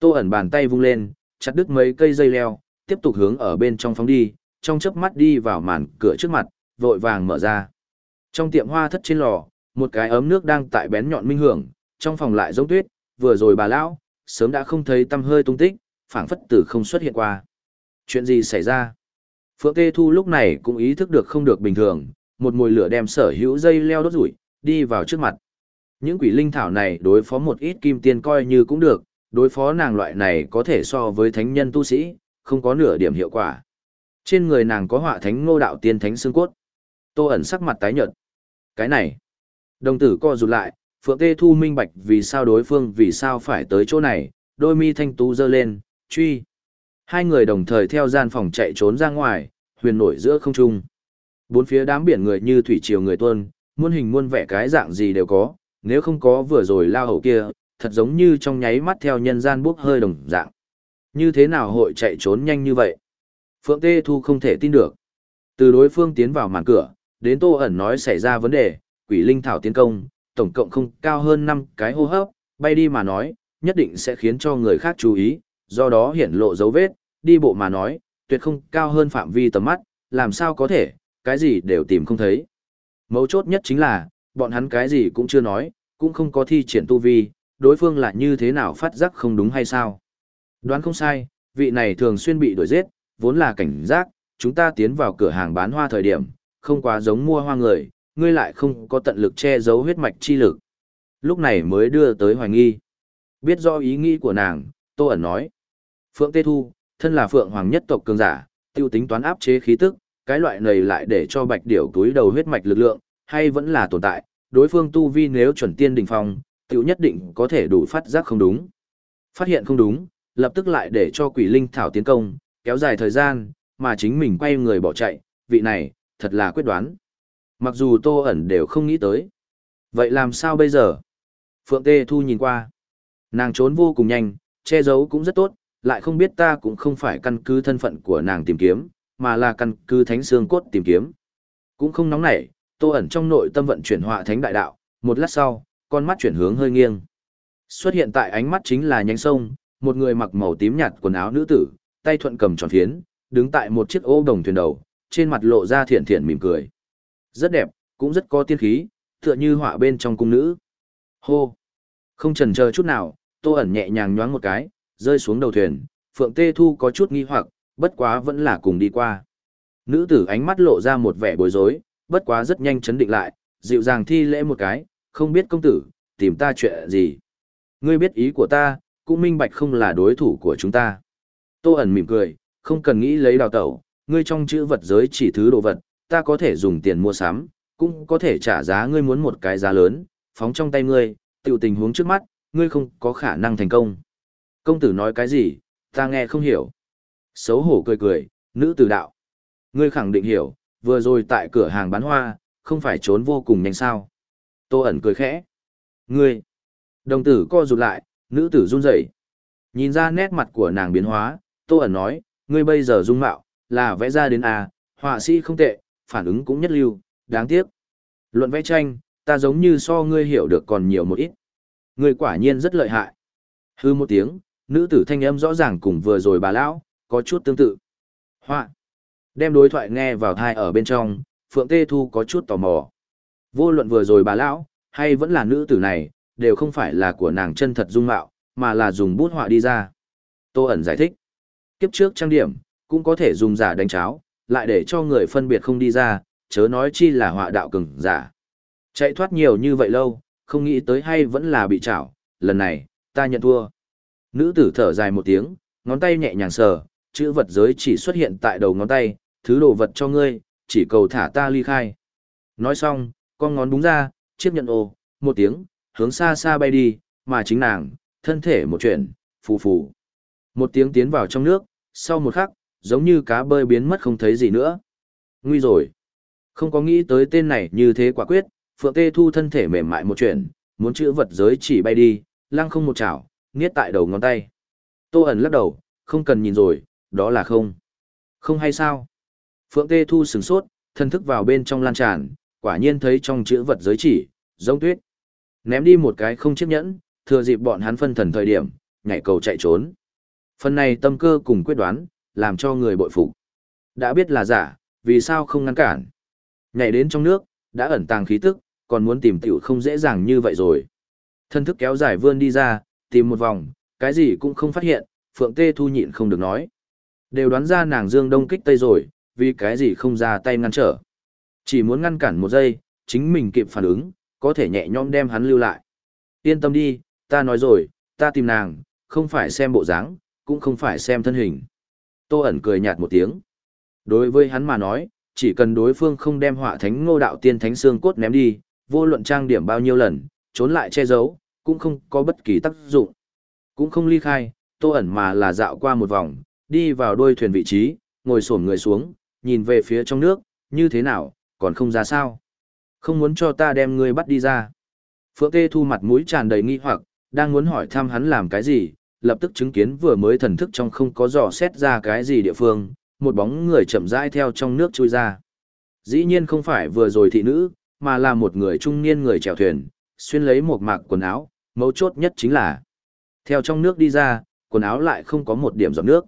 Tô ẩn bàn tay vung lên, chặt đứt mấy cây dây leo, tiếp tục hướng ở bên trong phóng đi, trong chớp mắt đi vào màn cửa trước mặt, vội vàng mở ra. Trong tiệm hoa thất trên lò, một cái ấm nước đang tại bén nhọn minh hưởng, trong phòng lại giống tuyết, vừa rồi bà lão, sớm đã không thấy tâm hơi tung tích, phảng phất tử không xuất hiện qua. Chuyện gì xảy ra? Phượng Tê Thu lúc này cũng ý thức được không được bình thường, một mùi lửa đem sở hữu dây leo đốt rủi, đi vào trước mặt. Những quỷ linh thảo này đối phó một ít kim tiền coi như cũng được, đối phó nàng loại này có thể so với thánh nhân tu sĩ, không có nửa điểm hiệu quả. Trên người nàng có họa thánh ngô đạo tiên thánh xương cốt. Tô ẩn sắc mặt tái nhợt. Cái này. Đồng tử co rụt lại, Phượng Tê Thu minh bạch vì sao đối phương vì sao phải tới chỗ này, đôi mi thanh tú dơ lên, truy. Hai người đồng thời theo gian phòng chạy trốn ra ngoài, huyền nổi giữa không trung. Bốn phía đám biển người như thủy triều người tuân, muôn hình muôn vẻ cái dạng gì đều có, nếu không có vừa rồi lao hậu kia, thật giống như trong nháy mắt theo nhân gian bốc hơi đồng dạng. Như thế nào hội chạy trốn nhanh như vậy? Phượng Tê Thu không thể tin được. Từ đối phương tiến vào màn cửa, đến Tô ẩn nói xảy ra vấn đề, quỷ linh thảo tiến công, tổng cộng không cao hơn 5 cái hô hấp, bay đi mà nói, nhất định sẽ khiến cho người khác chú ý, do đó hiển lộ dấu vết, đi bộ mà nói, tuyệt không cao hơn phạm vi tầm mắt, làm sao có thể, cái gì đều tìm không thấy. Mấu chốt nhất chính là, bọn hắn cái gì cũng chưa nói, cũng không có thi triển tu vi, đối phương là như thế nào phát giác không đúng hay sao. Đoán không sai, vị này thường xuyên bị đuổi giết, vốn là cảnh giác, chúng ta tiến vào cửa hàng bán hoa thời điểm, không quá giống mua hoa người, ngươi lại không có tận lực che giấu huyết mạch chi lực. Lúc này mới đưa tới hoài nghi. Biết do ý nghĩ của nàng, Tô ẩn nói. Phượng Tê Thu, thân là Phượng Hoàng nhất tộc cường giả, tiêu tính toán áp chế khí tức, cái loại này lại để cho bạch điểu túi đầu huyết mạch lực lượng, hay vẫn là tồn tại, đối phương tu vi nếu chuẩn tiên đỉnh phong, tiểu nhất định có thể đủ phát giác không đúng. Phát hiện không đúng, lập tức lại để cho quỷ linh thảo tiến công, kéo dài thời gian, mà chính mình quay người bỏ chạy, vị này, thật là quyết đoán. Mặc dù tô ẩn đều không nghĩ tới. Vậy làm sao bây giờ? Phượng Tê Thu nhìn qua. Nàng trốn vô cùng nhanh, che giấu cũng rất tốt, lại không biết ta cũng không phải căn cứ thân phận của nàng tìm kiếm, mà là căn cứ thánh xương cốt tìm kiếm. Cũng không nóng nảy, tô ẩn trong nội tâm vận chuyển họa thánh đại đạo, một lát sau, con mắt chuyển hướng hơi nghiêng. Xuất hiện tại ánh mắt chính là nhánh sông, một người mặc màu tím nhạt quần áo nữ tử, tay thuận cầm tròn phiến, đứng tại một chiếc ô đồng thuyền đầu, trên mặt lộ ra thiện thiện mỉm cười. Rất đẹp, cũng rất có tiên khí, tựa như họa bên trong cung nữ. Hô! Không chần chờ chút nào, tô ẩn nhẹ nhàng nhoáng một cái, rơi xuống đầu thuyền, Phượng Tê Thu có chút nghi hoặc, bất quá vẫn là cùng đi qua. Nữ tử ánh mắt lộ ra một vẻ bối rối, bất quá rất nhanh chấn định lại, dịu dàng thi lễ một cái, không biết công tử, tìm ta chuyện gì. Ngươi biết ý của ta, cũng minh bạch không là đối thủ của chúng ta. Tô ẩn mỉm cười, không cần nghĩ lấy đào tẩu, ngươi trong chữ vật giới chỉ thứ đồ vật, ta có thể dùng tiền mua sắm, cũng có thể trả giá ngươi muốn một cái giá lớn, phóng trong tay ngươi, tiểu tình huống trước mắt, ngươi không có khả năng thành công. Công tử nói cái gì, ta nghe không hiểu. Xấu hổ cười cười, nữ tử đạo. Ngươi khẳng định hiểu, vừa rồi tại cửa hàng bán hoa, không phải trốn vô cùng nhanh sao. Tô ẩn cười khẽ. Ngươi. Đồng tử co rụt lại, nữ tử run rẩy. Nhìn ra nét mặt của nàng biến hóa, Tô ẩn nói, ngươi bây giờ dung mạo, là vẽ ra đến à, họa sĩ không tệ, phản ứng cũng nhất lưu, đáng tiếc. Luận vẽ tranh, ta giống như so ngươi hiểu được còn nhiều một ít. Ngươi quả nhiên rất lợi hại. Hư một tiếng, nữ tử thanh âm rõ ràng cùng vừa rồi bà lão, có chút tương tự. Họa. Đem đối thoại nghe vào thai ở bên trong, Phượng Tê Thu có chút tò mò. Vô luận vừa rồi bà lão, hay vẫn là nữ tử này, đều không phải là của nàng chân thật dung mạo, mà là dùng bút họa đi ra. Tô ẩn giải thích. Kiếp trước trang điểm, cũng có thể dùng giả đánh cháo, lại để cho người phân biệt không đi ra, chớ nói chi là họa đạo cường giả. Chạy thoát nhiều như vậy lâu, không nghĩ tới hay vẫn là bị chảo, lần này, ta nhận thua. Nữ tử thở dài một tiếng, ngón tay nhẹ nhàng sờ, chữ vật giới chỉ xuất hiện tại đầu ngón tay, thứ đồ vật cho ngươi, chỉ cầu thả ta ly khai. Nói xong, con ngón búng ra, chiếc nhận ô, một tiếng, hướng xa xa bay đi, mà chính nàng, thân thể một chuyện, phù phù. Một tiếng tiến vào trong nước, sau một khắc, giống như cá bơi biến mất không thấy gì nữa. Nguy rồi. Không có nghĩ tới tên này như thế quả quyết, Phượng Tê Thu thân thể mềm mại một chuyện, muốn chữ vật giới chỉ bay đi, lăng không một chảo, niết tại đầu ngón tay. Tô ẩn lắc đầu, không cần nhìn rồi, đó là không. Không hay sao? Phượng Tê Thu sừng sốt, thân thức vào bên trong lan tràn, quả nhiên thấy trong chữ vật giới chỉ, giống tuyết. Ném đi một cái không chiếc nhẫn, thừa dịp bọn hắn phân thần thời điểm, nhảy cầu chạy trốn. Phần này tâm cơ cùng quyết đoán, làm cho người bội phục. Đã biết là giả, vì sao không ngăn cản? Nhảy đến trong nước, đã ẩn tàng khí tức, còn muốn tìm tiểu không dễ dàng như vậy rồi. Thân thức kéo dài vươn đi ra, tìm một vòng, cái gì cũng không phát hiện, Phượng Tê Thu nhịn không được nói. Đều đoán ra nàng Dương Đông kích Tây rồi, vì cái gì không ra tay ngăn trở. Chỉ muốn ngăn cản một giây, chính mình kịp phản ứng, có thể nhẹ nhõm đem hắn lưu lại. Yên tâm đi, ta nói rồi, ta tìm nàng, không phải xem bộ dáng, cũng không phải xem thân hình. Tô ẩn cười nhạt một tiếng. Đối với hắn mà nói, chỉ cần đối phương không đem họa thánh ngô đạo tiên thánh xương cốt ném đi, vô luận trang điểm bao nhiêu lần, trốn lại che giấu, cũng không có bất kỳ tác dụng. Cũng không ly khai, tô ẩn mà là dạo qua một vòng, đi vào đôi thuyền vị trí, ngồi xổm người xuống, nhìn về phía trong nước, như thế nào, còn không ra sao. Không muốn cho ta đem ngươi bắt đi ra. Phượng Tê Thu mặt mũi tràn đầy nghi hoặc, đang muốn hỏi thăm hắn làm cái gì, lập tức chứng kiến vừa mới thần thức trong không có dò xét ra cái gì địa phương, một bóng người chậm rãi theo trong nước chui ra. Dĩ nhiên không phải vừa rồi thị nữ, mà là một người trung niên người chèo thuyền, xuyên lấy một mạc quần áo, mấu chốt nhất chính là theo trong nước đi ra, quần áo lại không có một điểm giọt nước.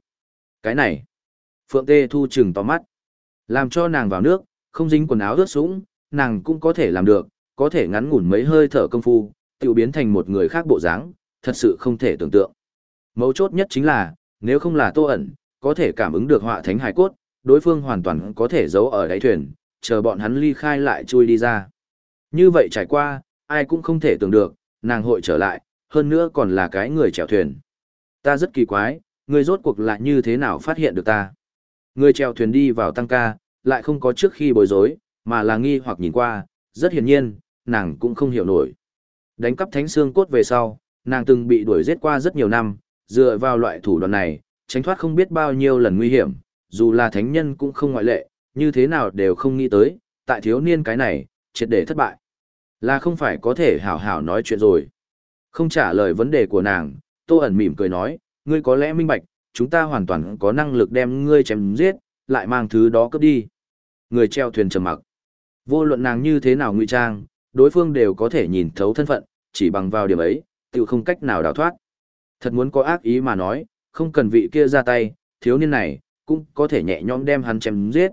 Cái này, Phượng Tê Thu chừng to mắt. Làm cho nàng vào nước, không dính quần áo ướt sũng, nàng cũng có thể làm được, có thể ngắn ngủn mấy hơi thở công phu, tiểu biến thành một người khác bộ dáng, thật sự không thể tưởng tượng. Mấu chốt nhất chính là, nếu không là Tô ẩn, có thể cảm ứng được họa thánh hải cốt, đối phương hoàn toàn có thể giấu ở đáy thuyền, chờ bọn hắn ly khai lại chui đi ra. Như vậy trải qua, ai cũng không thể tưởng được, nàng hội trở lại, hơn nữa còn là cái người chèo thuyền. Ta rất kỳ quái, người rốt cuộc lại như thế nào phát hiện được ta. Người chèo thuyền đi vào tăng ca, lại không có trước khi bối rối, mà là nghi hoặc nhìn qua, rất hiển nhiên, nàng cũng không hiểu nổi. Đánh cắp thánh xương cốt về sau, nàng từng bị đuổi giết qua rất nhiều năm, dựa vào loại thủ đoạn này, tránh thoát không biết bao nhiêu lần nguy hiểm, dù là thánh nhân cũng không ngoại lệ, như thế nào đều không nghĩ tới, tại thiếu niên cái này, triệt để thất bại. Là không phải có thể hảo hảo nói chuyện rồi. Không trả lời vấn đề của nàng, Tô ẩn mỉm cười nói, ngươi có lẽ minh bạch, chúng ta hoàn toàn có năng lực đem ngươi chém giết, lại mang thứ đó cướp đi. Người treo thuyền trầm mặc. Vô luận nàng như thế nào ngụy trang, đối phương đều có thể nhìn thấu thân phận, chỉ bằng vào điểm ấy, tự không cách nào đào thoát. Thật muốn có ác ý mà nói, không cần vị kia ra tay, thiếu niên này, cũng có thể nhẹ nhõm đem hắn chém giết.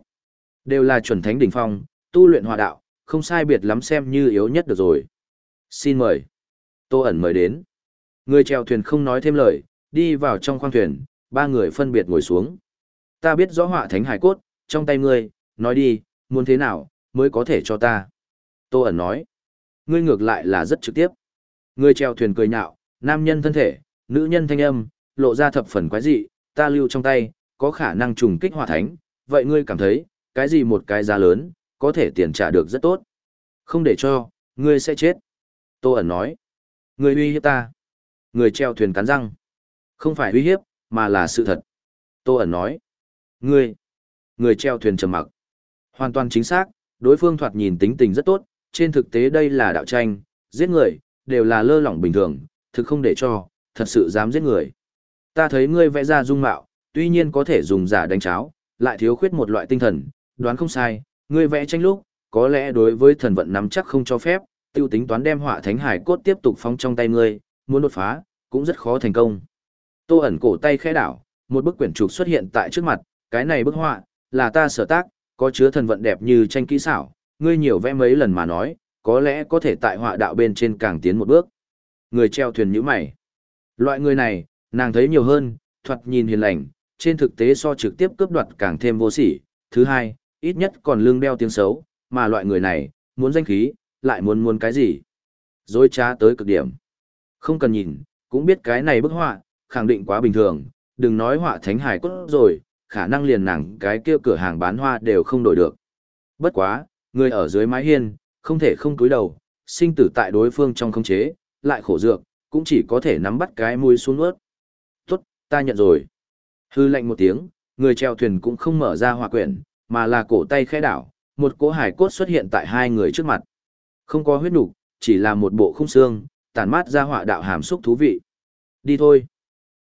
Đều là chuẩn thánh đỉnh phong, tu luyện hòa đạo, không sai biệt lắm xem như yếu nhất được rồi. Xin mời. Tô ẩn mời đến. Người chèo thuyền không nói thêm lời, đi vào trong khoang thuyền, ba người phân biệt ngồi xuống. Ta biết rõ họa thánh hải cốt, trong tay ngươi, nói đi, muốn thế nào, mới có thể cho ta. Tô ẩn nói. Ngươi ngược lại là rất trực tiếp. Ngươi treo thuyền cười nhạo, nam nhân thân thể, nữ nhân thanh âm, lộ ra thập phần quái dị, ta lưu trong tay, có khả năng trùng kích hỏa thánh, vậy ngươi cảm thấy, cái gì một cái giá lớn, có thể tiền trả được rất tốt. Không để cho, ngươi sẽ chết. Tô ẩn nói. Ngươi uy hiếp ta. Người treo thuyền cắn răng. Không phải uy hiếp, mà là sự thật. Tô ẩn nói. Ngươi. Người treo thuyền trầm mặc. Hoàn toàn chính xác, đối phương thoạt nhìn tính tình rất tốt, trên thực tế đây là đạo tranh, giết người, đều là lơ lỏng bình thường, thực không để cho, thật sự dám giết người. Ta thấy ngươi vẽ ra dung mạo, tuy nhiên có thể dùng giả đánh cháo, lại thiếu khuyết một loại tinh thần, đoán không sai, ngươi vẽ tranh lúc, có lẽ đối với thần vận nắm chắc không cho phép, tiêu tính toán đem họa thánh hải cốt tiếp tục phóng trong tay ngươi, muốn đột phá, cũng rất khó thành công. Tô ẩn cổ tay khẽ đảo, một bức quyển trục xuất hiện tại trước mặt, cái này bức họa, là ta sở tác, có chứa thần vận đẹp như tranh kỹ xảo, ngươi nhiều vẽ mấy lần mà nói, có lẽ có thể tại họa đạo bên trên càng tiến một bước. Người treo thuyền như mày. Loại người này, nàng thấy nhiều hơn, thoạt nhìn hiền lành, trên thực tế so trực tiếp cướp đoạt càng thêm vô sỉ. Thứ hai, ít nhất còn lương đeo tiếng xấu, mà loại người này, muốn danh khí, lại muốn muốn cái gì? Dối trá tới cực điểm. Không cần nhìn, cũng biết cái này bức họa, khẳng định quá bình thường, đừng nói họa thánh hải cốt rồi, khả năng liền nàng cái kia cửa hàng bán hoa đều không đổi được. Bất quá, người ở dưới mái hiên, không thể không cúi đầu, sinh tử tại đối phương trong không chế, lại khổ dược, cũng chỉ có thể nắm bắt cái mũi xuống ướt. Tốt, ta nhận rồi. Hư lệnh một tiếng, người treo thuyền cũng không mở ra hỏa quyển, mà là cổ tay khẽ đảo, một cỗ hải cốt xuất hiện tại hai người trước mặt. Không có huyết nục, chỉ là một bộ khung xương, tàn mát ra họa đạo hàm xúc thú vị. Đi thôi.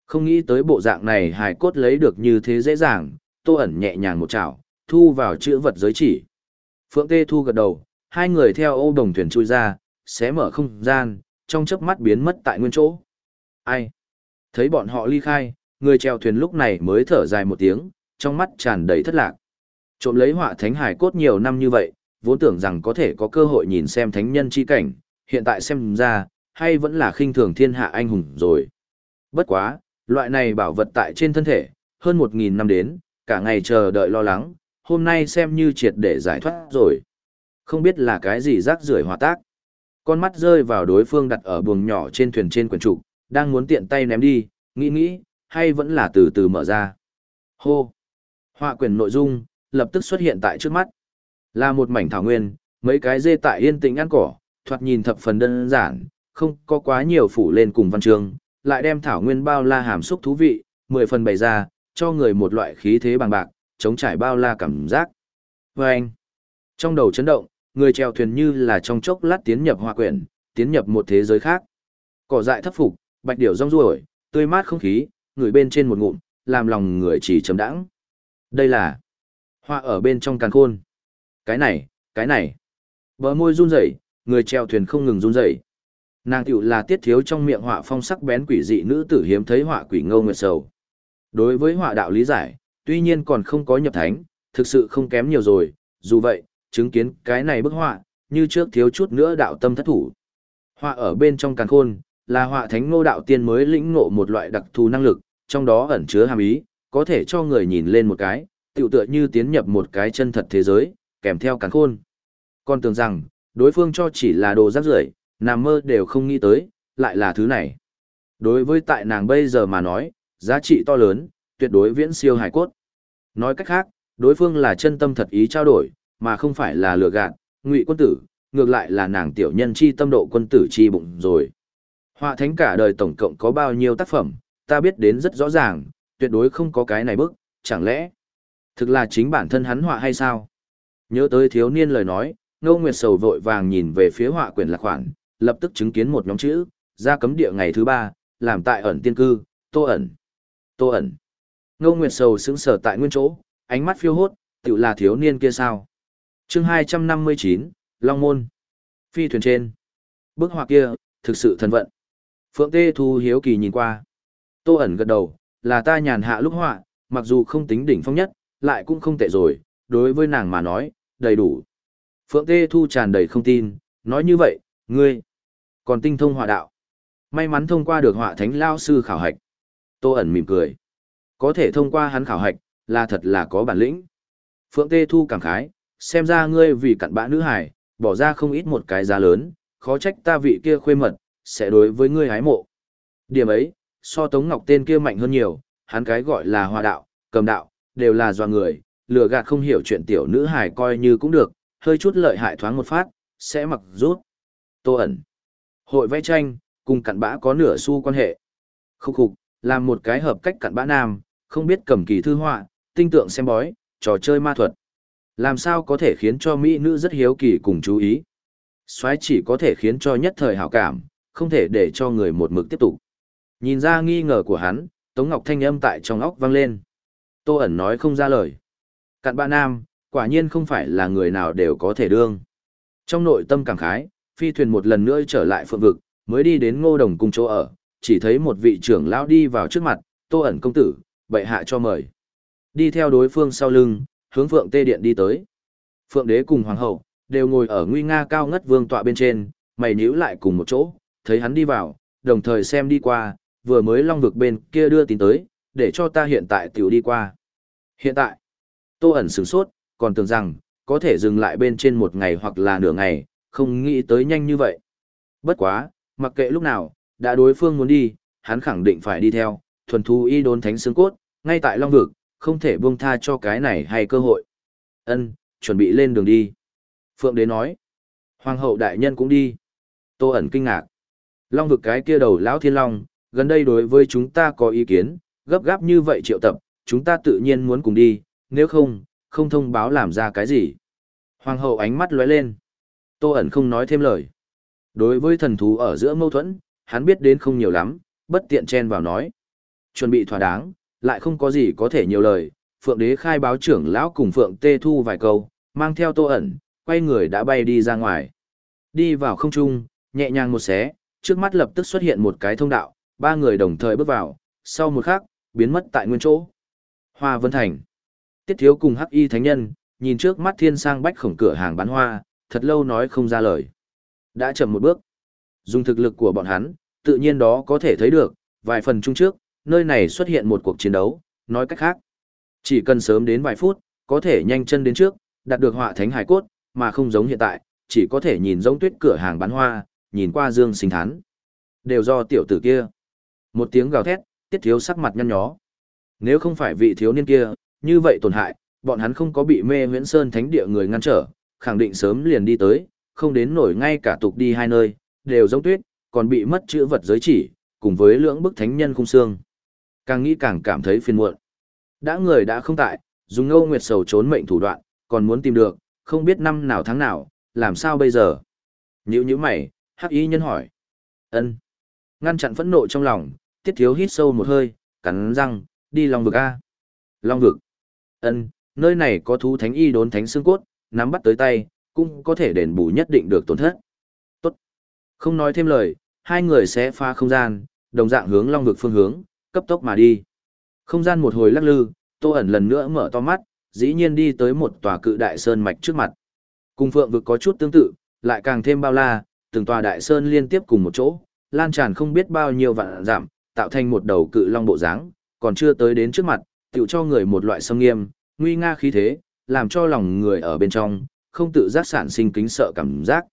Không nghĩ tới bộ dạng này hải cốt lấy được như thế dễ dàng, tô ẩn nhẹ nhàng một chảo, thu vào chữ vật giới chỉ. Phượng Tê Thu gật đầu, hai người theo ô đồng thuyền chui ra, xé mở không gian, trong chớp mắt biến mất tại nguyên chỗ. Ai? Thấy bọn họ ly khai, người chèo thuyền lúc này mới thở dài một tiếng, trong mắt tràn đầy thất lạc. Trộm lấy họa thánh hải cốt nhiều năm như vậy, vốn tưởng rằng có thể có cơ hội nhìn xem thánh nhân chi cảnh, hiện tại xem ra, hay vẫn là khinh thường thiên hạ anh hùng rồi. Bất quá, loại này bảo vật tại trên thân thể, hơn một nghìn năm đến, cả ngày chờ đợi lo lắng, hôm nay xem như triệt để giải thoát rồi. Không biết là cái gì rác rưởi hòa tác. Con mắt rơi vào đối phương đặt ở buồng nhỏ trên thuyền trên quần trụ, đang muốn tiện tay ném đi, nghĩ nghĩ, hay vẫn là từ từ mở ra. Hô! Họa quyển nội dung, lập tức xuất hiện tại trước mắt. Là một mảnh thảo nguyên, mấy cái dê tại yên tĩnh ăn cỏ, thoạt nhìn thập phần đơn giản, không có quá nhiều phủ lên cùng văn chương, lại đem thảo nguyên bao la hàm xúc thú vị, mười phần bày ra, cho người một loại khí thế bằng bạc, chống trải bao la cảm giác. Và anh, trong đầu chấn động, người chèo thuyền như là trong chốc lát tiến nhập hòa quyển, tiến nhập một thế giới khác. Cỏ dại thấp phục, bạch điểu rong ruổi, tươi mát không khí, người bên trên một ngụm, làm lòng người chỉ chấm đãng. Đây là hoa ở bên trong càn khôn. Cái này, cái này. Bờ môi run rẩy, người chèo thuyền không ngừng run rẩy. Nàng tiểu là tiết thiếu trong miệng họa phong sắc bén quỷ dị nữ tử hiếm thấy họa quỷ ngâu nguyệt sầu. Đối với họa đạo lý giải, tuy nhiên còn không có nhập thánh, thực sự không kém nhiều rồi, dù vậy, chứng kiến cái này bức họa, như trước thiếu chút nữa đạo tâm thất thủ. Họa ở bên trong càn khôn, là họa thánh ngô đạo tiên mới lĩnh ngộ một loại đặc thù năng lực, trong đó ẩn chứa hàm ý, có thể cho người nhìn lên một cái, tiểu tựa như tiến nhập một cái chân thật thế giới, kèm theo càn khôn. Con tưởng rằng, đối phương cho chỉ là đồ rác rưởi, nằm mơ đều không nghĩ tới, lại là thứ này. Đối với tại nàng bây giờ mà nói, giá trị to lớn, tuyệt đối viễn siêu hải cốt. Nói cách khác, đối phương là chân tâm thật ý trao đổi, mà không phải là lừa gạt, ngụy quân tử, ngược lại là nàng tiểu nhân chi tâm độ quân tử chi bụng rồi. Họa thánh cả đời tổng cộng có bao nhiêu tác phẩm, ta biết đến rất rõ ràng, tuyệt đối không có cái này bức, chẳng lẽ thực là chính bản thân hắn họa hay sao? Nhớ tới thiếu niên lời nói, Ngô Nguyệt Sầu vội vàng nhìn về phía họa quyển lạc khoản, lập tức chứng kiến một nhóm chữ, ra cấm địa ngày thứ ba, làm tại ẩn tiên cư, tô ẩn. Tô ẩn. Ngô Nguyệt Sầu sững sờ tại nguyên chỗ, ánh mắt phiêu hốt, tự là thiếu niên kia sao. chương 259, Long Môn. Phi thuyền trên. Bức họa kia, thực sự thần vận. Phượng Tê Thu hiếu kỳ nhìn qua. Tô ẩn gật đầu, là ta nhàn hạ lúc họa, mặc dù không tính đỉnh phong nhất, lại cũng không tệ rồi, đối với nàng mà nói, đầy đủ. Phượng Tê Thu tràn đầy không tin, nói như vậy, ngươi, còn tinh thông họa đạo. May mắn thông qua được họa thánh lao sư khảo hạch. Tô ẩn mỉm cười. Có thể thông qua hắn khảo hạch, là thật là có bản lĩnh. Phượng Tê Thu cảm khái, xem ra ngươi vì cặn bã nữ hải, bỏ ra không ít một cái giá lớn, khó trách ta vị kia khuê mật, sẽ đối với ngươi hái mộ. Điểm ấy, so Tống Ngọc tên kia mạnh hơn nhiều, hắn cái gọi là hòa đạo, cầm đạo, đều là do người, lừa gạt không hiểu chuyện tiểu nữ hải coi như cũng được, hơi chút lợi hại thoáng một phát, sẽ mặc rút. Tô ẩn. Hội vẽ tranh, cùng cặn bã có nửa xu quan hệ. Khúc khục, làm một cái hợp cách cặn bã nam, không biết cầm kỳ thư họa, tinh tượng xem bói, trò chơi ma thuật. Làm sao có thể khiến cho mỹ nữ rất hiếu kỳ cùng chú ý. Xoái chỉ có thể khiến cho nhất thời hảo cảm, không thể để cho người một mực tiếp tục. Nhìn ra nghi ngờ của hắn, Tống Ngọc thanh âm tại trong óc vang lên. Tô ẩn nói không ra lời. Cặn bã nam, quả nhiên không phải là người nào đều có thể đương. Trong nội tâm cảm khái, phi thuyền một lần nữa trở lại phượng vực, mới đi đến ngô đồng cung chỗ ở, chỉ thấy một vị trưởng lão đi vào trước mặt, tô ẩn công tử, bệ hạ cho mời. Đi theo đối phương sau lưng, hướng phượng tê điện đi tới. Phượng đế cùng hoàng hậu, đều ngồi ở nguy nga cao ngất vương tọa bên trên, mày nhíu lại cùng một chỗ, thấy hắn đi vào, đồng thời xem đi qua, vừa mới long vực bên kia đưa tin tới, để cho ta hiện tại tiểu đi qua. Hiện tại, tô ẩn sửng sốt, còn tưởng rằng, có thể dừng lại bên trên một ngày hoặc là nửa ngày, không nghĩ tới nhanh như vậy. Bất quá, mặc kệ lúc nào, đã đối phương muốn đi, hắn khẳng định phải đi theo, thuần thu y đốn thánh xương cốt, ngay tại Long Vực, không thể buông tha cho cái này hay cơ hội. Ân, chuẩn bị lên đường đi. Phượng Đế nói. Hoàng hậu đại nhân cũng đi. Tô ẩn kinh ngạc. Long Vực cái kia đầu lão thiên long, gần đây đối với chúng ta có ý kiến, gấp gáp như vậy triệu tập, chúng ta tự nhiên muốn cùng đi, nếu không, không thông báo làm ra cái gì. Hoàng hậu ánh mắt lóe lên. Tô ẩn không nói thêm lời. Đối với thần thú ở giữa mâu thuẫn, hắn biết đến không nhiều lắm, bất tiện chen vào nói. Chuẩn bị thỏa đáng, lại không có gì có thể nhiều lời. Phượng đế khai báo trưởng lão cùng Phượng tê thu vài câu, mang theo tô ẩn, quay người đã bay đi ra ngoài. Đi vào không trung, nhẹ nhàng một xé, trước mắt lập tức xuất hiện một cái thông đạo, ba người đồng thời bước vào, sau một khắc, biến mất tại nguyên chỗ. Hoa Vân Thành. Tiết Thiếu cùng Hắc Y Thánh Nhân, nhìn trước mắt thiên sang bách khổng cửa hàng bán hoa, thật lâu nói không ra lời. Đã chậm một bước. Dùng thực lực của bọn hắn, tự nhiên đó có thể thấy được, vài phần chung trước, nơi này xuất hiện một cuộc chiến đấu, nói cách khác. Chỉ cần sớm đến vài phút, có thể nhanh chân đến trước, đạt được họa thánh hải cốt, mà không giống hiện tại, chỉ có thể nhìn giống tuyết cửa hàng bán hoa, nhìn qua dương sinh thán. Đều do tiểu tử kia. Một tiếng gào thét, tiết thiếu sắc mặt nhăn nhó. Nếu không phải vị thiếu niên kia, như vậy tổn hại, bọn hắn không có bị mê huyễn sơn thánh địa người ngăn trở, khẳng định sớm liền đi tới, không đến nổi ngay cả tục đi hai nơi, đều giống tuyết, còn bị mất chữ vật giới chỉ, cùng với lưỡng bức thánh nhân khung xương. Càng nghĩ càng cảm thấy phiền muộn. Đã người đã không tại, dùng ngâu nguyệt sầu trốn mệnh thủ đoạn, còn muốn tìm được, không biết năm nào tháng nào, làm sao bây giờ? Nhữ như mày, hắc y nhân hỏi. ân Ngăn chặn phẫn nộ trong lòng, tiết thiếu hít sâu một hơi, cắn răng, đi lòng vực A. Long vực. ân nơi này có thú thánh y đốn thánh xương cốt, nắm bắt tới tay, cũng có thể đền bù nhất định được tổn thất. Tốt. Không nói thêm lời, hai người sẽ pha không gian, đồng dạng hướng long vực phương hướng, cấp tốc mà đi. Không gian một hồi lắc lư, Tô ẩn lần nữa mở to mắt, dĩ nhiên đi tới một tòa cự đại sơn mạch trước mặt. Cùng phượng vực có chút tương tự, lại càng thêm bao la, từng tòa đại sơn liên tiếp cùng một chỗ, lan tràn không biết bao nhiêu vạn giảm, tạo thành một đầu cự long bộ dáng, còn chưa tới đến trước mặt, tiểu cho người một loại sâm nghiêm, nguy nga khí thế, làm cho lòng người ở bên trong, không tự giác sản sinh kính sợ cảm giác.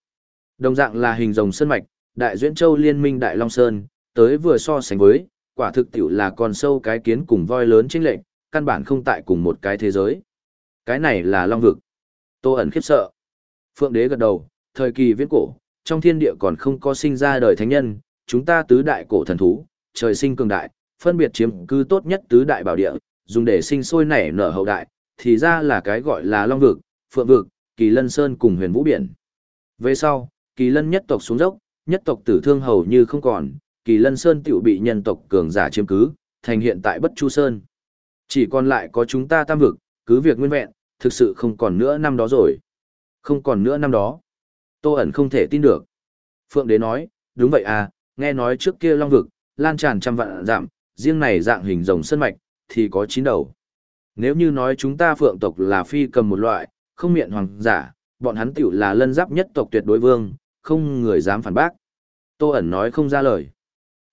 Đồng dạng là hình rồng sơn mạch, đại duyễn châu liên minh đại long sơn, tới vừa so sánh với, quả thực tiểu là con sâu cái kiến cùng voi lớn chênh lệnh, căn bản không tại cùng một cái thế giới. Cái này là long vực. Tô ẩn khiếp sợ. Phượng đế gật đầu, thời kỳ viễn cổ, trong thiên địa còn không có sinh ra đời thánh nhân, chúng ta tứ đại cổ thần thú, trời sinh cường đại, phân biệt chiếm cư tốt nhất tứ đại bảo địa, dùng để sinh sôi nảy nở hậu đại, thì ra là cái gọi là long vực, phượng vực, kỳ lân sơn cùng huyền vũ biển. Về sau, kỳ lân nhất tộc xuống dốc, nhất tộc tử thương hầu như không còn, kỳ lân sơn tiểu bị nhân tộc cường giả chiếm cứ, thành hiện tại bất chu sơn. Chỉ còn lại có chúng ta tam vực, cứ việc nguyên vẹn, thực sự không còn nữa năm đó rồi. Không còn nữa năm đó. Tô ẩn không thể tin được. Phượng đế nói, đúng vậy à, nghe nói trước kia long vực, lan tràn trăm vạn giảm, riêng này dạng hình rồng sân mạch, thì có chín đầu. Nếu như nói chúng ta phượng tộc là phi cầm một loại, không miệng hoàng giả, bọn hắn tiểu là lân giáp nhất tộc tuyệt đối vương, không người dám phản bác. Tô ẩn nói không ra lời.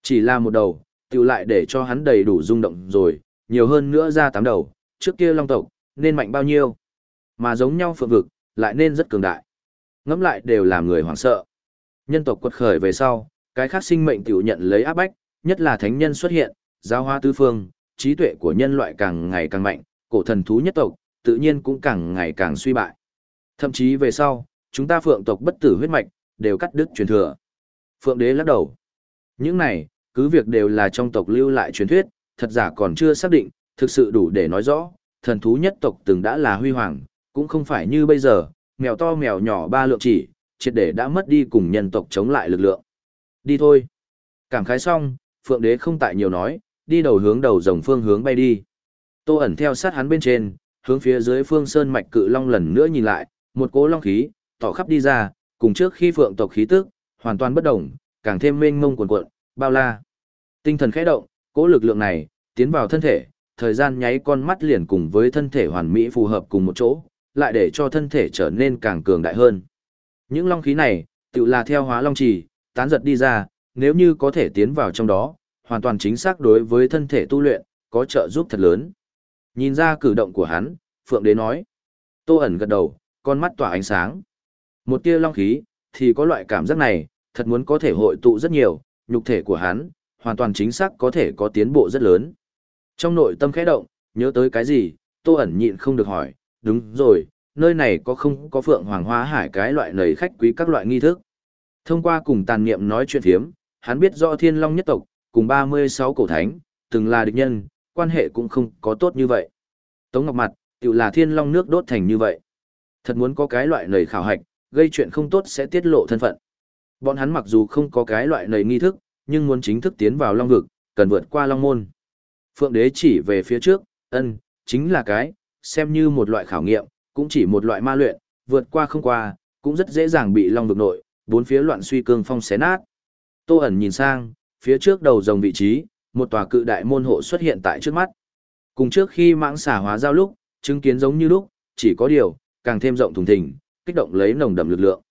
Chỉ là một đầu, tiểu lại để cho hắn đầy đủ rung động rồi, nhiều hơn nữa ra tám đầu, trước kia long tộc, nên mạnh bao nhiêu. Mà giống nhau phượng vực, lại nên rất cường đại. Ngẫm lại đều làm người hoảng sợ. Nhân tộc quật khởi về sau, cái khác sinh mệnh tiểu nhận lấy áp bách, nhất là thánh nhân xuất hiện, giao hoa tứ phương, trí tuệ của nhân loại càng ngày càng mạnh, cổ thần thú nhất tộc, tự nhiên cũng càng ngày càng suy bại. Thậm chí về sau, chúng ta phượng tộc bất tử huyết mạch, đều cắt đứt truyền thừa. Phượng đế lắc đầu. Những này, cứ việc đều là trong tộc lưu lại truyền thuyết, thật giả còn chưa xác định, thực sự đủ để nói rõ, thần thú nhất tộc từng đã là huy hoàng, cũng không phải như bây giờ, mèo to mèo nhỏ ba lượng chỉ, triệt để đã mất đi cùng nhân tộc chống lại lực lượng. Đi thôi. Cảm khái xong, Phượng Đế không tại nhiều nói, đi đầu hướng đầu rồng phương hướng bay đi. Tô ẩn theo sát hắn bên trên, hướng phía dưới phương sơn mạch cự long lần nữa nhìn lại, một cỗ long khí, tỏ khắp đi ra, cùng trước khi Phượng tộc khí tức, hoàn toàn bất động, càng thêm mênh mông cuồn cuộn, bao la. Tinh thần khẽ động, cỗ lực lượng này, tiến vào thân thể, thời gian nháy con mắt liền cùng với thân thể hoàn mỹ phù hợp cùng một chỗ, lại để cho thân thể trở nên càng cường đại hơn. Những long khí này, tự là theo hóa long trì, tán giật đi ra, nếu như có thể tiến vào trong đó, hoàn toàn chính xác đối với thân thể tu luyện, có trợ giúp thật lớn. Nhìn ra cử động của hắn, Phượng Đế nói. Tô ẩn gật đầu, con mắt tỏa ánh sáng. Một tia long khí, thì có loại cảm giác này, thật muốn có thể hội tụ rất nhiều, nhục thể của hắn, hoàn toàn chính xác có thể có tiến bộ rất lớn. Trong nội tâm khẽ động, nhớ tới cái gì, Tô ẩn nhịn không được hỏi, đúng rồi, nơi này có không có phượng hoàng hoa hải cái loại nầy khách quý các loại nghi thức. Thông qua cùng tàn niệm nói chuyện thiếm, hắn biết rõ thiên long nhất tộc, cùng 36 cổ thánh, từng là địch nhân, quan hệ cũng không có tốt như vậy. Tống Ngọc Mặt, tự là thiên long nước đốt thành như vậy. Thật muốn có cái loại nầy khảo hạch, gây chuyện không tốt sẽ tiết lộ thân phận. Bọn hắn mặc dù không có cái loại nầy nghi thức, nhưng muốn chính thức tiến vào long vực, cần vượt qua long môn. Phượng đế chỉ về phía trước, ân, chính là cái, xem như một loại khảo nghiệm, cũng chỉ một loại ma luyện, vượt qua không qua, cũng rất dễ dàng bị long vực nội, bốn phía loạn suy cương phong xé nát. Tô ẩn nhìn sang, phía trước đầu rồng vị trí, một tòa cự đại môn hộ xuất hiện tại trước mắt. Cùng trước khi mãng xà hóa giao lúc, chứng kiến giống như lúc, chỉ có điều, càng thêm rộng thùng thình, kích động lấy nồng đậm lực lượng.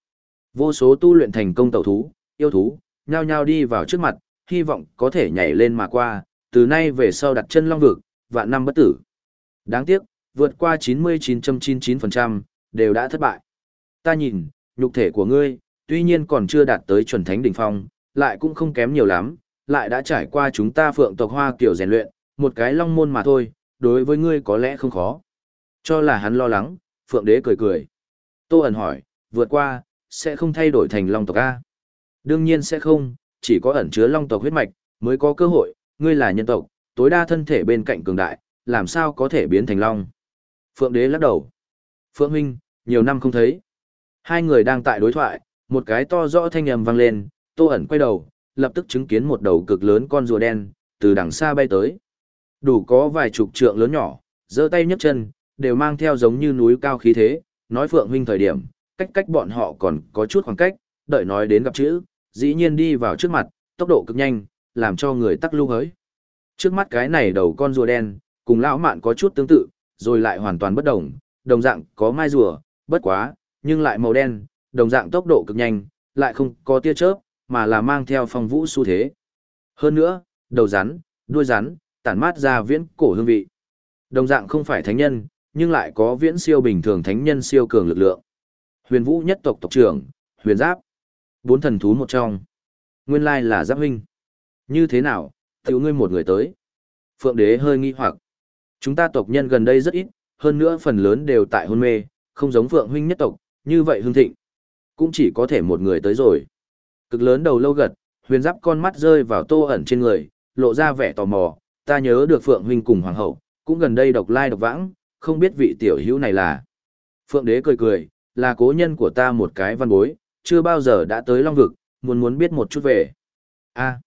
Vô số tu luyện thành công tẩu thú, yêu thú, nhao nhao đi vào trước mặt, hy vọng có thể nhảy lên mà qua, từ nay về sau đặt chân long vực, vạn năm bất tử. Đáng tiếc, vượt qua 99.99%, đều đã thất bại. Ta nhìn, nhục thể của ngươi, tuy nhiên còn chưa đạt tới chuẩn thánh đỉnh phong, lại cũng không kém nhiều lắm, lại đã trải qua chúng ta phượng tộc hoa kiểu rèn luyện, một cái long môn mà thôi, đối với ngươi có lẽ không khó. Cho là hắn lo lắng, phượng đế cười cười. Tô ẩn hỏi, vượt qua, sẽ không thay đổi thành long tộc A. Đương nhiên sẽ không, chỉ có ẩn chứa long tộc huyết mạch, mới có cơ hội, ngươi là nhân tộc, tối đa thân thể bên cạnh cường đại, làm sao có thể biến thành long. Phượng đế lắc đầu. Phượng huynh, nhiều năm không thấy. Hai người đang tại đối thoại, một cái to rõ thanh âm vang lên, tô ẩn quay đầu, lập tức chứng kiến một đầu cực lớn con rùa đen, từ đằng xa bay tới. Đủ có vài chục trượng lớn nhỏ, giơ tay nhấc chân, đều mang theo giống như núi cao khí thế, nói Phượng huynh thời điểm, cách cách bọn họ còn có chút khoảng cách, đợi nói đến gặp chữ, dĩ nhiên đi vào trước mặt, tốc độ cực nhanh, làm cho người tắc lưu hới. Trước mắt cái này đầu con rùa đen, cùng lão mạn có chút tương tự, rồi lại hoàn toàn bất đồng, đồng dạng có mai rùa, bất quá, nhưng lại màu đen, đồng dạng tốc độ cực nhanh, lại không có tia chớp, mà là mang theo phong vũ xu thế. Hơn nữa, đầu rắn, đuôi rắn, tản mát ra viễn cổ hương vị. Đồng dạng không phải thánh nhân, nhưng lại có viễn siêu bình thường thánh nhân siêu cường lực lượng. Huyền Vũ nhất tộc tộc trưởng, Huyền Giáp. Bốn thần thú một trong. Nguyên lai là Giáp huynh. Như thế nào, tiểu ngươi một người tới. Phượng đế hơi nghi hoặc. Chúng ta tộc nhân gần đây rất ít, hơn nữa phần lớn đều tại hôn mê, không giống Phượng huynh nhất tộc, như vậy hương thịnh. Cũng chỉ có thể một người tới rồi. Cực lớn đầu lâu gật, huyền giáp con mắt rơi vào tô ẩn trên người, lộ ra vẻ tò mò, ta nhớ được Phượng huynh cùng hoàng hậu, cũng gần đây độc lai độc vãng, không biết vị tiểu hữu này là. Phượng đế cười cười, là cố nhân của ta một cái văn bối, chưa bao giờ đã tới Long Vực, muốn muốn biết một chút về. a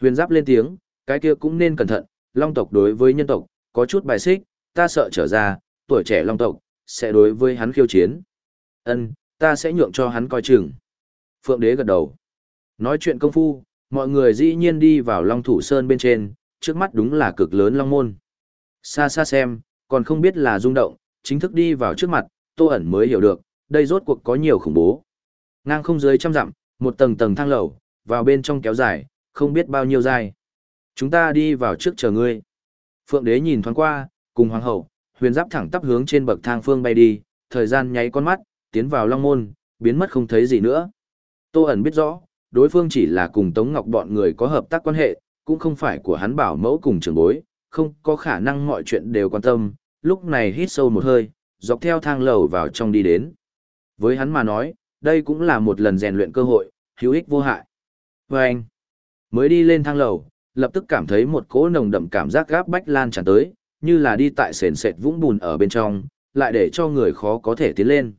huyền giáp lên tiếng, cái kia cũng nên cẩn thận, Long tộc đối với nhân tộc, có chút bài xích, ta sợ trở ra, tuổi trẻ Long tộc, sẽ đối với hắn khiêu chiến. ân ta sẽ nhượng cho hắn coi chừng. Phượng đế gật đầu. Nói chuyện công phu, mọi người dĩ nhiên đi vào Long Thủ Sơn bên trên, trước mắt đúng là cực lớn Long Môn. Xa xa xem, còn không biết là rung động, chính thức đi vào trước mặt, Tô ẩn mới hiểu được, đây rốt cuộc có nhiều khủng bố. Ngang không dưới trăm dặm, một tầng tầng thang lầu, vào bên trong kéo dài, không biết bao nhiêu dài. Chúng ta đi vào trước chờ ngươi. Phượng đế nhìn thoáng qua, cùng hoàng hậu, huyền giáp thẳng tắp hướng trên bậc thang phương bay đi, thời gian nháy con mắt, tiến vào long môn, biến mất không thấy gì nữa. Tô ẩn biết rõ, đối phương chỉ là cùng Tống Ngọc bọn người có hợp tác quan hệ, cũng không phải của hắn bảo mẫu cùng trưởng bối, không có khả năng mọi chuyện đều quan tâm, lúc này hít sâu một hơi, dọc theo thang lầu vào trong đi đến. Với hắn mà nói, đây cũng là một lần rèn luyện cơ hội, hữu ích vô hại. Và anh, mới đi lên thang lầu, lập tức cảm thấy một cỗ nồng đậm cảm giác gáp bách lan tràn tới, như là đi tại sền sệt vũng bùn ở bên trong, lại để cho người khó có thể tiến lên.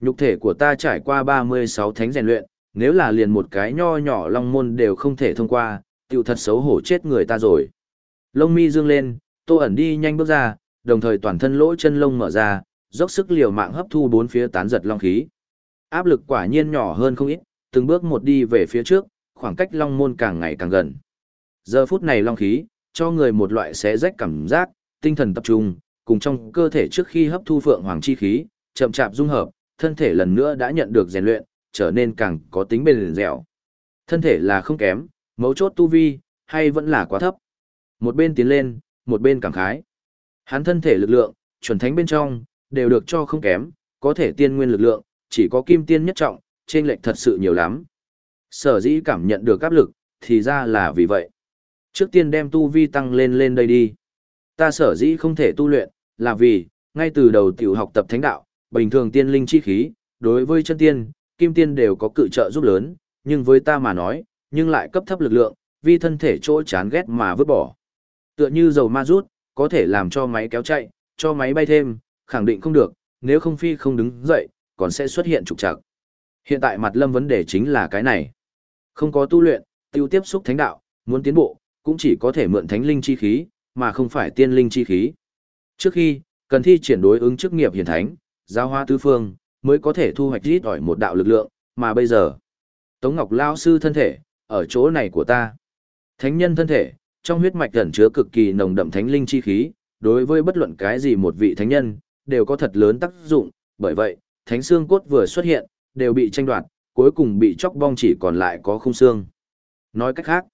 Nhục thể của ta trải qua 36 thánh rèn luyện, nếu là liền một cái nho nhỏ long môn đều không thể thông qua, tiểu thật xấu hổ chết người ta rồi. Lông mi dương lên, tô ẩn đi nhanh bước ra, đồng thời toàn thân lỗ chân lông mở ra, dốc sức liều mạng hấp thu bốn phía tán giật long khí. Áp lực quả nhiên nhỏ hơn không ít, từng bước một đi về phía trước, khoảng cách long môn càng ngày càng gần. Giờ phút này long khí, cho người một loại xé rách cảm giác, tinh thần tập trung, cùng trong cơ thể trước khi hấp thu phượng hoàng chi khí, chậm chạp dung hợp, thân thể lần nữa đã nhận được rèn luyện, trở nên càng có tính bền dẻo. Thân thể là không kém, mấu chốt tu vi, hay vẫn là quá thấp. Một bên tiến lên, một bên cảm khái. Hắn thân thể lực lượng, chuẩn thánh bên trong, đều được cho không kém, có thể tiên nguyên lực lượng, chỉ có kim tiên nhất trọng, trên lệch thật sự nhiều lắm. Sở dĩ cảm nhận được áp lực, thì ra là vì vậy. Trước tiên đem tu vi tăng lên lên đây đi. Ta sở dĩ không thể tu luyện, là vì, ngay từ đầu tiểu học tập thánh đạo, bình thường tiên linh chi khí, đối với chân tiên, kim tiên đều có cự trợ giúp lớn, nhưng với ta mà nói, nhưng lại cấp thấp lực lượng, vì thân thể chỗ chán ghét mà vứt bỏ. Tựa như dầu ma rút, có thể làm cho máy kéo chạy, cho máy bay thêm, khẳng định không được, nếu không phi không đứng dậy, còn sẽ xuất hiện trục trặc. Hiện tại mặt lâm vấn đề chính là cái này. Không có tu luyện, tiêu tiếp xúc thánh đạo, muốn tiến bộ, cũng chỉ có thể mượn thánh linh chi khí, mà không phải tiên linh chi khí. Trước khi, cần thi triển đối ứng chức nghiệp hiển thánh, giáo hoa tứ phương, mới có thể thu hoạch rít ỏi một đạo lực lượng, mà bây giờ, Tống Ngọc Lao sư thân thể, ở chỗ này của ta. Thánh nhân thân thể, trong huyết mạch ẩn chứa cực kỳ nồng đậm thánh linh chi khí, đối với bất luận cái gì một vị thánh nhân, đều có thật lớn tác dụng, bởi vậy, thánh xương cốt vừa xuất hiện, đều bị tranh đoạt, cuối cùng bị chóc bong chỉ còn lại có khung xương. Nói cách khác,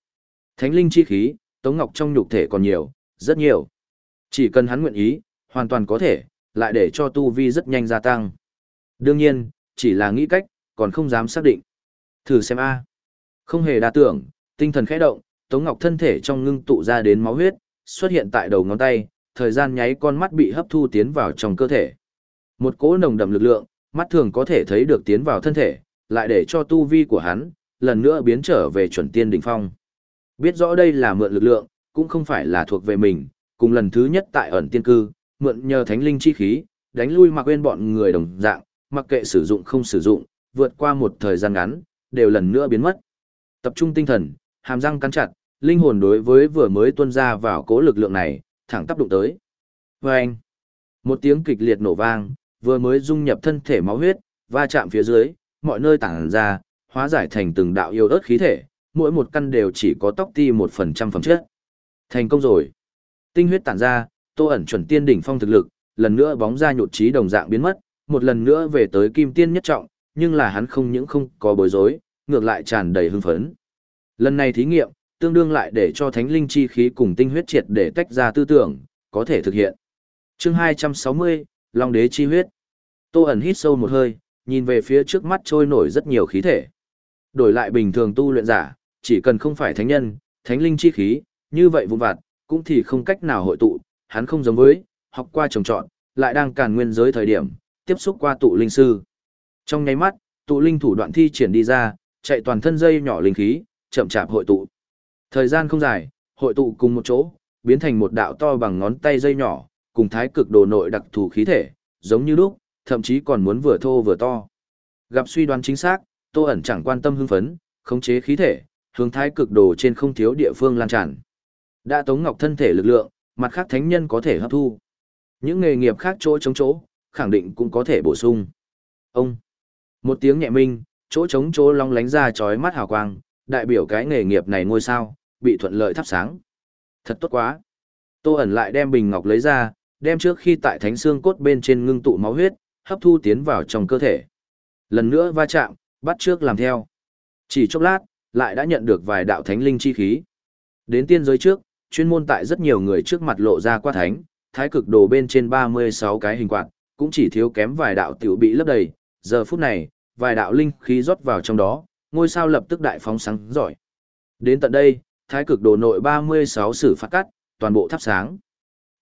thánh linh chi khí, Tống Ngọc trong nhục thể còn nhiều, rất nhiều. Chỉ cần hắn nguyện ý, hoàn toàn có thể, lại để cho tu vi rất nhanh gia tăng. Đương nhiên, chỉ là nghĩ cách, còn không dám xác định. Thử xem a. Không hề đa tưởng, tinh thần khẽ động, Tống Ngọc thân thể trong ngưng tụ ra đến máu huyết, xuất hiện tại đầu ngón tay, thời gian nháy con mắt bị hấp thu tiến vào trong cơ thể. Một cỗ nồng đậm lực lượng, mắt thường có thể thấy được tiến vào thân thể, lại để cho tu vi của hắn, lần nữa biến trở về chuẩn tiên đỉnh phong. Biết rõ đây là mượn lực lượng, cũng không phải là thuộc về mình, cùng lần thứ nhất tại ẩn tiên cư, mượn nhờ thánh linh chi khí, đánh lui mà quên bọn người đồng dạng, mặc kệ sử dụng không sử dụng, vượt qua một thời gian ngắn, đều lần nữa biến mất. Tập trung tinh thần, hàm răng cắn chặt, linh hồn đối với vừa mới tuôn ra vào cố lực lượng này, thẳng tác đụng tới. Và anh, một tiếng kịch liệt nổ vang, vừa mới dung nhập thân thể máu huyết, va chạm phía dưới, mọi nơi tản ra, hóa giải thành từng đạo yêu ớt khí thể, mỗi một căn đều chỉ có tóc ti một phần trăm phẩm chất. Thành công rồi. Tinh huyết tản ra, tô ẩn chuẩn tiên đỉnh phong thực lực, lần nữa bóng ra nhột trí đồng dạng biến mất, một lần nữa về tới kim tiên nhất trọng, nhưng là hắn không những không có bối rối, ngược lại tràn đầy hưng phấn. Lần này thí nghiệm, tương đương lại để cho thánh linh chi khí cùng tinh huyết triệt để tách ra tư tưởng, có thể thực hiện. Chương 260, Long đế chi huyết. Tô ẩn hít sâu một hơi, nhìn về phía trước mắt trôi nổi rất nhiều khí thể. Đổi lại bình thường tu luyện giả, chỉ cần không phải thánh nhân, thánh linh chi khí, như vậy vụn vặt, cũng thì không cách nào hội tụ, hắn không giống với, học qua trồng trọn, lại đang càn nguyên giới thời điểm, tiếp xúc qua tụ linh sư. Trong nháy mắt, tụ linh thủ đoạn thi triển đi ra, chạy toàn thân dây nhỏ linh khí, chậm chạp hội tụ. Thời gian không dài, hội tụ cùng một chỗ, biến thành một đạo to bằng ngón tay dây nhỏ, cùng thái cực đồ nội đặc thù khí thể, giống như lúc, thậm chí còn muốn vừa thô vừa to. Gặp suy đoán chính xác, Tô ẩn chẳng quan tâm hưng phấn, khống chế khí thể, hướng thái cực đồ trên không thiếu địa phương lan tràn. Đã Tống Ngọc thân thể lực lượng, mặt khác thánh nhân có thể hấp thu. Những nghề nghiệp khác chỗ chống chỗ, khẳng định cũng có thể bổ sung. Ông. Một tiếng nhẹ minh, chỗ trống chỗ long lánh ra chói mắt hào quang, đại biểu cái nghề nghiệp này ngôi sao, bị thuận lợi thắp sáng. Thật tốt quá. Tô ẩn lại đem bình ngọc lấy ra, đem trước khi tại thánh xương cốt bên trên ngưng tụ máu huyết, hấp thu tiến vào trong cơ thể. Lần nữa va chạm, bắt trước làm theo. Chỉ chốc lát, lại đã nhận được vài đạo thánh linh chi khí. Đến tiên giới trước, chuyên môn tại rất nhiều người trước mặt lộ ra qua thánh, thái cực đồ bên trên 36 cái hình quạt, cũng chỉ thiếu kém vài đạo tiểu bị lấp đầy, giờ phút này, vài đạo linh khí rót vào trong đó, ngôi sao lập tức đại phóng sáng giỏi. Đến tận đây, thái cực đồ nội 36 sử phát cắt, toàn bộ thắp sáng.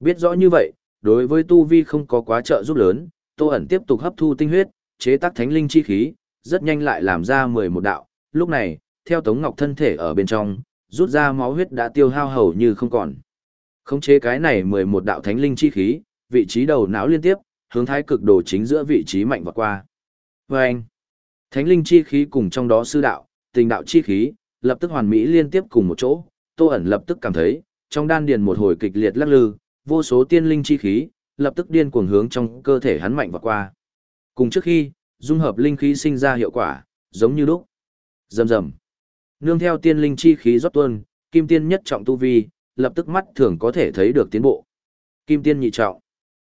Biết rõ như vậy, đối với tu vi không có quá trợ giúp lớn, Tô ẩn tiếp tục hấp thu tinh huyết, chế tác thánh linh chi khí, rất nhanh lại làm ra 11 đạo, lúc này, theo Tống Ngọc thân thể ở bên trong, rút ra máu huyết đã tiêu hao hầu như không còn. Khống chế cái này 11 đạo thánh linh chi khí, vị trí đầu não liên tiếp, hướng thái cực đồ chính giữa vị trí mạnh vọt qua. Và anh, thánh linh chi khí cùng trong đó sư đạo, tình đạo chi khí, lập tức hoàn mỹ liên tiếp cùng một chỗ, Tô ẩn lập tức cảm thấy, trong đan điền một hồi kịch liệt lắc lư, vô số tiên linh chi khí, lập tức điên cuồng hướng trong cơ thể hắn mạnh vọt qua. Cùng trước khi, dung hợp linh khí sinh ra hiệu quả, giống như lúc. Rầm rầm. Nương theo tiên linh chi khí rót tuôn, kim tiên nhất trọng tu vi, lập tức mắt thường có thể thấy được tiến bộ. Kim tiên nhị trọng,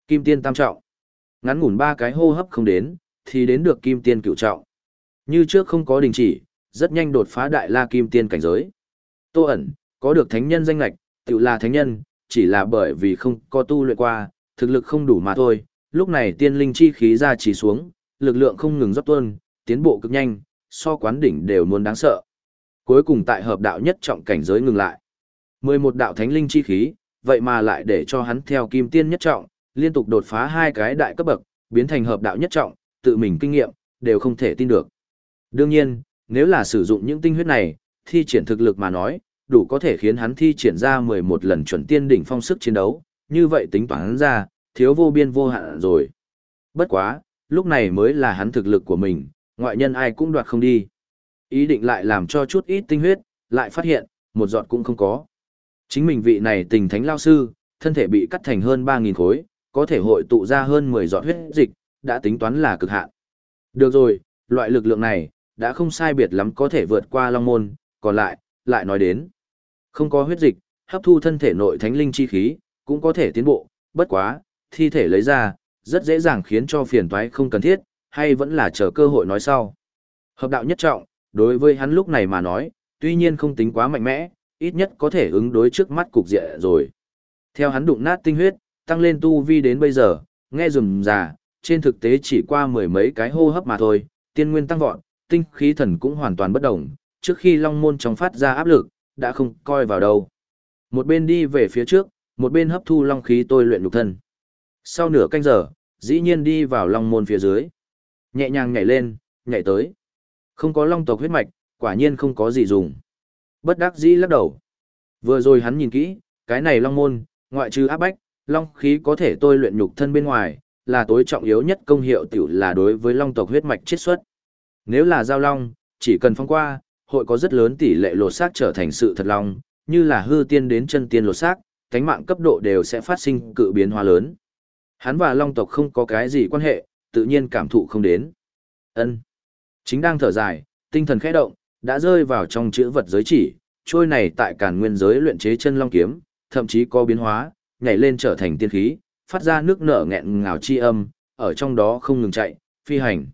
kim tiên tam trọng. Ngắn ngủn ba cái hô hấp không đến, thì đến được kim tiên Cựu trọng. Như trước không có đình chỉ, rất nhanh đột phá đại la kim tiên cảnh giới. Tô ẩn, có được thánh nhân danh lạch, tự là thánh nhân, chỉ là bởi vì không có tu luyện qua, thực lực không đủ mà thôi. Lúc này tiên linh chi khí ra chỉ xuống, lực lượng không ngừng dốc tuôn, tiến bộ cực nhanh, so quán đỉnh đều muốn đáng sợ. Cuối cùng tại hợp đạo nhất trọng cảnh giới ngừng lại. 11 đạo thánh linh chi khí, vậy mà lại để cho hắn theo kim tiên nhất trọng, liên tục đột phá hai cái đại cấp bậc, biến thành hợp đạo nhất trọng, tự mình kinh nghiệm, đều không thể tin được. Đương nhiên, nếu là sử dụng những tinh huyết này, thi triển thực lực mà nói, đủ có thể khiến hắn thi triển ra 11 lần chuẩn tiên đỉnh phong sức chiến đấu, như vậy tính toán hắn ra, thiếu vô biên vô hạn rồi. Bất quá, lúc này mới là hắn thực lực của mình, ngoại nhân ai cũng đoạt không đi. Ý định lại làm cho chút ít tinh huyết, lại phát hiện, một giọt cũng không có. Chính mình vị này tình thánh lao sư, thân thể bị cắt thành hơn 3.000 khối, có thể hội tụ ra hơn 10 giọt huyết dịch, đã tính toán là cực hạn. Được rồi, loại lực lượng này, đã không sai biệt lắm có thể vượt qua long môn, còn lại, lại nói đến. Không có huyết dịch, hấp thu thân thể nội thánh linh chi khí, cũng có thể tiến bộ, bất quá, thi thể lấy ra, rất dễ dàng khiến cho phiền toái không cần thiết, hay vẫn là chờ cơ hội nói sau. Hợp đạo nhất trọng, đối với hắn lúc này mà nói, tuy nhiên không tính quá mạnh mẽ, ít nhất có thể ứng đối trước mắt cục diện rồi. Theo hắn đụng nát tinh huyết, tăng lên tu vi đến bây giờ, nghe rùm già, trên thực tế chỉ qua mười mấy cái hô hấp mà thôi, tiên nguyên tăng vọt, tinh khí thần cũng hoàn toàn bất động, trước khi long môn trong phát ra áp lực, đã không coi vào đâu. Một bên đi về phía trước, một bên hấp thu long khí tôi luyện lục thân. Sau nửa canh giờ, dĩ nhiên đi vào long môn phía dưới. Nhẹ nhàng nhảy lên, nhảy tới. Không có long tộc huyết mạch, quả nhiên không có gì dùng. Bất đắc dĩ lắc đầu. Vừa rồi hắn nhìn kỹ, cái này long môn, ngoại trừ áp bách, long khí có thể tôi luyện nhục thân bên ngoài, là tối trọng yếu nhất công hiệu tiểu là đối với long tộc huyết mạch chiết xuất. Nếu là giao long, chỉ cần phong qua, hội có rất lớn tỷ lệ lột xác trở thành sự thật long, như là hư tiên đến chân tiên lột xác, cánh mạng cấp độ đều sẽ phát sinh cự biến hóa lớn. Hắn và long tộc không có cái gì quan hệ, tự nhiên cảm thụ không đến. Ân. Chính đang thở dài, tinh thần khẽ động, đã rơi vào trong chữ vật giới chỉ, trôi này tại càn nguyên giới luyện chế chân long kiếm, thậm chí có biến hóa, nhảy lên trở thành tiên khí, phát ra nước nở nghẹn ngào chi âm, ở trong đó không ngừng chạy, phi hành.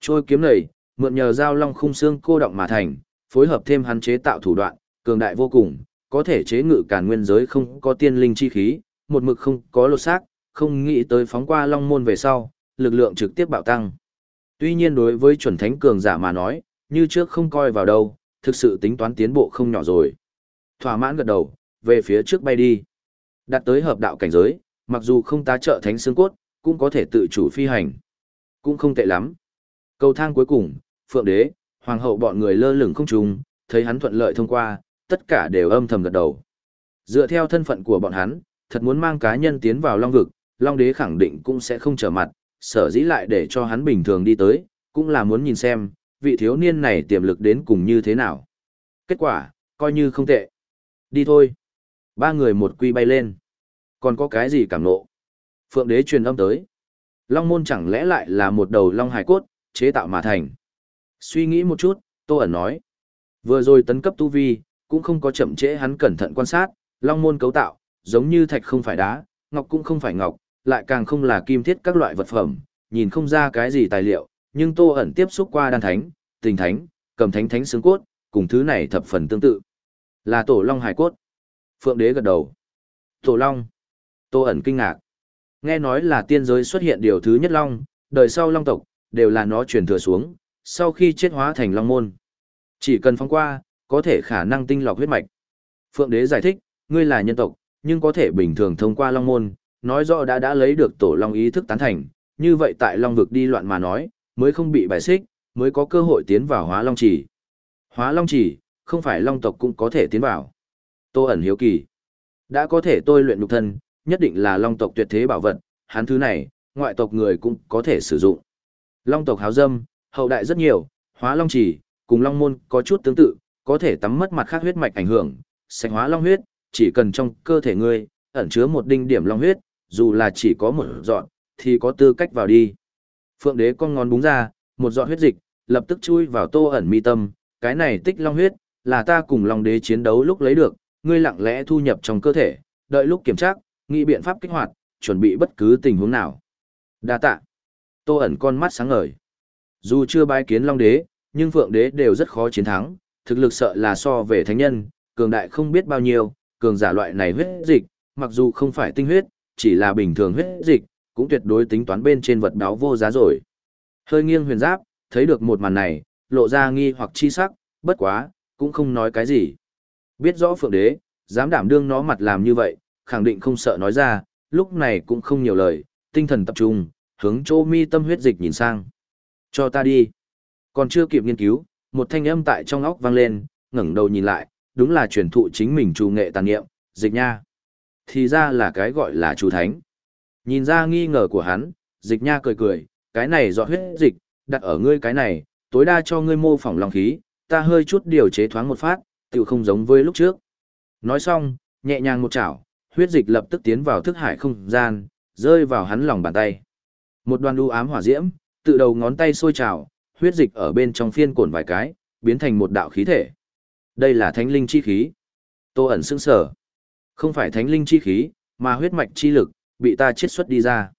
Trôi kiếm này, mượn nhờ dao long khung xương cô động mà thành, phối hợp thêm hắn chế tạo thủ đoạn, cường đại vô cùng, có thể chế ngự cả nguyên giới không có tiên linh chi khí, một mực không có lột xác, không nghĩ tới phóng qua long môn về sau, lực lượng trực tiếp bạo tăng. Tuy nhiên đối với chuẩn thánh cường giả mà nói, như trước không coi vào đâu, thực sự tính toán tiến bộ không nhỏ rồi. Thỏa mãn gật đầu, về phía trước bay đi. Đạt tới hợp đạo cảnh giới, mặc dù không tá trợ thánh xương cốt, cũng có thể tự chủ phi hành. Cũng không tệ lắm. Cầu thang cuối cùng, Phượng Đế, Hoàng hậu bọn người lơ lửng không trùng, thấy hắn thuận lợi thông qua, tất cả đều âm thầm gật đầu. Dựa theo thân phận của bọn hắn, thật muốn mang cá nhân tiến vào Long Vực, Long Đế khẳng định cũng sẽ không trở mặt, sở dĩ lại để cho hắn bình thường đi tới, cũng là muốn nhìn xem, vị thiếu niên này tiềm lực đến cùng như thế nào. Kết quả, coi như không tệ. Đi thôi. Ba người một quy bay lên. Còn có cái gì cảm nộ? Phượng đế truyền âm tới. Long môn chẳng lẽ lại là một đầu long hải cốt, chế tạo mà thành. Suy nghĩ một chút, Tô ẩn nói. Vừa rồi tấn cấp tu vi, cũng không có chậm trễ hắn cẩn thận quan sát, long môn cấu tạo, giống như thạch không phải đá, ngọc cũng không phải ngọc, lại càng không là kim thiết các loại vật phẩm, nhìn không ra cái gì tài liệu, nhưng Tô ẩn tiếp xúc qua đan thánh, tình thánh, cầm thánh thánh xương cốt, cùng thứ này thập phần tương tự. Là tổ long hải cốt. Phượng đế gật đầu. Tổ long. Tô ẩn kinh ngạc. Nghe nói là tiên giới xuất hiện điều thứ nhất long, đời sau long tộc, đều là nó truyền thừa xuống, sau khi chết hóa thành long môn. Chỉ cần phóng qua, có thể khả năng tinh lọc huyết mạch. Phượng đế giải thích, ngươi là nhân tộc, nhưng có thể bình thường thông qua long môn, nói rõ đã đã lấy được tổ long ý thức tán thành, như vậy tại long vực đi loạn mà nói, mới không bị bài xích, mới có cơ hội tiến vào hóa long chỉ. Hóa long chỉ, không phải long tộc cũng có thể tiến vào. Tô ẩn hiếu kỳ. Đã có thể tôi luyện nhục thân, nhất định là long tộc tuyệt thế bảo vật, hắn thứ này, ngoại tộc người cũng có thể sử dụng. Long tộc háo dâm, hậu đại rất nhiều, hóa long chỉ, cùng long môn có chút tương tự, có thể tắm mất mặt khác huyết mạch ảnh hưởng, sạch hóa long huyết, chỉ cần trong cơ thể ngươi, ẩn chứa một đinh điểm long huyết, dù là chỉ có một dọn, thì có tư cách vào đi. Phượng đế con ngón búng ra, một giọt huyết dịch, lập tức chui vào tô ẩn mi tâm, cái này tích long huyết, là ta cùng long đế chiến đấu lúc lấy được, ngươi lặng lẽ thu nhập trong cơ thể, đợi lúc kiểm tra, nghĩ biện pháp kích hoạt, chuẩn bị bất cứ tình huống nào. Đa tạ. Tô ẩn con mắt sáng ngời. Dù chưa bái kiến long đế, nhưng phượng đế đều rất khó chiến thắng, thực lực sợ là so về thánh nhân, cường đại không biết bao nhiêu, cường giả loại này huyết dịch, mặc dù không phải tinh huyết, chỉ là bình thường huyết dịch, cũng tuyệt đối tính toán bên trên vật đáo vô giá rồi. Hơi nghiêng huyền giáp, thấy được một màn này, lộ ra nghi hoặc chi sắc, bất quá, cũng không nói cái gì. Biết rõ phượng đế, dám đảm đương nó mặt làm như vậy, khẳng định không sợ nói ra, lúc này cũng không nhiều lời, tinh thần tập trung, hướng chỗ mi tâm huyết dịch nhìn sang. Cho ta đi. Còn chưa kịp nghiên cứu, một thanh âm tại trong óc vang lên, ngẩng đầu nhìn lại, đúng là truyền thụ chính mình chủ nghệ tàn nghiệm, dịch nha. Thì ra là cái gọi là chú thánh. Nhìn ra nghi ngờ của hắn, dịch nha cười cười, cái này dọa huyết dịch, đặt ở ngươi cái này, tối đa cho ngươi mô phỏng lòng khí, ta hơi chút điều chế thoáng một phát, tự không giống với lúc trước. Nói xong, nhẹ nhàng một chảo, huyết dịch lập tức tiến vào thức hải không gian, rơi vào hắn lòng bàn tay. Một đoàn u ám hỏa diễm, tự đầu ngón tay sôi trào, huyết dịch ở bên trong phiên cồn vài cái, biến thành một đạo khí thể. Đây là thánh linh chi khí. Tô ẩn sững sở. Không phải thánh linh chi khí, mà huyết mạch chi lực, bị ta chiết xuất đi ra.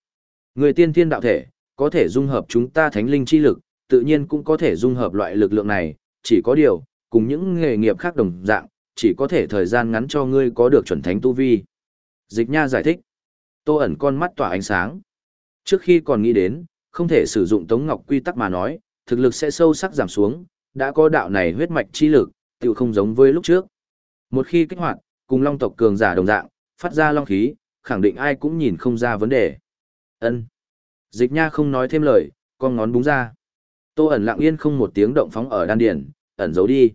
Người tiên thiên đạo thể, có thể dung hợp chúng ta thánh linh chi lực, tự nhiên cũng có thể dung hợp loại lực lượng này, chỉ có điều, cùng những nghề nghiệp khác đồng dạng, chỉ có thể thời gian ngắn cho ngươi có được chuẩn thánh tu vi. Dịch Nha giải thích. Tô ẩn con mắt tỏa ánh sáng. Trước khi còn nghĩ đến, không thể sử dụng Tống Ngọc quy tắc mà nói, thực lực sẽ sâu sắc giảm xuống, đã có đạo này huyết mạch chi lực, tự không giống với lúc trước. Một khi kích hoạt, cùng long tộc cường giả đồng dạng, phát ra long khí, khẳng định ai cũng nhìn không ra vấn đề. Ân. Dịch Nha không nói thêm lời, con ngón búng ra. Tô ẩn lặng yên không một tiếng động phóng ở đan điển, ẩn giấu đi.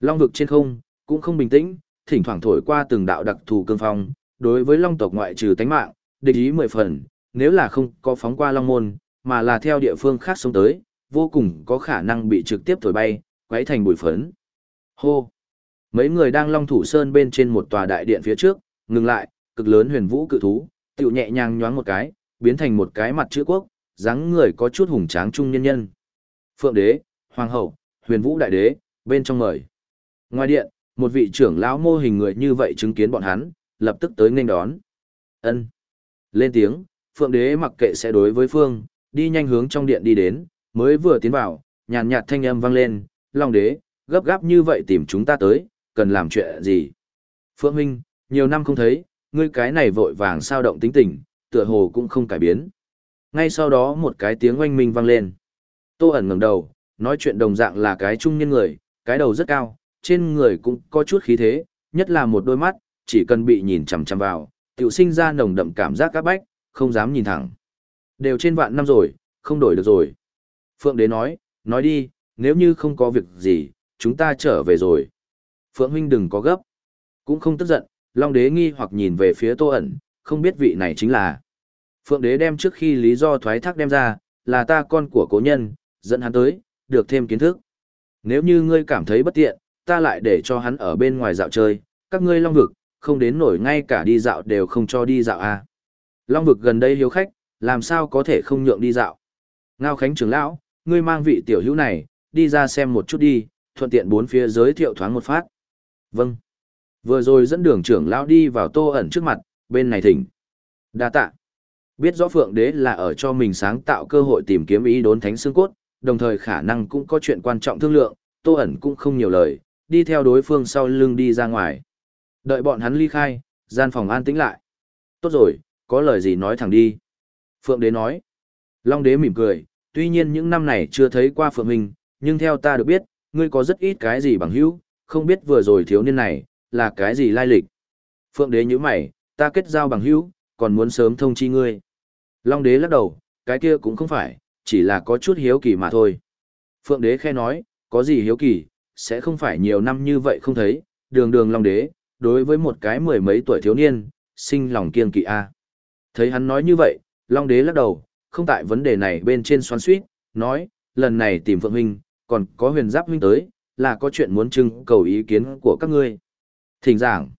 Long vực trên không, cũng không bình tĩnh, thỉnh thoảng thổi qua từng đạo đặc thù cương phong, đối với long tộc ngoại trừ tánh mạng, địch ý mười phần, nếu là không có phóng qua long môn, mà là theo địa phương khác sống tới, vô cùng có khả năng bị trực tiếp thổi bay, quấy thành bụi phấn. Hô! Mấy người đang long thủ sơn bên trên một tòa đại điện phía trước, ngừng lại, cực lớn huyền vũ cự thú, tiểu nhẹ nhàng nhoáng một cái, biến thành một cái mặt chữ quốc, dáng người có chút hùng tráng trung nhân nhân. Phượng đế, hoàng hậu, huyền vũ đại đế, bên trong mời. Ngoài điện, một vị trưởng lão mô hình người như vậy chứng kiến bọn hắn, lập tức tới nghênh đón. Ân. Lên tiếng, Phượng đế mặc kệ sẽ đối với Phương, đi nhanh hướng trong điện đi đến, mới vừa tiến vào, nhàn nhạt thanh âm vang lên, Long đế, gấp gáp như vậy tìm chúng ta tới, cần làm chuyện gì? Phượng huynh, nhiều năm không thấy, ngươi cái này vội vàng sao động tính tình, tựa hồ cũng không cải biến. Ngay sau đó một cái tiếng oanh minh vang lên. Tô ẩn ngẩng đầu, nói chuyện đồng dạng là cái trung niên người, cái đầu rất cao, trên người cũng có chút khí thế, nhất là một đôi mắt, chỉ cần bị nhìn chằm chằm vào, tiểu sinh ra nồng đậm cảm giác các bách, không dám nhìn thẳng. Đều trên vạn năm rồi, không đổi được rồi. Phượng đế nói, nói đi, nếu như không có việc gì, chúng ta trở về rồi. Phượng huynh đừng có gấp. Cũng không tức giận, Long đế nghi hoặc nhìn về phía tô ẩn, không biết vị này chính là. Phượng đế đem trước khi lý do thoái thác đem ra, là ta con của cố nhân, dẫn hắn tới, được thêm kiến thức. Nếu như ngươi cảm thấy bất tiện, ta lại để cho hắn ở bên ngoài dạo chơi, các ngươi long vực, không đến nổi ngay cả đi dạo đều không cho đi dạo à. Long vực gần đây hiếu khách, làm sao có thể không nhượng đi dạo. Ngao Khánh trưởng lão, ngươi mang vị tiểu hữu này, đi ra xem một chút đi, thuận tiện bốn phía giới thiệu thoáng một phát. Vâng. Vừa rồi dẫn đường trưởng lão đi vào tô ẩn trước mặt, bên này thỉnh. Đa tạ. Biết rõ Phượng Đế là ở cho mình sáng tạo cơ hội tìm kiếm ý đốn thánh xương cốt, đồng thời khả năng cũng có chuyện quan trọng thương lượng, Tô ẩn cũng không nhiều lời, đi theo đối phương sau lưng đi ra ngoài. Đợi bọn hắn ly khai, gian phòng an tĩnh lại. Tốt rồi, có lời gì nói thẳng đi. Phượng Đế nói. Long Đế mỉm cười, tuy nhiên những năm này chưa thấy qua Phượng Minh, nhưng theo ta được biết, ngươi có rất ít cái gì bằng hữu, không biết vừa rồi thiếu niên này, là cái gì lai lịch. Phượng Đế như mày, ta kết giao bằng hữu, còn muốn sớm thông chi ngươi. Long đế lắc đầu, cái kia cũng không phải, chỉ là có chút hiếu kỳ mà thôi. Phượng đế khe nói, có gì hiếu kỳ, sẽ không phải nhiều năm như vậy không thấy, đường đường long đế, đối với một cái mười mấy tuổi thiếu niên, sinh lòng kiên kỵ a. Thấy hắn nói như vậy, long đế lắc đầu, không tại vấn đề này bên trên xoắn suýt, nói, lần này tìm Phượng huynh, còn có huyền giáp huynh tới, là có chuyện muốn trưng cầu ý kiến của các ngươi. Thỉnh giảng,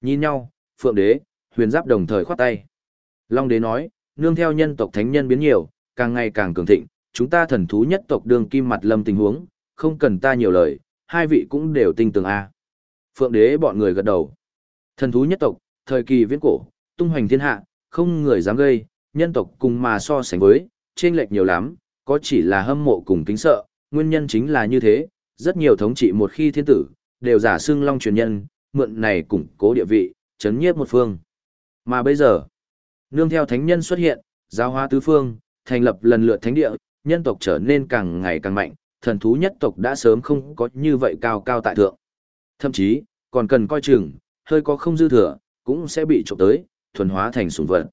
nhìn nhau, Phượng đế, huyền giáp đồng thời khoát tay. Long đế nói, nương theo nhân tộc thánh nhân biến nhiều, càng ngày càng cường thịnh, chúng ta thần thú nhất tộc đường kim mặt lâm tình huống, không cần ta nhiều lời, hai vị cũng đều tinh tường a. Phượng đế bọn người gật đầu. Thần thú nhất tộc, thời kỳ viễn cổ, tung hoành thiên hạ, không người dám gây, nhân tộc cùng mà so sánh với, trên lệch nhiều lắm, có chỉ là hâm mộ cùng kính sợ, nguyên nhân chính là như thế, rất nhiều thống trị một khi thiên tử, đều giả xưng long truyền nhân, mượn này củng cố địa vị, chấn nhiếp một phương. Mà bây giờ, nương theo thánh nhân xuất hiện, giáo hóa tứ phương, thành lập lần lượt thánh địa, nhân tộc trở nên càng ngày càng mạnh, thần thú nhất tộc đã sớm không có như vậy cao cao tại thượng. Thậm chí, còn cần coi chừng, hơi có không dư thừa, cũng sẽ bị trộm tới, thuần hóa thành sủng vật.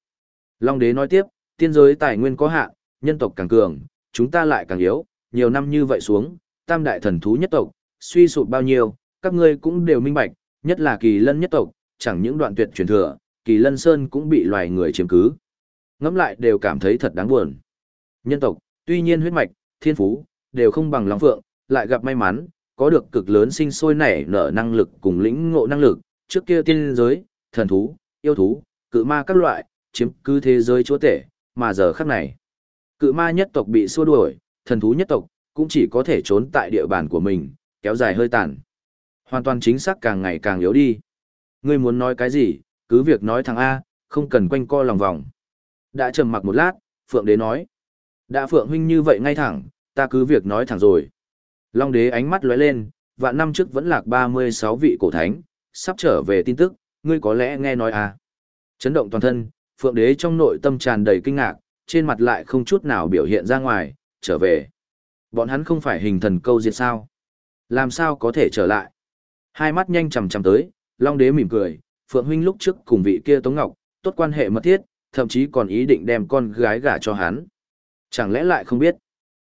Long đế nói tiếp, tiên giới tài nguyên có hạn, nhân tộc càng cường, chúng ta lại càng yếu, nhiều năm như vậy xuống, tam đại thần thú nhất tộc, suy sụp bao nhiêu, các ngươi cũng đều minh bạch, nhất là kỳ lân nhất tộc, chẳng những đoạn tuyệt truyền thừa, kỳ lân sơn cũng bị loài người chiếm cứ. Ngẫm lại đều cảm thấy thật đáng buồn. Nhân tộc, tuy nhiên huyết mạch, thiên phú, đều không bằng Long Phượng, lại gặp may mắn, có được cực lớn sinh sôi nảy nở năng lực cùng lĩnh ngộ năng lực, trước kia tiên giới, thần thú, yêu thú, cự ma các loại, chiếm cứ thế giới chúa tể, mà giờ khắc này. Cự ma nhất tộc bị xua đuổi, thần thú nhất tộc, cũng chỉ có thể trốn tại địa bàn của mình, kéo dài hơi tàn. Hoàn toàn chính xác càng ngày càng yếu đi. Ngươi muốn nói cái gì, cứ việc nói thằng A, không cần quanh co lòng vòng. Đã trầm mặc một lát, Phượng Đế nói. Đã Phượng huynh như vậy ngay thẳng, ta cứ việc nói thẳng rồi. Long Đế ánh mắt lóe lên, vạn năm trước vẫn lạc 36 vị cổ thánh, sắp trở về tin tức, ngươi có lẽ nghe nói à. Chấn động toàn thân, Phượng Đế trong nội tâm tràn đầy kinh ngạc, trên mặt lại không chút nào biểu hiện ra ngoài, trở về. Bọn hắn không phải hình thần câu diệt sao? Làm sao có thể trở lại? Hai mắt nhanh chằm chằm tới, Long Đế mỉm cười, Phượng huynh lúc trước cùng vị kia Tống Ngọc, tốt quan hệ mật thiết, thậm chí còn ý định đem con gái gả cho hắn. Chẳng lẽ lại không biết?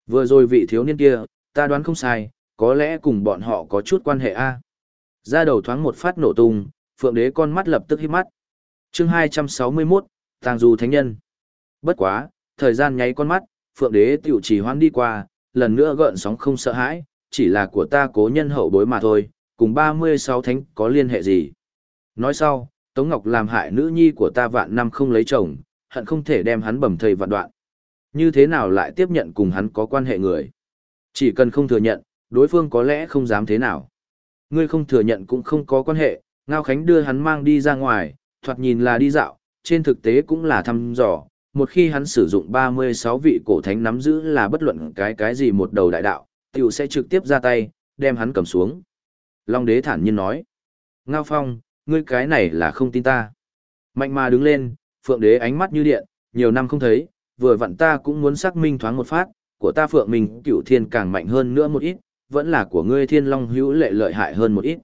Vừa rồi vị thiếu niên kia, ta đoán không sai, có lẽ cùng bọn họ có chút quan hệ a. Ra đầu thoáng một phát nổ tung, Phượng Đế con mắt lập tức híp mắt. Chương 261, Tàng Du Thánh Nhân. Bất quá, thời gian nháy con mắt, Phượng Đế tiểu chỉ hoan đi qua, lần nữa gợn sóng không sợ hãi, chỉ là của ta cố nhân hậu bối mà thôi, cùng 36 thánh có liên hệ gì. Nói sau, Tống Ngọc làm hại nữ nhi của ta vạn năm không lấy chồng, hận không thể đem hắn bầm thầy vạn đoạn. Như thế nào lại tiếp nhận cùng hắn có quan hệ người? Chỉ cần không thừa nhận, đối phương có lẽ không dám thế nào. Ngươi không thừa nhận cũng không có quan hệ, Ngao Khánh đưa hắn mang đi ra ngoài, thoạt nhìn là đi dạo, trên thực tế cũng là thăm dò. Một khi hắn sử dụng 36 vị cổ thánh nắm giữ là bất luận cái cái gì một đầu đại đạo, tiểu sẽ trực tiếp ra tay, đem hắn cầm xuống. Long đế thản nhiên nói. Ngao Phong, ngươi cái này là không tin ta. Mạnh mà đứng lên, Phượng đế ánh mắt như điện, nhiều năm không thấy, vừa vặn ta cũng muốn xác minh thoáng một phát, của ta Phượng mình cửu thiên càng mạnh hơn nữa một ít, vẫn là của ngươi thiên long hữu lệ lợi hại hơn một ít.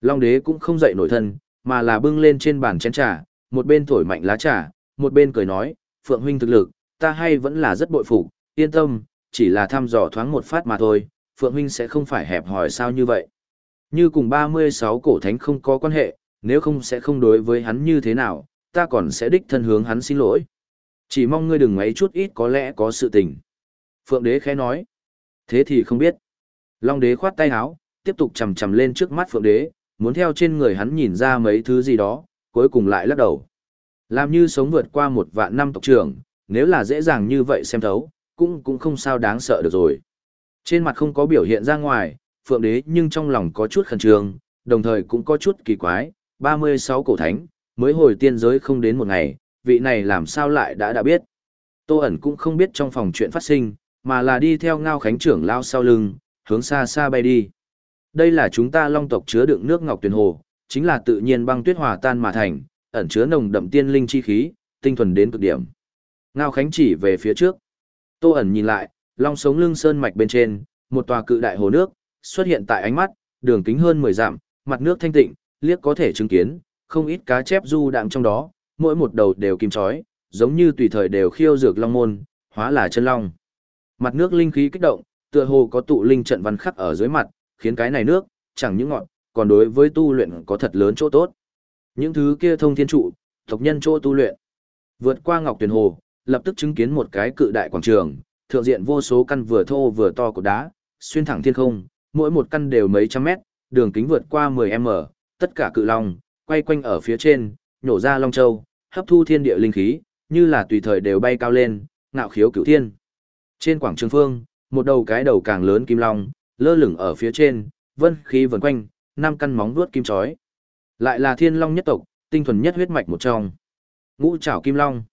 Long đế cũng không dậy nổi thân, mà là bưng lên trên bàn chén trà, một bên thổi mạnh lá trà, một bên cười nói, Phượng huynh thực lực, ta hay vẫn là rất bội phục, yên tâm, chỉ là thăm dò thoáng một phát mà thôi, Phượng huynh sẽ không phải hẹp hỏi sao như vậy. Như cùng 36 cổ thánh không có quan hệ, nếu không sẽ không đối với hắn như thế nào, ta còn sẽ đích thân hướng hắn xin lỗi. Chỉ mong ngươi đừng mấy chút ít có lẽ có sự tình. Phượng đế khẽ nói. Thế thì không biết. Long đế khoát tay áo, tiếp tục chầm chầm lên trước mắt phượng đế, muốn theo trên người hắn nhìn ra mấy thứ gì đó, cuối cùng lại lắc đầu. Làm như sống vượt qua một vạn năm tộc trưởng, nếu là dễ dàng như vậy xem thấu, cũng cũng không sao đáng sợ được rồi. Trên mặt không có biểu hiện ra ngoài, phượng đế nhưng trong lòng có chút khẩn trương, đồng thời cũng có chút kỳ quái, 36 cổ thánh, mới hồi tiên giới không đến một ngày, vị này làm sao lại đã đã biết. Tô ẩn cũng không biết trong phòng chuyện phát sinh, mà là đi theo ngao khánh trưởng lao sau lưng, hướng xa xa bay đi. Đây là chúng ta long tộc chứa đựng nước ngọc tuyền hồ, chính là tự nhiên băng tuyết hòa tan mà thành, ẩn chứa nồng đậm tiên linh chi khí, tinh thuần đến cực điểm. Ngao khánh chỉ về phía trước. Tô ẩn nhìn lại, long sống lưng sơn mạch bên trên, một tòa cự đại hồ nước, xuất hiện tại ánh mắt, đường kính hơn 10 dặm, mặt nước thanh tịnh, liếc có thể chứng kiến, không ít cá chép du đạm trong đó, mỗi một đầu đều kim chói, giống như tùy thời đều khiêu dược long môn, hóa là chân long. Mặt nước linh khí kích động, tựa hồ có tụ linh trận văn khắc ở dưới mặt, khiến cái này nước chẳng những ngọn, còn đối với tu luyện có thật lớn chỗ tốt. Những thứ kia thông thiên trụ, tộc nhân chỗ tu luyện. Vượt qua Ngọc Tuyền Hồ, lập tức chứng kiến một cái cự đại quảng trường, thượng diện vô số căn vừa thô vừa to của đá, xuyên thẳng thiên không, mỗi một căn đều mấy trăm mét, đường kính vượt qua 10m, tất cả cự long, quay quanh ở phía trên, nhổ ra long châu, hấp thu thiên địa linh khí, như là tùy thời đều bay cao lên, ngạo khiếu cửu thiên. Trên quảng trường phương, một đầu cái đầu càng lớn kim long, lơ lửng ở phía trên, vân khí vần quanh, năm căn móng vuốt kim chói. Lại là thiên long nhất tộc, tinh thuần nhất huyết mạch một trong. Ngũ trảo kim long.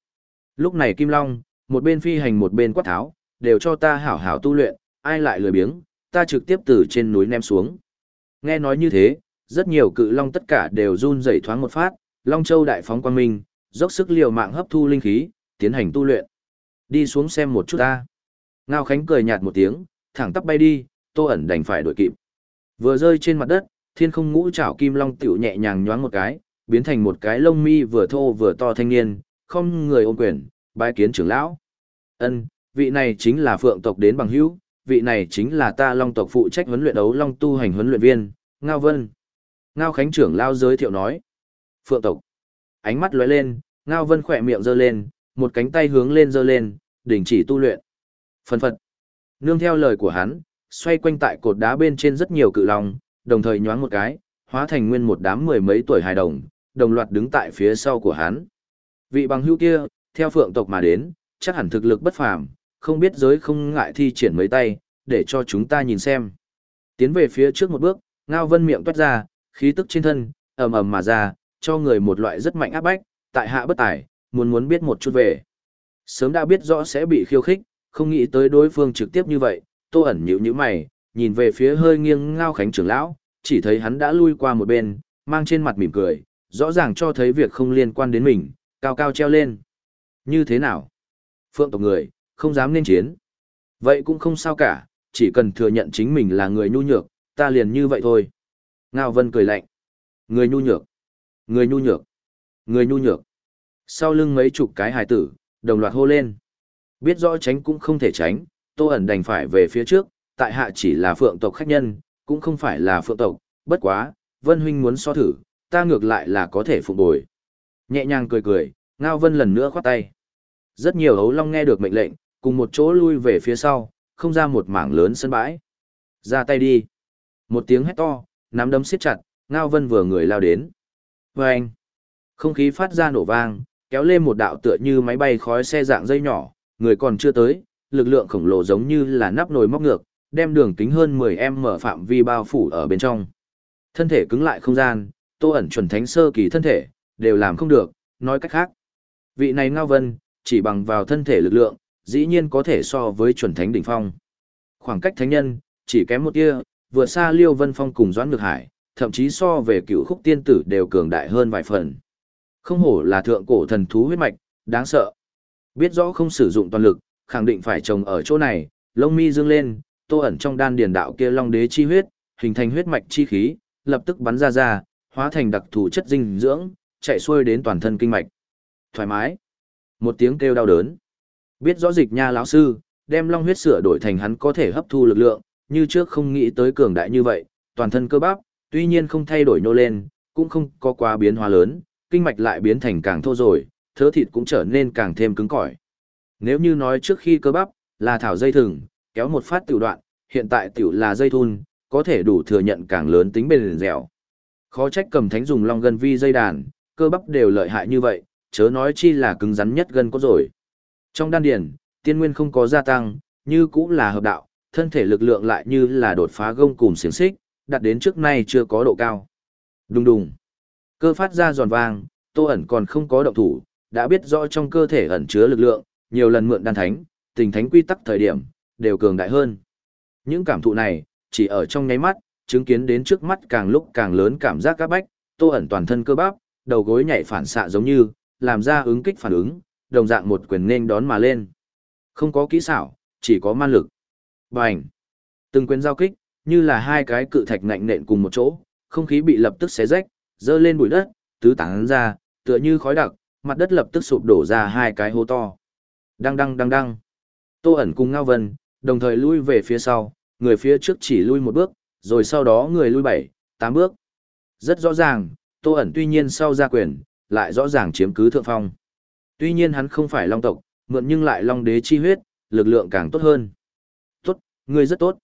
Lúc này kim long, một bên phi hành một bên quát tháo, đều cho ta hảo hảo tu luyện, ai lại lười biếng, ta trực tiếp từ trên núi ném xuống. Nghe nói như thế, rất nhiều cự long tất cả đều run rẩy thoáng một phát, Long Châu đại phóng quang minh, dốc sức liều mạng hấp thu linh khí, tiến hành tu luyện. Đi xuống xem một chút ta. Ngao Khánh cười nhạt một tiếng, thẳng tắp bay đi, Tô ẩn đành phải đuổi kịp. Vừa rơi trên mặt đất, thiên không ngũ trảo kim long tiểu nhẹ nhàng nhoáng một cái, biến thành một cái lông mi vừa thô vừa to thanh niên, không người ôm quyền, bái kiến trưởng lão. Ân, vị này chính là phượng tộc đến bằng hữu, vị này chính là ta long tộc phụ trách huấn luyện đấu long tu hành huấn luyện viên, Ngao Vân. Ngao Khánh trưởng lao giới thiệu nói. Phượng tộc. Ánh mắt lóe lên, Ngao Vân khỏe miệng giơ lên, một cánh tay hướng lên giơ lên, đình chỉ tu luyện. Phân phật. Nương theo lời của hắn, xoay quanh tại cột đá bên trên rất nhiều cự long, đồng thời nhoáng một cái, hóa thành nguyên một đám mười mấy tuổi hài đồng, đồng loạt đứng tại phía sau của hắn. Vị bằng hữu kia, theo phượng tộc mà đến, chắc hẳn thực lực bất phàm, không biết giới không ngại thi triển mấy tay, để cho chúng ta nhìn xem. Tiến về phía trước một bước, Ngao Vân miệng toát ra, khí tức trên thân, ầm ầm mà ra, cho người một loại rất mạnh áp bách, tại hạ bất tài, muốn muốn biết một chút về. Sớm đã biết rõ sẽ bị khiêu khích, không nghĩ tới đối phương trực tiếp như vậy, tô ẩn nhíu nhữ mày, nhìn về phía hơi nghiêng ngao khánh trưởng lão, chỉ thấy hắn đã lui qua một bên, mang trên mặt mỉm cười, rõ ràng cho thấy việc không liên quan đến mình, cao cao treo lên. Như thế nào? Phượng tộc người, không dám nên chiến. Vậy cũng không sao cả, chỉ cần thừa nhận chính mình là người nhu nhược, ta liền như vậy thôi. Ngao Vân cười lạnh. Người nhu nhược. Người nhu nhược. Người nhu nhược. Sau lưng mấy chục cái hài tử, đồng loạt hô lên. Biết rõ tránh cũng không thể tránh, Tô ẩn đành phải về phía trước, tại hạ chỉ là phượng tộc khách nhân, cũng không phải là phượng tộc, bất quá, Vân huynh muốn so thử, ta ngược lại là có thể phục bồi. Nhẹ nhàng cười cười, Ngao Vân lần nữa khoát tay. Rất nhiều ấu long nghe được mệnh lệnh, cùng một chỗ lui về phía sau, không ra một mảng lớn sân bãi. Ra tay đi. Một tiếng hét to, nắm đấm siết chặt, Ngao Vân vừa người lao đến. Vâng! Không khí phát ra nổ vang, kéo lên một đạo tựa như máy bay khói xe dạng dây nhỏ, người còn chưa tới, lực lượng khổng lồ giống như là nắp nồi móc ngược, đem đường kính hơn 10 mở phạm vi bao phủ ở bên trong. Thân thể cứng lại không gian, tô ẩn chuẩn thánh sơ kỳ thân thể, đều làm không được, nói cách khác. Vị này Ngao Vân, chỉ bằng vào thân thể lực lượng, dĩ nhiên có thể so với chuẩn thánh đỉnh phong. Khoảng cách thánh nhân, chỉ kém một tia, vượt xa Liêu Vân Phong cùng Doãn Ngược Hải, thậm chí so về cựu khúc tiên tử đều cường đại hơn vài phần. Không hổ là thượng cổ thần thú huyết mạch, đáng sợ. Biết rõ không sử dụng toàn lực, khẳng định phải trồng ở chỗ này, lông mi dương lên, tô ẩn trong đan điền đạo kia long đế chi huyết, hình thành huyết mạch chi khí, lập tức bắn ra ra, hóa thành đặc thù chất dinh dưỡng, chạy xuôi đến toàn thân kinh mạch. Thoải mái. Một tiếng kêu đau đớn. Biết rõ dịch nha lão sư, đem long huyết sửa đổi thành hắn có thể hấp thu lực lượng, như trước không nghĩ tới cường đại như vậy, toàn thân cơ bắp, tuy nhiên không thay đổi nô lên, cũng không có quá biến hóa lớn, kinh mạch lại biến thành càng thô rồi, thớ thịt cũng trở nên càng thêm cứng cỏi. Nếu như nói trước khi cơ bắp là thảo dây thừng, kéo một phát tiểu đoạn, hiện tại tiểu là dây thun, có thể đủ thừa nhận càng lớn tính bền dẻo. Khó trách cầm thánh dùng long gân vi dây đàn, cơ bắp đều lợi hại như vậy, chớ nói chi là cứng rắn nhất gân có rồi. Trong đan điển, tiên nguyên không có gia tăng, như cũng là hợp đạo, thân thể lực lượng lại như là đột phá gông cùng xiềng xích, đạt đến trước nay chưa có độ cao. Đùng đùng. Cơ phát ra giòn vang, Tô ẩn còn không có động thủ, đã biết rõ trong cơ thể ẩn chứa lực lượng, nhiều lần mượn đan thánh, tình thánh quy tắc thời điểm, đều cường đại hơn. Những cảm thụ này, chỉ ở trong nháy mắt, chứng kiến đến trước mắt càng lúc càng lớn cảm giác các bách, Tô ẩn toàn thân cơ bắp, đầu gối nhảy phản xạ giống như, làm ra ứng kích phản ứng, đồng dạng một quyền nên đón mà lên. Không có kỹ xảo, chỉ có man lực. Bành! Từng quyền giao kích, như là hai cái cự thạch ngạnh nện cùng một chỗ, không khí bị lập tức xé rách, dơ lên bụi đất, tứ tán ra, tựa như khói đặc, mặt đất lập tức sụp đổ ra hai cái hố to. Đăng đăng đăng đăng. Tô ẩn cùng Ngao Vân, đồng thời lui về phía sau, người phía trước chỉ lui một bước, rồi sau đó người lui bảy, tám bước. Rất rõ ràng, Tô ẩn tuy nhiên sau ra quyền, lại rõ ràng chiếm cứ thượng phong. Tuy nhiên hắn không phải long tộc, mượn nhưng lại long đế chi huyết, lực lượng càng tốt hơn. Ngươi rất tốt.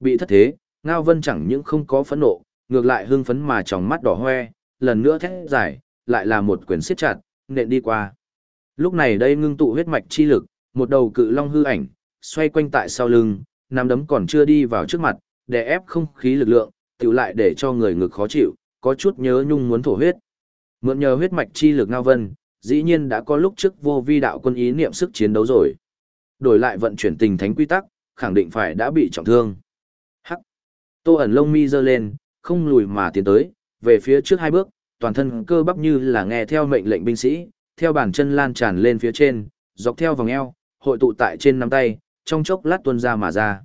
Bị thất thế, Ngao Vân chẳng những không có phẫn nộ, ngược lại hưng phấn mà tròng mắt đỏ hoe, lần nữa thét giải, lại là một quyền siết chặt, nện đi qua. Lúc này đây ngưng tụ huyết mạch chi lực, một đầu cự long hư ảnh, xoay quanh tại sau lưng, nắm đấm còn chưa đi vào trước mặt, để ép không khí lực lượng, tiểu lại để cho người ngực khó chịu, có chút nhớ nhung muốn thổ huyết. Mượn nhờ huyết mạch chi lực ngao vân, dĩ nhiên đã có lúc trước vô vi đạo quân ý niệm sức chiến đấu rồi. Đổi lại vận chuyển tình thánh quy tắc, khẳng định phải đã bị trọng thương. Hắc. Tô ẩn lông mi giơ lên, không lùi mà tiến tới, về phía trước hai bước, toàn thân cơ bắp như là nghe theo mệnh lệnh binh sĩ, theo bàn chân lan tràn lên phía trên, dọc theo vòng eo, hội tụ tại trên nắm tay, trong chốc lát tuôn ra mà ra.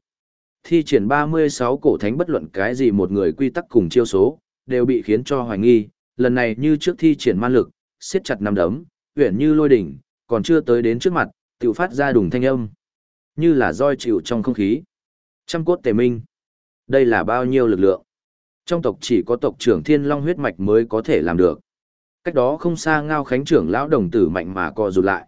Thi triển 36 cổ thánh bất luận cái gì một người quy tắc cùng chiêu số, đều bị khiến cho hoài nghi, lần này như trước thi triển man lực, siết chặt nắm đấm, uyển như lôi đỉnh, còn chưa tới đến trước mặt, tự phát ra đùng thanh âm. Như là roi chịu trong không khí. Trăm cốt tề minh. Đây là bao nhiêu lực lượng? Trong tộc chỉ có tộc trưởng thiên long huyết mạch mới có thể làm được. Cách đó không xa ngao khánh trưởng lão đồng tử mạnh mà co rụt lại.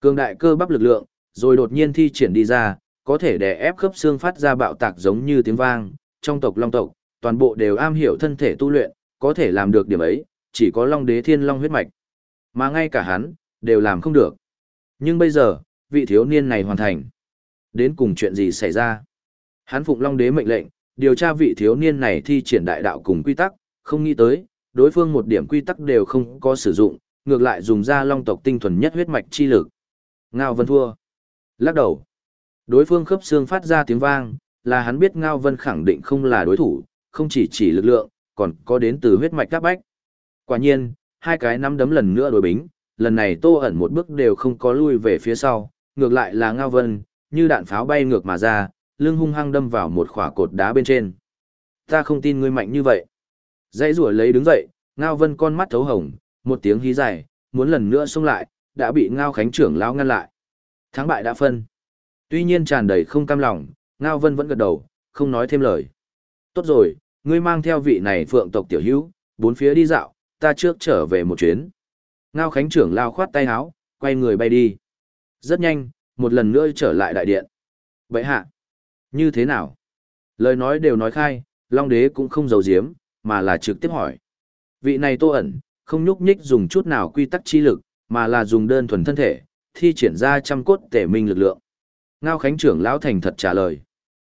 Cường đại cơ bắp lực lượng, rồi đột nhiên thi triển đi ra, có thể đè ép khớp xương phát ra bạo tạc giống như tiếng vang. Trong tộc long tộc, toàn bộ đều am hiểu thân thể tu luyện, có thể làm được điểm ấy, chỉ có long đế thiên long huyết mạch. Mà ngay cả hắn, đều làm không được. Nhưng bây giờ, vị thiếu niên này hoàn thành. Đến cùng chuyện gì xảy ra? Hắn phụng long đế mệnh lệnh, điều tra vị thiếu niên này thi triển đại đạo cùng quy tắc, không nghĩ tới, đối phương một điểm quy tắc đều không có sử dụng, ngược lại dùng ra long tộc tinh thuần nhất huyết mạch chi lực. Ngao Vân thua. Lắc đầu. Đối phương khớp xương phát ra tiếng vang, là hắn biết Ngao Vân khẳng định không là đối thủ, không chỉ chỉ lực lượng, còn có đến từ huyết mạch các bách. Quả nhiên, hai cái nắm đấm lần nữa đối bính, lần này Tô ẩn một bước đều không có lui về phía sau, ngược lại là Ngao Vân, như đạn pháo bay ngược mà ra, lưng hung hăng đâm vào một khỏa cột đá bên trên. Ta không tin ngươi mạnh như vậy. Dãy rủa lấy đứng dậy, Ngao Vân con mắt thấu hồng, một tiếng hí dài, muốn lần nữa xông lại, đã bị Ngao Khánh trưởng lão ngăn lại. Thắng bại đã phân. Tuy nhiên tràn đầy không cam lòng, Ngao Vân vẫn gật đầu, không nói thêm lời. Tốt rồi, ngươi mang theo vị này phượng tộc tiểu hữu, bốn phía đi dạo, ta trước trở về một chuyến. Ngao Khánh trưởng lao khoát tay áo, quay người bay đi. Rất nhanh, một lần nữa trở lại đại điện. Vậy hạ, như thế nào? Lời nói đều nói khai, Long Đế cũng không giấu giếm, mà là trực tiếp hỏi. Vị này tô ẩn, không nhúc nhích dùng chút nào quy tắc chi lực, mà là dùng đơn thuần thân thể, thi triển ra trăm cốt tể minh lực lượng. Ngao Khánh trưởng lão thành thật trả lời.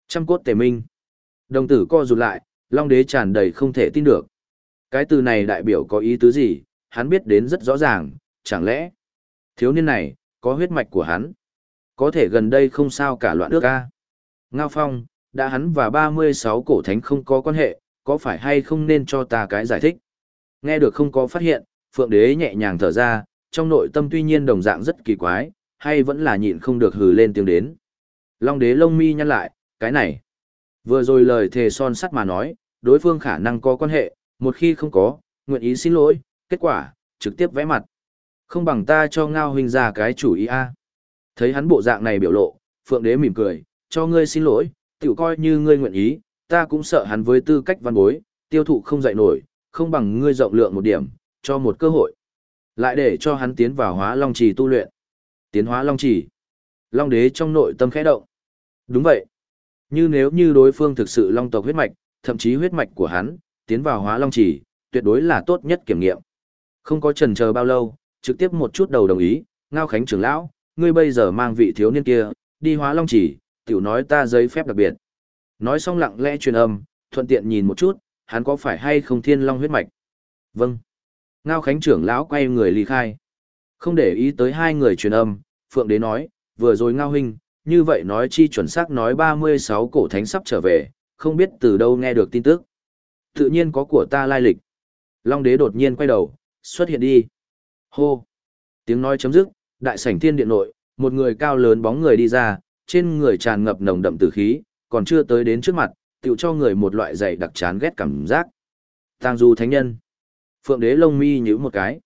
Trăm cốt tể minh. Đồng tử co rụt lại, Long Đế tràn đầy không thể tin được. Cái từ này đại biểu có ý tứ gì, hắn biết đến rất rõ ràng, chẳng lẽ thiếu niên này có huyết mạch của hắn. Có thể gần đây không sao cả loạn ước ca. Ngao Phong, đã hắn và 36 cổ thánh không có quan hệ, có phải hay không nên cho ta cái giải thích? Nghe được không có phát hiện, Phượng Đế nhẹ nhàng thở ra, trong nội tâm tuy nhiên đồng dạng rất kỳ quái, hay vẫn là nhịn không được hừ lên tiếng đến. Long Đế lông mi nhăn lại, cái này. Vừa rồi lời thề son sắt mà nói, đối phương khả năng có quan hệ, một khi không có, nguyện ý xin lỗi, kết quả, trực tiếp vẽ mặt. Không bằng ta cho Ngao huynh ra cái chủ ý a. Thấy hắn bộ dạng này biểu lộ, Phượng Đế mỉm cười, cho ngươi xin lỗi, tiểu coi như ngươi nguyện ý, ta cũng sợ hắn với tư cách văn bối, tiêu thụ không dậy nổi, không bằng ngươi rộng lượng một điểm, cho một cơ hội. Lại để cho hắn tiến vào hóa long trì tu luyện. Tiến hóa long trì. Long đế trong nội tâm khẽ động. Đúng vậy. Như nếu như đối phương thực sự long tộc huyết mạch, thậm chí huyết mạch của hắn, tiến vào hóa long trì, tuyệt đối là tốt nhất kiểm nghiệm. Không có trần chờ bao lâu, trực tiếp một chút đầu đồng ý, ngao khánh trưởng lão, ngươi bây giờ mang vị thiếu niên kia, đi hóa long Chỉ, tiểu nói ta giấy phép đặc biệt. Nói xong lặng lẽ truyền âm, thuận tiện nhìn một chút, hắn có phải hay không thiên long huyết mạch. Vâng. Ngao Khánh trưởng lão quay người ly khai. Không để ý tới hai người truyền âm, Phượng Đế nói, vừa rồi Ngao Huynh, như vậy nói chi chuẩn xác nói 36 cổ thánh sắp trở về, không biết từ đâu nghe được tin tức. Tự nhiên có của ta lai lịch. Long Đế đột nhiên quay đầu, xuất hiện đi. Hô. Tiếng nói chấm dứt, đại sảnh thiên điện nội, một người cao lớn bóng người đi ra, trên người tràn ngập nồng đậm tử khí, còn chưa tới đến trước mặt, tựu cho người một loại dày đặc chán ghét cảm giác. Tang Du Thánh Nhân. Phượng Đế lông mi nhíu một cái.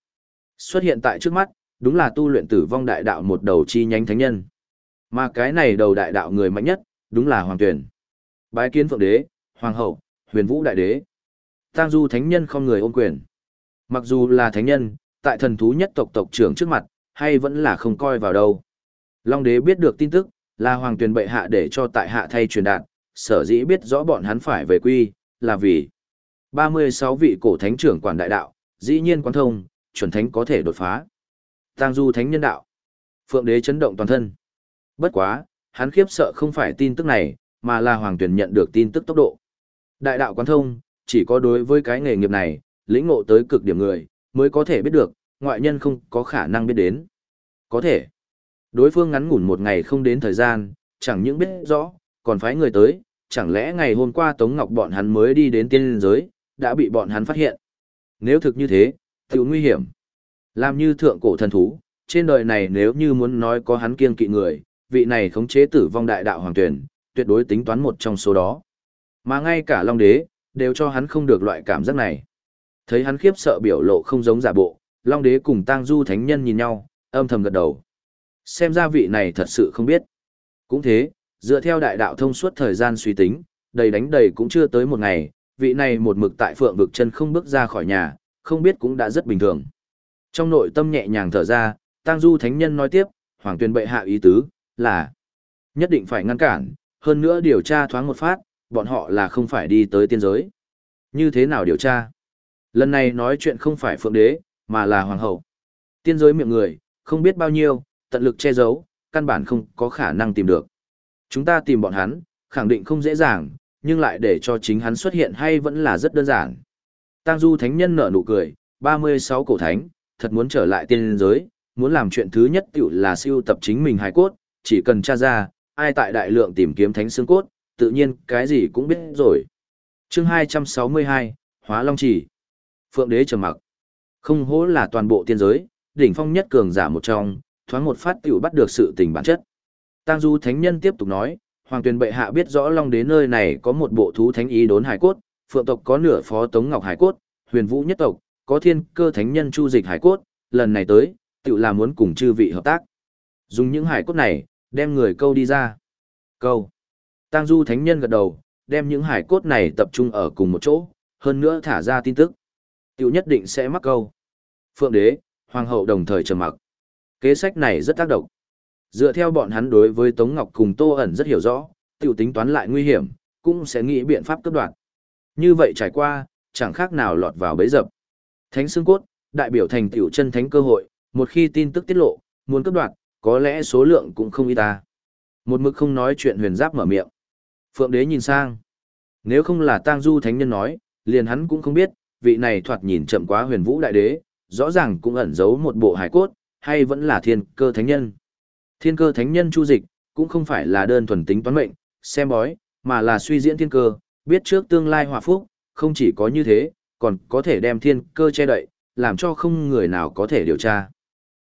Xuất hiện tại trước mắt, đúng là tu luyện tử vong đại đạo một đầu chi nhánh thánh nhân. Mà cái này đầu đại đạo người mạnh nhất, đúng là Hoàng Tuyển. Bái kiến Phượng Đế, Hoàng Hậu, Huyền Vũ Đại Đế. Tang Du Thánh Nhân không người ôm quyền. Mặc dù là thánh nhân, tại thần thú nhất tộc tộc trưởng trước mặt, hay vẫn là không coi vào đâu. Long Đế biết được tin tức, là Hoàng Tuyền bệ hạ để cho tại hạ thay truyền đạt, sở dĩ biết rõ bọn hắn phải về quy, là vì 36 vị cổ thánh trưởng quản đại đạo, dĩ nhiên quan thông, chuẩn thánh có thể đột phá. Tăng du thánh nhân đạo. Phượng đế chấn động toàn thân. Bất quá, hắn khiếp sợ không phải tin tức này, mà là hoàng tuyển nhận được tin tức tốc độ. Đại đạo quan thông, chỉ có đối với cái nghề nghiệp này, lĩnh ngộ tới cực điểm người, mới có thể biết được, ngoại nhân không có khả năng biết đến. Có thể. Đối phương ngắn ngủn một ngày không đến thời gian, chẳng những biết rõ, còn phái người tới, chẳng lẽ ngày hôm qua Tống Ngọc bọn hắn mới đi đến tiên giới, đã bị bọn hắn phát hiện. Nếu thực như thế, tự nguy hiểm. Làm như thượng cổ thần thú, trên đời này nếu như muốn nói có hắn kiêng kỵ người, vị này khống chế tử vong đại đạo hoàng tuyển, tuyệt đối tính toán một trong số đó. Mà ngay cả Long Đế, đều cho hắn không được loại cảm giác này. Thấy hắn khiếp sợ biểu lộ không giống giả bộ, Long Đế cùng Tang Du Thánh Nhân nhìn nhau, âm thầm gật đầu. Xem ra vị này thật sự không biết. Cũng thế, dựa theo đại đạo thông suốt thời gian suy tính, đầy đánh đầy cũng chưa tới một ngày, vị này một mực tại phượng vực chân không bước ra khỏi nhà, không biết cũng đã rất bình thường. Trong nội tâm nhẹ nhàng thở ra, Tang Du Thánh Nhân nói tiếp, Hoàng Tuyền bệ hạ ý tứ, là nhất định phải ngăn cản, hơn nữa điều tra thoáng một phát, bọn họ là không phải đi tới tiên giới. Như thế nào điều tra? Lần này nói chuyện không phải phượng đế, mà là hoàng hậu. Tiên giới miệng người, không biết bao nhiêu, tận lực che giấu, căn bản không có khả năng tìm được. Chúng ta tìm bọn hắn, khẳng định không dễ dàng, nhưng lại để cho chính hắn xuất hiện hay vẫn là rất đơn giản. Tang Du Thánh Nhân nở nụ cười, 36 cổ thánh, thật muốn trở lại tiên giới, muốn làm chuyện thứ nhất tiểu là siêu tập chính mình hài cốt, chỉ cần tra ra, ai tại đại lượng tìm kiếm thánh xương cốt, tự nhiên cái gì cũng biết rồi. Chương 262, Hóa Long Chỉ. Phượng Đế trầm mặc. Không hổ là toàn bộ tiên giới, đỉnh phong nhất cường giả một trong, thoáng một phát tiểu bắt được sự tình bản chất. Tang Du Thánh Nhân tiếp tục nói, Hoàng Tuyền Bệ Hạ biết rõ Long Đế nơi này có một bộ thú thánh ý đốn hải cốt, Phượng tộc có nửa phó Tống Ngọc hải cốt, Huyền Vũ nhất tộc, có thiên cơ thánh nhân Chu Dịch hải cốt, lần này tới, tiểu là muốn cùng chư vị hợp tác. Dùng những hải cốt này, đem người câu đi ra. Câu. Tang Du Thánh Nhân gật đầu, đem những hải cốt này tập trung ở cùng một chỗ, hơn nữa thả ra tin tức. Tiểu nhất định sẽ mắc câu. Phượng Đế, Hoàng hậu đồng thời trầm mặc. Kế sách này rất tác động. Dựa theo bọn hắn đối với Tống Ngọc cùng Tô ẩn rất hiểu rõ, tiểu tính toán lại nguy hiểm, cũng sẽ nghĩ biện pháp cướp đoạt. Như vậy trải qua, chẳng khác nào lọt vào bẫy dập. Thánh xương cốt, đại biểu thành tiểu chân thánh cơ hội, một khi tin tức tiết lộ, muốn cướp đoạt, có lẽ số lượng cũng không ít ta. Một mực không nói chuyện huyền giáp mở miệng. Phượng đế nhìn sang. Nếu không là tang du thánh nhân nói, liền hắn cũng không biết, vị này thoạt nhìn chậm quá huyền vũ đại đế, rõ ràng cũng ẩn giấu một bộ hải cốt, hay vẫn là thiên cơ thánh nhân. Thiên cơ thánh nhân chu dịch, cũng không phải là đơn thuần tính toán mệnh, xem bói, mà là suy diễn thiên cơ, biết trước tương lai hòa phúc, không chỉ có như thế, còn có thể đem thiên cơ che đậy, làm cho không người nào có thể điều tra.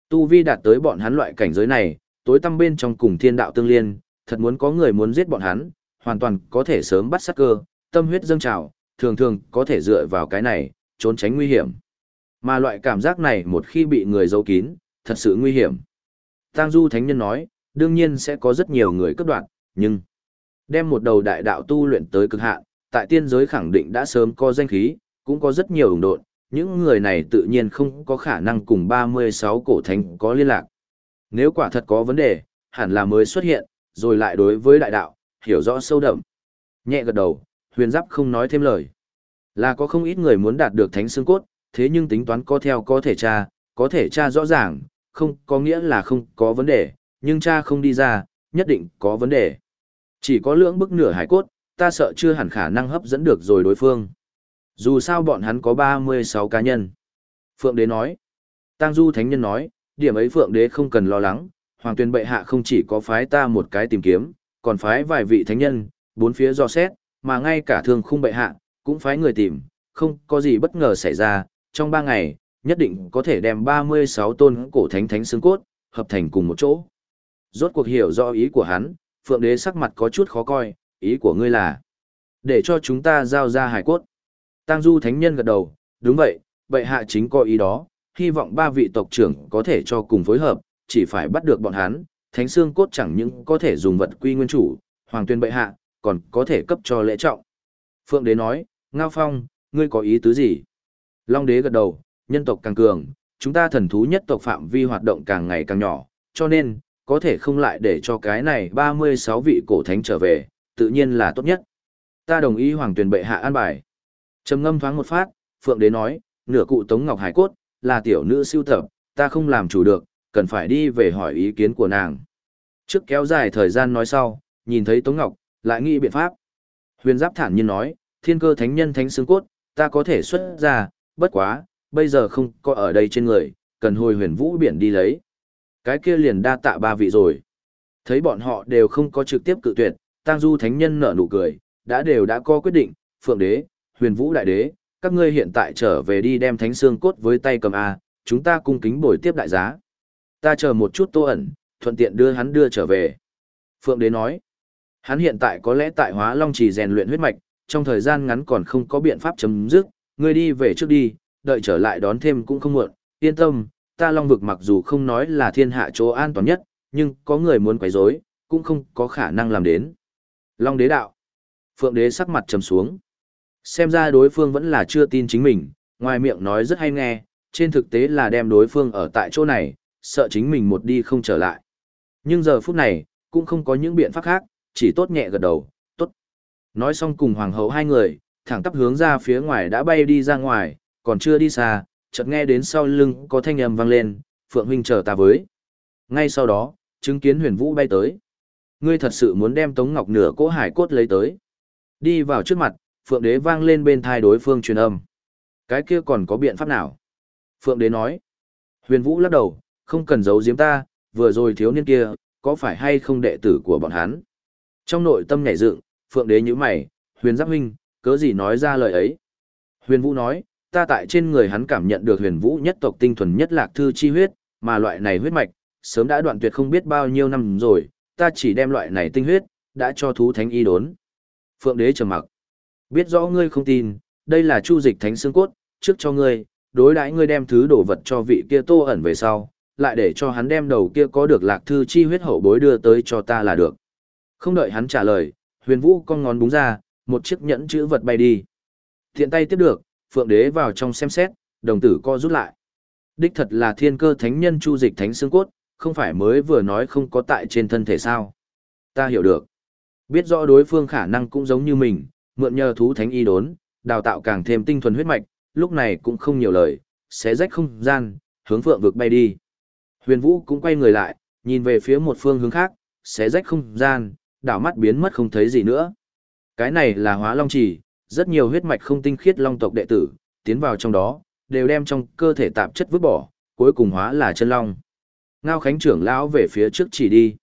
Tu vi đạt tới bọn hắn loại cảnh giới này, tối tăm bên trong cùng thiên đạo tương liên, thật muốn có người muốn giết bọn hắn, hoàn toàn có thể sớm bắt sát cơ, tâm huyết dâng trào, thường thường có thể dựa vào cái này, trốn tránh nguy hiểm. Mà loại cảm giác này một khi bị người giấu kín, thật sự nguy hiểm. Tang Du Thánh Nhân nói, đương nhiên sẽ có rất nhiều người cấp đoạn, nhưng đem một đầu đại đạo tu luyện tới cực hạn, tại tiên giới khẳng định đã sớm có danh khí, cũng có rất nhiều ủng độn, những người này tự nhiên không có khả năng cùng 36 cổ thánh có liên lạc. Nếu quả thật có vấn đề, hẳn là mới xuất hiện, rồi lại đối với đại đạo, hiểu rõ sâu đậm. Nhẹ gật đầu, huyền giáp không nói thêm lời. Là có không ít người muốn đạt được thánh xương cốt, thế nhưng tính toán có theo có thể tra, có thể tra rõ ràng, không có nghĩa là không có vấn đề, nhưng tra không đi ra, nhất định có vấn đề. Chỉ có lưỡng bức nửa hải cốt, ta sợ chưa hẳn khả năng hấp dẫn được rồi đối phương. Dù sao bọn hắn có 36 cá nhân. Phượng Đế nói. Tăng Du Thánh Nhân nói, điểm ấy Phượng Đế không cần lo lắng, Hoàng Tuyên Bệ Hạ không chỉ có phái ta một cái tìm kiếm, còn phái vài vị thánh nhân, bốn phía do xét, mà ngay cả thương khung Bệ Hạ, cũng phái người tìm, không có gì bất ngờ xảy ra, trong ba ngày, nhất định có thể đem 36 tôn cổ thánh thánh xương cốt, hợp thành cùng một chỗ. Rốt cuộc hiểu rõ ý của hắn, Phượng Đế sắc mặt có chút khó coi, ý của ngươi là để cho chúng ta giao ra hải cốt. Tang Du Thánh Nhân gật đầu, đúng vậy, bệ hạ chính có ý đó, hy vọng ba vị tộc trưởng có thể cho cùng phối hợp, chỉ phải bắt được bọn hắn, thánh xương cốt chẳng những có thể dùng vật quy nguyên chủ, hoàng tuyên bệ hạ, còn có thể cấp cho lễ trọng. Phượng Đế nói, Ngao Phong, ngươi có ý tứ gì? Long Đế gật đầu, nhân tộc càng cường, chúng ta thần thú nhất tộc phạm vi hoạt động càng ngày càng nhỏ, cho nên, có thể không lại để cho cái này 36 vị cổ thánh trở về, tự nhiên là tốt nhất. Ta đồng ý hoàng tuyển bệ hạ an bài. trầm ngâm thoáng một phát, Phượng Đế nói, nửa cụ Tống Ngọc Hải Cốt, là tiểu nữ siêu tập, ta không làm chủ được, cần phải đi về hỏi ý kiến của nàng. Trước kéo dài thời gian nói sau, nhìn thấy Tống Ngọc, lại nghĩ biện pháp. Huyền Giáp thản nhiên nói, thiên cơ thánh nhân thánh xương cốt, ta có thể xuất ra, bất quá, bây giờ không có ở đây trên người, cần hồi huyền vũ biển đi lấy. Cái kia liền đa tạ ba vị rồi. Thấy bọn họ đều không có trực tiếp cự tuyệt, Tang Du Thánh Nhân nở nụ cười, đã đều đã có quyết định, Phượng Đế, Huyền Vũ Đại Đế, các ngươi hiện tại trở về đi đem thánh xương cốt với tay cầm A, chúng ta cung kính bồi tiếp đại giá. Ta chờ một chút tô ẩn, thuận tiện đưa hắn đưa trở về. Phượng Đế nói, hắn hiện tại có lẽ tại hóa long chỉ rèn luyện huyết mạch, trong thời gian ngắn còn không có biện pháp chấm dứt, ngươi đi về trước đi, đợi trở lại đón thêm cũng không muộn, yên tâm, ta long vực mặc dù không nói là thiên hạ chỗ an toàn nhất, nhưng có người muốn quấy rối, cũng không có khả năng làm đến. Long đế đạo. Phượng đế sắc mặt trầm xuống. Xem ra đối phương vẫn là chưa tin chính mình, ngoài miệng nói rất hay nghe, trên thực tế là đem đối phương ở tại chỗ này, sợ chính mình một đi không trở lại. Nhưng giờ phút này, cũng không có những biện pháp khác, chỉ tốt nhẹ gật đầu, tốt. Nói xong cùng hoàng hậu hai người, thẳng tắp hướng ra phía ngoài đã bay đi ra ngoài, còn chưa đi xa, chợt nghe đến sau lưng có thanh âm vang lên, Phượng huynh chờ ta với. Ngay sau đó, chứng kiến huyền vũ bay tới. Ngươi thật sự muốn đem Tống Ngọc nửa cỗ hải cốt lấy tới. Đi vào trước mặt, Phượng đế vang lên bên tai đối phương truyền âm. Cái kia còn có biện pháp nào? Phượng đế nói. Huyền Vũ lắc đầu, không cần giấu giếm ta, vừa rồi thiếu niên kia, có phải hay không đệ tử của bọn hắn? Trong nội tâm nhảy dựng, Phượng đế nhíu mày, huyền giáp huynh, cớ gì nói ra lời ấy? Huyền Vũ nói, ta tại trên người hắn cảm nhận được huyền vũ nhất tộc tinh thuần nhất lạc thư chi huyết, mà loại này huyết mạch, sớm đã đoạn tuyệt không biết bao nhiêu năm rồi, ta chỉ đem loại này tinh huyết, đã cho thú thánh y đốn. Phượng đế trầm mặc. Biết rõ ngươi không tin, đây là chu dịch thánh xương cốt, trước cho ngươi, đối đãi ngươi đem thứ đồ vật cho vị kia tô ẩn về sau, lại để cho hắn đem đầu kia có được lạc thư chi huyết hậu bối đưa tới cho ta là được. Không đợi hắn trả lời, huyền vũ con ngón búng ra, một chiếc nhẫn chữ vật bay đi. Thiện tay tiếp được, phượng đế vào trong xem xét, đồng tử co rút lại. Đích thật là thiên cơ thánh nhân chu dịch thánh xương cốt, không phải mới vừa nói không có tại trên thân thể sao. Ta hiểu được. Biết rõ đối phương khả năng cũng giống như mình, mượn nhờ thú thánh y đốn, đào tạo càng thêm tinh thuần huyết mạch, lúc này cũng không nhiều lời, xé rách không gian, hướng phượng vực bay đi. Huyền Vũ cũng quay người lại, nhìn về phía một phương hướng khác, xé rách không gian, đảo mắt biến mất không thấy gì nữa. Cái này là hóa long trì, rất nhiều huyết mạch không tinh khiết long tộc đệ tử, tiến vào trong đó, đều đem trong cơ thể tạp chất vứt bỏ, cuối cùng hóa là chân long. Ngao Khánh trưởng lão về phía trước chỉ đi.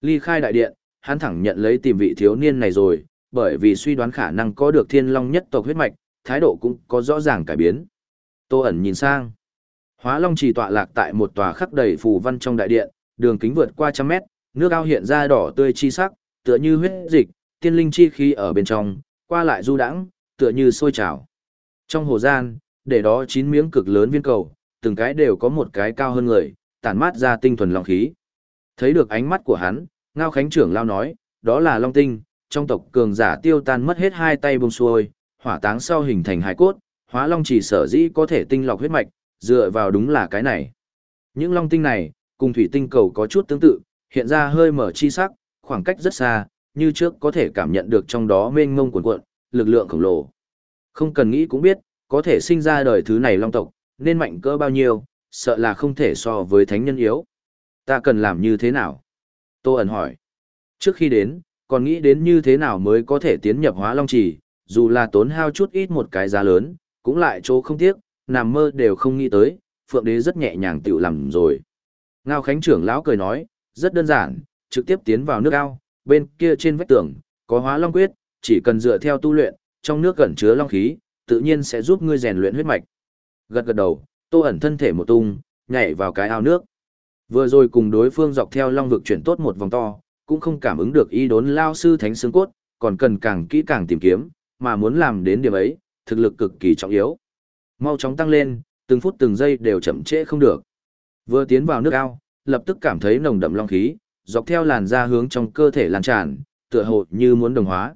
Ly khai đại điện, hắn thẳng nhận lấy tìm vị thiếu niên này rồi, bởi vì suy đoán khả năng có được thiên long nhất tộc huyết mạch, thái độ cũng có rõ ràng cải biến. Tô ẩn nhìn sang. Hóa long trì tọa lạc tại một tòa khắc đầy phù văn trong đại điện, đường kính vượt qua trăm mét, nước ao hiện ra đỏ tươi chi sắc, tựa như huyết dịch, tiên linh chi khí ở bên trong, qua lại du đãng, tựa như sôi trào. Trong hồ gian, để đó chín miếng cực lớn viên cầu, từng cái đều có một cái cao hơn người, tản mát ra tinh thuần long khí. Thấy được ánh mắt của hắn, Ngao Khánh trưởng lao nói, đó là long tinh, trong tộc cường giả tiêu tan mất hết hai tay bông xuôi, hỏa táng sau hình thành hải cốt, hóa long chỉ sở dĩ có thể tinh lọc huyết mạch, dựa vào đúng là cái này. Những long tinh này, cùng thủy tinh cầu có chút tương tự, hiện ra hơi mở chi sắc, khoảng cách rất xa, như trước có thể cảm nhận được trong đó mênh mông cuồn cuộn, lực lượng khổng lồ. Không cần nghĩ cũng biết, có thể sinh ra đời thứ này long tộc, nên mạnh cỡ bao nhiêu, sợ là không thể so với thánh nhân yếu. Ta cần làm như thế nào? Tô ẩn hỏi. Trước khi đến, còn nghĩ đến như thế nào mới có thể tiến nhập hóa long trì, dù là tốn hao chút ít một cái giá lớn, cũng lại chỗ không tiếc, nằm mơ đều không nghĩ tới, Phượng Đế rất nhẹ nhàng tự làm rồi. Ngao Khánh trưởng lão cười nói, rất đơn giản, trực tiếp tiến vào nước ao, bên kia trên vách tường, có hóa long quyết, chỉ cần dựa theo tu luyện, trong nước gần chứa long khí, tự nhiên sẽ giúp ngươi rèn luyện huyết mạch. Gật gật đầu, Tô ẩn thân thể một tung, nhảy vào cái ao nước. Vừa rồi cùng đối phương dọc theo long vực chuyển tốt một vòng to, cũng không cảm ứng được ý đốn lao sư thánh xương cốt, còn cần càng kỹ càng tìm kiếm, mà muốn làm đến điểm ấy, thực lực cực kỳ trọng yếu. Mau chóng tăng lên, từng phút từng giây đều chậm trễ không được. Vừa tiến vào nước ao, lập tức cảm thấy nồng đậm long khí, dọc theo làn da hướng trong cơ thể lan tràn, tựa hồ như muốn đồng hóa.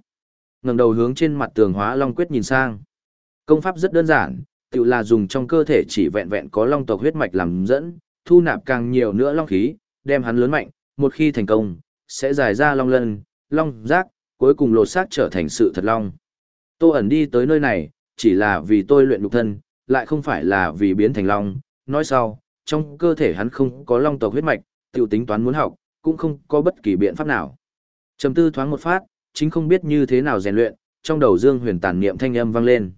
Ngẩng đầu hướng trên mặt tường hóa long quyết nhìn sang. Công pháp rất đơn giản, tự là dùng trong cơ thể chỉ vẹn vẹn có long tộc huyết mạch làm dẫn, thu nạp càng nhiều nữa long khí, đem hắn lớn mạnh, một khi thành công, sẽ giải ra long lân, long giác, cuối cùng lột xác trở thành sự thật long. Tô ẩn đi tới nơi này, chỉ là vì tôi luyện nhục thân, lại không phải là vì biến thành long. Nói sau, trong cơ thể hắn không có long tộc huyết mạch, tiểu tính toán muốn học, cũng không có bất kỳ biện pháp nào. Trầm tư thoáng một phát, chính không biết như thế nào rèn luyện, trong đầu Dương Huyền tàn niệm thanh âm vang lên.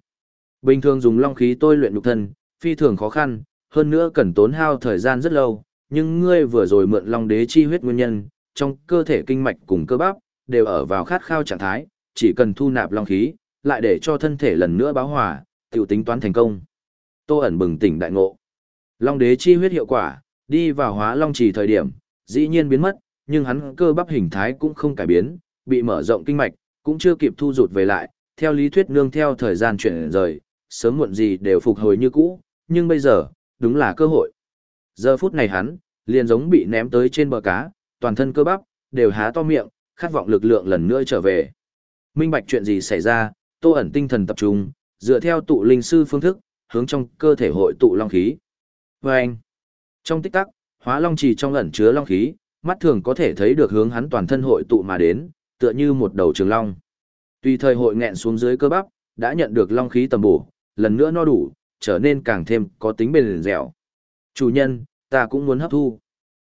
Bình thường dùng long khí tôi luyện nhục thân, phi thường khó khăn, hơn nữa cần tốn hao thời gian rất lâu, nhưng ngươi vừa rồi mượn long đế chi huyết nguyên nhân, trong cơ thể kinh mạch cùng cơ bắp đều ở vào khát khao trạng thái, chỉ cần thu nạp long khí, lại để cho thân thể lần nữa báo hòa, tiểu tính toán thành công. Tô ẩn bừng tỉnh đại ngộ. Long đế chi huyết hiệu quả, đi vào hóa long trì thời điểm, dĩ nhiên biến mất, nhưng hắn cơ bắp hình thái cũng không cải biến, bị mở rộng kinh mạch, cũng chưa kịp thu rụt về lại, theo lý thuyết nương theo thời gian chuyển rời, sớm muộn gì đều phục hồi như cũ, nhưng bây giờ, đúng là cơ hội. Giờ phút này hắn, liền giống bị ném tới trên bờ cá, toàn thân cơ bắp, đều há to miệng, khát vọng lực lượng lần nữa trở về. Minh bạch chuyện gì xảy ra, tô ẩn tinh thần tập trung, dựa theo tụ linh sư phương thức, hướng trong cơ thể hội tụ long khí. Và anh, trong tích tắc, hóa long trì trong ẩn chứa long khí, mắt thường có thể thấy được hướng hắn toàn thân hội tụ mà đến, tựa như một đầu trường long. Tùy thời hội nghẹn xuống dưới cơ bắp, đã nhận được long khí tầm bổ, lần nữa no đủ, trở nên càng thêm có tính bền dẻo. Chủ nhân, ta cũng muốn hấp thu.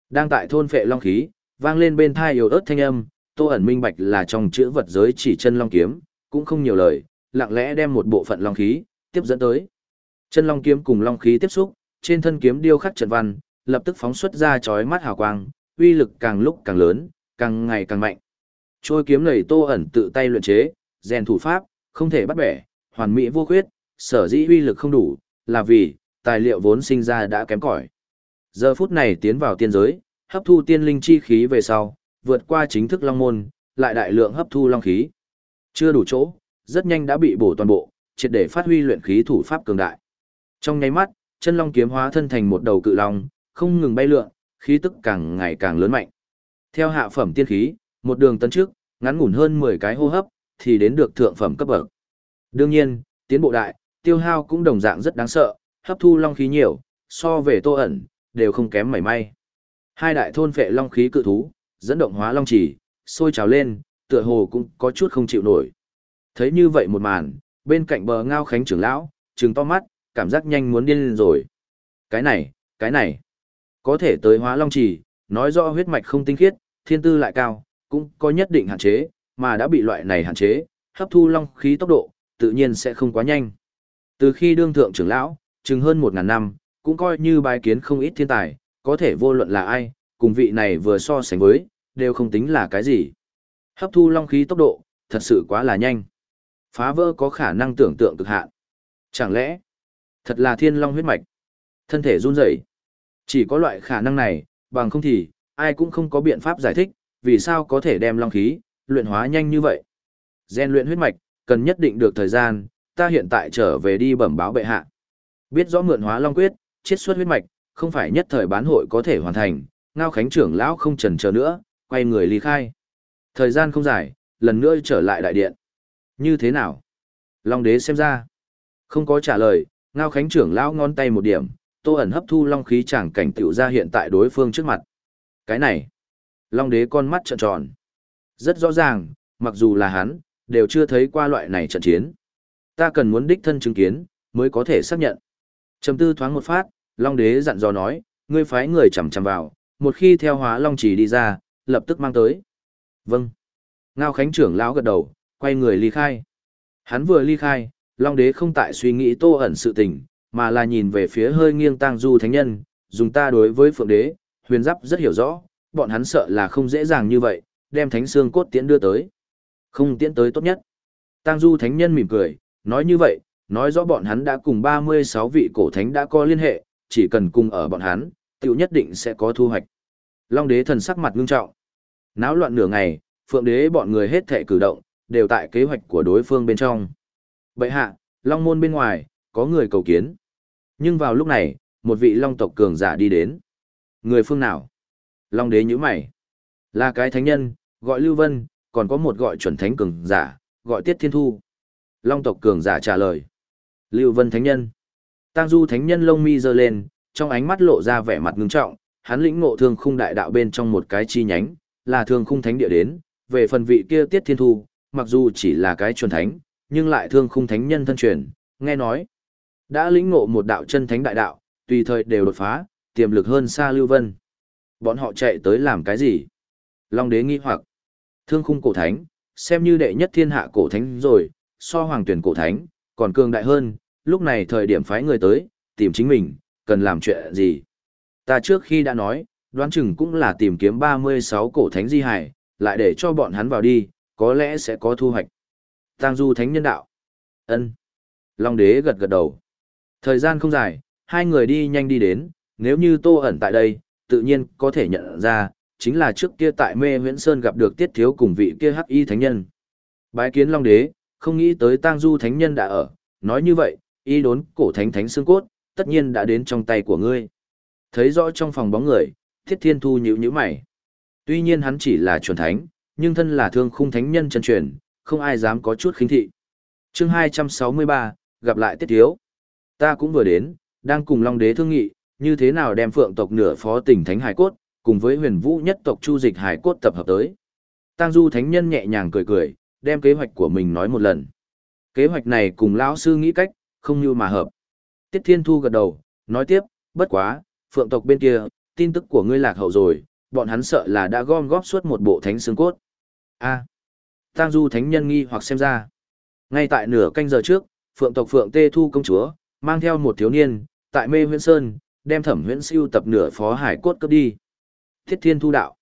Đang tại thôn phệ long khí, vang lên bên thai yếu ớt thanh âm, Tô ẩn minh bạch là trong chữ vật giới chỉ chân long kiếm, cũng không nhiều lời, lặng lẽ đem một bộ phận long khí tiếp dẫn tới. Chân long kiếm cùng long khí tiếp xúc, trên thân kiếm điêu khắc trận văn, lập tức phóng xuất ra chói mắt hào quang, uy lực càng lúc càng lớn, càng ngày càng mạnh. Trôi kiếm này Tô ẩn tự tay luyện chế, rèn thủ pháp, không thể bắt bẻ, hoàn mỹ vô khuyết, sở dĩ uy lực không đủ, là vì tài liệu vốn sinh ra đã kém cỏi. Giờ phút này tiến vào tiên giới, hấp thu tiên linh chi khí về sau, vượt qua chính thức long môn, lại đại lượng hấp thu long khí. Chưa đủ chỗ, rất nhanh đã bị bổ toàn bộ, triệt để phát huy luyện khí thủ pháp cường đại. Trong nháy mắt, chân long kiếm hóa thân thành một đầu cự long, không ngừng bay lượn, khí tức càng ngày càng lớn mạnh. Theo hạ phẩm tiên khí, một đường tấn trước, ngắn ngủn hơn 10 cái hô hấp, thì đến được thượng phẩm cấp bậc. Đương nhiên, tiến bộ đại, tiêu hao cũng đồng dạng rất đáng sợ, hấp thu long khí nhiều, so về tô ẩn, đều không kém mảy may. Hai đại thôn phệ long khí cự thú, dẫn động hóa long chỉ, sôi trào lên, tựa hồ cũng có chút không chịu nổi. Thấy như vậy một màn, bên cạnh bờ ngao khánh trưởng lão, trừng to mắt, cảm giác nhanh muốn điên lên rồi. Cái này, cái này, có thể tới hóa long chỉ, nói rõ huyết mạch không tinh khiết, thiên tư lại cao, cũng có nhất định hạn chế, mà đã bị loại này hạn chế, hấp thu long khí tốc độ, tự nhiên sẽ không quá nhanh. Từ khi đương thượng trưởng lão, chừng hơn một ngàn năm, cũng coi như bài kiến không ít thiên tài, có thể vô luận là ai, cùng vị này vừa so sánh với, đều không tính là cái gì. Hấp thu long khí tốc độ, thật sự quá là nhanh. Phá vỡ có khả năng tưởng tượng cực hạn. Chẳng lẽ, thật là thiên long huyết mạch? Thân thể run rẩy. Chỉ có loại khả năng này, bằng không thì, ai cũng không có biện pháp giải thích, vì sao có thể đem long khí, luyện hóa nhanh như vậy. Gen luyện huyết mạch, cần nhất định được thời gian, ta hiện tại trở về đi bẩm báo bệ hạ. Biết rõ mượn hóa long quyết, chiết xuất huyết mạch, không phải nhất thời bán hội có thể hoàn thành, ngao khánh trưởng lão không chần chờ nữa, quay người ly khai. Thời gian không dài, lần nữa trở lại đại điện. Như thế nào? Long đế xem ra. Không có trả lời, ngao khánh trưởng lão ngón tay một điểm, tô ẩn hấp thu long khí chẳng cảnh tiểu ra hiện tại đối phương trước mặt. Cái này. Long đế con mắt trợn tròn. Rất rõ ràng, mặc dù là hắn, đều chưa thấy qua loại này trận chiến. Ta cần muốn đích thân chứng kiến, mới có thể xác nhận. Trầm tư thoáng một phát, Long đế dặn dò nói, ngươi phái người chầm chầm vào, một khi theo hóa Long chỉ đi ra, lập tức mang tới. Vâng. Ngao Khánh trưởng lão gật đầu, quay người ly khai. Hắn vừa ly khai, Long đế không tại suy nghĩ tô ẩn sự tình, mà là nhìn về phía hơi nghiêng tang du thánh nhân, dùng ta đối với phượng đế, huyền giáp rất hiểu rõ, bọn hắn sợ là không dễ dàng như vậy, đem thánh xương cốt tiễn đưa tới. Không tiễn tới tốt nhất. Tang du thánh nhân mỉm cười, nói như vậy, nói rõ bọn hắn đã cùng 36 vị cổ thánh đã có liên hệ, chỉ cần cùng ở bọn hắn, tiểu nhất định sẽ có thu hoạch. Long đế thần sắc mặt ngưng trọng. Náo loạn nửa ngày, phượng đế bọn người hết thể cử động, đều tại kế hoạch của đối phương bên trong. Bậy hạ, long môn bên ngoài, có người cầu kiến. Nhưng vào lúc này, một vị long tộc cường giả đi đến. Người phương nào? Long đế nhíu mày. Là cái thánh nhân, gọi Lưu Vân, còn có một gọi chuẩn thánh cường giả, gọi Tiết Thiên Thu. Long tộc cường giả trả lời. Lưu Vân thánh nhân. Tang Du thánh nhân lông mi giơ lên, trong ánh mắt lộ ra vẻ mặt ngưng trọng, hắn lĩnh ngộ thương khung đại đạo bên trong một cái chi nhánh, là thương khung thánh địa đến, về phần vị kia Tiết Thiên Thu, mặc dù chỉ là cái chuẩn thánh, nhưng lại thương khung thánh nhân thân truyền, nghe nói đã lĩnh ngộ một đạo chân thánh đại đạo, tùy thời đều đột phá, tiềm lực hơn xa Lưu Vân. Bọn họ chạy tới làm cái gì? Long đế nghi hoặc. Thương khung cổ thánh, xem như đệ nhất thiên hạ cổ thánh rồi, so hoàng tuyển cổ thánh, còn cường đại hơn, lúc này thời điểm phái người tới, tìm chính mình, cần làm chuyện gì. Ta trước khi đã nói, đoán chừng cũng là tìm kiếm 36 cổ thánh di hải, lại để cho bọn hắn vào đi, có lẽ sẽ có thu hoạch. Tang du thánh nhân đạo. ân Long đế gật gật đầu. Thời gian không dài, hai người đi nhanh đi đến, nếu như tô ẩn tại đây, tự nhiên có thể nhận ra, chính là trước kia tại mê huyễn sơn gặp được tiết thiếu cùng vị kia hắc y thánh nhân. Bái kiến Long đế, không nghĩ tới tang du thánh nhân đã ở, nói như vậy, y đốn cổ thánh thánh xương cốt, tất nhiên đã đến trong tay của ngươi. Thấy rõ trong phòng bóng người, thiết thiên thu nhíu nhíu mày. Tuy nhiên hắn chỉ là chuẩn thánh, nhưng thân là thương khung thánh nhân chân truyền, không ai dám có chút khinh thị. chương 263, gặp lại tiết thiếu. Ta cũng vừa đến, đang cùng Long Đế thương nghị, như thế nào đem phượng tộc nửa phó tỉnh thánh hải cốt, cùng với huyền vũ nhất tộc chu dịch hải cốt tập hợp tới. Tang Du thánh nhân nhẹ nhàng cười cười, đem kế hoạch của mình nói một lần. Kế hoạch này cùng lão sư nghĩ cách, không như mà hợp. Tiết Thiên Thu gật đầu, nói tiếp, bất quá, phượng tộc bên kia, tin tức của ngươi lạc hậu rồi, bọn hắn sợ là đã gom góp suốt một bộ thánh xương cốt. A. Tang Du thánh nhân nghi hoặc xem ra. Ngay tại nửa canh giờ trước, phượng tộc phượng tê thu công chúa, mang theo một thiếu niên, tại mê huyễn sơn, đem thẩm huyễn siêu tập nửa phó hải cốt cấp đi. Thiết thiên thu đạo.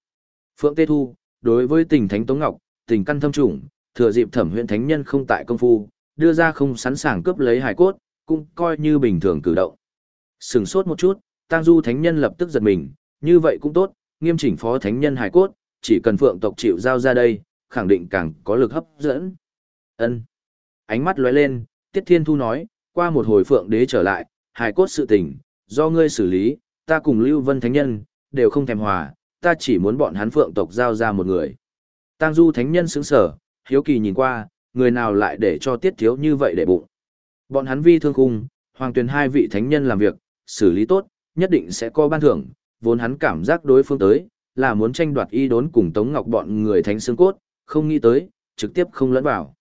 Phượng Tê Thu, đối với tình thánh Tống Ngọc, tình căn thâm trùng, thừa dịp thẩm huyễn thánh nhân không tại công phu, đưa ra không sẵn sàng cướp lấy hải cốt, cũng coi như bình thường cử động. Sừng sốt một chút, Tang Du thánh nhân lập tức giật mình, như vậy cũng tốt, nghiêm chỉnh phó thánh nhân hải cốt, chỉ cần phượng tộc chịu giao ra đây, khẳng định càng có lực hấp dẫn. Ân. Ánh mắt lóe lên, Tiết Thiên Thu nói, qua một hồi phượng đế trở lại, hải cốt sự tình, do ngươi xử lý, ta cùng Lưu Vân thánh nhân đều không thèm hòa, ta chỉ muốn bọn hắn phượng tộc giao ra một người. Tang Du thánh nhân sững sở hiếu kỳ nhìn qua, người nào lại để cho Tiết thiếu như vậy để bụng. Bọn hắn vi thương khung, hoàng tuyền hai vị thánh nhân làm việc, xử lý tốt, nhất định sẽ có ban thưởng, vốn hắn cảm giác đối phương tới, là muốn tranh đoạt y đốn cùng Tống Ngọc bọn người thánh xương cốt, không nghĩ tới, trực tiếp không lẫn vào.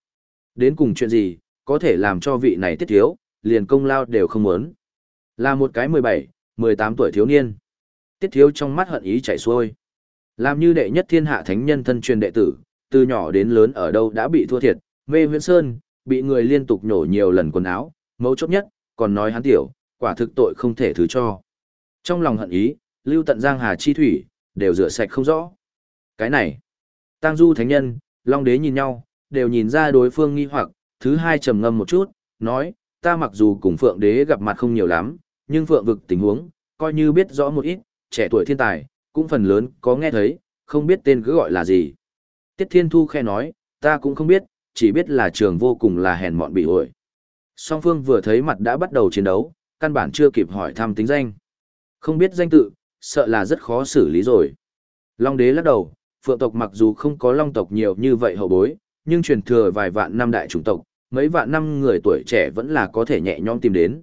Đến cùng chuyện gì, có thể làm cho vị này tiết thiếu, liền công lao đều không muốn. Là một cái 17, 18 tuổi thiếu niên. Tiết thiếu trong mắt hận ý chảy xuôi. Làm như đệ nhất thiên hạ thánh nhân thân truyền đệ tử, từ nhỏ đến lớn ở đâu đã bị thua thiệt, mê huyễn sơn, bị người liên tục nhổ nhiều lần quần áo, mấu chốt nhất, còn nói hắn tiểu, quả thực tội không thể thứ cho. Trong lòng hận ý, lưu tận giang hà chi thủy, đều rửa sạch không rõ. Cái này, Tăng Du Thánh Nhân, Long Đế nhìn nhau, đều nhìn ra đối phương nghi hoặc, thứ hai trầm ngâm một chút, nói, ta mặc dù cùng Phượng Đế gặp mặt không nhiều lắm, nhưng Phượng vực tình huống, coi như biết rõ một ít, trẻ tuổi thiên tài, cũng phần lớn có nghe thấy, không biết tên cứ gọi là gì. Tiết Thiên Thu khe nói, ta cũng không biết, chỉ biết là trường vô cùng là hèn mọn bị ổi. Song phương vừa thấy mặt đã bắt đầu chiến đấu, căn bản chưa kịp hỏi thăm tính danh. Không biết danh tự, sợ là rất khó xử lý rồi. Long đế lắc đầu, phượng tộc mặc dù không có long tộc nhiều như vậy hậu bối, nhưng truyền thừa vài vạn năm đại chủng tộc, mấy vạn năm người tuổi trẻ vẫn là có thể nhẹ nhõm tìm đến.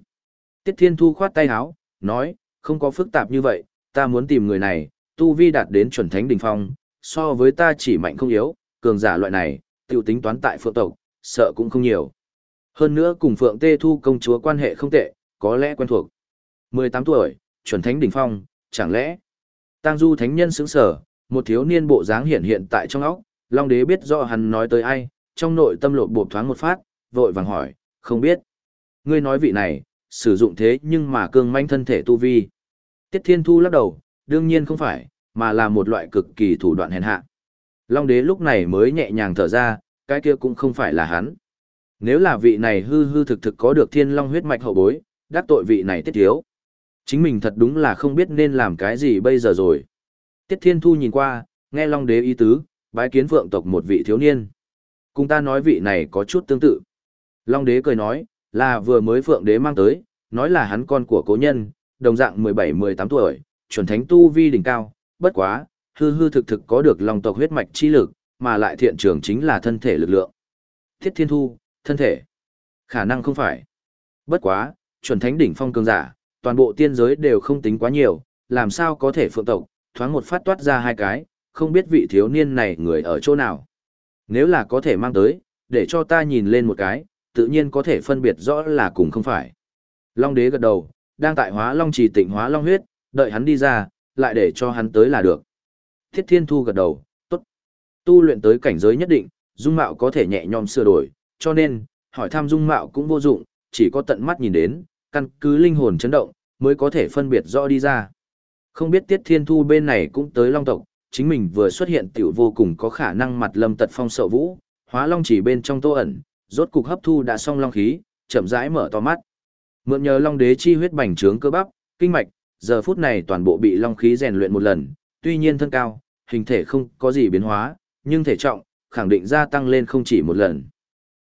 Tiết Thiên Thu khoát tay áo, nói, không có phức tạp như vậy, ta muốn tìm người này, tu vi đạt đến chuẩn thánh đỉnh phong, so với ta chỉ mạnh không yếu, cường giả loại này, tiểu tính toán tại phượng tộc, sợ cũng không nhiều. Hơn nữa cùng Phượng Tê Thu công chúa quan hệ không tệ, có lẽ quen thuộc. 18 tuổi, chuẩn thánh đỉnh phong, chẳng lẽ? Tang Du thánh nhân sững sở, một thiếu niên bộ dáng hiện hiện tại trong óc, Long đế biết rõ hắn nói tới ai, trong nội tâm lộ bộ thoáng một phát, vội vàng hỏi, không biết. Ngươi nói vị này, sử dụng thế nhưng mà cương manh thân thể tu vi. Tiết Thiên Thu lắc đầu, đương nhiên không phải, mà là một loại cực kỳ thủ đoạn hèn hạ. Long đế lúc này mới nhẹ nhàng thở ra, cái kia cũng không phải là hắn. Nếu là vị này hư hư thực thực có được thiên long huyết mạch hậu bối, đắc tội vị này tiết thiếu. Chính mình thật đúng là không biết nên làm cái gì bây giờ rồi. Tiết thiên thu nhìn qua, nghe long đế ý tứ, bái kiến phượng tộc một vị thiếu niên. Cùng ta nói vị này có chút tương tự. Long đế cười nói, là vừa mới phượng đế mang tới, nói là hắn con của cố nhân, đồng dạng 17-18 tuổi, chuẩn thánh tu vi đỉnh cao, bất quá, hư hư thực thực có được long tộc huyết mạch chi lực, mà lại thiện trường chính là thân thể lực lượng. Thiết thiên thu, thân thể. Khả năng không phải. Bất quá, chuẩn thánh đỉnh phong cường giả, toàn bộ tiên giới đều không tính quá nhiều, làm sao có thể phượng tộc, thoáng một phát toát ra hai cái, không biết vị thiếu niên này người ở chỗ nào. Nếu là có thể mang tới, để cho ta nhìn lên một cái, tự nhiên có thể phân biệt rõ là cùng không phải. Long đế gật đầu, đang tại hóa long trì tịnh hóa long huyết, đợi hắn đi ra, lại để cho hắn tới là được. Thiết thiên thu gật đầu, tốt. Tu luyện tới cảnh giới nhất định, dung mạo có thể nhẹ nhõm sửa đổi, cho nên, hỏi thăm dung mạo cũng vô dụng, chỉ có tận mắt nhìn đến, căn cứ linh hồn chấn động, mới có thể phân biệt rõ đi ra. Không biết Tiết Thiên Thu bên này cũng tới Long tộc, chính mình vừa xuất hiện tiểu vô cùng có khả năng mặt lâm tật phong sợ vũ, hóa Long chỉ bên trong tô ẩn, rốt cục hấp thu đã xong Long khí, chậm rãi mở to mắt. Mượn nhờ Long đế chi huyết bành trướng cơ bắp, kinh mạch, giờ phút này toàn bộ bị Long khí rèn luyện một lần, tuy nhiên thân cao, hình thể không có gì biến hóa, nhưng thể trọng, khẳng định gia tăng lên không chỉ một lần.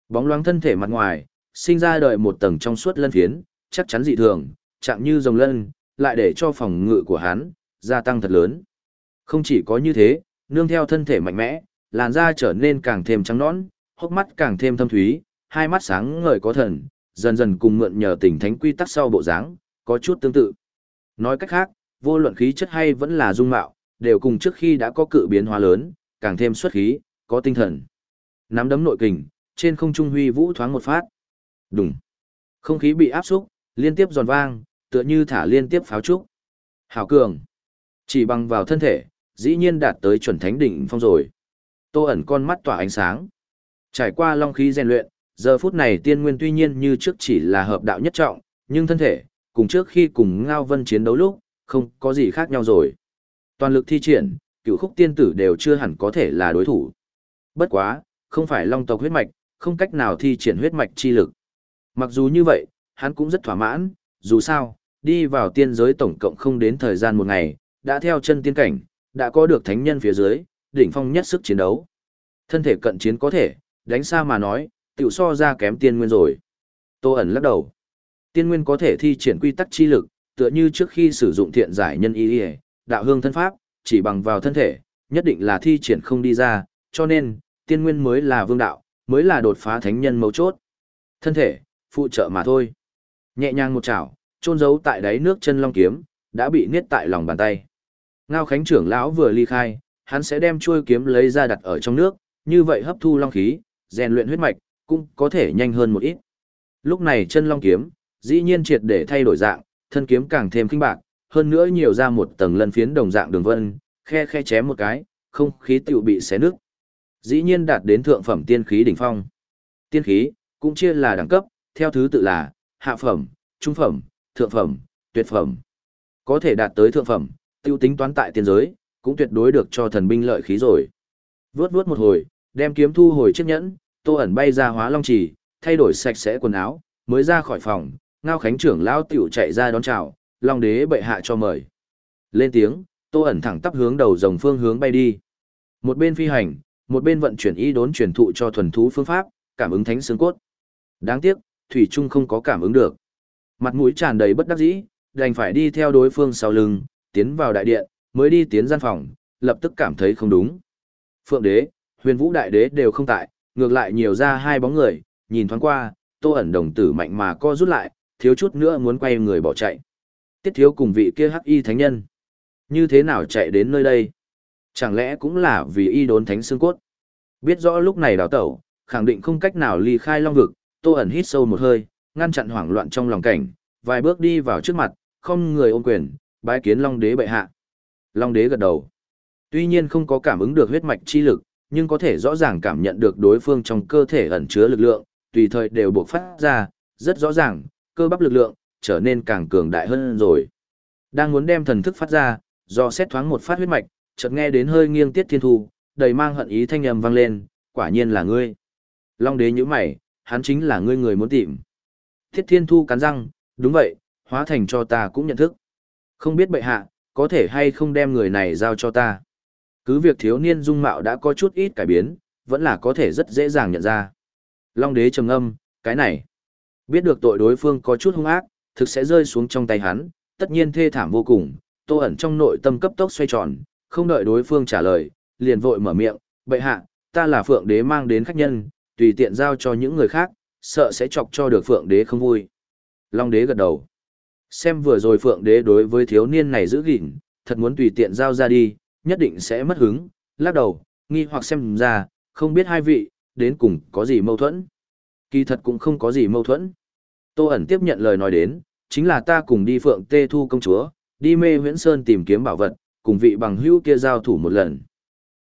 Bóng loáng thân thể mặt ngoài, sinh ra đợi một tầng trong suốt lân phiến, chắc chắn dị thường, chạm như rồng lân, lại để cho phòng ngự của hắn gia tăng thật lớn. Không chỉ có như thế, nương theo thân thể mạnh mẽ, làn da trở nên càng thêm trắng nõn, hốc mắt càng thêm thâm thúy, hai mắt sáng ngời có thần, dần dần cùng mượn nhờ tình thánh quy tắc sau bộ dáng, có chút tương tự. Nói cách khác, vô luận khí chất hay vẫn là dung mạo, đều cùng trước khi đã có cự biến hóa lớn, càng thêm xuất khí, có tinh thần. Nắm đấm nội kình, trên không trung huy vũ thoáng một phát. Đùng. Không khí bị áp xúc, liên tiếp giòn vang, tựa như thả liên tiếp pháo trúc. Hảo cường. Chỉ bằng vào thân thể, dĩ nhiên đạt tới chuẩn thánh đỉnh phong rồi. Tô ẩn con mắt tỏa ánh sáng. Trải qua long khí rèn luyện, giờ phút này tiên nguyên tuy nhiên như trước chỉ là hợp đạo nhất trọng, Nhưng thân thể, cùng trước khi cùng Ngao Vân chiến đấu lúc, không có gì khác nhau rồi. Toàn lực thi triển, cựu khúc tiên tử đều chưa hẳn có thể là đối thủ. Bất quá, không phải long tộc huyết mạch, không cách nào thi triển huyết mạch chi lực. Mặc dù như vậy, hắn cũng rất thỏa mãn, dù sao, đi vào tiên giới tổng cộng không đến thời gian một ngày, đã theo chân tiên cảnh, đã có được thánh nhân phía dưới, đỉnh phong nhất sức chiến đấu. Thân thể cận chiến có thể, đánh xa mà nói, tiểu so ra kém tiên nguyên rồi. Tô ẩn lắc đầu. Tiên nguyên có thể thi triển quy tắc chi lực, tựa như trước khi sử dụng thiện giải nhân y đạo hương thân pháp, chỉ bằng vào thân thể, nhất định là thi triển không đi ra, cho nên, tiên nguyên mới là vương đạo, mới là đột phá thánh nhân mấu chốt. Thân thể, phụ trợ mà thôi. Nhẹ nhàng một chảo, trôn giấu tại đáy nước chân long kiếm, đã bị niết tại lòng bàn tay. Ngao Khánh trưởng lão vừa ly khai, hắn sẽ đem chuôi kiếm lấy ra đặt ở trong nước, như vậy hấp thu long khí, rèn luyện huyết mạch, cũng có thể nhanh hơn một ít. Lúc này chân long kiếm, dĩ nhiên triệt để thay đổi dạng, thân kiếm càng thêm kinh bạc, hơn nữa nhiều ra một tầng lân phiến đồng dạng đường vân, khe khe chém một cái, không khí tiểu bị xé nước. Dĩ nhiên đạt đến thượng phẩm tiên khí đỉnh phong. Tiên khí cũng chia là đẳng cấp, theo thứ tự là hạ phẩm, trung phẩm, thượng phẩm, tuyệt phẩm. Có thể đạt tới thượng phẩm, tiêu tính toán tại tiên giới, cũng tuyệt đối được cho thần binh lợi khí rồi. Vướt vướt một hồi, đem kiếm thu hồi chiếc nhẫn, tô ẩn bay ra hóa long trì, thay đổi sạch sẽ quần áo, mới ra khỏi phòng, ngao khánh trưởng lão tiểu chạy ra đón chào, long đế bệ hạ cho mời. Lên tiếng, tô ẩn thẳng tắp hướng đầu dòng phương hướng bay đi. Một bên phi hành, một bên vận chuyển y đốn truyền thụ cho thuần thú phương pháp, cảm ứng thánh xương cốt. Đáng tiếc, Thủy Trung không có cảm ứng được. Mặt mũi tràn đầy bất đắc dĩ, đành phải đi theo đối phương sau lưng, tiến vào đại điện, mới đi tiến gian phòng, lập tức cảm thấy không đúng. Phượng đế, huyền vũ đại đế đều không tại, ngược lại nhiều ra hai bóng người, nhìn thoáng qua, tô ẩn đồng tử mạnh mà co rút lại, thiếu chút nữa muốn quay người bỏ chạy. Tiết thiếu cùng vị kia hắc y thánh nhân. Như thế nào chạy đến nơi đây? Chẳng lẽ cũng là vì y đốn thánh xương cốt? Biết rõ lúc này đào tẩu, khẳng định không cách nào ly khai long vực, tô ẩn hít sâu một hơi, ngăn chặn hoảng loạn trong lòng cảnh, vài bước đi vào trước mặt, không người ôm quyền, bái kiến long đế bệ hạ. Long đế gật đầu. Tuy nhiên không có cảm ứng được huyết mạch chi lực, nhưng có thể rõ ràng cảm nhận được đối phương trong cơ thể ẩn chứa lực lượng, tùy thời đều buộc phát ra, rất rõ ràng, cơ bắp lực lượng, trở nên càng cường đại hơn rồi. Đang muốn đem thần thức phát ra, do xét thoáng một phát huyết mạch, chợt nghe đến hơi nghiêng tiết thiên thu, đầy mang hận ý thanh âm vang lên, quả nhiên là ngươi. Long đế nhíu mày, hắn chính là ngươi người muốn tìm. Tiết thiên thu cắn răng, đúng vậy, hóa thành cho ta cũng nhận thức. Không biết bệ hạ, có thể hay không đem người này giao cho ta. Cứ việc thiếu niên dung mạo đã có chút ít cải biến, vẫn là có thể rất dễ dàng nhận ra. Long đế trầm âm, cái này. Biết được tội đối phương có chút hung ác, thực sẽ rơi xuống trong tay hắn, tất nhiên thê thảm vô cùng, tô ẩn trong nội tâm cấp tốc xoay tròn, không đợi đối phương trả lời, liền vội mở miệng, bệ hạ, ta là phượng đế mang đến khách nhân, tùy tiện giao cho những người khác, sợ sẽ chọc cho được phượng đế không vui. Long đế gật đầu. Xem vừa rồi phượng đế đối với thiếu niên này giữ gìn, thật muốn tùy tiện giao ra đi, nhất định sẽ mất hứng, lắc đầu, nghi hoặc xem ra, không biết hai vị, đến cùng có gì mâu thuẫn. Kỳ thật cũng không có gì mâu thuẫn. Tô ẩn tiếp nhận lời nói đến, chính là ta cùng đi phượng tê thu công chúa, đi mê huyễn sơn tìm kiếm bảo vật, cùng vị bằng hữu kia giao thủ một lần.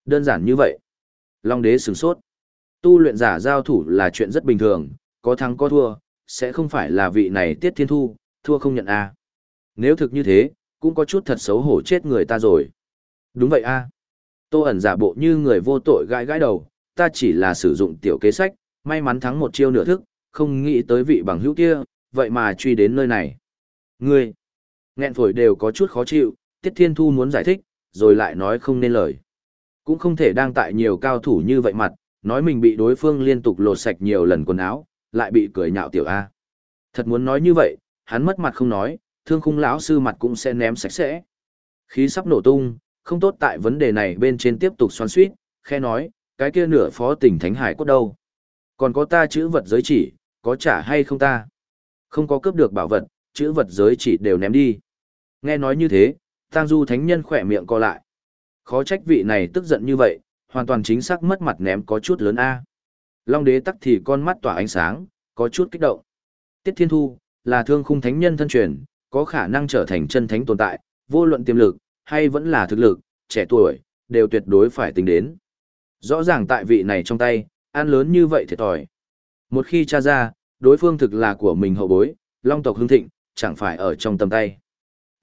Đơn giản như vậy. Long đế sừng sốt. Tu luyện giả giao thủ là chuyện rất bình thường, có thắng có thua, sẽ không phải là vị này tiết thiên thu, thua không nhận a Nếu thực như thế, cũng có chút thật xấu hổ chết người ta rồi. Đúng vậy a Tô ẩn giả bộ như người vô tội gãi gãi đầu, ta chỉ là sử dụng tiểu kế sách, may mắn thắng một chiêu nửa thức, không nghĩ tới vị bằng hữu kia, vậy mà truy đến nơi này. Ngươi, nghẹn phổi đều có chút khó chịu, Tiết Thiên Thu muốn giải thích, rồi lại nói không nên lời. Cũng không thể đang tại nhiều cao thủ như vậy mặt, nói mình bị đối phương liên tục lột sạch nhiều lần quần áo, lại bị cười nhạo tiểu A. Thật muốn nói như vậy, hắn mất mặt không nói, thương khung lão sư mặt cũng sẽ ném sạch sẽ. Khí sắp nổ tung, không tốt tại vấn đề này bên trên tiếp tục xoắn suýt, khe nói, cái kia nửa phó tỉnh Thánh Hải cốt đâu. Còn có ta chữ vật giới chỉ, có trả hay không ta? Không có cướp được bảo vật, chữ vật giới chỉ đều ném đi. Nghe nói như thế, Tang Du Thánh Nhân khỏe miệng co lại. Khó trách vị này tức giận như vậy, hoàn toàn chính xác mất mặt ném có chút lớn A. Long đế tắc thì con mắt tỏa ánh sáng, có chút kích động. Tiết Thiên Thu, là thương khung thánh nhân thân truyền, có khả năng trở thành chân thánh tồn tại, vô luận tiềm lực, hay vẫn là thực lực, trẻ tuổi, đều tuyệt đối phải tính đến. Rõ ràng tại vị này trong tay, ăn lớn như vậy thiệt thòi. Một khi tra ra, đối phương thực là của mình hậu bối, long tộc hưng thịnh, chẳng phải ở trong tầm tay.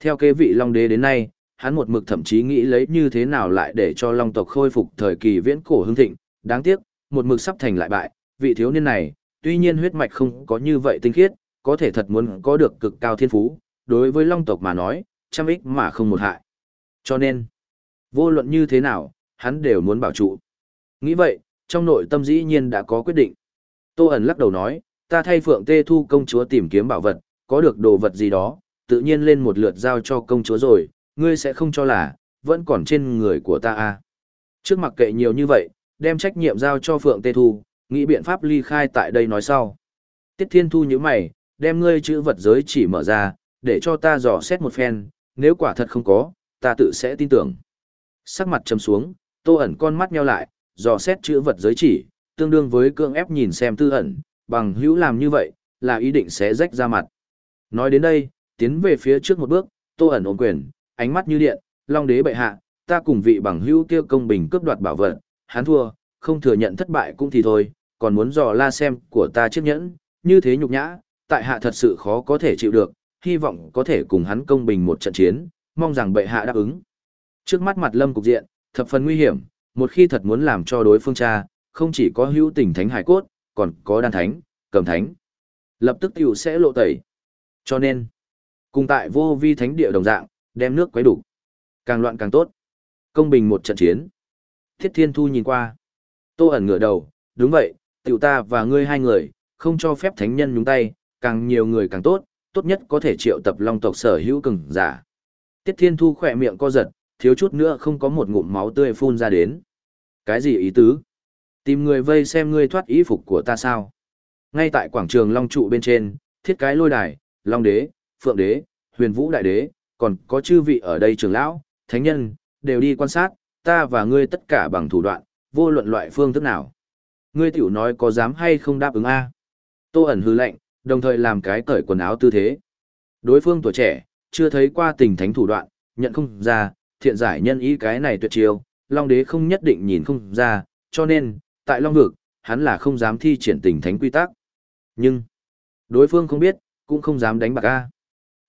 Theo kế vị Long Đế đến nay, hắn một mực thậm chí nghĩ lấy như thế nào lại để cho Long tộc khôi phục thời kỳ viễn cổ hưng thịnh, đáng tiếc, một mực sắp thành lại bại, vị thiếu niên này, tuy nhiên huyết mạch không có như vậy tinh khiết, có thể thật muốn có được cực cao thiên phú, đối với Long tộc mà nói, trăm ích mà không một hại. Cho nên, vô luận như thế nào, hắn đều muốn bảo trụ. Nghĩ vậy, trong nội tâm dĩ nhiên đã có quyết định. Tô ẩn lắc đầu nói, ta thay Phượng Tê Thu công chúa tìm kiếm bảo vật, có được đồ vật gì đó, tự nhiên lên một lượt giao cho công chúa rồi, ngươi sẽ không cho là, vẫn còn trên người của ta à. Trước mặt kệ nhiều như vậy, đem trách nhiệm giao cho Phượng Tê Thu, nghĩ biện pháp ly khai tại đây nói sau. Tiết Thiên Thu như mày, đem ngươi chữ vật giới chỉ mở ra, để cho ta dò xét một phen, nếu quả thật không có, ta tự sẽ tin tưởng. Sắc mặt trầm xuống, tô ẩn con mắt nheo lại, dò xét chữ vật giới chỉ, tương đương với cương ép nhìn xem tư ẩn, bằng hữu làm như vậy, là ý định sẽ rách ra mặt. Nói đến đây, tiến về phía trước một bước, tô ẩn ổn quyền, ánh mắt như điện, long đế bệ hạ, ta cùng vị bằng hữu kia công bình cướp đoạt bảo vật, hắn thua, không thừa nhận thất bại cũng thì thôi, còn muốn dò la xem của ta chiếc nhẫn, như thế nhục nhã, tại hạ thật sự khó có thể chịu được, hy vọng có thể cùng hắn công bình một trận chiến, mong rằng bệ hạ đáp ứng. Trước mắt mặt lâm cục diện, thập phần nguy hiểm, một khi thật muốn làm cho đối phương cha, không chỉ có hữu tình thánh hải cốt, còn có đan thánh, cầm thánh. Lập tức tiểu sẽ lộ tẩy. Cho nên, cùng tại vô vi thánh địa đồng dạng, đem nước quấy đủ. Càng loạn càng tốt. Công bình một trận chiến. Thiết Thiên Thu nhìn qua. Tô ẩn ngửa đầu, đúng vậy, tiểu ta và ngươi hai người, không cho phép thánh nhân nhúng tay, càng nhiều người càng tốt, tốt nhất có thể triệu tập long tộc sở hữu cường giả. Tiết Thiên Thu khỏe miệng co giật, thiếu chút nữa không có một ngụm máu tươi phun ra đến. Cái gì ý tứ? Tìm người vây xem ngươi thoát ý phục của ta sao? Ngay tại quảng trường Long Trụ bên trên, thiết cái lôi đài, Long Đế, Phượng Đế, Huyền Vũ Đại Đế, còn có chư vị ở đây trưởng lão, thánh nhân, đều đi quan sát, ta và ngươi tất cả bằng thủ đoạn, vô luận loại phương thức nào. Ngươi tiểu nói có dám hay không đáp ứng A. Tô ẩn hư lệnh, đồng thời làm cái cởi quần áo tư thế. Đối phương tuổi trẻ, chưa thấy qua tình thánh thủ đoạn, nhận không ra, thiện giải nhân ý cái này tuyệt chiêu, Long Đế không nhất định nhìn không ra, cho nên, tại Long Vực, hắn là không dám thi triển tình thánh quy tắc. Nhưng, đối phương không biết, cũng không dám đánh bạc A.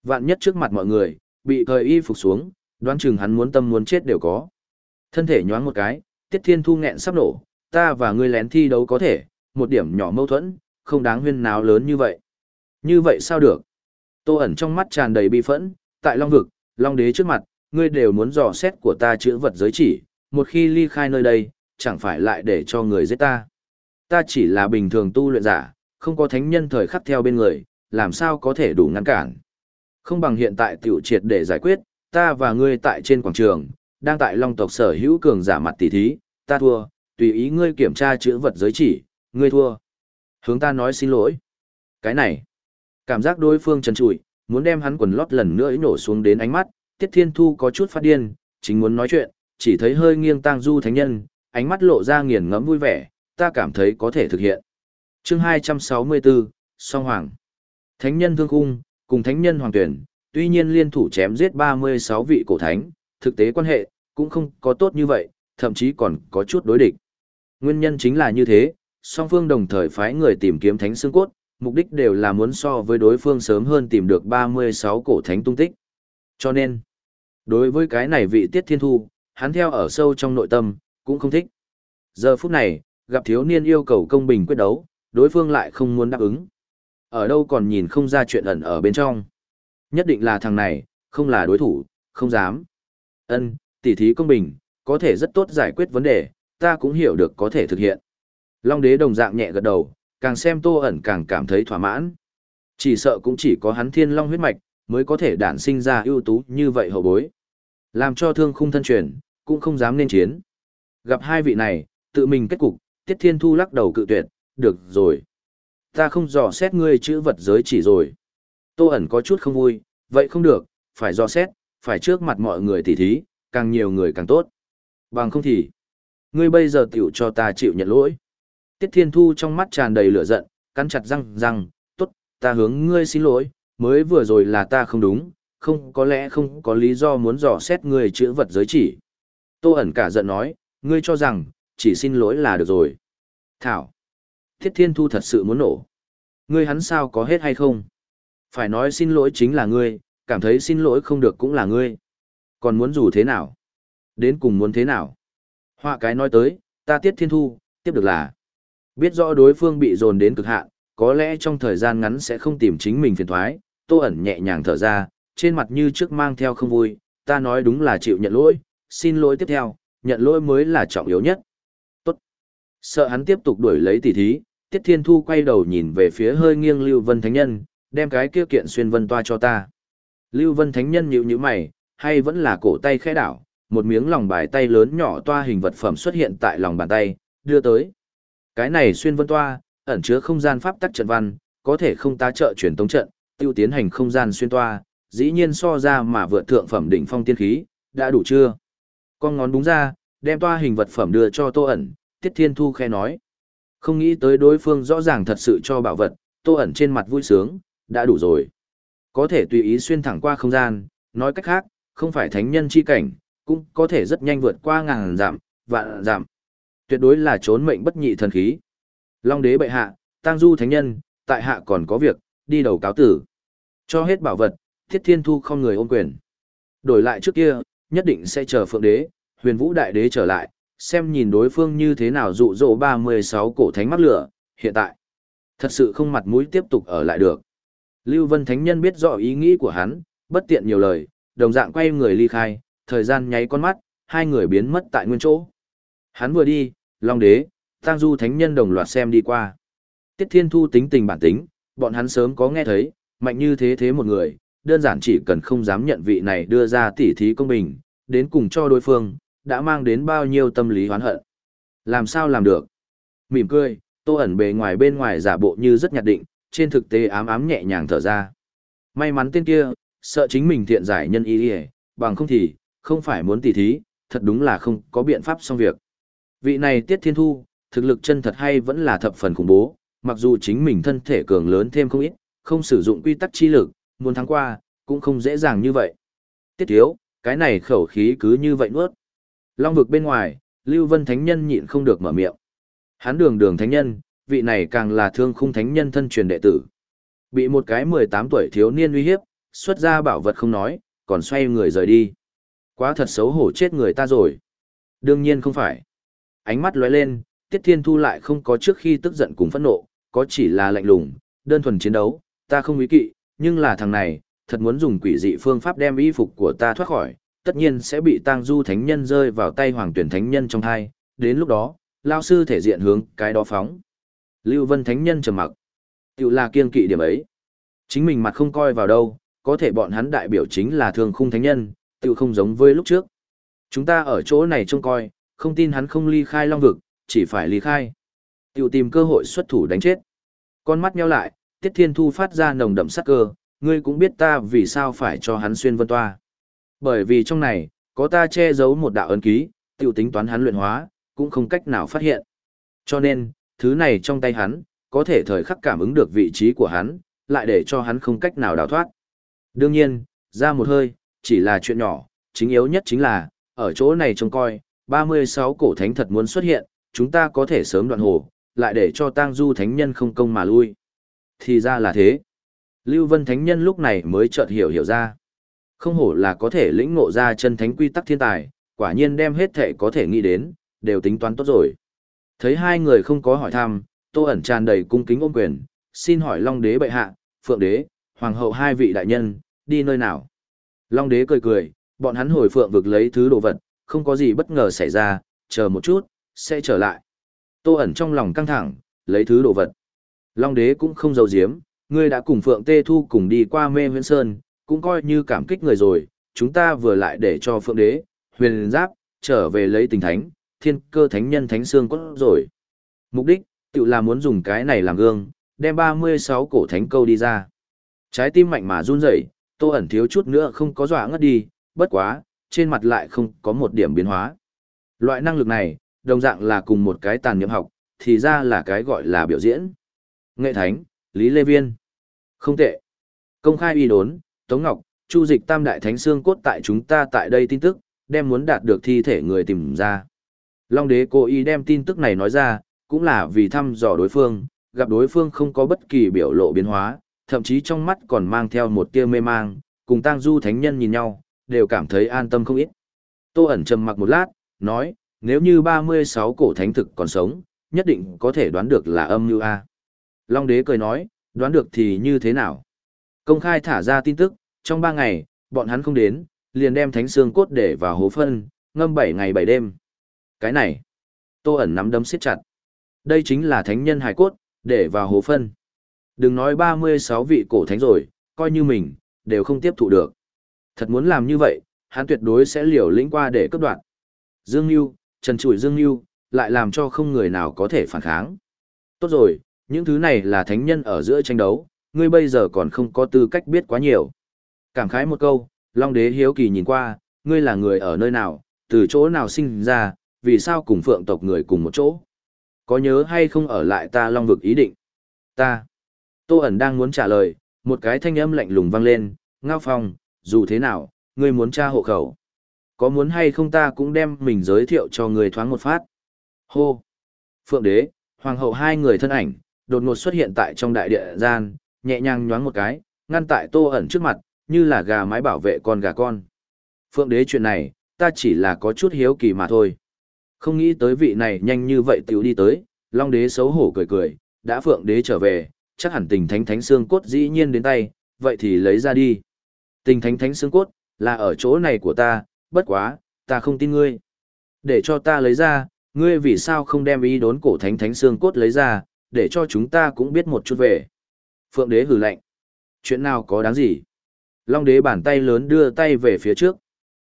Vạn nhất trước mặt mọi người, bị thời y phục xuống, đoán chừng hắn muốn tâm muốn chết đều có. Thân thể nhoáng một cái, Tiết Thiên Thu nghẹn sắp nổ, ta và ngươi lén thi đấu có thể, một điểm nhỏ mâu thuẫn, không đáng huyên náo lớn như vậy. Như vậy sao được? Tô ẩn trong mắt tràn đầy bi phẫn, tại Long Vực, Long Đế trước mặt, ngươi đều muốn dò xét của ta chữ vật giới chỉ, một khi ly khai nơi đây, chẳng phải lại để cho người giết ta. Ta chỉ là bình thường tu luyện giả, không có thánh nhân thời khắc theo bên người, làm sao có thể đủ ngăn cản. Không bằng hiện tại tiểu triệt để giải quyết, ta và ngươi tại trên quảng trường, đang tại long tộc sở hữu cường giả mặt tỷ thí, ta thua, tùy ý ngươi kiểm tra chữ vật giới chỉ, ngươi thua. Hướng ta nói xin lỗi. Cái này, cảm giác đối phương trần trụi, muốn đem hắn quần lót lần nữa nổ xuống đến ánh mắt, Tiết Thiên Thu có chút phát điên, chính muốn nói chuyện, chỉ thấy hơi nghiêng tang du thánh nhân, ánh mắt lộ ra nghiền ngẫm vui vẻ, ta cảm thấy có thể thực hiện. Chương 264, Song Hoàng. Thánh nhân thương khung, cùng thánh nhân hoàng tuyển, tuy nhiên liên thủ chém giết 36 vị cổ thánh, thực tế quan hệ cũng không có tốt như vậy, thậm chí còn có chút đối địch. Nguyên nhân chính là như thế, song phương đồng thời phái người tìm kiếm thánh xương cốt, mục đích đều là muốn so với đối phương sớm hơn tìm được 36 cổ thánh tung tích. Cho nên, đối với cái này vị tiết thiên thu, hắn theo ở sâu trong nội tâm, cũng không thích. Giờ phút này, gặp thiếu niên yêu cầu công bình quyết đấu, đối phương lại không muốn đáp ứng. Ở đâu còn nhìn không ra chuyện ẩn ở bên trong. Nhất định là thằng này, không là đối thủ, không dám. Ân, tỉ thí công bình, có thể rất tốt giải quyết vấn đề, ta cũng hiểu được có thể thực hiện. Long đế đồng dạng nhẹ gật đầu, càng xem tô ẩn càng cảm thấy thỏa mãn. Chỉ sợ cũng chỉ có hắn thiên long huyết mạch, mới có thể đản sinh ra ưu tú như vậy hậu bối. Làm cho thương khung thân truyền, cũng không dám nên chiến. Gặp hai vị này, tự mình kết cục, Tiết Thiên Thu lắc đầu cự tuyệt, được rồi. Ta không dò xét ngươi chữ vật giới chỉ rồi. Tô ẩn có chút không vui, vậy không được, phải dò xét, phải trước mặt mọi người tỉ thí, càng nhiều người càng tốt. Bằng không thì, ngươi bây giờ tiểu cho ta chịu nhận lỗi. Tiết Thiên Thu trong mắt tràn đầy lửa giận, cắn chặt răng răng, tốt, ta hướng ngươi xin lỗi, mới vừa rồi là ta không đúng, không có lẽ không có lý do muốn dò xét ngươi chữ vật giới chỉ. Tô ẩn cả giận nói, ngươi cho rằng, chỉ xin lỗi là được rồi. Thảo. Thiết Thiên Thu thật sự muốn nổ. Ngươi hắn sao có hết hay không? Phải nói xin lỗi chính là ngươi, cảm thấy xin lỗi không được cũng là ngươi. Còn muốn dù thế nào? Đến cùng muốn thế nào? Họa cái nói tới, ta tiết thiên thu, tiếp được là. Biết rõ đối phương bị dồn đến cực hạn, có lẽ trong thời gian ngắn sẽ không tìm chính mình phiền thoái, tô ẩn nhẹ nhàng thở ra, trên mặt như trước mang theo không vui, ta nói đúng là chịu nhận lỗi, xin lỗi tiếp theo, nhận lỗi mới là trọng yếu nhất. Tốt. Sợ hắn tiếp tục đuổi lấy tỷ thí, Tiết Thiên Thu quay đầu nhìn về phía hơi nghiêng Lưu Vân Thánh Nhân, đem cái kia kiện xuyên vân toa cho ta. Lưu Vân Thánh Nhân nhíu nhíu mày, hay vẫn là cổ tay khẽ đảo, một miếng lòng bài tay lớn nhỏ toa hình vật phẩm xuất hiện tại lòng bàn tay, đưa tới. Cái này xuyên vân toa, ẩn chứa không gian pháp tắc trận văn, có thể không tá trợ truyền tống trận, tiêu tiến hành không gian xuyên toa, dĩ nhiên so ra mà vượt thượng phẩm đỉnh phong tiên khí, đã đủ chưa? Con ngón đúng ra, đem toa hình vật phẩm đưa cho Tô ẩn, Tiết Thiên Thu khe nói. Không nghĩ tới đối phương rõ ràng thật sự cho bảo vật, Tô ẩn trên mặt vui sướng, đã đủ rồi. Có thể tùy ý xuyên thẳng qua không gian, nói cách khác, không phải thánh nhân chi cảnh, cũng có thể rất nhanh vượt qua ngàn giảm, vạn giảm. Tuyệt đối là trốn mệnh bất nhị thần khí. Long đế bệ hạ, tang du thánh nhân, tại hạ còn có việc, đi đầu cáo tử. Cho hết bảo vật, thiết thiên thu không người ôm quyền. Đổi lại trước kia, nhất định sẽ chờ phượng đế, huyền vũ đại đế trở lại, xem nhìn đối phương như thế nào dụ dỗ 36 cổ thánh mắc lửa, hiện tại. Thật sự không mặt mũi tiếp tục ở lại được. Lưu Vân Thánh Nhân biết rõ ý nghĩ của hắn, bất tiện nhiều lời, đồng dạng quay người ly khai, thời gian nháy con mắt, hai người biến mất tại nguyên chỗ. Hắn vừa đi, Long Đế, Tang Du Thánh Nhân đồng loạt xem đi qua. Tiết Thiên Thu tính tình bản tính, bọn hắn sớm có nghe thấy, mạnh như thế thế một người, đơn giản chỉ cần không dám nhận vị này đưa ra tỉ thí công bình, đến cùng cho đối phương, đã mang đến bao nhiêu tâm lý hoán hận. Làm sao làm được? Mỉm cười, tô ẩn bề ngoài bên ngoài giả bộ như rất nhạt định, trên thực tế ám ám nhẹ nhàng thở ra. May mắn tên kia, sợ chính mình thiện giải nhân ý ý bằng không thì, không phải muốn tỉ thí, thật đúng là không có biện pháp xong việc. Vị này Tiết Thiên Thu, thực lực chân thật hay vẫn là thập phần khủng bố, mặc dù chính mình thân thể cường lớn thêm không ít, không sử dụng quy tắc chi lực, muốn thắng qua, cũng không dễ dàng như vậy. Tiết thiếu, cái này khẩu khí cứ như vậy nuốt. Long vực bên ngoài, Lưu Vân Thánh Nhân nhịn không được mở miệng. Hán đường đường Thánh Nhân, vị này càng là thương khung Thánh Nhân thân truyền đệ tử. Bị một cái 18 tuổi thiếu niên uy hiếp, xuất ra bảo vật không nói, còn xoay người rời đi. Quá thật xấu hổ chết người ta rồi. Đương nhiên không phải. Ánh mắt lóe lên, Tiết Thiên Thu lại không có trước khi tức giận cùng phẫn nộ, có chỉ là lạnh lùng, đơn thuần chiến đấu, ta không ý kỵ, nhưng là thằng này, thật muốn dùng quỷ dị phương pháp đem y phục của ta thoát khỏi, tất nhiên sẽ bị tang du thánh nhân rơi vào tay hoàng tuyển thánh nhân trong thai, đến lúc đó, lao sư thể diện hướng cái đó phóng. Lưu Vân thánh nhân trầm mặc, tự là kiên kỵ điểm ấy. Chính mình mặt không coi vào đâu, có thể bọn hắn đại biểu chính là thường khung thánh nhân, tự không giống với lúc trước. Chúng ta ở chỗ này trông coi, không tin hắn không ly khai long vực, chỉ phải ly khai. Tiểu tìm cơ hội xuất thủ đánh chết. Con mắt nheo lại, Tiết Thiên Thu phát ra nồng đậm sắc cơ, ngươi cũng biết ta vì sao phải cho hắn xuyên vân toa. Bởi vì trong này, có ta che giấu một đạo ấn ký, tiểu tính toán hắn luyện hóa, cũng không cách nào phát hiện. Cho nên, thứ này trong tay hắn, có thể thời khắc cảm ứng được vị trí của hắn, lại để cho hắn không cách nào đào thoát. Đương nhiên, ra một hơi, chỉ là chuyện nhỏ, chính yếu nhất chính là, ở chỗ này trông coi, 36 cổ thánh thật muốn xuất hiện, chúng ta có thể sớm đoạn hồ, lại để cho tang du thánh nhân không công mà lui. Thì ra là thế. Lưu Vân Thánh Nhân lúc này mới chợt hiểu hiểu ra. Không hổ là có thể lĩnh ngộ ra chân thánh quy tắc thiên tài, quả nhiên đem hết thể có thể nghĩ đến, đều tính toán tốt rồi. Thấy hai người không có hỏi thăm, Tô ẩn tràn đầy cung kính ôm quyền, xin hỏi Long Đế bệ hạ, Phượng Đế, Hoàng hậu hai vị đại nhân, đi nơi nào? Long Đế cười cười, bọn hắn hồi Phượng vực lấy thứ đồ vật, không có gì bất ngờ xảy ra, chờ một chút, sẽ trở lại. Tô ẩn trong lòng căng thẳng, lấy thứ đồ vật. Long Đế cũng không giấu giếm, ngươi đã cùng Phượng Tê Thu cùng đi qua mê huyện sơn, cũng coi như cảm kích người rồi, chúng ta vừa lại để cho Phượng Đế, huyền giáp, trở về lấy tình thánh, thiên cơ thánh nhân thánh xương cốt rồi. Mục đích, tự là muốn dùng cái này làm gương, đem 36 cổ thánh câu đi ra. Trái tim mạnh mà run rẩy, tô ẩn thiếu chút nữa không có dọa ngất đi, bất quá, trên mặt lại không có một điểm biến hóa. Loại năng lực này, đồng dạng là cùng một cái tàn niệm học, thì ra là cái gọi là biểu diễn. Nghệ thánh, Lý Lê Viên. Không tệ. Công khai uy đốn, Tống Ngọc, Chu Dịch Tam Đại Thánh Xương cốt tại chúng ta tại đây tin tức, đem muốn đạt được thi thể người tìm ra. Long đế cố ý đem tin tức này nói ra, cũng là vì thăm dò đối phương, gặp đối phương không có bất kỳ biểu lộ biến hóa, thậm chí trong mắt còn mang theo một tia mê mang, cùng tang du thánh nhân nhìn nhau, đều cảm thấy an tâm không ít. Tô ẩn trầm mặc một lát, nói, nếu như 36 cổ thánh thực còn sống, nhất định có thể đoán được là âm như A. Long đế cười nói, đoán được thì như thế nào? Công khai thả ra tin tức, trong 3 ngày, bọn hắn không đến, liền đem thánh xương cốt để vào hố phân, ngâm 7 ngày 7 đêm. Cái này, tô ẩn nắm đấm siết chặt. Đây chính là thánh nhân hải cốt, để vào hố phân. Đừng nói 36 vị cổ thánh rồi, coi như mình, đều không tiếp thụ được. Thật muốn làm như vậy, hắn tuyệt đối sẽ liều lĩnh qua để cấp đoạn. Dương Nhu, Trần Trụi Dương Nhu, lại làm cho không người nào có thể phản kháng. Tốt rồi, những thứ này là thánh nhân ở giữa tranh đấu, ngươi bây giờ còn không có tư cách biết quá nhiều. Cảm khái một câu, Long Đế hiếu kỳ nhìn qua, ngươi là người ở nơi nào, từ chỗ nào sinh ra, vì sao cùng phượng tộc người cùng một chỗ. Có nhớ hay không ở lại ta Long vực ý định? Ta. Tô ẩn đang muốn trả lời, một cái thanh âm lạnh lùng vang lên, ngao phong, dù thế nào, ngươi muốn tra hộ khẩu. Có muốn hay không ta cũng đem mình giới thiệu cho người thoáng một phát. Hô! Phượng đế, hoàng hậu hai người thân ảnh, đột ngột xuất hiện tại trong đại địa gian, nhẹ nhàng nhoáng một cái, ngăn tại tô ẩn trước mặt, như là gà mái bảo vệ con gà con. Phượng đế chuyện này, ta chỉ là có chút hiếu kỳ mà thôi. Không nghĩ tới vị này nhanh như vậy tiểu đi tới, long đế xấu hổ cười cười, đã phượng đế trở về, chắc hẳn tình thánh thánh xương cốt dĩ nhiên đến tay, vậy thì lấy ra đi. Tình thánh thánh xương cốt, là ở chỗ này của ta, bất quá, ta không tin ngươi. Để cho ta lấy ra, ngươi vì sao không đem ý đốn cổ thánh thánh xương cốt lấy ra, để cho chúng ta cũng biết một chút về. Phượng đế hử lạnh. Chuyện nào có đáng gì? Long đế bàn tay lớn đưa tay về phía trước.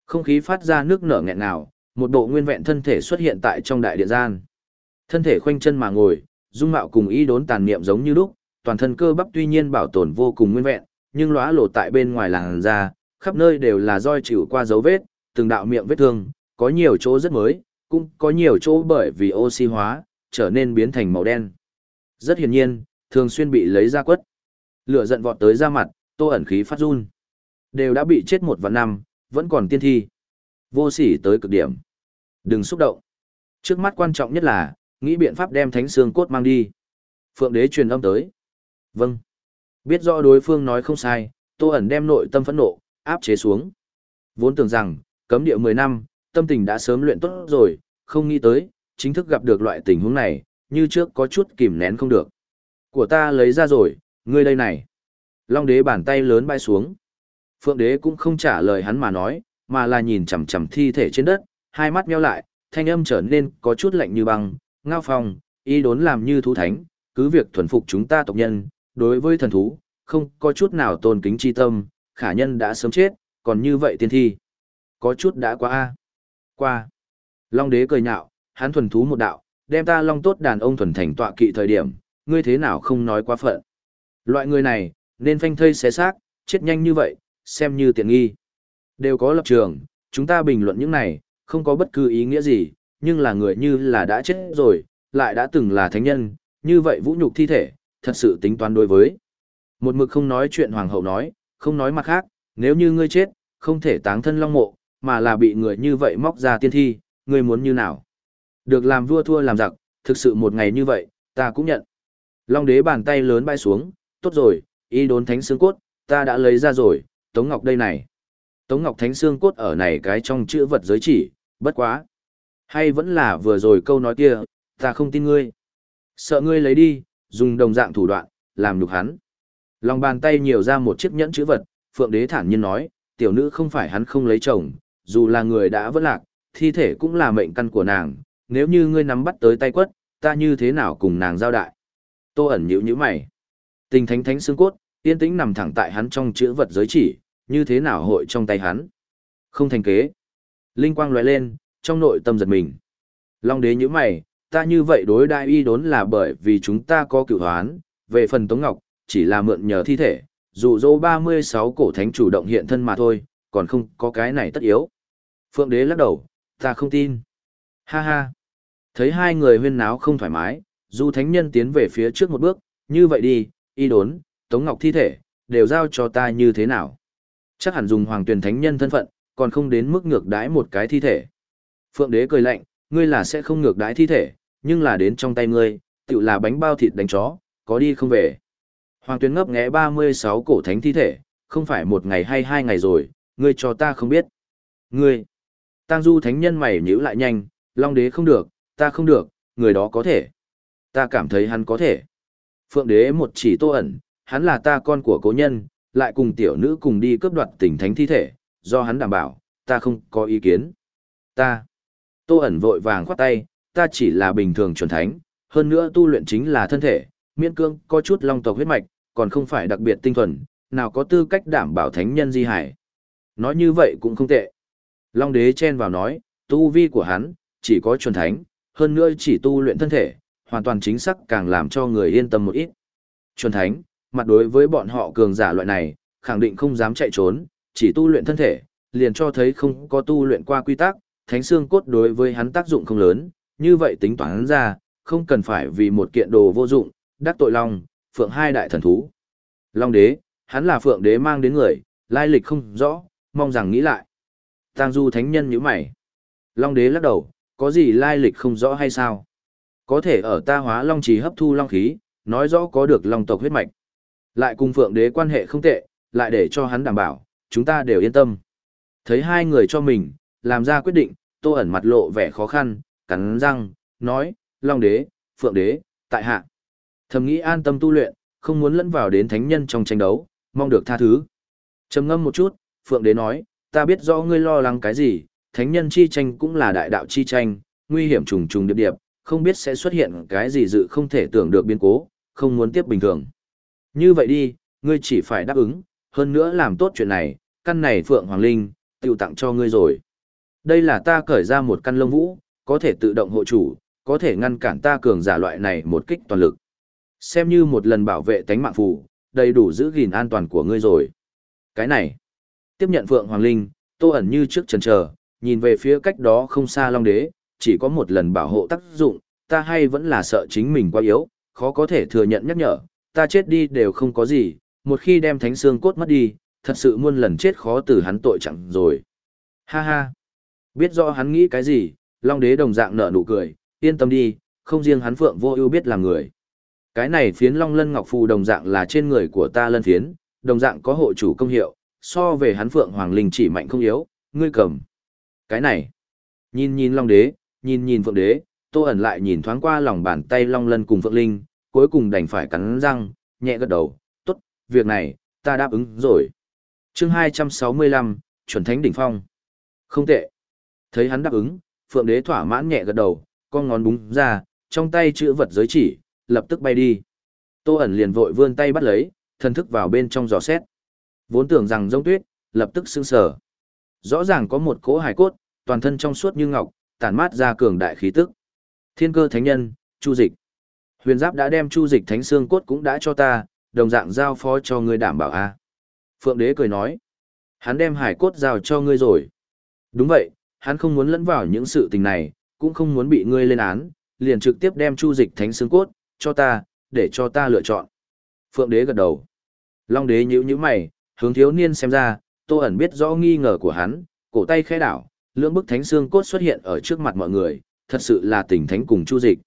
Không khí phát ra nước nở nghẹn nào, một bộ nguyên vẹn thân thể xuất hiện tại trong đại điện gian. Thân thể khoanh chân mà ngồi, dung mạo cùng ý đốn tàn niệm giống như lúc, toàn thân cơ bắp tuy nhiên bảo tồn vô cùng nguyên vẹn, nhưng lóa lộ tại bên ngoài làn da, khắp nơi đều là roi chịu qua dấu vết, từng đạo miệng vết thương, có nhiều chỗ rất mới, cũng có nhiều chỗ bởi vì oxy hóa, trở nên biến thành màu đen. Rất hiển nhiên, thường xuyên bị lấy ra quất. Lửa giận vọt tới ra mặt, tô ẩn khí phát run. Đều đã bị chết một và năm, vẫn còn tiên thi. Vô sỉ tới cực điểm. Đừng xúc động. Trước mắt quan trọng nhất là, nghĩ biện pháp đem thánh xương cốt mang đi. Phượng đế truyền âm tới. Vâng. Biết rõ đối phương nói không sai, Tô ẩn đem nội tâm phẫn nộ, áp chế xuống. Vốn tưởng rằng, cấm địa 10 năm, tâm tình đã sớm luyện tốt rồi, không nghĩ tới, chính thức gặp được loại tình huống này, như trước có chút kìm nén không được. Của ta lấy ra rồi, ngươi đây này. Long đế bàn tay lớn bay xuống. Phượng đế cũng không trả lời hắn mà nói, mà là nhìn chằm chằm thi thể trên đất, hai mắt nheo lại, thanh âm trở nên có chút lạnh như băng, ngao phong, y đốn làm như thú thánh, cứ việc thuần phục chúng ta tộc nhân, đối với thần thú, không có chút nào tôn kính chi tâm, khả nhân đã sớm chết, còn như vậy tiên thi. Có chút đã quá a Qua. Long đế cười nhạo, hắn thuần thú một đạo, đem ta long tốt đàn ông thuần thành tọa kỵ thời điểm, ngươi thế nào không nói quá phận. Loại người này, nên phanh thây xé xác, chết nhanh như vậy, xem như tiện nghi. Đều có lập trường, chúng ta bình luận những này, không có bất cứ ý nghĩa gì, nhưng là người như là đã chết rồi, lại đã từng là thánh nhân, như vậy vũ nhục thi thể, thật sự tính toán đối với. Một mực không nói chuyện hoàng hậu nói, không nói mặt khác, nếu như ngươi chết, không thể táng thân long mộ, mà là bị người như vậy móc ra tiên thi, ngươi muốn như nào? Được làm vua thua làm giặc, thực sự một ngày như vậy, ta cũng nhận. Long đế bàn tay lớn bay xuống, tốt rồi, y đốn thánh xương cốt, ta đã lấy ra rồi, Tống Ngọc đây này. Tống Ngọc thánh xương cốt ở này cái trong chữ vật giới chỉ, bất quá. Hay vẫn là vừa rồi câu nói kia, ta không tin ngươi. Sợ ngươi lấy đi, dùng đồng dạng thủ đoạn, làm nhục hắn. Lòng bàn tay nhiều ra một chiếc nhẫn chữ vật, Phượng Đế thản nhiên nói, tiểu nữ không phải hắn không lấy chồng, dù là người đã vỡ lạc, thi thể cũng là mệnh căn của nàng, nếu như ngươi nắm bắt tới tay quất, ta như thế nào cùng nàng giao đại. Tô ẩn nhữ nhữ mày. Tình thánh thánh xương cốt, yên tĩnh nằm thẳng tại hắn trong chữ vật giới chỉ, như thế nào hội trong tay hắn. Không thành kế. Linh quang lóe lên, trong nội tâm giật mình. Long đế nhữ mày, ta như vậy đối đại y đốn là bởi vì chúng ta có cửu hoán, về phần Tống Ngọc, chỉ là mượn nhờ thi thể, dù dỗ 36 cổ thánh chủ động hiện thân mà thôi, còn không có cái này tất yếu. Phượng đế lắc đầu, ta không tin. Ha ha. Thấy hai người huyên náo không thoải mái, dù thánh nhân tiến về phía trước một bước, như vậy đi, y đốn, Tống Ngọc thi thể, đều giao cho ta như thế nào. Chắc hẳn dùng hoàng tuyển thánh nhân thân phận, còn không đến mức ngược đãi một cái thi thể. Phượng đế cười lạnh, ngươi là sẽ không ngược đãi thi thể, nhưng là đến trong tay ngươi, tự là bánh bao thịt đánh chó, có đi không về. Hoàng tuyến ngấp nghé 36 cổ thánh thi thể, không phải một ngày hay hai ngày rồi, ngươi cho ta không biết. Ngươi, tang du thánh nhân mày nhữ lại nhanh, long đế không được, ta không được, người đó có thể. Ta cảm thấy hắn có thể. Phượng đế một chỉ tô ẩn, hắn là ta con của cố nhân, lại cùng tiểu nữ cùng đi cướp đoạt tỉnh thánh thi thể, do hắn đảm bảo, ta không có ý kiến. Ta. Tô ẩn vội vàng khoát tay, ta chỉ là bình thường chuẩn thánh, hơn nữa tu luyện chính là thân thể, miễn cương có chút long tộc huyết mạch, còn không phải đặc biệt tinh thuần, nào có tư cách đảm bảo thánh nhân di hải. Nói như vậy cũng không tệ. Long đế chen vào nói, tu vi của hắn, chỉ có chuẩn thánh, hơn nữa chỉ tu luyện thân thể, hoàn toàn chính xác càng làm cho người yên tâm một ít. Chuẩn thánh, mặt đối với bọn họ cường giả loại này, khẳng định không dám chạy trốn, chỉ tu luyện thân thể, liền cho thấy không có tu luyện qua quy tắc, thánh xương cốt đối với hắn tác dụng không lớn, như vậy tính toán ra, không cần phải vì một kiện đồ vô dụng, đắc tội Long, Phượng hai đại thần thú. Long đế, hắn là Phượng đế mang đến người, lai lịch không rõ, mong rằng nghĩ lại. Tang Du thánh nhân nhíu mày. Long đế lắc đầu, có gì lai lịch không rõ hay sao? Có thể ở ta hóa long trì hấp thu long khí, nói rõ có được long tộc huyết mạch. Lại cùng Phượng đế quan hệ không tệ, lại để cho hắn đảm bảo, chúng ta đều yên tâm. Thấy hai người cho mình, làm ra quyết định, tô ẩn mặt lộ vẻ khó khăn, cắn răng, nói, Long đế, Phượng đế, tại hạ. Thầm nghĩ an tâm tu luyện, không muốn lẫn vào đến thánh nhân trong tranh đấu, mong được tha thứ. trầm ngâm một chút, Phượng đế nói, ta biết rõ ngươi lo lắng cái gì, thánh nhân chi tranh cũng là đại đạo chi tranh, nguy hiểm trùng trùng điệp điệp, không biết sẽ xuất hiện cái gì dự không thể tưởng được biến cố, không muốn tiếp bình thường. Như vậy đi, ngươi chỉ phải đáp ứng, hơn nữa làm tốt chuyện này, căn này Phượng Hoàng Linh, tiêu tặng cho ngươi rồi. Đây là ta cởi ra một căn lông vũ, có thể tự động hộ chủ, có thể ngăn cản ta cường giả loại này một kích toàn lực. Xem như một lần bảo vệ tánh mạng phù, đầy đủ giữ gìn an toàn của ngươi rồi. Cái này, tiếp nhận Phượng Hoàng Linh, tô ẩn như trước chần chờ, nhìn về phía cách đó không xa Long Đế, chỉ có một lần bảo hộ tác dụng, ta hay vẫn là sợ chính mình quá yếu, khó có thể thừa nhận nhắc nhở, ta chết đi đều không có gì, một khi đem thánh xương cốt mất đi, thật sự muôn lần chết khó từ hắn tội chẳng rồi. Ha ha, biết rõ hắn nghĩ cái gì, Long Đế đồng dạng nở nụ cười, yên tâm đi, không riêng hắn Phượng Vô Ưu biết làm người. Cái này phiến Long Lân Ngọc Phù đồng dạng là trên người của ta lân phiến, đồng dạng có hộ chủ công hiệu, so về hắn Phượng Hoàng Linh chỉ mạnh không yếu, ngươi cầm. Cái này, nhìn nhìn Long Đế, nhìn nhìn Phượng Đế, Tô ẩn lại nhìn thoáng qua lòng bàn tay Long Lân cùng Phượng Linh, cuối cùng đành phải cắn răng, nhẹ gật đầu, tốt, việc này, ta đáp ứng rồi. chương 265, chuẩn thánh đỉnh phong. Không tệ. Thấy hắn đáp ứng, Phượng Đế thỏa mãn nhẹ gật đầu, con ngón búng ra, trong tay chữ vật giới chỉ, lập tức bay đi. Tô ẩn liền vội vươn tay bắt lấy, thân thức vào bên trong giò xét. Vốn tưởng rằng giống tuyết, lập tức sững sờ. Rõ ràng có một cỗ hải cốt, toàn thân trong suốt như ngọc, tản mát ra cường đại khí tức. Thiên cơ thánh nhân, Chu Dịch. Huyền Giáp đã đem Chu Dịch thánh xương cốt cũng đã cho ta, đồng dạng giao phó cho ngươi đảm bảo a. Phượng Đế cười nói, hắn đem hải cốt giao cho ngươi rồi. Đúng vậy, hắn không muốn lẫn vào những sự tình này, cũng không muốn bị ngươi lên án, liền trực tiếp đem chu dịch thánh xương cốt, cho ta, để cho ta lựa chọn. Phượng đế gật đầu. Long đế nhíu nhíu mày, hướng thiếu niên xem ra, tô ẩn biết rõ nghi ngờ của hắn, cổ tay khẽ đảo, lưỡng bức thánh xương cốt xuất hiện ở trước mặt mọi người, thật sự là tình thánh cùng chu dịch.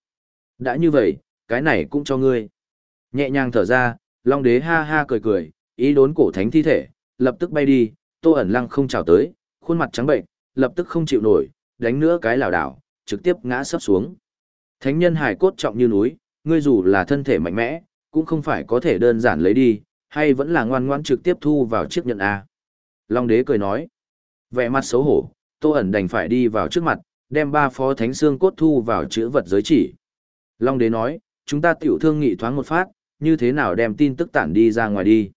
Đã như vậy, cái này cũng cho ngươi. Nhẹ nhàng thở ra, Long đế ha ha cười cười, ý đốn cổ thánh thi thể, lập tức bay đi, tô ẩn lăng không chào tới, khuôn mặt trắng bệnh, lập tức không chịu nổi, đánh nữa cái lảo đảo, trực tiếp ngã sấp xuống. Thánh nhân hải cốt trọng như núi, ngươi dù là thân thể mạnh mẽ, cũng không phải có thể đơn giản lấy đi, hay vẫn là ngoan ngoãn trực tiếp thu vào chiếc nhận A. Long đế cười nói, vẻ mặt xấu hổ, tô ẩn đành phải đi vào trước mặt, đem ba phó thánh xương cốt thu vào chữ vật giới chỉ. Long đế nói, chúng ta tiểu thương nghị thoáng một phát, như thế nào đem tin tức tản đi ra ngoài đi.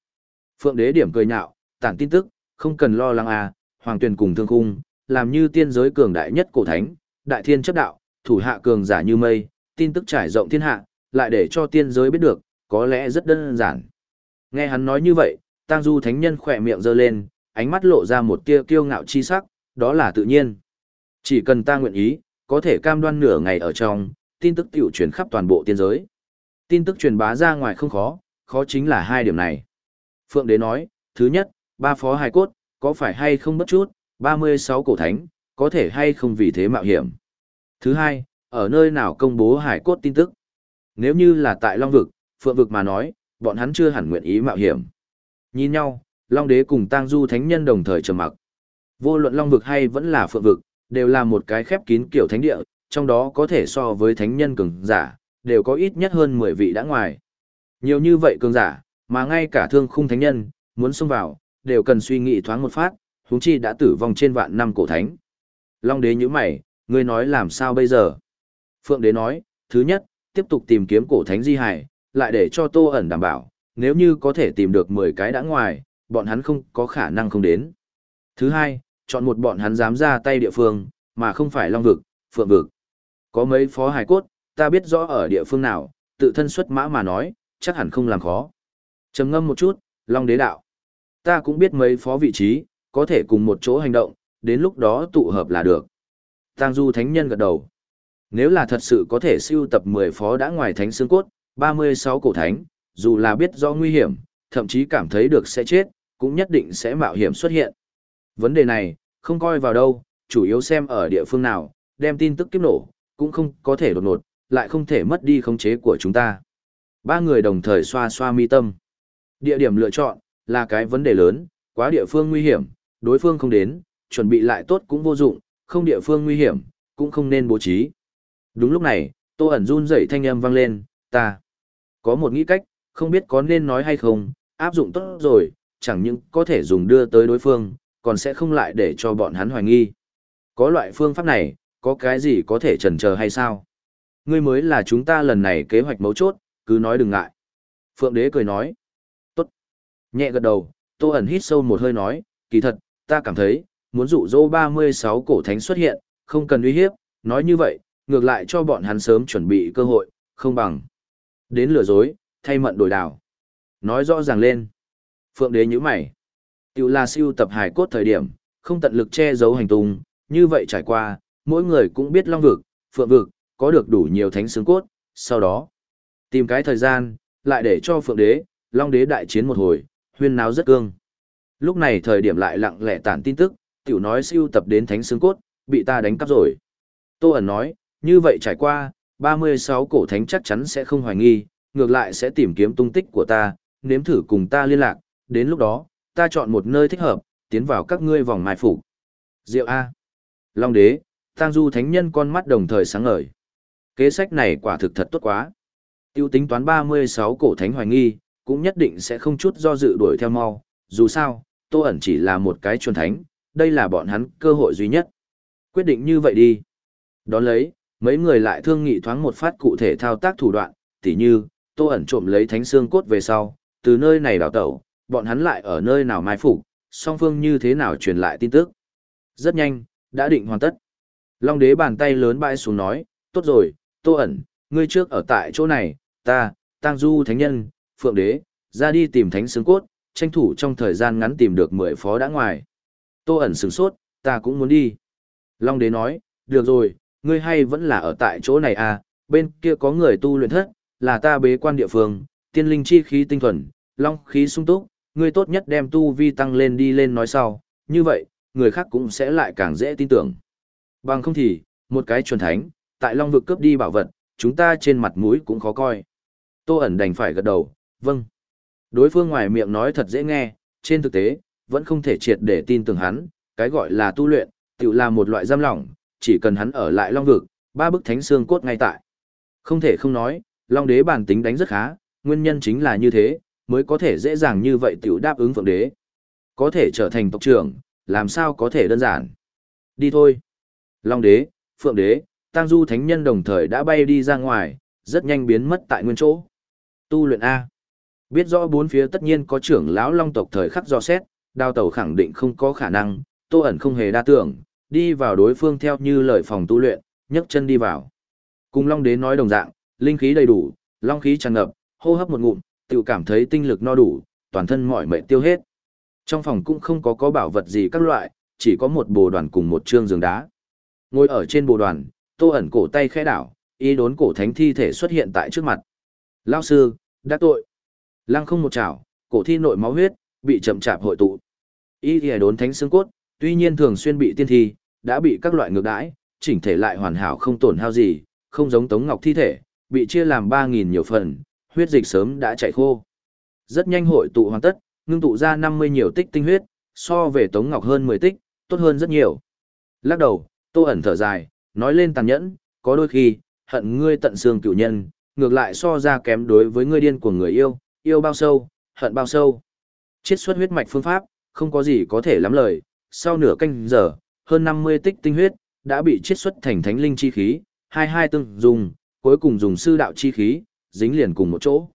Phượng đế điểm cười nhạo, tản tin tức, không cần lo lắng à, hoàng tuyển cùng thương khung, làm như tiên giới cường đại nhất cổ thánh, đại thiên chấp đạo, thủ hạ cường giả như mây, tin tức trải rộng thiên hạ, lại để cho tiên giới biết được, có lẽ rất đơn giản. Nghe hắn nói như vậy, Tang Du Thánh Nhân khỏe miệng giơ lên, ánh mắt lộ ra một tia kiêu ngạo chi sắc, đó là tự nhiên. Chỉ cần ta nguyện ý, có thể cam đoan nửa ngày ở trong, tin tức tiểu truyền khắp toàn bộ tiên giới. Tin tức truyền bá ra ngoài không khó, khó chính là hai điểm này. Phượng Đế nói, thứ nhất, ba phó hài cốt, có phải hay không bất chút, 36 cổ thánh, có thể hay không vì thế mạo hiểm. Thứ hai, ở nơi nào công bố hải cốt tin tức. Nếu như là tại Long Vực, Phượng Vực mà nói, bọn hắn chưa hẳn nguyện ý mạo hiểm. Nhìn nhau, Long Đế cùng Tang Du Thánh Nhân đồng thời trầm mặc. Vô luận Long vực hay vẫn là Phượng vực, đều là một cái khép kín kiểu thánh địa, trong đó có thể so với thánh nhân cường giả, đều có ít nhất hơn 10 vị đã ngoài. Nhiều như vậy cường giả, mà ngay cả thương khung thánh nhân, muốn xông vào, đều cần suy nghĩ thoáng một phát, huống chi đã tử vong trên vạn năm cổ thánh. Long đế như mày, ngươi nói làm sao bây giờ? Phượng đế nói, thứ nhất, tiếp tục tìm kiếm cổ thánh di hải, lại để cho tô ẩn đảm bảo, nếu như có thể tìm được 10 cái đã ngoài, bọn hắn không có khả năng không đến. Thứ hai, chọn một bọn hắn dám ra tay địa phương, mà không phải long vực, phượng vực. Có mấy phó hải cốt, ta biết rõ ở địa phương nào, tự thân xuất mã mà nói, chắc hẳn không làm khó. trầm ngâm một chút, long đế đạo. Ta cũng biết mấy phó vị trí, có thể cùng một chỗ hành động, đến lúc đó tụ hợp là được. Tang Du Thánh Nhân gật đầu. Nếu là thật sự có thể siêu tập 10 phó đã ngoài thánh xương cốt, 36 cổ thánh, dù là biết do nguy hiểm, thậm chí cảm thấy được sẽ chết, cũng nhất định sẽ mạo hiểm xuất hiện. Vấn đề này, không coi vào đâu, chủ yếu xem ở địa phương nào, đem tin tức kiếp nổ, cũng không có thể đột ngột, lại không thể mất đi khống chế của chúng ta. Ba người đồng thời xoa xoa mi tâm. Địa điểm lựa chọn, là cái vấn đề lớn, quá địa phương nguy hiểm, đối phương không đến, chuẩn bị lại tốt cũng vô dụng, không địa phương nguy hiểm, cũng không nên bố trí. Đúng lúc này, Tô ẩn run rẩy thanh âm vang lên, ta có một nghĩ cách, không biết có nên nói hay không, áp dụng tốt rồi, chẳng những có thể dùng đưa tới đối phương, còn sẽ không lại để cho bọn hắn hoài nghi. Có loại phương pháp này, có cái gì có thể chần chờ hay sao? Ngươi mới là chúng ta lần này kế hoạch mấu chốt, cứ nói đừng ngại. Phượng đế cười nói. Tốt. Nhẹ gật đầu, Tô ẩn hít sâu một hơi nói, kỳ thật, ta cảm thấy, muốn dụ dỗ 36 cổ thánh xuất hiện, không cần uy hiếp, nói như vậy, ngược lại cho bọn hắn sớm chuẩn bị cơ hội, không bằng. Đến lừa dối, thay mận đổi đảo. Nói rõ ràng lên. Phượng đế như mày. Tiểu là siêu tập hài cốt thời điểm, không tận lực che giấu hành tung, như vậy trải qua, mỗi người cũng biết long vực, phượng vực, có được đủ nhiều thánh xương cốt, sau đó, tìm cái thời gian, lại để cho phượng đế, long đế đại chiến một hồi, huyên náo rất cương. Lúc này thời điểm lại lặng lẽ tản tin tức, tiểu nói siêu tập đến thánh xương cốt, bị ta đánh cắp rồi. Tô ẩn nói, như vậy trải qua, 36 cổ thánh chắc chắn sẽ không hoài nghi, ngược lại sẽ tìm kiếm tung tích của ta, nếm thử cùng ta liên lạc, đến lúc đó, ta chọn một nơi thích hợp, tiến vào các ngươi vòng mai phủ, Diệu A. Long đế, tang du thánh nhân con mắt đồng thời sáng ngời. Kế sách này quả thực thật tốt quá. Tiêu tính toán 36 cổ thánh hoài nghi, cũng nhất định sẽ không chút do dự đuổi theo mau, dù sao, tô ẩn chỉ là một cái chuẩn thánh, đây là bọn hắn cơ hội duy nhất. Quyết định như vậy đi. Đón lấy, mấy người lại thương nghị thoáng một phát cụ thể thao tác thủ đoạn, tỉ như, tô ẩn trộm lấy thánh xương cốt về sau, từ nơi này đào tẩu, bọn hắn lại ở nơi nào mai phục, song phương như thế nào truyền lại tin tức. Rất nhanh, đã định hoàn tất. Long đế bàn tay lớn bãi xuống nói, tốt rồi, tô ẩn, ngươi trước ở tại chỗ này, ta, tang du thánh nhân, phượng đế, ra đi tìm thánh xương cốt, tranh thủ trong thời gian ngắn tìm được mười phó đã ngoài. Tô ẩn sửng sốt, ta cũng muốn đi. Long đế nói, được rồi, ngươi hay vẫn là ở tại chỗ này à, bên kia có người tu luyện thất, là ta bế quan địa phương, tiên linh chi khí tinh thuần, long khí sung túc, ngươi tốt nhất đem tu vi tăng lên đi lên nói sau, như vậy, người khác cũng sẽ lại càng dễ tin tưởng. Bằng không thì, một cái chuẩn thánh, tại long vực cướp đi bảo vật, chúng ta trên mặt mũi cũng khó coi. Tô ẩn đành phải gật đầu, vâng. Đối phương ngoài miệng nói thật dễ nghe, trên thực tế, vẫn không thể triệt để tin tưởng hắn, cái gọi là tu luyện, tự là một loại giam lỏng, chỉ cần hắn ở lại long vực, ba bức thánh xương cốt ngay tại. Không thể không nói, long đế bản tính đánh rất khá, nguyên nhân chính là như thế, mới có thể dễ dàng như vậy tiểu đáp ứng phượng đế. Có thể trở thành tộc trưởng, làm sao có thể đơn giản. Đi thôi. Long đế, phượng đế, tăng du thánh nhân đồng thời đã bay đi ra ngoài, rất nhanh biến mất tại nguyên chỗ. Tu luyện A. Biết rõ bốn phía tất nhiên có trưởng lão long tộc thời khắc do xét, đào tẩu khẳng định không có khả năng, tô ẩn không hề đa tưởng, đi vào đối phương theo như lời phòng tu luyện, nhấc chân đi vào. Cùng long đế nói đồng dạng, linh khí đầy đủ, long khí tràn ngập, hô hấp một ngụm, tự cảm thấy tinh lực no đủ, toàn thân mọi mệt tiêu hết. Trong phòng cũng không có có bảo vật gì các loại, chỉ có một bồ đoàn cùng một trương giường đá. Ngồi ở trên bồ đoàn, tô ẩn cổ tay khẽ đảo, ý đốn cổ thánh thi thể xuất hiện tại trước mặt. Lao sư, đã tội. Lăng không một chảo, cổ thi nội máu huyết, bị chậm chạp hội tụ. Ý thì đốn thánh xương cốt, tuy nhiên thường xuyên bị tiên thi, đã bị các loại ngược đãi, chỉnh thể lại hoàn hảo không tổn hao gì, không giống Tống Ngọc thi thể, bị chia làm ba nghìn nhiều phần, huyết dịch sớm đã chảy khô. Rất nhanh hội tụ hoàn tất, ngưng tụ ra 50 nhiều tích tinh huyết, so về Tống Ngọc hơn 10 tích, tốt hơn rất nhiều. Lắc đầu, Tô ẩn thở dài, nói lên tàn nhẫn, có đôi khi, hận ngươi tận xương cửu nhân, ngược lại so ra kém đối với ngươi điên của người yêu, yêu bao sâu, hận bao sâu. Chiết xuất huyết mạch phương pháp, không có gì có thể lắm lời, sau nửa canh giờ, hơn 50 tích tinh huyết, đã bị chiết xuất thành thánh linh chi khí, hai hai tương dùng, cuối cùng dùng sư đạo chi khí, dính liền cùng một chỗ.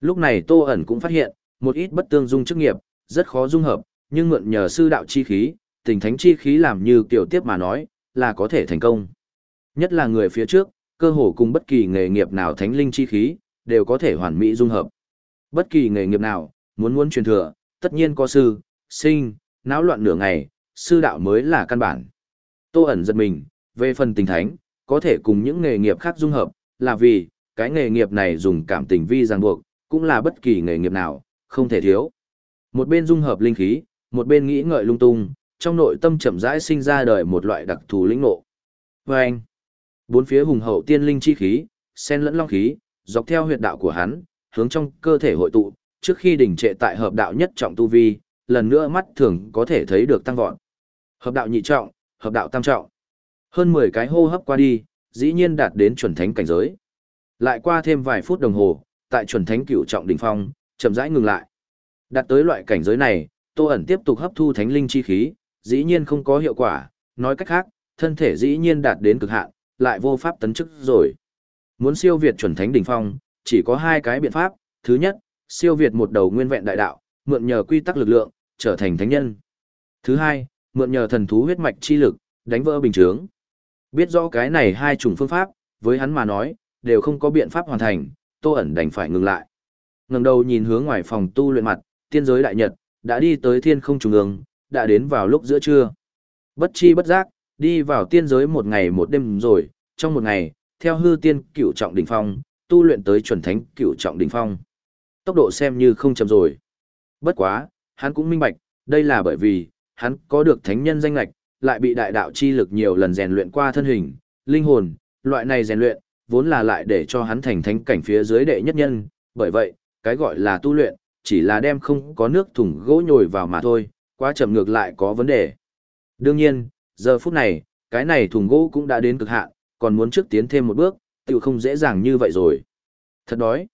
Lúc này Tô ẩn cũng phát hiện, một ít bất tương dung chức nghiệp, rất khó dung hợp, nhưng mượn nhờ sư đạo chi khí, tình thánh chi khí làm như tiểu tiếp mà nói, là có thể thành công. Nhất là người phía trước, cơ hồ cùng bất kỳ nghề nghiệp nào thánh linh chi khí, đều có thể hoàn mỹ dung hợp. Bất kỳ nghề nghiệp nào, muốn muốn truyền thừa, tất nhiên có sư, sinh, náo loạn nửa ngày, sư đạo mới là căn bản. Tô ẩn giật mình, về phần tình thánh, có thể cùng những nghề nghiệp khác dung hợp, là vì, cái nghề nghiệp này dùng cảm tình vi ràng buộc, cũng là bất kỳ nghề nghiệp nào, không thể thiếu. Một bên dung hợp linh khí, một bên nghĩ ngợi lung tung, trong nội tâm chậm rãi sinh ra đời một loại đặc thù lĩnh ngộ. Và anh, bốn phía hùng hậu tiên linh chi khí, sen lẫn long khí, dọc theo huyệt đạo của hắn, hướng trong cơ thể hội tụ, trước khi đỉnh trệ tại hợp đạo nhất trọng tu vi, lần nữa mắt thường có thể thấy được tăng vọt. Hợp đạo nhị trọng, hợp đạo tam trọng. Hơn 10 cái hô hấp qua đi, dĩ nhiên đạt đến chuẩn thánh cảnh giới. Lại qua thêm vài phút đồng hồ, tại chuẩn thánh cửu trọng đỉnh phong, chậm rãi ngừng lại. Đạt tới loại cảnh giới này, Tô ẩn tiếp tục hấp thu thánh linh chi khí, dĩ nhiên không có hiệu quả, nói cách khác, thân thể dĩ nhiên đạt đến cực hạn, lại vô pháp tấn chức rồi. Muốn siêu việt chuẩn thánh đỉnh phong, chỉ có hai cái biện pháp, thứ nhất, siêu việt một đầu nguyên vẹn đại đạo, mượn nhờ quy tắc lực lượng, trở thành thánh nhân. Thứ hai, mượn nhờ thần thú huyết mạch chi lực, đánh vỡ bình chướng. Biết rõ cái này hai chủng phương pháp, với hắn mà nói, đều không có biện pháp hoàn thành, Tô ẩn đành phải ngừng lại. Ngẩng đầu nhìn hướng ngoài phòng tu luyện mặt, tiên giới đại nhật, đã đi tới thiên không trung ương, đã đến vào lúc giữa trưa. Bất chi bất giác, đi vào tiên giới một ngày một đêm rồi, trong một ngày, theo hư tiên cửu trọng đỉnh phong, tu luyện tới chuẩn thánh cựu trọng đỉnh phong. Tốc độ xem như không chậm rồi. Bất quá, hắn cũng minh bạch, đây là bởi vì, hắn có được thánh nhân danh lạch, lại bị đại đạo chi lực nhiều lần rèn luyện qua thân hình, linh hồn, loại này rèn luyện, vốn là lại để cho hắn thành thánh cảnh phía dưới đệ nhất nhân, bởi vậy, cái gọi là tu luyện, chỉ là đem không có nước thùng gỗ nhồi vào mà thôi, quá chậm ngược lại có vấn đề. Đương nhiên, giờ phút này, cái này thùng gỗ cũng đã đến cực hạn, còn muốn trước tiến thêm một bước, tự không dễ dàng như vậy rồi. Thật đói.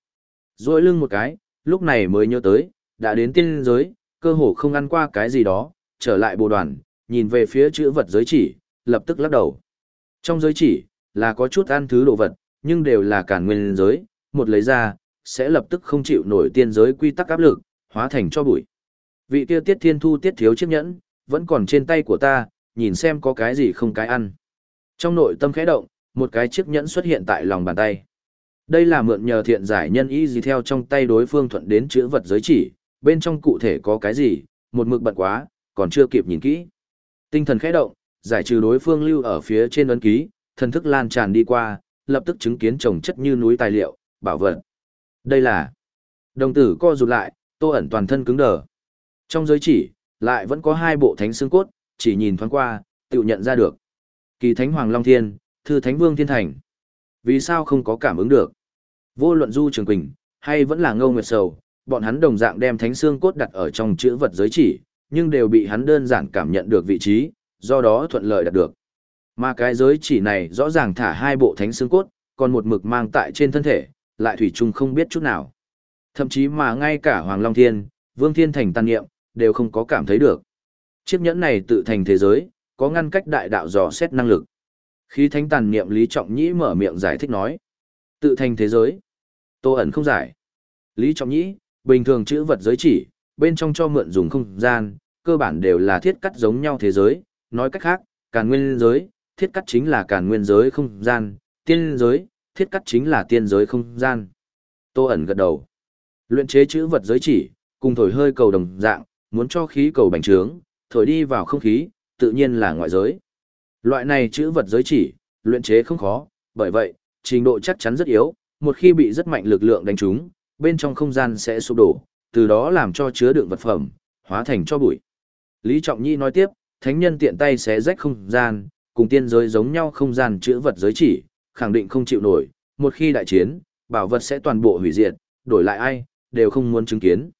Rồi lưng một cái, lúc này mới nhớ tới, đã đến tiên giới, cơ hồ không ăn qua cái gì đó, trở lại bộ đoàn, nhìn về phía chữ vật giới chỉ, lập tức lắc đầu. Trong giới chỉ, là có chút ăn thứ đồ vật, nhưng đều là cản nguyên giới, một lấy ra, sẽ lập tức không chịu nổi tiên giới quy tắc áp lực, hóa thành cho bụi. Vị kia tiết thiên thu tiết thiếu chiếc nhẫn, vẫn còn trên tay của ta, nhìn xem có cái gì không cái ăn. Trong nội tâm khẽ động, một cái chiếc nhẫn xuất hiện tại lòng bàn tay. Đây là mượn nhờ thiện giải nhân ý gì theo trong tay đối phương thuận đến chữ vật giới chỉ, bên trong cụ thể có cái gì, một mực bận quá, còn chưa kịp nhìn kỹ. Tinh thần khẽ động, giải trừ đối phương lưu ở phía trên ấn ký, thần thức lan tràn đi qua, lập tức chứng kiến trồng chất như núi tài liệu, bảo vật. Đây là đồng tử co rụt lại, tô ẩn toàn thân cứng đờ. Trong giới chỉ, lại vẫn có hai bộ thánh xương cốt, chỉ nhìn thoáng qua, tự nhận ra được. Kỳ thánh Hoàng Long Thiên, thư thánh Vương Thiên Thành. Vì sao không có cảm ứng được? Vô luận Du Trường Quỳnh, hay vẫn là Ngô Nguyệt Sầu, bọn hắn đồng dạng đem thánh xương cốt đặt ở trong chữ vật giới chỉ, nhưng đều bị hắn đơn giản cảm nhận được vị trí, do đó thuận lợi đạt được. Mà cái giới chỉ này rõ ràng thả hai bộ thánh xương cốt, còn một mực mang tại trên thân thể, lại thủy chung không biết chút nào. Thậm chí mà ngay cả Hoàng Long Thiên, Vương Thiên Thành tàn nghiệm, đều không có cảm thấy được. Chiếc nhẫn này tự thành thế giới, có ngăn cách đại đạo dò xét năng lực. Khi thánh tàn niệm Lý Trọng Nhĩ mở miệng giải thích nói. Tự thành thế giới. Tô ẩn không giải. Lý Trọng Nhĩ, bình thường chữ vật giới chỉ, bên trong cho mượn dùng không gian, cơ bản đều là thiết cắt giống nhau thế giới. Nói cách khác, càn nguyên giới, thiết cắt chính là càn nguyên giới không gian, tiên giới, thiết cắt chính là tiên giới không gian. Tô ẩn gật đầu. Luyện chế chữ vật giới chỉ, cùng thổi hơi cầu đồng dạng, muốn cho khí cầu bành trướng, thổi đi vào không khí, tự nhiên là ngoại giới. Loại này chữ vật giới chỉ, luyện chế không khó, bởi vậy, trình độ chắc chắn rất yếu, một khi bị rất mạnh lực lượng đánh trúng, bên trong không gian sẽ sụp đổ, từ đó làm cho chứa đựng vật phẩm, hóa thành cho bụi. Lý Trọng Nhi nói tiếp, thánh nhân tiện tay sẽ rách không gian, cùng tiên giới giống nhau không gian chữ vật giới chỉ, khẳng định không chịu nổi, một khi đại chiến, bảo vật sẽ toàn bộ hủy diệt, đổi lại ai, đều không muốn chứng kiến.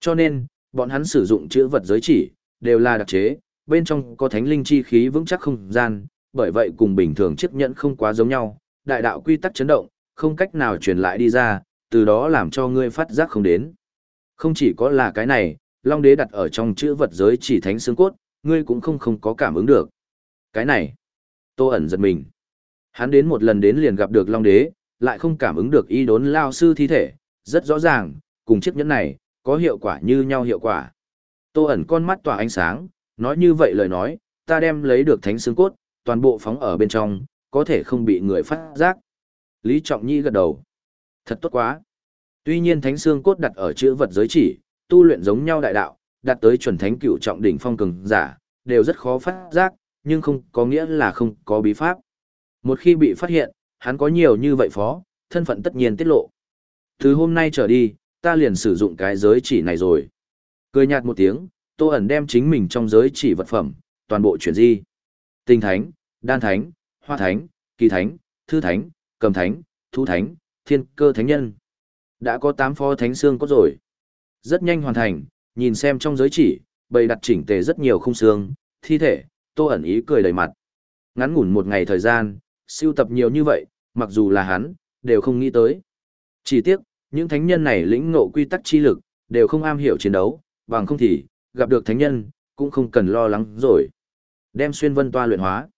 Cho nên, bọn hắn sử dụng chữ vật giới chỉ, đều là đặc chế, bên trong có thánh linh chi khí vững chắc không gian, bởi vậy cùng bình thường chiếc nhận không quá giống nhau, đại đạo quy tắc chấn động, không cách nào truyền lại đi ra, từ đó làm cho ngươi phát giác không đến. Không chỉ có là cái này, Long Đế đặt ở trong chữ vật giới chỉ thánh xương cốt, ngươi cũng không không có cảm ứng được. Cái này, Tô ẩn giật mình. Hắn đến một lần đến liền gặp được Long Đế, lại không cảm ứng được y đốn lao sư thi thể, rất rõ ràng, cùng chiếc nhẫn này, có hiệu quả như nhau hiệu quả. Tô ẩn con mắt tỏa ánh sáng, nói như vậy lời nói, ta đem lấy được thánh xương cốt, toàn bộ phóng ở bên trong, có thể không bị người phát giác. Lý Trọng Nhi gật đầu. Thật tốt quá. Tuy nhiên thánh xương cốt đặt ở chữ vật giới chỉ, tu luyện giống nhau đại đạo, đạt tới chuẩn thánh cựu trọng đỉnh phong cường giả, đều rất khó phát giác, nhưng không có nghĩa là không có bí pháp. Một khi bị phát hiện, hắn có nhiều như vậy phó, thân phận tất nhiên tiết lộ. Từ hôm nay trở đi, ta liền sử dụng cái giới chỉ này rồi. Cười nhạt một tiếng, Tô ẩn đem chính mình trong giới chỉ vật phẩm, toàn bộ chuyển di. Tinh thánh, đan thánh, hoa thánh, kỳ thánh, thư thánh, cầm thánh, thu thánh, thiên cơ thánh nhân. Đã có 8 phó thánh xương cốt rồi. Rất nhanh hoàn thành, nhìn xem trong giới chỉ, bày đặt chỉnh tề rất nhiều khung xương, thi thể, tô ẩn ý cười đầy mặt. Ngắn ngủn một ngày thời gian, siêu tập nhiều như vậy, mặc dù là hắn, đều không nghĩ tới. Chỉ tiếc, những thánh nhân này lĩnh ngộ quy tắc chi lực, đều không am hiểu chiến đấu, bằng không thì, gặp được thánh nhân, cũng không cần lo lắng rồi. Đem xuyên vân toa luyện hóa.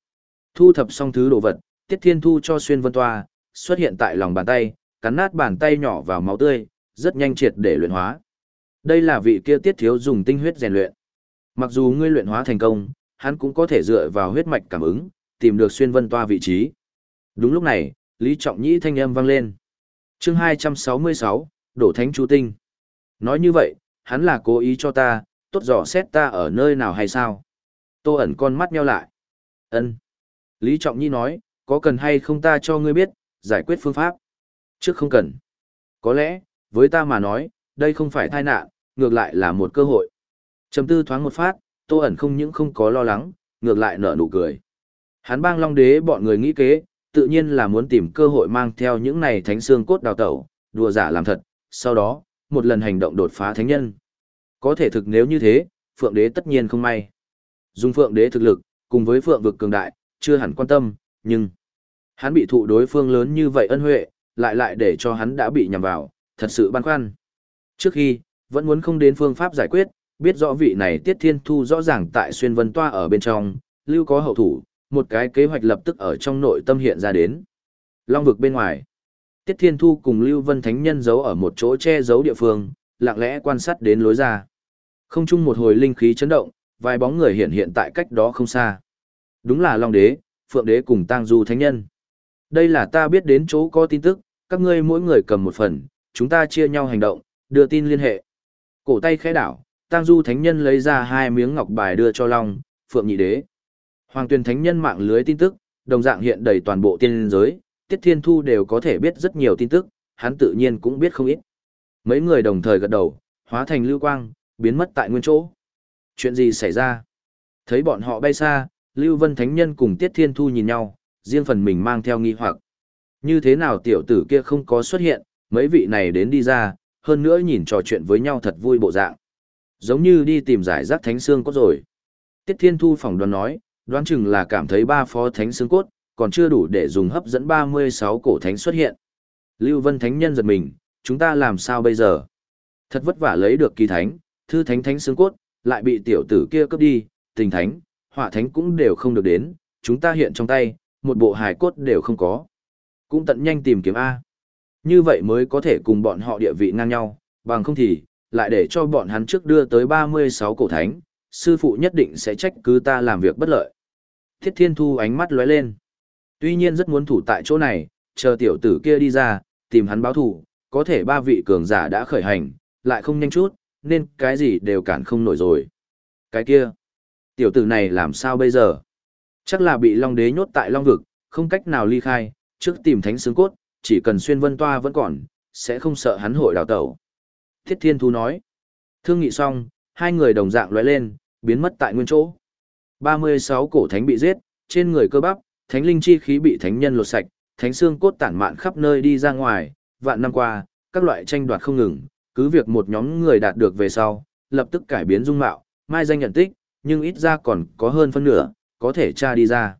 Thu thập xong thứ đồ vật, Tiết Thiên Thu cho xuyên vân toa, xuất hiện tại lòng bàn tay, cắn nát bàn tay nhỏ vào máu tươi, rất nhanh triệt để luyện hóa. Đây là vị kia Tiết Thiếu dùng tinh huyết rèn luyện. Mặc dù ngươi luyện hóa thành công, hắn cũng có thể dựa vào huyết mạch cảm ứng, tìm được xuyên vân toa vị trí. Đúng lúc này, Lý Trọng Nhĩ thanh âm vang lên. Chương 266, Đổ Thánh Chú Tinh. Nói như vậy, hắn là cố ý cho ta, tốt dò xét ta ở nơi nào hay sao? Tô ẩn con mắt nheo lại. Ân. Lý Trọng Nhi nói, có cần hay không ta cho ngươi biết, giải quyết phương pháp? Trước không cần. Có lẽ, với ta mà nói, đây không phải tai nạn, ngược lại là một cơ hội. Trầm tư thoáng một phát, Tô ẩn không những không có lo lắng, ngược lại nở nụ cười. Hắn bang long đế bọn người nghĩ kế, tự nhiên là muốn tìm cơ hội mang theo những này thánh xương cốt đào tẩu, đùa giả làm thật, sau đó, một lần hành động đột phá thánh nhân. Có thể thực nếu như thế, Phượng Đế tất nhiên không may. Dùng Phượng Đế thực lực, cùng với Phượng vực cường đại, chưa hẳn quan tâm, nhưng hắn bị thụ đối phương lớn như vậy ân huệ, lại lại để cho hắn đã bị nhầm vào, thật sự băn khoăn. Trước khi, vẫn muốn không đến phương pháp giải quyết, biết rõ vị này Tiết Thiên Thu rõ ràng tại xuyên vân toa ở bên trong, lưu có hậu thủ, một cái kế hoạch lập tức ở trong nội tâm hiện ra đến. Long vực bên ngoài, Tiết Thiên Thu cùng Lưu Vân Thánh Nhân giấu ở một chỗ che giấu địa phương, lặng lẽ quan sát đến lối ra. Không chung một hồi linh khí chấn động, vài bóng người hiện hiện tại cách đó không xa. Đúng là Long Đế, Phượng Đế cùng Tang Du Thánh Nhân. Đây là ta biết đến chỗ có tin tức, các ngươi mỗi người cầm một phần, chúng ta chia nhau hành động, đưa tin liên hệ. Cổ tay khẽ đảo, Tang Du Thánh Nhân lấy ra hai miếng ngọc bài đưa cho Long, Phượng Nhị Đế. Hoàng Tuyền Thánh Nhân mạng lưới tin tức, đồng dạng hiện đầy toàn bộ tiên giới, Tiết Thiên Thu đều có thể biết rất nhiều tin tức, hắn tự nhiên cũng biết không ít. Mấy người đồng thời gật đầu, hóa thành lưu quang, biến mất tại nguyên chỗ. Chuyện gì xảy ra? Thấy bọn họ bay xa, Lưu Vân Thánh Nhân cùng Tiết Thiên Thu nhìn nhau, riêng phần mình mang theo nghi hoặc. Như thế nào tiểu tử kia không có xuất hiện, mấy vị này đến đi ra, hơn nữa nhìn trò chuyện với nhau thật vui bộ dạng. Giống như đi tìm giải rác thánh xương cốt rồi. Tiết Thiên Thu phỏng đoán nói, đoán chừng là cảm thấy ba phó thánh xương cốt, còn chưa đủ để dùng hấp dẫn 36 cổ thánh xuất hiện. Lưu Vân Thánh Nhân giật mình, chúng ta làm sao bây giờ? Thật vất vả lấy được kỳ thánh, thư thánh thánh xương cốt, lại bị tiểu tử kia cướp đi, tình thánh, hỏa thánh cũng đều không được đến, chúng ta hiện trong tay, một bộ hài cốt đều không có. Cũng tận nhanh tìm kiếm A. Như vậy mới có thể cùng bọn họ địa vị ngang nhau, bằng không thì, lại để cho bọn hắn trước đưa tới 36 cổ thánh, sư phụ nhất định sẽ trách cứ ta làm việc bất lợi. Thiết Thiên Thu ánh mắt lóe lên. Tuy nhiên rất muốn thủ tại chỗ này, chờ tiểu tử kia đi ra, tìm hắn báo thủ, có thể ba vị cường giả đã khởi hành, lại không nhanh chút, nên cái gì đều cản không nổi rồi. Cái kia, tiểu tử này làm sao bây giờ? Chắc là bị Long Đế nhốt tại Long Vực, không cách nào ly khai, trước tìm thánh xương cốt, chỉ cần xuyên vân toa vẫn còn, sẽ không sợ hắn hội đào tẩu. Thiết Thiên Thu nói. Thương nghị xong, hai người đồng dạng lóe lên, biến mất tại nguyên chỗ. 36 cổ thánh bị giết, trên người cơ bắp, thánh linh chi khí bị thánh nhân lột sạch, thánh xương cốt tản mạn khắp nơi đi ra ngoài, vạn năm qua, các loại tranh đoạt không ngừng, cứ việc một nhóm người đạt được về sau, lập tức cải biến dung mạo, mai danh nhận tích, nhưng ít ra còn có hơn phân nửa, có thể tra đi ra.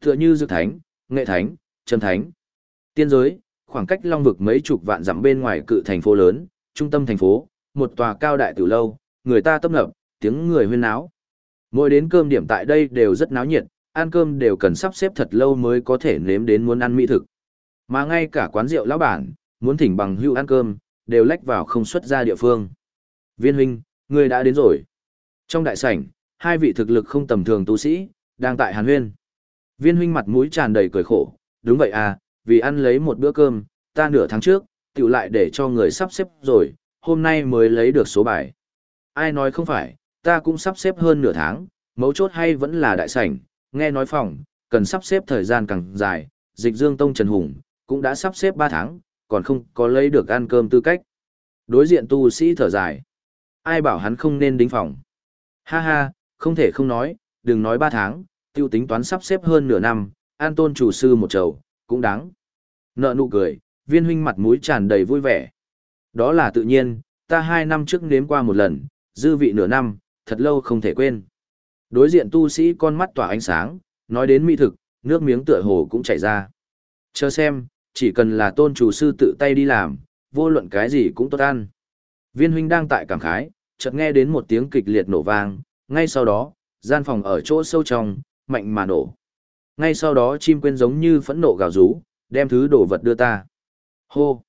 Tựa như dược thánh, nghệ thánh, trầm thánh, tiên giới, khoảng cách long vực mấy chục vạn dặm bên ngoài cự thành phố lớn, trung tâm thành phố, một tòa cao đại tử lâu, người ta tấp nập, tiếng người huyên náo. Mỗi đến cơm điểm tại đây đều rất náo nhiệt, ăn cơm đều cần sắp xếp thật lâu mới có thể nếm đến muốn ăn mỹ thực. Mà ngay cả quán rượu lão bản, muốn thỉnh bằng hưu ăn cơm, đều lách vào không xuất ra địa phương. Viên huynh, người đã đến rồi. Trong đại sảnh, hai vị thực lực không tầm thường tu sĩ, đang tại hàn huyên. Viên huynh mặt mũi tràn đầy cười khổ, đúng vậy à, vì ăn lấy một bữa cơm, ta nửa tháng trước, tiểu lại để cho người sắp xếp rồi, hôm nay mới lấy được số bài. Ai nói không phải, ta cũng sắp xếp hơn nửa tháng, mấu chốt hay vẫn là đại sảnh, nghe nói phòng, cần sắp xếp thời gian càng dài, dịch dương tông Trần Hùng, cũng đã sắp xếp 3 tháng, còn không có lấy được ăn cơm tư cách. Đối diện tu sĩ thở dài. Ai bảo hắn không nên đính phòng. Ha ha, không thể không nói, đừng nói 3 tháng, tiêu tính toán sắp xếp hơn nửa năm, an tôn chủ sư một chầu, cũng đáng. Nợ nụ cười, viên huynh mặt mũi tràn đầy vui vẻ. Đó là tự nhiên, ta hai năm trước nếm qua một lần, dư vị nửa năm, thật lâu không thể quên. Đối diện tu sĩ con mắt tỏa ánh sáng, nói đến mỹ thực, nước miếng tựa hồ cũng chảy ra. Chờ xem, chỉ cần là tôn chủ sư tự tay đi làm, vô luận cái gì cũng tốt ăn. Viên huynh đang tại cảm khái, chợt nghe đến một tiếng kịch liệt nổ vang, ngay sau đó, gian phòng ở chỗ sâu trong, mạnh mà nổ. Ngay sau đó chim quên giống như phẫn nộ gào rú, đem thứ đổ vật đưa ta. Hô!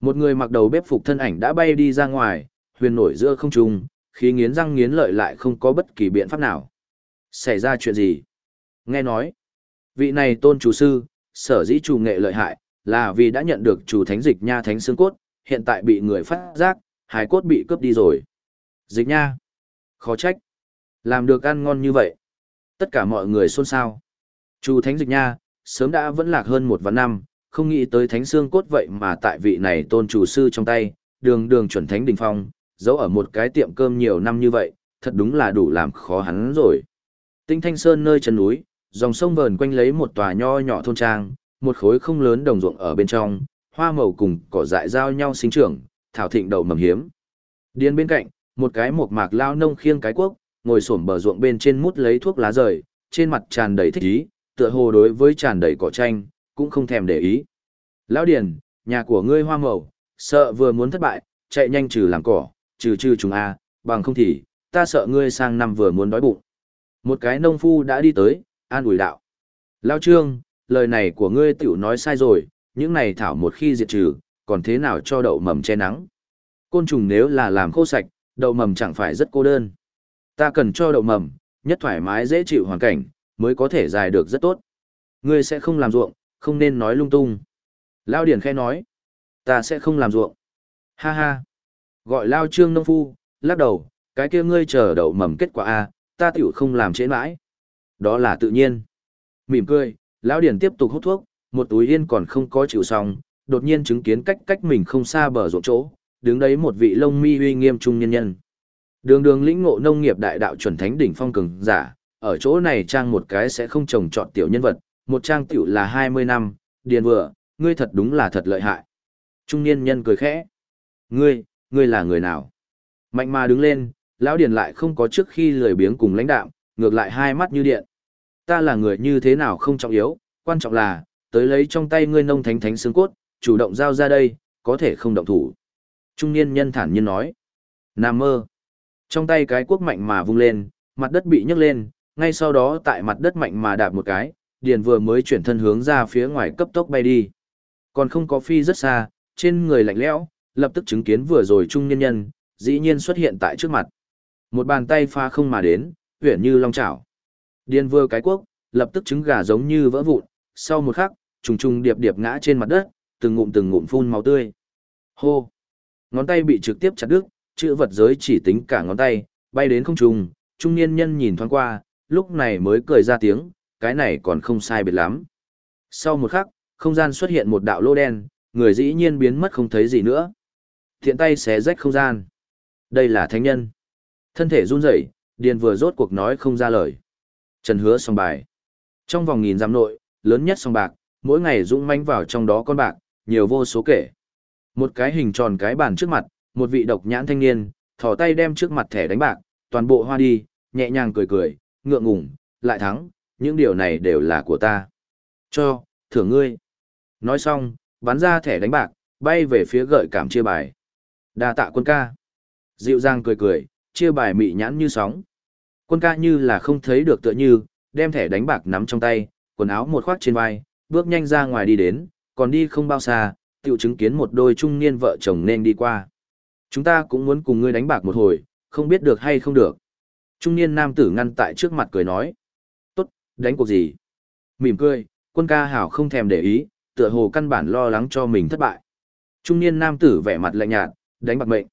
Một người mặc đầu bếp phục thân ảnh đã bay đi ra ngoài, huyền nổi giữa không trung, khí nghiến răng nghiến lợi lại không có bất kỳ biện pháp nào. Xảy ra chuyện gì? Nghe nói, vị này tôn chủ sư, sở dĩ chủ nghệ lợi hại, là vì đã nhận được chủ thánh dịch nha thánh xương cốt, hiện tại bị người phát giác, hài cốt bị cướp đi rồi. Dịch nha! Khó trách! Làm được ăn ngon như vậy. Tất cả mọi người xôn xao. Chủ thánh dịch nha, sớm đã vẫn lạc hơn một vạn năm, không nghĩ tới thánh xương cốt vậy mà tại vị này tôn chủ sư trong tay, đường đường chuẩn thánh đỉnh phong, giấu ở một cái tiệm cơm nhiều năm như vậy, thật đúng là đủ làm khó hắn rồi. Tinh Thanh Sơn nơi chân núi, dòng sông vờn quanh lấy một tòa nho nhỏ thôn trang, một khối không lớn đồng ruộng ở bên trong, hoa màu cùng cỏ dại giao nhau sinh trưởng, thảo thịnh đầu mầm hiếm. Điên bên cạnh, một cái mộc mạc lao nông khiêng cái quốc, ngồi xổm bờ ruộng bên trên mút lấy thuốc lá rời, trên mặt tràn đầy thích ý, tựa hồ đối với tràn đầy cỏ tranh, cũng không thèm để ý. Lão Điền, nhà của ngươi hoa màu, sợ vừa muốn thất bại, chạy nhanh trừ làm cỏ, trừ trừ chúng a, bằng không thì, ta sợ ngươi sang năm vừa muốn đói bụng. Một cái nông phu đã đi tới, an ủi đạo. lão trương, lời này của ngươi tiểu nói sai rồi, những này thảo một khi diệt trừ, còn thế nào cho đậu mầm che nắng. Côn trùng nếu là làm khô sạch, đậu mầm chẳng phải rất cô đơn. Ta cần cho đậu mầm, nhất thoải mái dễ chịu hoàn cảnh, mới có thể dài được rất tốt. Ngươi sẽ không làm ruộng, không nên nói lung tung. Lao Điển khẽ nói, ta sẽ không làm ruộng. Ha ha. Gọi Lao Trương Nông Phu, lắc đầu, cái kia ngươi chờ đậu mầm kết quả A, ta tiểu không làm chế mãi. Đó là tự nhiên. Mỉm cười, Lão Điển tiếp tục hút thuốc, một túi yên còn không có chịu xong, đột nhiên chứng kiến cách cách mình không xa bờ ruộng chỗ, đứng đấy một vị lông mi uy nghiêm trung nhân nhân. Đường đường lĩnh ngộ nông nghiệp đại đạo chuẩn thánh đỉnh phong cường giả, ở chỗ này trang một cái sẽ không trồng trọt tiểu nhân vật, một trang tiểu là 20 năm, điền vừa, ngươi thật đúng là thật lợi hại. Trung niên nhân cười khẽ. Ngươi, ngươi là người nào? Mạnh mà đứng lên, lão điền lại không có trước khi lười biếng cùng lãnh đạo, ngược lại hai mắt như điện. Ta là người như thế nào không trọng yếu, quan trọng là, tới lấy trong tay ngươi nông thánh thánh xương cốt, chủ động giao ra đây, có thể không động thủ. Trung niên nhân thản nhiên nói. Nam mơ. Trong tay cái quốc mạnh mà vung lên, mặt đất bị nhấc lên, ngay sau đó tại mặt đất mạnh mà đạp một cái, điền vừa mới chuyển thân hướng ra phía ngoài cấp tốc bay đi. Còn không có phi rất xa, trên người lạnh lẽo, lập tức chứng kiến vừa rồi trung niên nhân, dĩ nhiên xuất hiện tại trước mặt. Một bàn tay pha không mà đến, huyển như long chảo điên vừa cái quốc, lập tức trứng gà giống như vỡ vụn, sau một khắc, trùng trùng điệp điệp ngã trên mặt đất, từng ngụm từng ngụm phun máu tươi. Hô! Ngón tay bị trực tiếp chặt đứt, chữ vật giới chỉ tính cả ngón tay, bay đến không trùng, trung niên nhân nhìn thoáng qua, lúc này mới cười ra tiếng, cái này còn không sai biệt lắm. Sau một khắc, không gian xuất hiện một đạo lô đen, người dĩ nhiên biến mất không thấy gì nữa. Thiện tay xé rách không gian. Đây là thánh nhân. Thân thể run rẩy, Điền vừa rốt cuộc nói không ra lời. Trần hứa song bài. Trong vòng nghìn giám nội, lớn nhất song bạc, mỗi ngày dũng manh vào trong đó con bạc, nhiều vô số kể. Một cái hình tròn cái bàn trước mặt, một vị độc nhãn thanh niên, thò tay đem trước mặt thẻ đánh bạc, toàn bộ hoa đi, nhẹ nhàng cười cười, ngượng ngùng, lại thắng, những điều này đều là của ta. Cho, thưởng ngươi. Nói xong, bắn ra thẻ đánh bạc, bay về phía gợi cảm chia bài. đa tạ quân ca. Dịu dàng cười cười, chia bài mị nhãn như sóng. Quân ca như là không thấy được tựa như, đem thẻ đánh bạc nắm trong tay, quần áo một khoác trên vai, bước nhanh ra ngoài đi đến, còn đi không bao xa, tiểu chứng kiến một đôi trung niên vợ chồng nên đi qua. Chúng ta cũng muốn cùng ngươi đánh bạc một hồi, không biết được hay không được. Trung niên nam tử ngăn tại trước mặt cười nói. Tốt, đánh cuộc gì? Mỉm cười, quân ca hảo không thèm để ý, tựa hồ căn bản lo lắng cho mình thất bại. Trung niên nam tử vẻ mặt lạnh nhạt, đánh bạc mệnh.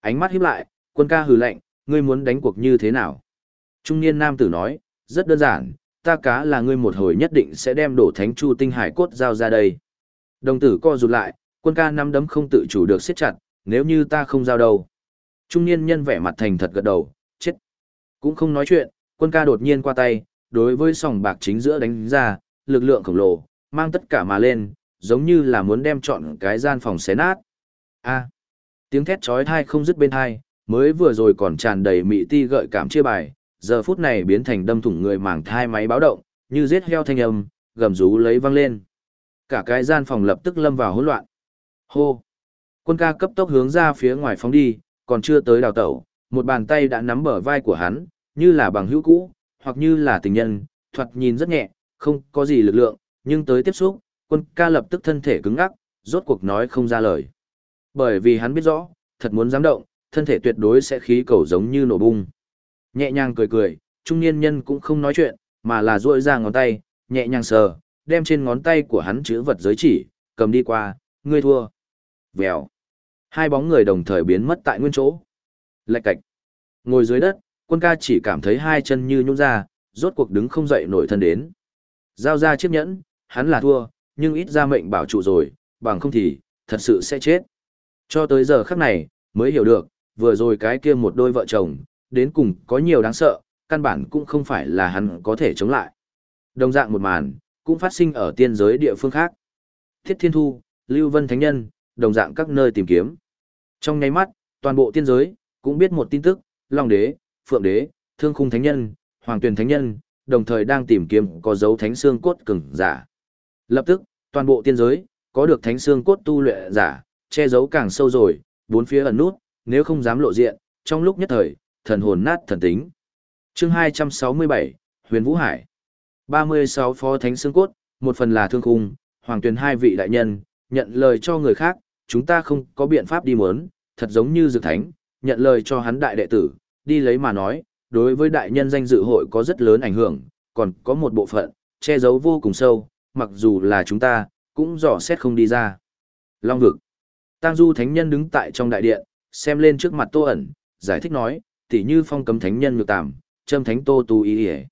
Ánh mắt híp lại, quân ca hừ lạnh, ngươi muốn đánh cuộc như thế nào? Trung niên nam tử nói, rất đơn giản, ta cá là ngươi một hồi nhất định sẽ đem đổ thánh chu tinh hải cốt giao ra đây. Đồng tử co rụt lại, quân ca năm đấm không tự chủ được siết chặt, nếu như ta không giao đâu. Trung niên nhân vẻ mặt thành thật gật đầu, chết. Cũng không nói chuyện, quân ca đột nhiên qua tay, đối với sòng bạc chính giữa đánh ra, lực lượng khổng lồ, mang tất cả mà lên, giống như là muốn đem chọn cái gian phòng xé nát. A. tiếng thét chói tai không dứt bên tai, mới vừa rồi còn tràn đầy mị ti gợi cảm chia bài, giờ phút này biến thành đâm thủng người màng thai máy báo động, như giết heo thanh âm, gầm rú lấy vang lên. Cả cái gian phòng lập tức lâm vào hỗn loạn. Hô! Quân ca cấp tốc hướng ra phía ngoài phóng đi, còn chưa tới đào tẩu, một bàn tay đã nắm bờ vai của hắn, như là bằng hữu cũ, hoặc như là tình nhân, thoạt nhìn rất nhẹ, không có gì lực lượng, nhưng tới tiếp xúc, quân ca lập tức thân thể cứng ngắc, rốt cuộc nói không ra lời. Bởi vì hắn biết rõ, thật muốn dám động, thân thể tuyệt đối sẽ khí cầu giống như nổ bung. Nhẹ nhàng cười cười, trung niên nhân cũng không nói chuyện, mà là duỗi ra ngón tay, nhẹ nhàng sờ, đem trên ngón tay của hắn chữ vật giới chỉ, cầm đi qua, ngươi thua. Vèo. Hai bóng người đồng thời biến mất tại nguyên chỗ. Lạch cạch. Ngồi dưới đất, quân ca chỉ cảm thấy hai chân như nhũn ra, rốt cuộc đứng không dậy nổi thân đến. Giao ra chiếc nhẫn, hắn là thua, nhưng ít ra mệnh bảo trụ rồi, bằng không thì, thật sự sẽ chết. Cho tới giờ khắc này, mới hiểu được, vừa rồi cái kia một đôi vợ chồng, đến cùng có nhiều đáng sợ, căn bản cũng không phải là hắn có thể chống lại. Đồng dạng một màn, cũng phát sinh ở tiên giới địa phương khác. Thiết Thiên Thu, Lưu Vân Thánh Nhân, đồng dạng các nơi tìm kiếm. Trong nháy mắt, toàn bộ tiên giới, cũng biết một tin tức, Long Đế, Phượng Đế, Thương Khung Thánh Nhân, Hoàng Tuyền Thánh Nhân, đồng thời đang tìm kiếm có dấu thánh xương cốt cường giả. Lập tức, toàn bộ tiên giới, có được thánh xương cốt tu luyện giả, che giấu càng sâu rồi, bốn phía ẩn nút, nếu không dám lộ diện, trong lúc nhất thời, thần hồn nát thần tính. Chương 267, Huyền Vũ Hải. 36 phó thánh xương cốt, một phần là thương khung, hoàng tuyển hai vị đại nhân, nhận lời cho người khác, chúng ta không có biện pháp đi muốn, thật giống như dược thánh, nhận lời cho hắn đại đệ tử, đi lấy mà nói, đối với đại nhân danh dự hội có rất lớn ảnh hưởng, còn có một bộ phận, che giấu vô cùng sâu, mặc dù là chúng ta, cũng dò xét không đi ra. Long vực. Tang Du Thánh Nhân đứng tại trong đại điện, xem lên trước mặt Tô ẩn, giải thích nói, tỉ như phong cấm thánh nhân nhược tạm, châm thánh Tô Tu ý ỉa.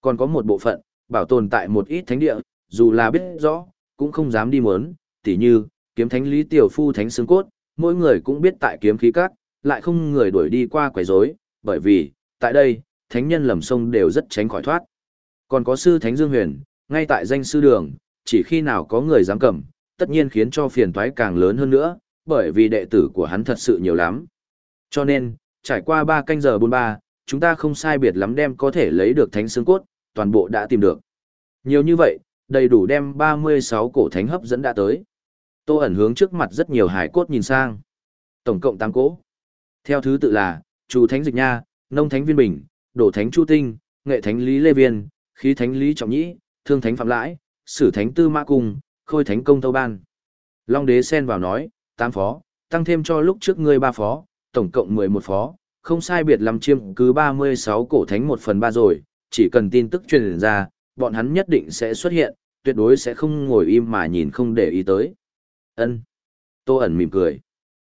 Còn có một bộ phận, bảo tồn tại một ít thánh địa, dù là biết rõ, cũng không dám đi muốn, tỉ như, kiếm thánh Lý Tiểu Phu thánh xương cốt, mỗi người cũng biết tại kiếm khí các, lại không người đuổi đi qua quấy rối, bởi vì, tại đây, thánh nhân lầm sông đều rất tránh khỏi thoát. Còn có sư thánh Dương Huyền, ngay tại danh sư đường, chỉ khi nào có người dám cầm, tất nhiên khiến cho phiền toái càng lớn hơn nữa, bởi vì đệ tử của hắn thật sự nhiều lắm. Cho nên, trải qua 3 canh giờ 43, chúng ta không sai biệt lắm đem có thể lấy được thánh xương cốt, toàn bộ đã tìm được. Nhiều như vậy, đầy đủ đem 36 cổ thánh hấp dẫn đã tới. Tô ẩn hướng trước mặt rất nhiều hải cốt nhìn sang. Tổng cộng 8 cỗ. Theo thứ tự là, Chủ Thánh Dịch Nha, Nông Thánh Viên Bình, Đổ Thánh Chu Tinh, Nghệ Thánh Lý Lê Viên, Khí Thánh Lý Trọng Nhĩ, Thương Thánh Phạm Lãi, Sử Thánh Tư Mã Cung, Khôi Thánh Công Tâu Ban. Long Đế xen vào nói, tam phó, tăng thêm cho lúc trước ngươi ba phó, tổng cộng 11 phó, không sai biệt lắm chiêm cứ 36 cổ thánh 1 phần 3 rồi, chỉ cần tin tức truyền ra, bọn hắn nhất định sẽ xuất hiện, tuyệt đối sẽ không ngồi im mà nhìn không để ý tới. Ân. Tô ẩn mỉm cười.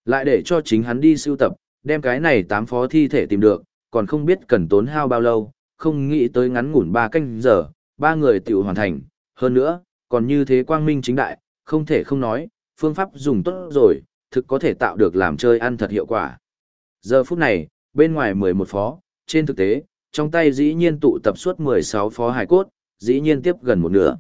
Lại để cho chính hắn đi sưu tập, đem cái này tám phó thi thể tìm được, còn không biết cần tốn hao bao lâu, không nghĩ tới ngắn ngủn ba canh giờ, ba người tiểu hoàn thành, hơn nữa, còn như thế quang minh chính đại, không thể không nói, phương pháp dùng tốt rồi, thực có thể tạo được làm chơi ăn thật hiệu quả. Giờ phút này, bên ngoài 11 phó, trên thực tế, trong tay dĩ nhiên tụ tập suốt 16 phó hải cốt, dĩ nhiên tiếp gần một nửa.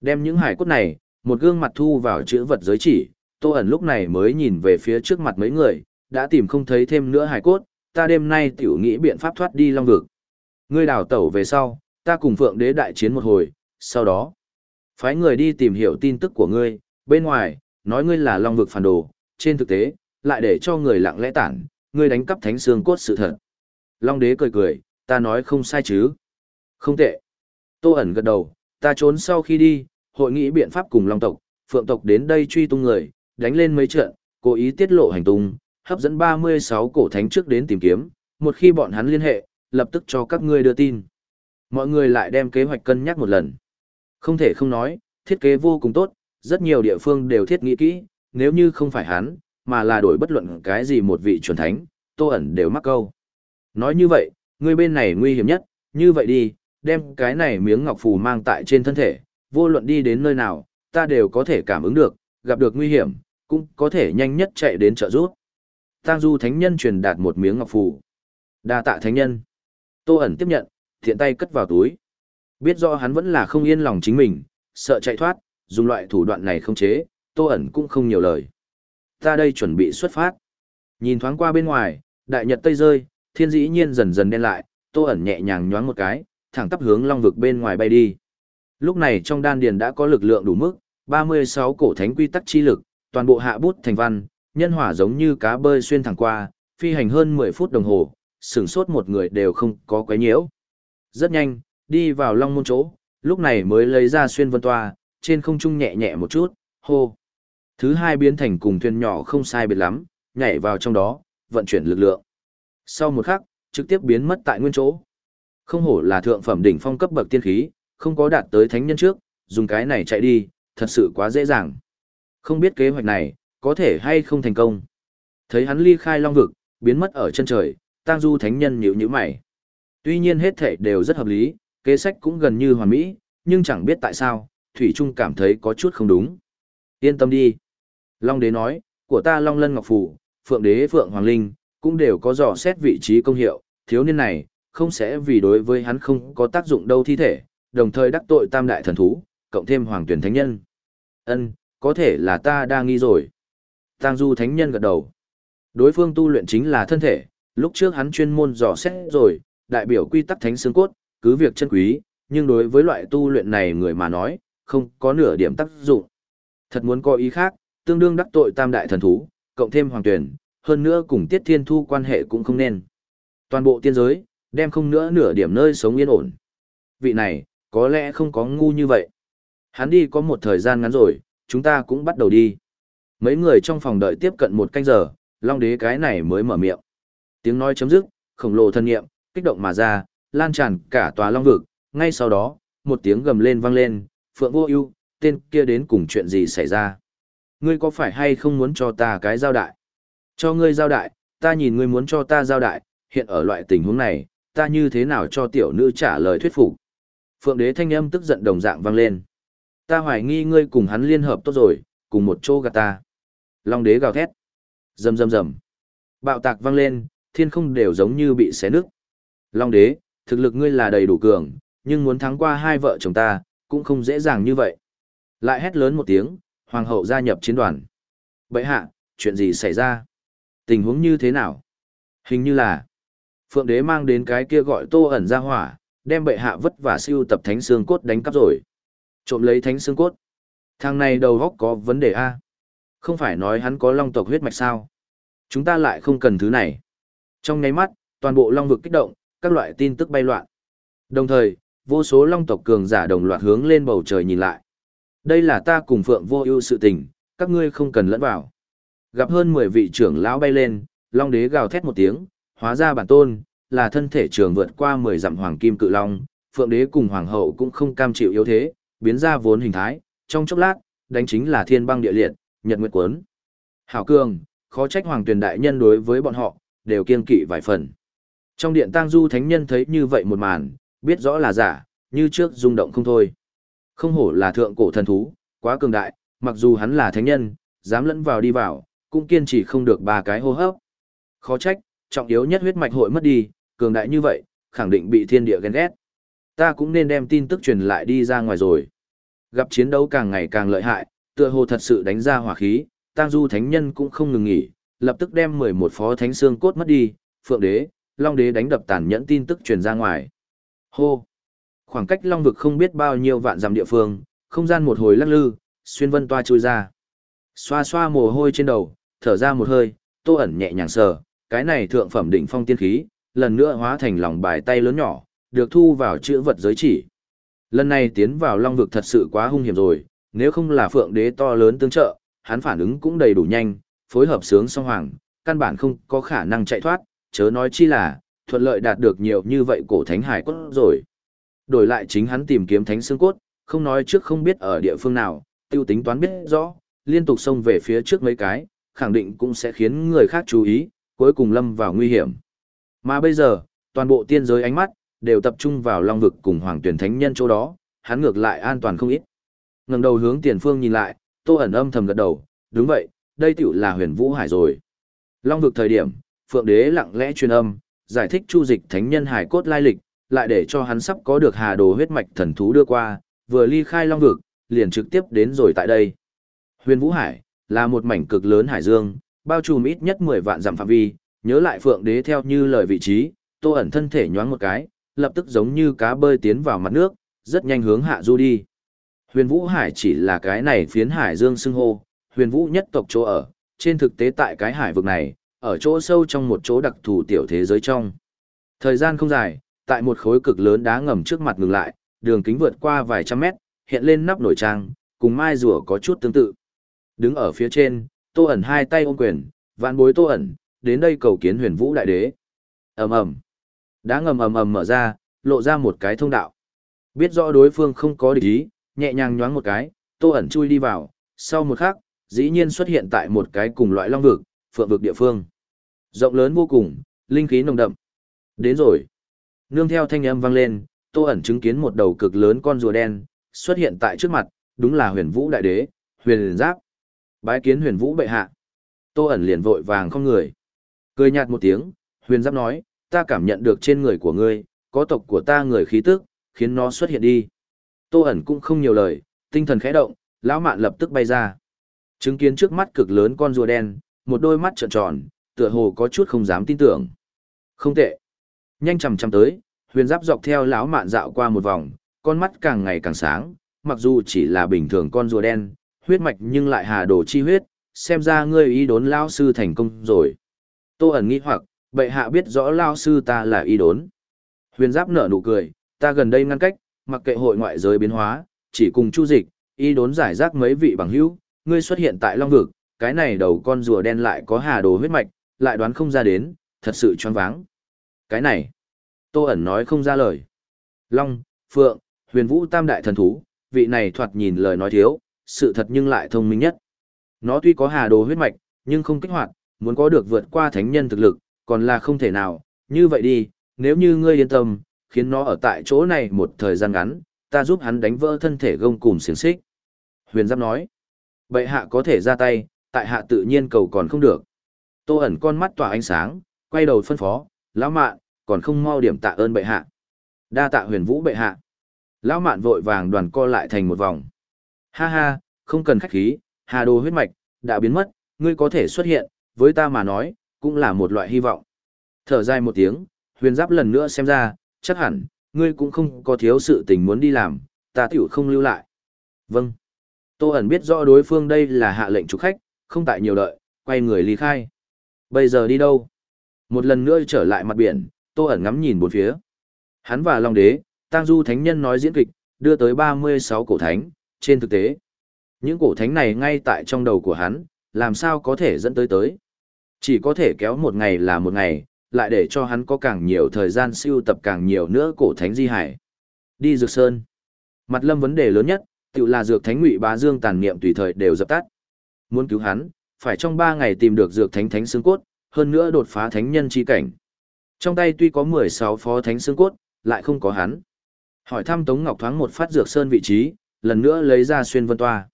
Đem những hải cốt này, một gương mặt thu vào chữ vật giới chỉ, Tô ẩn lúc này mới nhìn về phía trước mặt mấy người, đã tìm không thấy thêm nữa hải cốt, ta đêm nay tiểu nghĩ biện pháp thoát đi long vực. Ngươi đào tẩu về sau, ta cùng phượng đế đại chiến một hồi, sau đó, phái người đi tìm hiểu tin tức của ngươi, bên ngoài, nói ngươi là long vực phản đồ, trên thực tế, lại để cho người lặng lẽ tản, ngươi đánh cắp thánh xương cốt sự thật. Long đế cười cười, ta nói không sai chứ. Không tệ. Tô ẩn gật đầu, ta trốn sau khi đi, hội nghị biện pháp cùng long tộc, phượng tộc đến đây truy tung người, đánh lên mấy trận, cố ý tiết lộ hành tung, hấp dẫn 36 cổ thánh trước đến tìm kiếm, một khi bọn hắn liên hệ, lập tức cho các ngươi đưa tin. Mọi người lại đem kế hoạch cân nhắc một lần. Không thể không nói, thiết kế vô cùng tốt, rất nhiều địa phương đều thiết nghĩ kỹ, nếu như không phải hắn, mà là đổi bất luận cái gì một vị chuẩn thánh, tô ẩn đều mắc câu. Nói như vậy, người bên này nguy hiểm nhất, như vậy đi, đem cái này miếng ngọc phù mang tại trên thân thể, vô luận đi đến nơi nào, ta đều có thể cảm ứng được, gặp được nguy hiểm, cũng có thể nhanh nhất chạy đến trợ giúp. Tang Du Thánh Nhân truyền đạt một miếng ngọc phù. Đa tạ Thánh Nhân. Tô ẩn tiếp nhận, thiện tay cất vào túi. Biết rõ hắn vẫn là không yên lòng chính mình, sợ chạy thoát, dùng loại thủ đoạn này không chế, Tô ẩn cũng không nhiều lời. Ta đây chuẩn bị xuất phát. Nhìn thoáng qua bên ngoài, đại nhật tây rơi, thiên dĩ nhiên dần dần đen lại, Tô ẩn nhẹ nhàng nhoáng một cái, thẳng tắp hướng long vực bên ngoài bay đi. Lúc này trong đan điền đã có lực lượng đủ mức, 36 cổ thánh quy tắc chi lực, toàn bộ hạ bút thành văn, nhân hỏa giống như cá bơi xuyên thẳng qua, phi hành hơn 10 phút đồng hồ, sửng sốt một người đều không có quấy nhiễu. Rất nhanh, đi vào long môn chỗ, lúc này mới lấy ra xuyên vân toa, trên không trung nhẹ nhẹ một chút, hô. Thứ hai biến thành cùng thuyền nhỏ không sai biệt lắm, nhảy vào trong đó, vận chuyển lực lượng. Sau một khắc, trực tiếp biến mất tại nguyên chỗ. Không hổ là thượng phẩm đỉnh phong cấp bậc tiên khí, không có đạt tới thánh nhân trước, dùng cái này chạy đi, thật sự quá dễ dàng. Không biết kế hoạch này, có thể hay không thành công. Thấy hắn ly khai long vực, biến mất ở chân trời, tang du thánh nhân nhíu nhíu mày. Tuy nhiên hết thể đều rất hợp lý, kế sách cũng gần như hoàn mỹ, nhưng chẳng biết tại sao, Thủy Trung cảm thấy có chút không đúng. Yên tâm đi. Long đế nói, của ta Long Lân Ngọc Phủ, Phượng đế Phượng Hoàng Linh, cũng đều có dò xét vị trí công hiệu, thiếu niên này, không sẽ vì đối với hắn không có tác dụng đâu thi thể, đồng thời đắc tội tam đại thần thú, cộng thêm hoàng tuyển thánh nhân. Ân, có thể là ta đang nghi rồi. Tang Du thánh nhân gật đầu. Đối phương tu luyện chính là thân thể, lúc trước hắn chuyên môn dò xét rồi, đại biểu quy tắc thánh xương cốt, cứ việc chân quý, nhưng đối với loại tu luyện này người mà nói, không có nửa điểm tác dụng. Thật muốn có ý khác, tương đương đắc tội tam đại thần thú, cộng thêm hoàng tuyển, hơn nữa cùng tiết thiên thu quan hệ cũng không nên. Toàn bộ tiên giới, đem không nữa nửa điểm nơi sống yên ổn. Vị này, có lẽ không có ngu như vậy. Hắn đi có một thời gian ngắn rồi, chúng ta cũng bắt đầu đi. Mấy người trong phòng đợi tiếp cận một canh giờ, Long đế cái này mới mở miệng. Tiếng nói chấm dứt, khổng lồ thân nghiệm, kích động mà ra, lan tràn cả tòa Long vực, ngay sau đó, một tiếng gầm lên vang lên, Phượng Vô Ưu, tên kia đến cùng chuyện gì xảy ra? Ngươi có phải hay không muốn cho ta cái giao đại? Cho ngươi giao đại, ta nhìn ngươi muốn cho ta giao đại, hiện ở loại tình huống này, ta như thế nào cho tiểu nữ trả lời thuyết phục? Phượng đế thanh âm tức giận đồng dạng vang lên. Ta hoài nghi ngươi cùng hắn liên hợp tốt rồi, cùng một chỗ gạt ta. Long đế gào thét. Rầm rầm rầm. Bạo tạc vang lên, thiên không đều giống như bị xé nứt. Long đế, thực lực ngươi là đầy đủ cường, nhưng muốn thắng qua hai vợ chồng ta, cũng không dễ dàng như vậy. Lại hét lớn một tiếng, hoàng hậu gia nhập chiến đoàn. Bệ hạ, chuyện gì xảy ra? Tình huống như thế nào? Hình như là, Phượng đế mang đến cái kia gọi tô ẩn ra hỏa, đem bệ hạ vất vả siêu tập thánh xương cốt đánh cắp rồi. Trộm lấy thánh xương cốt. Thằng này đầu góc có vấn đề A. Không phải nói hắn có long tộc huyết mạch sao? Chúng ta lại không cần thứ này. Trong nháy mắt, toàn bộ long vực kích động, các loại tin tức bay loạn. Đồng thời, vô số long tộc cường giả đồng loạt hướng lên bầu trời nhìn lại. Đây là ta cùng Phượng vô ưu sự tình, các ngươi không cần lẫn vào. Gặp hơn 10 vị trưởng lão bay lên, long đế gào thét một tiếng, hóa ra bản tôn, là thân thể trường vượt qua 10 dặm hoàng kim cự long, Phượng đế cùng hoàng hậu cũng không cam chịu yếu thế, biến ra vốn hình thái, trong chốc lát, đánh chính là thiên băng địa liệt, nhật nguyệt cuốn. Hảo cường, khó trách hoàng tuyển đại nhân đối với bọn họ, đều kiên kỵ vài phần. Trong điện tang du thánh nhân thấy như vậy một màn, biết rõ là giả, như trước rung động không thôi. Không hổ là thượng cổ thần thú, quá cường đại, mặc dù hắn là thánh nhân, dám lẫn vào đi vào, cũng kiên trì không được ba cái hô hấp. Khó trách, trọng yếu nhất huyết mạch hội mất đi, cường đại như vậy, khẳng định bị thiên địa ghen ghét. Ta cũng nên đem tin tức truyền lại đi ra ngoài rồi. Gặp chiến đấu càng ngày càng lợi hại, tựa hồ thật sự đánh ra hỏa khí, tang du thánh nhân cũng không ngừng nghỉ, lập tức đem 11 phó thánh xương cốt mất đi, Phượng Đế, Long Đế đánh đập tàn nhẫn tin tức truyền ra ngoài. Hô! Khoảng cách Long vực không biết bao nhiêu vạn dặm địa phương, không gian một hồi lắc lư, xuyên vân toa trôi ra. Xoa xoa mồ hôi trên đầu, thở ra một hơi, Tô ẩn nhẹ nhàng sờ, cái này thượng phẩm đỉnh phong tiên khí, lần nữa hóa thành lòng bài tay lớn nhỏ, được thu vào chữ vật giới chỉ. Lần này tiến vào Long vực thật sự quá hung hiểm rồi, nếu không là Phượng Đế to lớn tương trợ, hắn phản ứng cũng đầy đủ nhanh, phối hợp sướng song hoàng, căn bản không có khả năng chạy thoát, chớ nói chi là, thuận lợi đạt được nhiều như vậy cổ thánh hải cốt rồi. Đổi lại chính hắn tìm kiếm thánh xương cốt, không nói trước không biết ở địa phương nào, tiêu tính toán biết rõ, liên tục xông về phía trước mấy cái, khẳng định cũng sẽ khiến người khác chú ý, cuối cùng lâm vào nguy hiểm. Mà bây giờ, toàn bộ tiên giới ánh mắt, đều tập trung vào long vực cùng hoàng tuyển thánh nhân chỗ đó, hắn ngược lại an toàn không ít. ngẩng đầu hướng tiền phương nhìn lại, tô ẩn âm thầm gật đầu, đúng vậy, đây tiểu là huyền vũ hải rồi. Long vực thời điểm, Phượng Đế lặng lẽ truyền âm, giải thích chu dịch thánh nhân hải cốt lai lịch, lại để cho hắn sắp có được hà đồ huyết mạch thần thú đưa qua, vừa ly khai Long vực, liền trực tiếp đến rồi tại đây. Huyền Vũ Hải là một mảnh cực lớn hải dương, bao trùm ít nhất 10 vạn dặm phạm vi, nhớ lại Phượng Đế theo như lời vị trí, Tô ẩn thân thể nhoáng một cái, lập tức giống như cá bơi tiến vào mặt nước, rất nhanh hướng hạ du đi. Huyền Vũ Hải chỉ là cái này phiến hải dương xưng hô, huyền vũ nhất tộc chỗ ở, trên thực tế tại cái hải vực này, ở chỗ sâu trong một chỗ đặc thù tiểu thế giới trong. Thời gian không dài, tại một khối cực lớn đá ngầm trước mặt ngừng lại, đường kính vượt qua vài trăm mét, hiện lên nắp nổi trang, cùng mai rùa có chút tương tự. Đứng ở phía trên, Tô ẩn hai tay ôm quyền, vạn bối Tô ẩn, đến đây cầu kiến huyền vũ đại đế. ầm ầm Đá ngầm ầm ầm mở ra, lộ ra một cái thông đạo. Biết rõ đối phương không có địch ý, nhẹ nhàng nhoáng một cái, Tô ẩn chui đi vào, sau một khắc, dĩ nhiên xuất hiện tại một cái cùng loại long vực, phượng vực địa phương. Rộng lớn vô cùng, linh khí nồng đậm. Đến rồi. Nương theo thanh âm vang lên, Tô ẩn chứng kiến một đầu cực lớn con rùa đen xuất hiện tại trước mặt, đúng là Huyền Vũ đại đế, Huyền Giáp. Bái kiến Huyền Vũ bệ hạ. Tô ẩn liền vội vàng không người. Cười nhạt một tiếng, Huyền Giáp nói, ta cảm nhận được trên người của ngươi, có tộc của ta người khí tức, khiến nó xuất hiện đi. Tô ẩn cũng không nhiều lời, tinh thần khẽ động, lão mạn lập tức bay ra. Chứng kiến trước mắt cực lớn con rùa đen, một đôi mắt trợn tròn, tựa hồ có chút không dám tin tưởng. Không tệ. Nhanh chằm chằm tới, huyền giáp dọc theo lão mạn dạo qua một vòng, con mắt càng ngày càng sáng, mặc dù chỉ là bình thường con rùa đen, huyết mạch nhưng lại hà đồ chi huyết, xem ra ngươi ý đốn lao sư thành công rồi. Tô ẩn nghĩ hoặc, bệ hạ biết rõ lao sư ta là ý đốn. Huyền giáp nở nụ cười, ta gần đây ngăn cách, mặc kệ hội ngoại giới biến hóa, chỉ cùng chu dịch, ý đốn giải rác mấy vị bằng hữu, ngươi xuất hiện tại Long Vực, cái này đầu con rùa đen lại có hà đồ huyết mạch, lại đoán không ra đến, thật sự choáng váng. Cái này, Tô ẩn nói không ra lời. Long, Phượng, huyền vũ tam đại thần thú, vị này thoạt nhìn lời nói thiếu, sự thật nhưng lại thông minh nhất. Nó tuy có hà đồ huyết mạch, nhưng không kích hoạt, muốn có được vượt qua thánh nhân thực lực, còn là không thể nào. Như vậy đi, nếu như ngươi yên tâm, khiến nó ở tại chỗ này một thời gian ngắn, ta giúp hắn đánh vỡ thân thể gông cùng xiềng xích. Huyền Giáp nói, Bệ hạ có thể ra tay, tại hạ tự nhiên cầu còn không được. Tô ẩn con mắt tỏa ánh sáng, quay đầu phân phó, lão mạn, còn không mau điểm tạ ơn bệ hạ. Đa tạ huyền vũ bệ hạ. Lão mạn vội vàng đoàn co lại thành một vòng. Ha ha, không cần khách khí, hà đồ huyết mạch, đã biến mất, ngươi có thể xuất hiện, với ta mà nói, cũng là một loại hy vọng. Thở dài một tiếng, huyền giáp lần nữa xem ra, chắc hẳn, ngươi cũng không có thiếu sự tình muốn đi làm, ta tiểu không lưu lại. Vâng. Tô ẩn biết rõ đối phương đây là hạ lệnh chủ khách, không tại nhiều đợi, quay người ly khai. Bây giờ đi đâu? Một lần nữa trở lại mặt biển, Tô ẩn ngắm nhìn bốn phía. Hắn và Long Đế, Tang Du Thánh Nhân nói diễn kịch, đưa tới 36 cổ thánh, trên thực tế. Những cổ thánh này ngay tại trong đầu của hắn, làm sao có thể dẫn tới tới. Chỉ có thể kéo một ngày là một ngày, lại để cho hắn có càng nhiều thời gian siêu tập càng nhiều nữa cổ thánh di hải. Đi Dược Sơn. Mặt lâm vấn đề lớn nhất, tự là dược thánh ngụy bá dương tàn niệm tùy thời đều dập tắt. Muốn cứu hắn, phải trong 3 ngày tìm được dược thánh thánh xương cốt, hơn nữa đột phá thánh nhân chi cảnh. Trong tay tuy có 16 phó thánh xương cốt, lại không có hắn. Hỏi thăm Tống Ngọc thoáng một phát dược sơn vị trí, lần nữa lấy ra xuyên vân toa.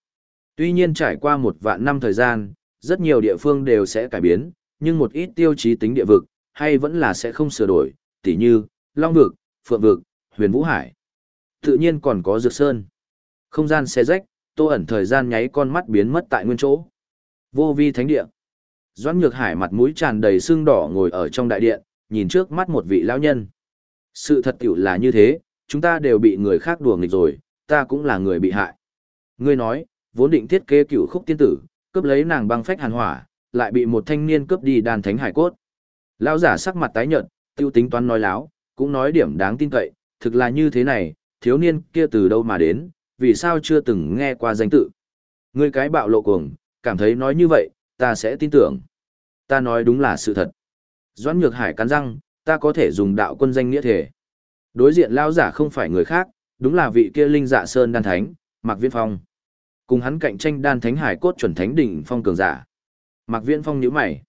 Tuy nhiên trải qua một vạn năm thời gian, rất nhiều địa phương đều sẽ cải biến, nhưng một ít tiêu chí tính địa vực, hay vẫn là sẽ không sửa đổi, tỉ như, Long vực, Phượng vực, Huyền Vũ Hải. Tự nhiên còn có dược sơn. Không gian xe rách, tô ẩn thời gian nháy con mắt biến mất tại nguyên chỗ. Vô vi thánh địa. Doãn Nhược Hải mặt mũi tràn đầy sưng đỏ ngồi ở trong đại điện, nhìn trước mắt một vị lão nhân. Sự thật tiểu là như thế, chúng ta đều bị người khác đùa nghịch rồi, ta cũng là người bị hại. Ngươi nói, vốn định thiết kế cửu khúc tiên tử, cướp lấy nàng băng phách hàn hỏa, lại bị một thanh niên cướp đi đàn thánh hải cốt. Lão giả sắc mặt tái nhợt, tiêu tính toán nói láo, cũng nói điểm đáng tin cậy, thực là như thế này, thiếu niên kia từ đâu mà đến, vì sao chưa từng nghe qua danh tự. Ngươi cái bạo lộ cuồng, cảm thấy nói như vậy, ta sẽ tin tưởng. Ta nói đúng là sự thật. Doãn Nhược Hải cắn răng, ta có thể dùng đạo quân danh nghĩa thể. Đối diện lão giả không phải người khác, đúng là vị kia linh dạ sơn đan thánh, Mạc Viễn Phong. Cùng hắn cạnh tranh đan thánh hải cốt chuẩn thánh đỉnh phong cường giả. Mạc Viễn Phong nhíu mày.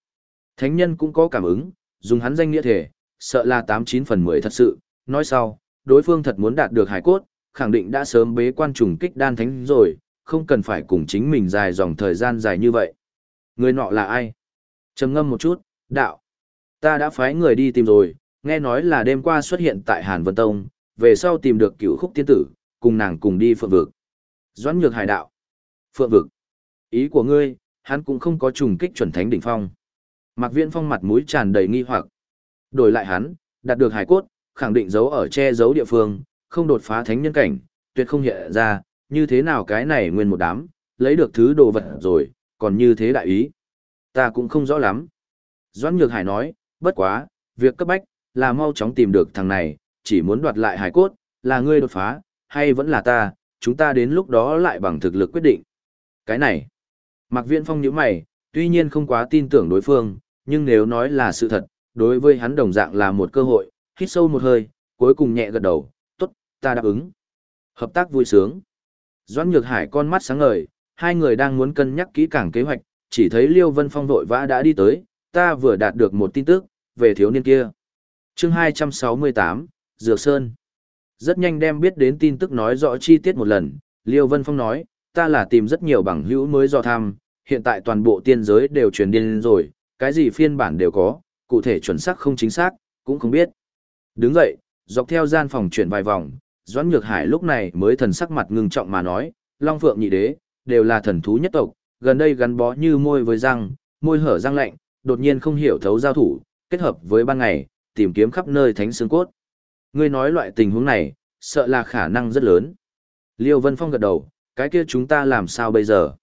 Thánh nhân cũng có cảm ứng, dùng hắn danh nghĩa thể, sợ là tám chín phần mười thật sự, nói sau, đối phương thật muốn đạt được hải cốt, khẳng định đã sớm bế quan trùng kích đan thánh rồi, không cần phải cùng chính mình dài dòng thời gian dài như vậy. Người nọ là ai? trầm ngâm một chút, đạo. Ta đã phái người đi tìm rồi, nghe nói là đêm qua xuất hiện tại Hàn Vân Tông, về sau tìm được cựu khúc tiên tử, cùng nàng cùng đi phượng vực. Doãn nhược hải đạo. Phượng vực. Ý của ngươi, hắn cũng không có trùng kích chuẩn thánh đỉnh phong. Mạc Viễn Phong mặt mũi tràn đầy nghi hoặc. Đổi lại hắn, đạt được hải cốt, khẳng định giấu ở che giấu địa phương, không đột phá thánh nhân cảnh, tuyệt không hiện ra, như thế nào cái này nguyên một đám, lấy được thứ đồ vật rồi, còn như thế đại ý. Ta cũng không rõ lắm. Doãn Nhược Hải nói, bất quá, việc cấp bách, là mau chóng tìm được thằng này, chỉ muốn đoạt lại hải cốt, là ngươi đột phá, hay vẫn là ta, chúng ta đến lúc đó lại bằng thực lực quyết định. Cái này, Mạc Viễn Phong nhíu mày, tuy nhiên không quá tin tưởng đối phương, nhưng nếu nói là sự thật, đối với hắn đồng dạng là một cơ hội, hít sâu một hơi, cuối cùng nhẹ gật đầu, tốt, ta đáp ứng. Hợp tác vui sướng. Doãn Nhược Hải con mắt sáng ngời, hai người đang muốn cân nhắc kỹ càng kế hoạch, chỉ thấy Liêu Vân Phong vội vã đã đi tới, ta vừa đạt được một tin tức, về thiếu niên kia. chương 268, Dược Sơn. Rất nhanh đem biết đến tin tức nói rõ chi tiết một lần, Liêu Vân Phong nói, ta là tìm rất nhiều bằng hữu mới do tham, hiện tại toàn bộ tiên giới đều truyền điên rồi, cái gì phiên bản đều có, cụ thể chuẩn xác không chính xác, cũng không biết. Đứng dậy, dọc theo gian phòng chuyển vài vòng, Doãn Nhược Hải lúc này mới thần sắc mặt ngưng trọng mà nói, Long Phượng nhị đế, đều là thần thú nhất tộc, gần đây gắn bó như môi với răng, môi hở răng lạnh, đột nhiên không hiểu thấu giao thủ, kết hợp với ban ngày, tìm kiếm khắp nơi thánh xương cốt. Ngươi nói loại tình huống này, sợ là khả năng rất lớn. Liêu Vân Phong gật đầu, cái kia chúng ta làm sao bây giờ?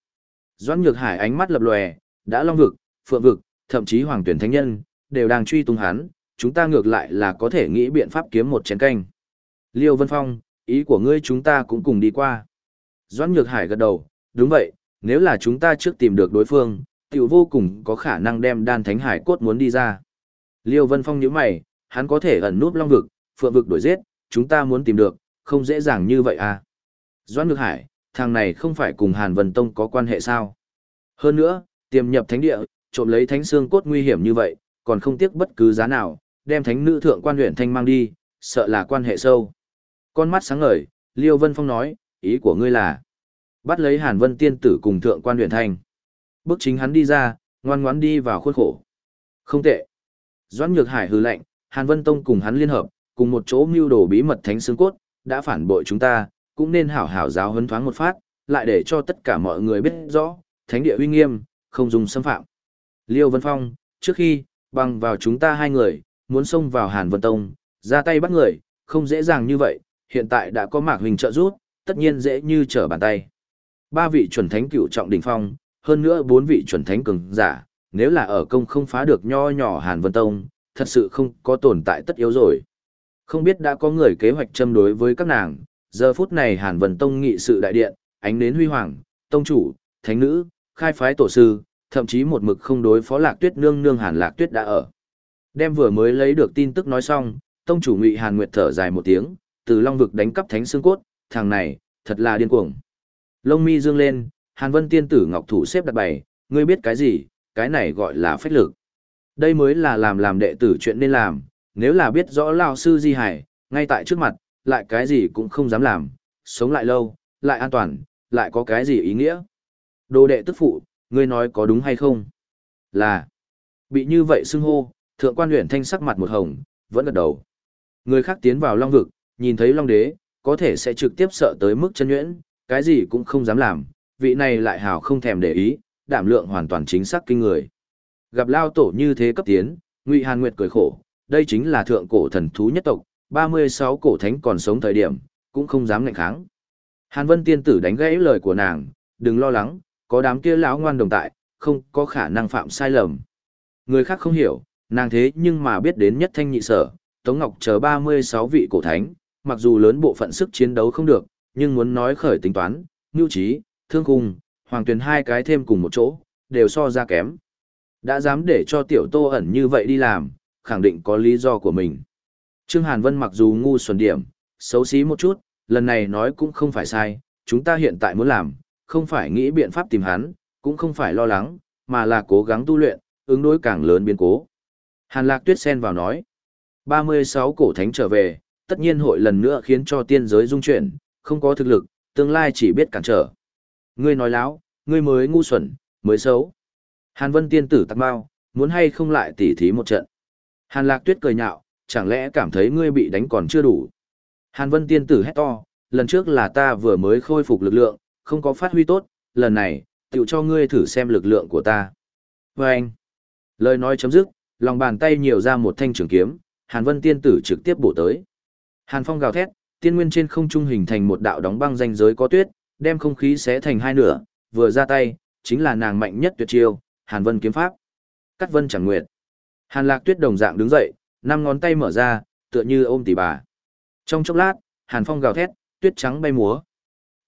Doãn Nhược Hải ánh mắt lập lòe, đã long vực, phượng vực, thậm chí hoàng tuyển thánh nhân, đều đang truy tung hắn, chúng ta ngược lại là có thể nghĩ biện pháp kiếm một chén canh. Liêu Vân Phong, ý của ngươi chúng ta cũng cùng đi qua. Doãn Nhược Hải gật đầu, đúng vậy, nếu là chúng ta trước tìm được đối phương, tiểu vô cùng có khả năng đem đan thánh hải cốt muốn đi ra. Liêu Vân Phong nhíu mày, hắn có thể ẩn núp long vực, phượng vực đuổi giết, chúng ta muốn tìm được, không dễ dàng như vậy à. Doãn Nhược Hải, thằng này không phải cùng Hàn Vân Tông có quan hệ sao? Hơn nữa, tiềm nhập thánh địa, trộm lấy thánh xương cốt nguy hiểm như vậy, còn không tiếc bất cứ giá nào, đem thánh nữ thượng quan huyện thanh mang đi, sợ là quan hệ sâu. Con mắt sáng ngời, Liêu Vân Phong nói, ý của ngươi là bắt lấy Hàn Vân tiên tử cùng thượng quan huyện thanh. Bước chính hắn đi ra, ngoan ngoãn đi vào khuôn khổ. Không tệ. Doãn Nhược Hải hừ lạnh, Hàn Vân Tông cùng hắn liên hợp, cùng một chỗ mưu đồ bí mật thánh xương cốt, đã phản bội chúng ta, cũng nên hảo hảo giáo huấn thoáng một phát, lại để cho tất cả mọi người biết rõ, thánh địa uy nghiêm, không dùng xâm phạm. Liêu Vân Phong, trước khi, bằng vào chúng ta hai người, muốn xông vào Hàn Vân Tông, ra tay bắt người, không dễ dàng như vậy, hiện tại đã có Mạc Hình trợ giúp, tất nhiên dễ như trở bàn tay. Ba vị chuẩn thánh cựu trọng đỉnh phong, hơn nữa bốn vị chuẩn thánh cường giả, nếu là ở công không phá được nho nhỏ Hàn Vân Tông, thật sự không có tồn tại tất yếu rồi. Không biết đã có người kế hoạch châm đối với các nàng, giờ phút này Hàn Vân Tông nghị sự đại điện, ánh nến huy hoàng, tông chủ, thánh nữ, khai phái tổ sư, thậm chí một mực không đối phó Lạc Tuyết nương nương Hàn Lạc Tuyết đã ở. Đem vừa mới lấy được tin tức nói xong, tông chủ Ngụy Hàn Nguyệt thở dài một tiếng, từ Long vực đánh cắp thánh xương cốt, thằng này, thật là điên cuồng. Lông mi dương lên, Hàn Vân tiên tử ngọc thủ xếp đặt bày, ngươi biết cái gì, cái này gọi là phách lực. Đây mới là làm làm đệ tử chuyện nên làm, nếu là biết rõ lao sư di hải, ngay tại trước mặt, lại cái gì cũng không dám làm, sống lại lâu, lại an toàn, lại có cái gì ý nghĩa. Đồ đệ tức phụ, ngươi nói có đúng hay không? Là, bị như vậy xưng hô, thượng quan huyện thanh sắc mặt một hồng, vẫn gật đầu. Người khác tiến vào long vực, nhìn thấy long đế, có thể sẽ trực tiếp sợ tới mức chân nhuyễn, cái gì cũng không dám làm, vị này lại hào không thèm để ý, đảm lượng hoàn toàn chính xác kinh người. Gặp lao tổ như thế cấp tiến, Ngụy Hàn Nguyệt cười khổ, đây chính là thượng cổ thần thú nhất tộc, 36 cổ thánh còn sống thời điểm, cũng không dám ngạnh kháng. Hàn Vân tiên tử đánh gãy lời của nàng, đừng lo lắng, có đám kia lão ngoan đồng tại, không có khả năng phạm sai lầm. Người khác không hiểu, nàng thế nhưng mà biết đến nhất thanh nhị sở, Tống Ngọc chờ 36 vị cổ thánh, mặc dù lớn bộ phận sức chiến đấu không được, nhưng muốn nói khởi tính toán, nhu trí, thương cung, hoàng Tuyền hai cái thêm cùng một chỗ, đều so ra kém. Đã dám để cho tiểu tô ẩn như vậy đi làm, khẳng định có lý do của mình. Trương Hàn Vân mặc dù ngu xuẩn điểm, xấu xí một chút, lần này nói cũng không phải sai, chúng ta hiện tại muốn làm, không phải nghĩ biện pháp tìm hắn, cũng không phải lo lắng, mà là cố gắng tu luyện, ứng đối càng lớn biến cố. Hàn Lạc Tuyết xen vào nói, 36 cổ thánh trở về, tất nhiên hội lần nữa khiến cho tiên giới dung chuyển, không có thực lực, tương lai chỉ biết cản trở. Ngươi nói láo, ngươi mới ngu xuẩn, mới xấu. Hàn Vân tiên tử tắc bao, muốn hay không lại tỉ thí một trận. Hàn Lạc Tuyết cười nhạo, chẳng lẽ cảm thấy ngươi bị đánh còn chưa đủ. Hàn Vân tiên tử hét to, lần trước là ta vừa mới khôi phục lực lượng, không có phát huy tốt, lần này, tiểu cho ngươi thử xem lực lượng của ta. Và anh, lời nói chấm dứt, lòng bàn tay nhiều ra một thanh trường kiếm, Hàn Vân tiên tử trực tiếp bổ tới. Hàn Phong gào thét, tiên nguyên trên không trung hình thành một đạo đóng băng danh giới có tuyết, đem không khí xé thành hai nửa, vừa ra tay, chính là nàng mạnh nhất tuyệt chiêu, Hàn Vân kiếm pháp. Cắt Vân chẳng nguyệt. Hàn Lạc Tuyết đồng dạng đứng dậy, năm ngón tay mở ra, tựa như ôm tỷ bà. Trong chốc lát, Hàn Phong gào thét, tuyết trắng bay múa.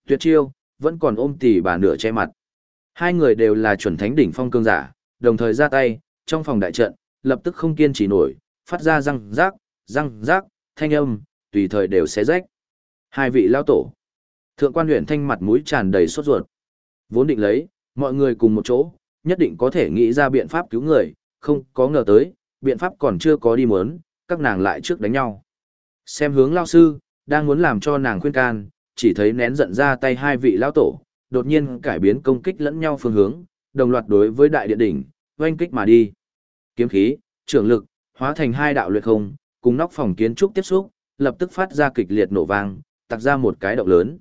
Tuyệt chiêu, vẫn còn ôm tỷ bà nửa che mặt. Hai người đều là chuẩn thánh đỉnh phong cương giả, đồng thời ra tay, trong phòng đại trận, lập tức không kiên trì nổi, phát ra răng rác, răng rác, thanh âm, tùy thời đều xé rách. Hai vị lao tổ. Thượng quan huyện thanh mặt mũi tràn đầy sốt ruột. Vốn định lấy, mọi người cùng một chỗ, nhất định có thể nghĩ ra biện pháp cứu người, không có ngờ tới, biện pháp còn chưa có đi mớn, các nàng lại trước đánh nhau. Xem hướng lao sư, đang muốn làm cho nàng khuyên can, chỉ thấy nén giận ra tay hai vị lao tổ, đột nhiên cải biến công kích lẫn nhau phương hướng, đồng loạt đối với đại điện đỉnh, oanh kích mà đi. Kiếm khí, trưởng lực, hóa thành hai đạo luyện không, cùng nóc phòng kiến trúc tiếp xúc, lập tức phát ra kịch liệt nổ vang, tạc ra một cái động lớn.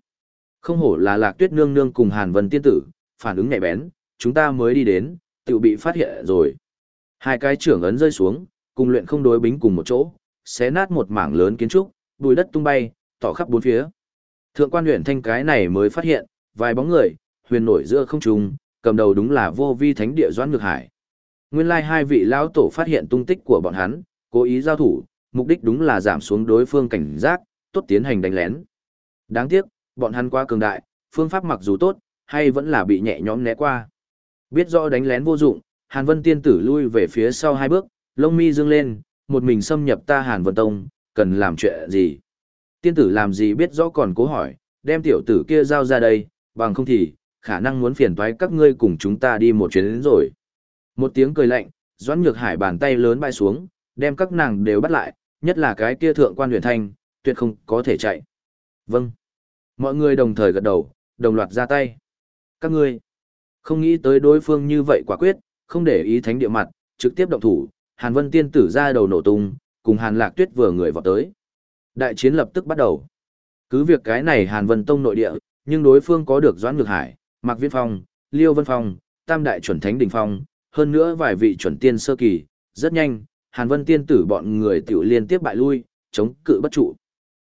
Không hổ là Lạc Tuyết nương nương cùng Hàn Vân tiên tử, phản ứng nhạy bén, chúng ta mới đi đến, tự bị phát hiện rồi. Hai cái trưởng ấn rơi xuống, cùng luyện không đối bính cùng một chỗ, xé nát một mảng lớn kiến trúc, bùi đất tung bay, tỏ khắp bốn phía. Thượng quan luyện thanh cái này mới phát hiện, vài bóng người, huyền nổi giữa không trung, cầm đầu đúng là vô vi thánh địa doãn ngược hải. Nguyên lai hai vị lão tổ phát hiện tung tích của bọn hắn, cố ý giao thủ, mục đích đúng là giảm xuống đối phương cảnh giác, tốt tiến hành đánh lén. Đáng tiếc, bọn hắn quá cường đại, phương pháp mặc dù tốt, hay vẫn là bị nhẹ nhõm né qua. Biết rõ đánh lén vô dụng, Hàn Vân tiên tử lui về phía sau hai bước, lông mi dương lên, một mình xâm nhập ta Hàn Vân Tông, cần làm chuyện gì? Tiên tử làm gì biết rõ còn cố hỏi, đem tiểu tử kia giao ra đây, bằng không thì, khả năng muốn phiền toái các ngươi cùng chúng ta đi một chuyến đến rồi. Một tiếng cười lạnh, Doãn Nhược Hải bàn tay lớn bay xuống, đem các nàng đều bắt lại, nhất là cái kia thượng quan huyền thanh, tuyệt không có thể chạy. Vâng. Mọi người đồng thời gật đầu, đồng loạt ra tay. Các ngươi, không nghĩ tới đối phương như vậy quả quyết, không để ý thánh địa mặt, trực tiếp động thủ, Hàn Vân tiên tử ra đầu nổ tung, cùng Hàn Lạc Tuyết vừa người vào tới. Đại chiến lập tức bắt đầu. Cứ việc cái này Hàn Vân Tông nội địa, nhưng đối phương có được Doãn Ngược Hải, Mạc Viễn Phong, Liêu Vân Phong, Tam Đại chuẩn thánh đỉnh phong, hơn nữa vài vị chuẩn tiên sơ kỳ, rất nhanh, Hàn Vân tiên tử bọn người tiểu liên tiếp bại lui, chống cự bất trụ.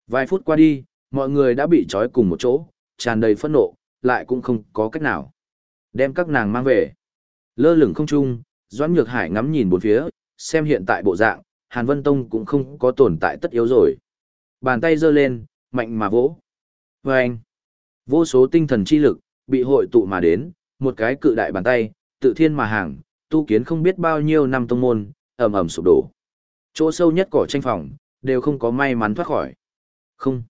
Vài phút qua đi, mọi người đã bị trói cùng một chỗ, tràn đầy phẫn nộ, lại cũng không có cách nào. Đem các nàng mang về. Lơ lửng không trung, Doãn Nhược Hải ngắm nhìn bốn phía, xem hiện tại bộ dạng, Hàn Vân Tông cũng không có tồn tại tất yếu rồi. Bàn tay giơ lên, mạnh mà vỗ. Và anh, vô số tinh thần chi lực, bị hội tụ mà đến, một cái cự đại bàn tay, tự thiên mà hàng, tu kiến không biết bao nhiêu năm tông môn, ầm ầm sụp đổ. Chỗ sâu nhất cỏ tranh phòng, đều không có may mắn thoát khỏi. Không.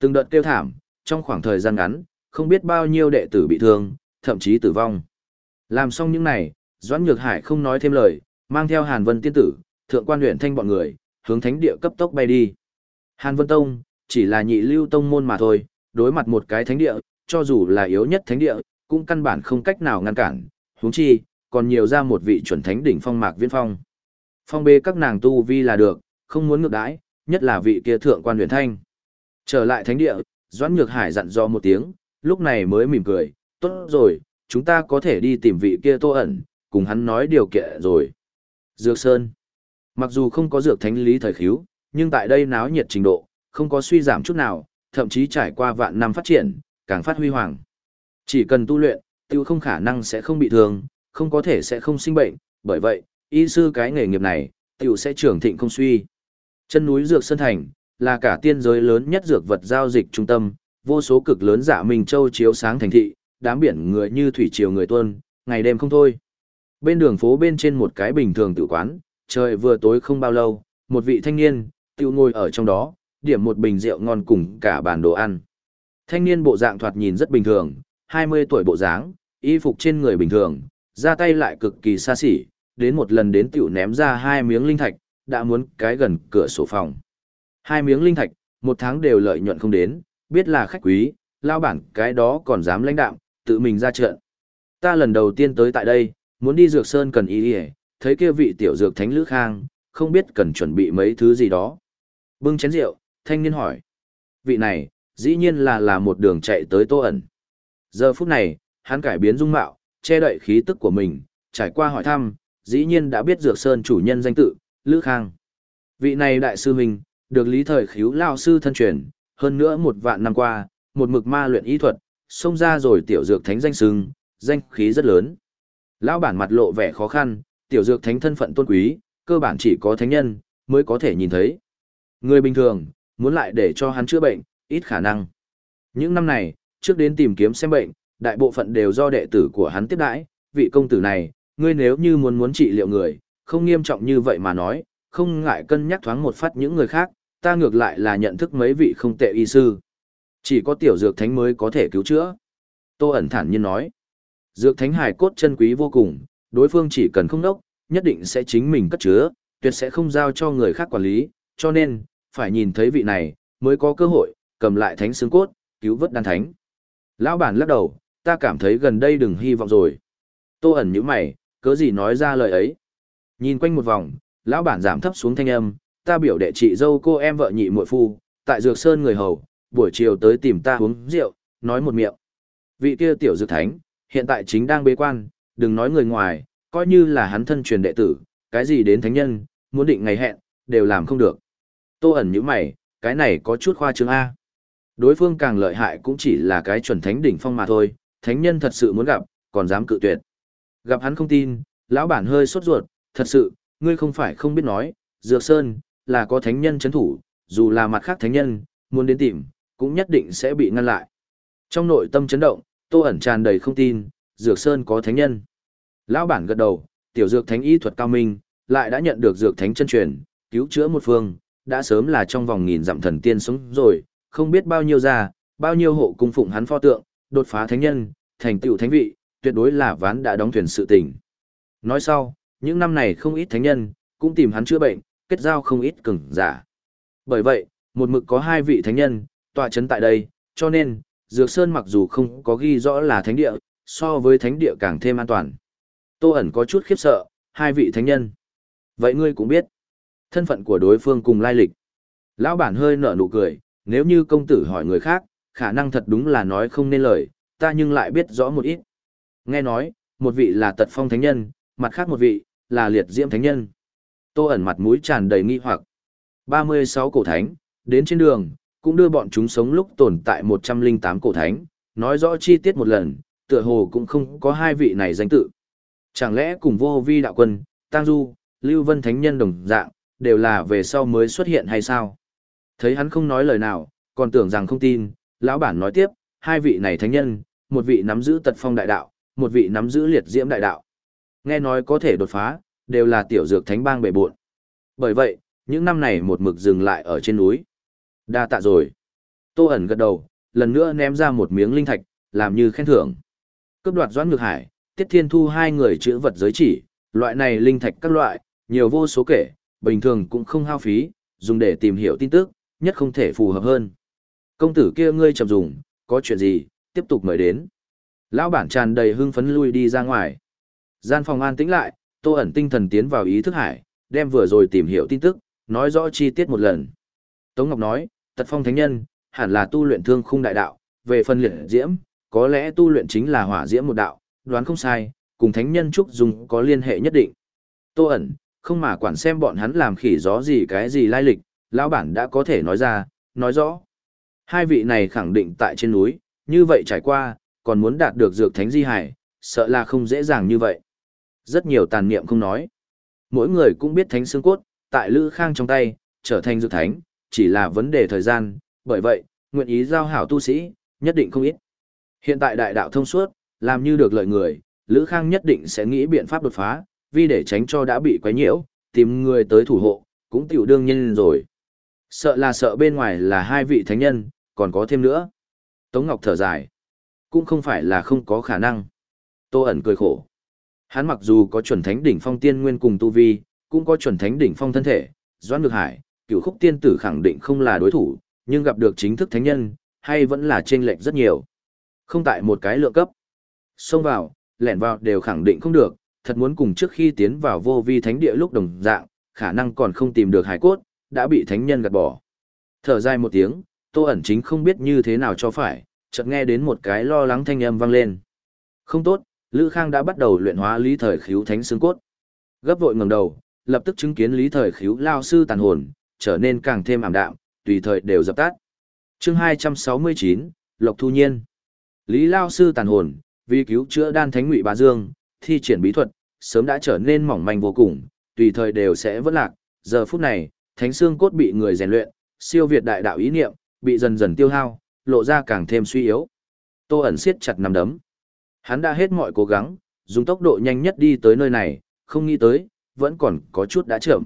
Từng đợt kêu thảm, trong khoảng thời gian ngắn, không biết bao nhiêu đệ tử bị thương, thậm chí tử vong. Làm xong những này, Doãn Nhược Hải không nói thêm lời, mang theo Hàn Vân tiên tử, thượng quan huyện thanh bọn người, hướng thánh địa cấp tốc bay đi. Hàn Vân Tông, chỉ là nhị lưu tông môn mà thôi, đối mặt một cái thánh địa, cho dù là yếu nhất thánh địa, cũng căn bản không cách nào ngăn cản, huống chi, còn nhiều ra một vị chuẩn thánh đỉnh phong mạc viễn phong. Phong bê các nàng tu vi là được, không muốn ngược đãi, nhất là vị kia thượng quan huyền thanh. Trở lại thánh địa, Doãn Nhược Hải dặn dò một tiếng, lúc này mới mỉm cười, tốt rồi, chúng ta có thể đi tìm vị kia tô ẩn, cùng hắn nói điều kiện rồi. Dược Sơn. Mặc dù không có dược thánh lý thời khíu, nhưng tại đây náo nhiệt trình độ, không có suy giảm chút nào, thậm chí trải qua vạn năm phát triển, càng phát huy hoàng. Chỉ cần tu luyện, tiêu không khả năng sẽ không bị thương, không có thể sẽ không sinh bệnh, bởi vậy, y sư cái nghề nghiệp này, tiêu sẽ trưởng thịnh không suy. Chân núi Dược Sơn Thành, là cả tiên giới lớn nhất dược vật giao dịch trung tâm, vô số cực lớn giả Minh Châu chiếu sáng thành thị, đám biển người như thủy triều người tuôn, ngày đêm không thôi. Bên đường phố bên trên một cái bình thường tự quán, trời vừa tối không bao lâu, một vị thanh niên, tiêu ngồi ở trong đó, điểm một bình rượu ngon cùng cả bàn đồ ăn. Thanh niên bộ dạng thoạt nhìn rất bình thường, 20 tuổi bộ dáng, y phục trên người bình thường, ra tay lại cực kỳ xa xỉ, đến một lần đến tiểu ném ra hai miếng linh thạch, đã muốn cái gần cửa sổ phòng. Hai miếng linh thạch, một tháng đều lợi nhuận không đến, biết là khách quý, lao bản cái đó còn dám lãnh đạm, tự mình ra trận. Ta lần đầu tiên tới tại đây, muốn đi dược sơn cần ý đi thấy kia vị tiểu dược thánh lữ khang, không biết cần chuẩn bị mấy thứ gì đó. Bưng chén rượu, thanh niên hỏi. Vị này, dĩ nhiên là là một đường chạy tới tô ẩn. Giờ phút này, hắn cải biến dung mạo, che đậy khí tức của mình, trải qua hỏi thăm, dĩ nhiên đã biết dược sơn chủ nhân danh tự, Lữ Khang. Vị này đại sư huynh, được lý thời khíu lao sư thân truyền, hơn nữa một vạn năm qua, một mực ma luyện y thuật, xông ra rồi tiểu dược thánh danh sưng, danh khí rất lớn. Lão bản mặt lộ vẻ khó khăn, tiểu dược thánh thân phận tôn quý, cơ bản chỉ có thánh nhân mới có thể nhìn thấy. Người bình thường, muốn lại để cho hắn chữa bệnh, ít khả năng. Những năm này, trước đến tìm kiếm xem bệnh, đại bộ phận đều do đệ tử của hắn tiếp đãi, vị công tử này, ngươi nếu như muốn muốn trị liệu người, không nghiêm trọng như vậy mà nói, không ngại cân nhắc thoáng một phát những người khác, ta ngược lại là nhận thức mấy vị không tệ y sư. Chỉ có tiểu dược thánh mới có thể cứu chữa. Tô ẩn thản nhiên nói. Dược thánh hài cốt chân quý vô cùng, đối phương chỉ cần không đốc, nhất định sẽ chính mình cất chứa, tuyệt sẽ không giao cho người khác quản lý, cho nên, phải nhìn thấy vị này, mới có cơ hội, cầm lại thánh xương cốt, cứu vớt đan thánh. Lão bản lắc đầu, ta cảm thấy gần đây đừng hy vọng rồi. Tô ẩn như mày, cớ gì nói ra lời ấy. Nhìn quanh một vòng, lão bản giảm thấp xuống thanh âm, ta biểu đệ chị dâu cô em vợ nhị muội phu, tại Dược Sơn người hầu, buổi chiều tới tìm ta uống rượu, nói một miệng. Vị kia tiểu dược thánh, hiện tại chính đang bế quan, đừng nói người ngoài, coi như là hắn thân truyền đệ tử, cái gì đến thánh nhân, muốn định ngày hẹn, đều làm không được. Tô ẩn như mày, cái này có chút khoa trương A. Đối phương càng lợi hại cũng chỉ là cái chuẩn thánh đỉnh phong mà thôi, thánh nhân thật sự muốn gặp, còn dám cự tuyệt. Gặp hắn không tin, lão bản hơi sốt ruột, thật sự, ngươi không phải không biết nói, Dược Sơn, là có thánh nhân chấn thủ, dù là mặt khác thánh nhân, muốn đến tìm, cũng nhất định sẽ bị ngăn lại. Trong nội tâm chấn động, Tô ẩn tràn đầy không tin, Dược Sơn có thánh nhân. Lão bản gật đầu, tiểu dược thánh y thuật cao minh, lại đã nhận được dược thánh chân truyền, cứu chữa một phương, đã sớm là trong vòng nghìn dặm thần tiên sống rồi, không biết bao nhiêu già, bao nhiêu hộ cung phụng hắn pho tượng, đột phá thánh nhân, thành tựu thánh vị, tuyệt đối là ván đã đóng thuyền sự tình. Nói sau, những năm này không ít thánh nhân, cũng tìm hắn chữa bệnh, kết giao không ít cường giả. Bởi vậy, một mực có hai vị thánh nhân, tọa trấn tại đây, cho nên, Dược Sơn mặc dù không có ghi rõ là thánh địa, so với thánh địa càng thêm an toàn. Tô ẩn có chút khiếp sợ, hai vị thánh nhân. Vậy ngươi cũng biết, thân phận của đối phương cùng lai lịch. Lão bản hơi nở nụ cười, nếu như công tử hỏi người khác, khả năng thật đúng là nói không nên lời, ta nhưng lại biết rõ một ít. Nghe nói, một vị là tật phong thánh nhân, mặt khác một vị, là liệt diễm thánh nhân. Tô ẩn mặt mũi tràn đầy nghi hoặc. 36 cổ thánh, đến trên đường, cũng đưa bọn chúng sống lúc tồn tại 108 cổ thánh, nói rõ chi tiết một lần, tựa hồ cũng không có hai vị này danh tự. Chẳng lẽ cùng vô vi đạo quân, Tăng Du, Lưu Vân Thánh Nhân đồng dạng, đều là về sau mới xuất hiện hay sao? Thấy hắn không nói lời nào, còn tưởng rằng không tin, lão bản nói tiếp, hai vị này thánh nhân, một vị nắm giữ tật phong đại đạo, một vị nắm giữ liệt diễm đại đạo. Nghe nói có thể đột phá, đều là tiểu dược thánh bang bệ bộn. Bởi vậy, những năm này một mực dừng lại ở trên núi. Đa tạ rồi. Tô ẩn gật đầu, lần nữa ném ra một miếng linh thạch, làm như khen thưởng. Cướp đoạt Doãn Ngược Hải, Tiết Thiên Thu hai người chữ vật giới chỉ, loại này linh thạch các loại, nhiều vô số kể, bình thường cũng không hao phí, dùng để tìm hiểu tin tức, nhất không thể phù hợp hơn. Công tử kia ngươi chậm dùng, có chuyện gì, tiếp tục mời đến. Lão bản tràn đầy hưng phấn lui đi ra ngoài. Gian phòng an tĩnh lại, tô ẩn tinh thần tiến vào ý thức hải, đem vừa rồi tìm hiểu tin tức, nói rõ chi tiết một lần. Tống Ngọc nói, tật phong thánh nhân, hẳn là tu luyện thương khung đại đạo, về phần liệt diễm, có lẽ tu luyện chính là hỏa diễm một đạo, đoán không sai, cùng thánh nhân trúc dung có liên hệ nhất định. Tô ẩn, không mà quản xem bọn hắn làm khỉ gió gì cái gì lai lịch, lão bản đã có thể nói ra, nói rõ. Hai vị này khẳng định tại trên núi, như vậy trải qua, còn muốn đạt được dược thánh di hải, sợ là không dễ dàng như vậy. Rất nhiều tàn niệm không nói. Mỗi người cũng biết thánh xương cốt, tại Lữ Khang trong tay, trở thành dược thánh, chỉ là vấn đề thời gian, bởi vậy, nguyện ý giao hảo tu sĩ, nhất định không ít. Hiện tại đại đạo thông suốt, làm như được lợi người, Lữ Khang nhất định sẽ nghĩ biện pháp đột phá, vì để tránh cho đã bị quấy nhiễu, tìm người tới thủ hộ, cũng tiểu đương nhiên rồi. Sợ là sợ bên ngoài là hai vị thánh nhân, còn có thêm nữa. Tống Ngọc thở dài. Cũng không phải là không có khả năng. Tô ẩn cười khổ. Hắn mặc dù có chuẩn thánh đỉnh phong tiên nguyên cùng tu vi, cũng có chuẩn thánh đỉnh phong thân thể, Doãn Ngược Hải, cựu khúc tiên tử khẳng định không là đối thủ, nhưng gặp được chính thức thánh nhân, hay vẫn là chênh lệch rất nhiều. Không tại một cái lượng cấp. Xông vào, lẻn vào đều khẳng định không được, thật muốn cùng trước khi tiến vào vô vi thánh địa lúc đồng dạng, khả năng còn không tìm được hải cốt, đã bị thánh nhân gạt bỏ. Thở dài một tiếng, Tô ẩn chính không biết như thế nào cho phải, chợt nghe đến một cái lo lắng thanh âm vang lên. Không tốt, Lữ Khang đã bắt đầu luyện hóa lý thời Khíu thánh xương cốt. Gấp vội ngẩng đầu, lập tức chứng kiến lý thời Khíu lao sư tàn hồn, trở nên càng thêm ảm đạm, tùy thời đều dập tắt. Chương 269, Lộc Thu Nhiên. Lý lao sư tàn hồn, vì cứu chữa đan thánh ngụy bá dương, thi triển bí thuật, sớm đã trở nên mỏng manh vô cùng, tùy thời đều sẽ vỡ lạc. Giờ phút này, thánh xương cốt bị người rèn luyện, siêu việt đại đạo ý niệm, bị dần dần tiêu hao, lộ ra càng thêm suy yếu. Tô ẩn siết chặt nằm đấm. Hắn đã hết mọi cố gắng, dùng tốc độ nhanh nhất đi tới nơi này, không nghĩ tới, vẫn còn có chút đã chậm.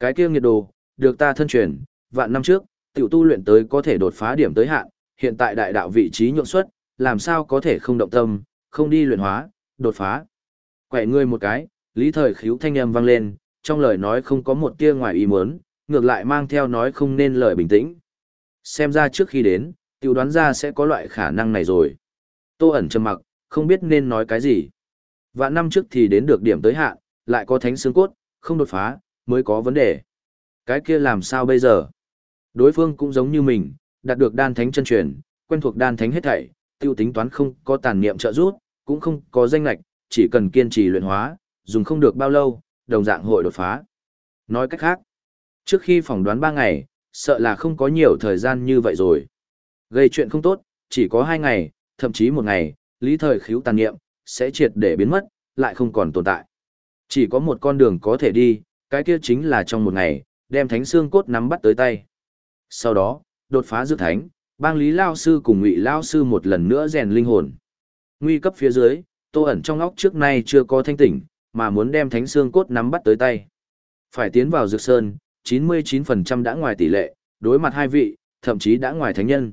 Cái kia nghiệt đồ, được ta thân truyền, vạn năm trước, tiểu tu luyện tới có thể đột phá điểm tới hạn, hiện tại đại đạo vị trí nhượng xuất, làm sao có thể không động tâm, không đi luyện hóa, đột phá. Quẻ ngươi một cái, lý thời khíu thanh âm vang lên, trong lời nói không có một tia ngoài ý muốn, ngược lại mang theo nói không nên lời bình tĩnh. Xem ra trước khi đến, tiểu đoán ra sẽ có loại khả năng này rồi. Tô ẩn trầm mặc, không biết nên nói cái gì. Vạn năm trước thì đến được điểm tới hạn, lại có thánh xương cốt, không đột phá, mới có vấn đề. Cái kia làm sao bây giờ? Đối phương cũng giống như mình, đạt được đan thánh chân truyền, quen thuộc đan thánh hết thảy, tiêu tính toán không có tàn niệm trợ giúp, cũng không có danh lạch, chỉ cần kiên trì luyện hóa, dùng không được bao lâu, đồng dạng hội đột phá. Nói cách khác, trước khi phỏng đoán 3 ngày, sợ là không có nhiều thời gian như vậy rồi. Gây chuyện không tốt, chỉ có 2 ngày, thậm chí một ngày, lý thời khíu tàn niệm, sẽ triệt để biến mất, lại không còn tồn tại. Chỉ có một con đường có thể đi, cái kia chính là trong một ngày, đem thánh xương cốt nắm bắt tới tay. Sau đó, đột phá dược thánh, bang lý lao sư cùng ngụy lao sư một lần nữa rèn linh hồn. Nguy cấp phía dưới, tô ẩn trong óc trước nay chưa có thanh tỉnh, mà muốn đem thánh xương cốt nắm bắt tới tay. Phải tiến vào dược sơn, 99% đã ngoài tỷ lệ, đối mặt hai vị, thậm chí đã ngoài thánh nhân.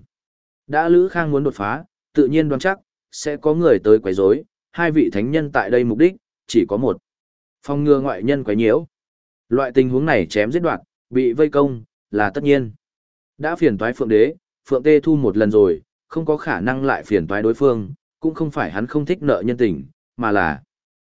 Đã Lữ Khang muốn đột phá, tự nhiên đoán chắc, sẽ có người tới quấy rối, hai vị thánh nhân tại đây mục đích, chỉ có một. Phong ngừa ngoại nhân quấy nhiễu. Loại tình huống này chém giết đoạn, bị vây công, là tất nhiên. Đã phiền toái Phượng Đế, Phượng Tê Thu một lần rồi, không có khả năng lại phiền toái đối phương, cũng không phải hắn không thích nợ nhân tình, mà là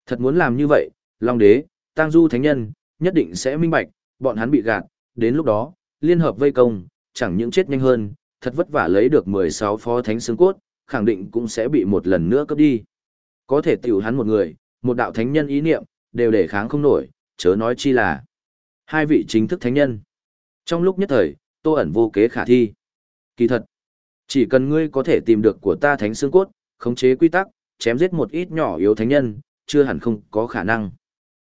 thật muốn làm như vậy, Long Đế, Tang Du Thánh Nhân, nhất định sẽ minh bạch, bọn hắn bị gạt, đến lúc đó, liên hợp vây công, chẳng những chết nhanh hơn, thật vất vả lấy được 16 phó thánh xương cốt, khẳng định cũng sẽ bị một lần nữa cướp đi. Có thể tiểu hắn một người, một đạo thánh nhân ý niệm, đều để kháng không nổi, chớ nói chi là hai vị chính thức thánh nhân. Trong lúc nhất thời, tô ẩn vô kế khả thi. Kỳ thật, chỉ cần ngươi có thể tìm được của ta thánh xương cốt, khống chế quy tắc, chém giết một ít nhỏ yếu thánh nhân, chưa hẳn không có khả năng.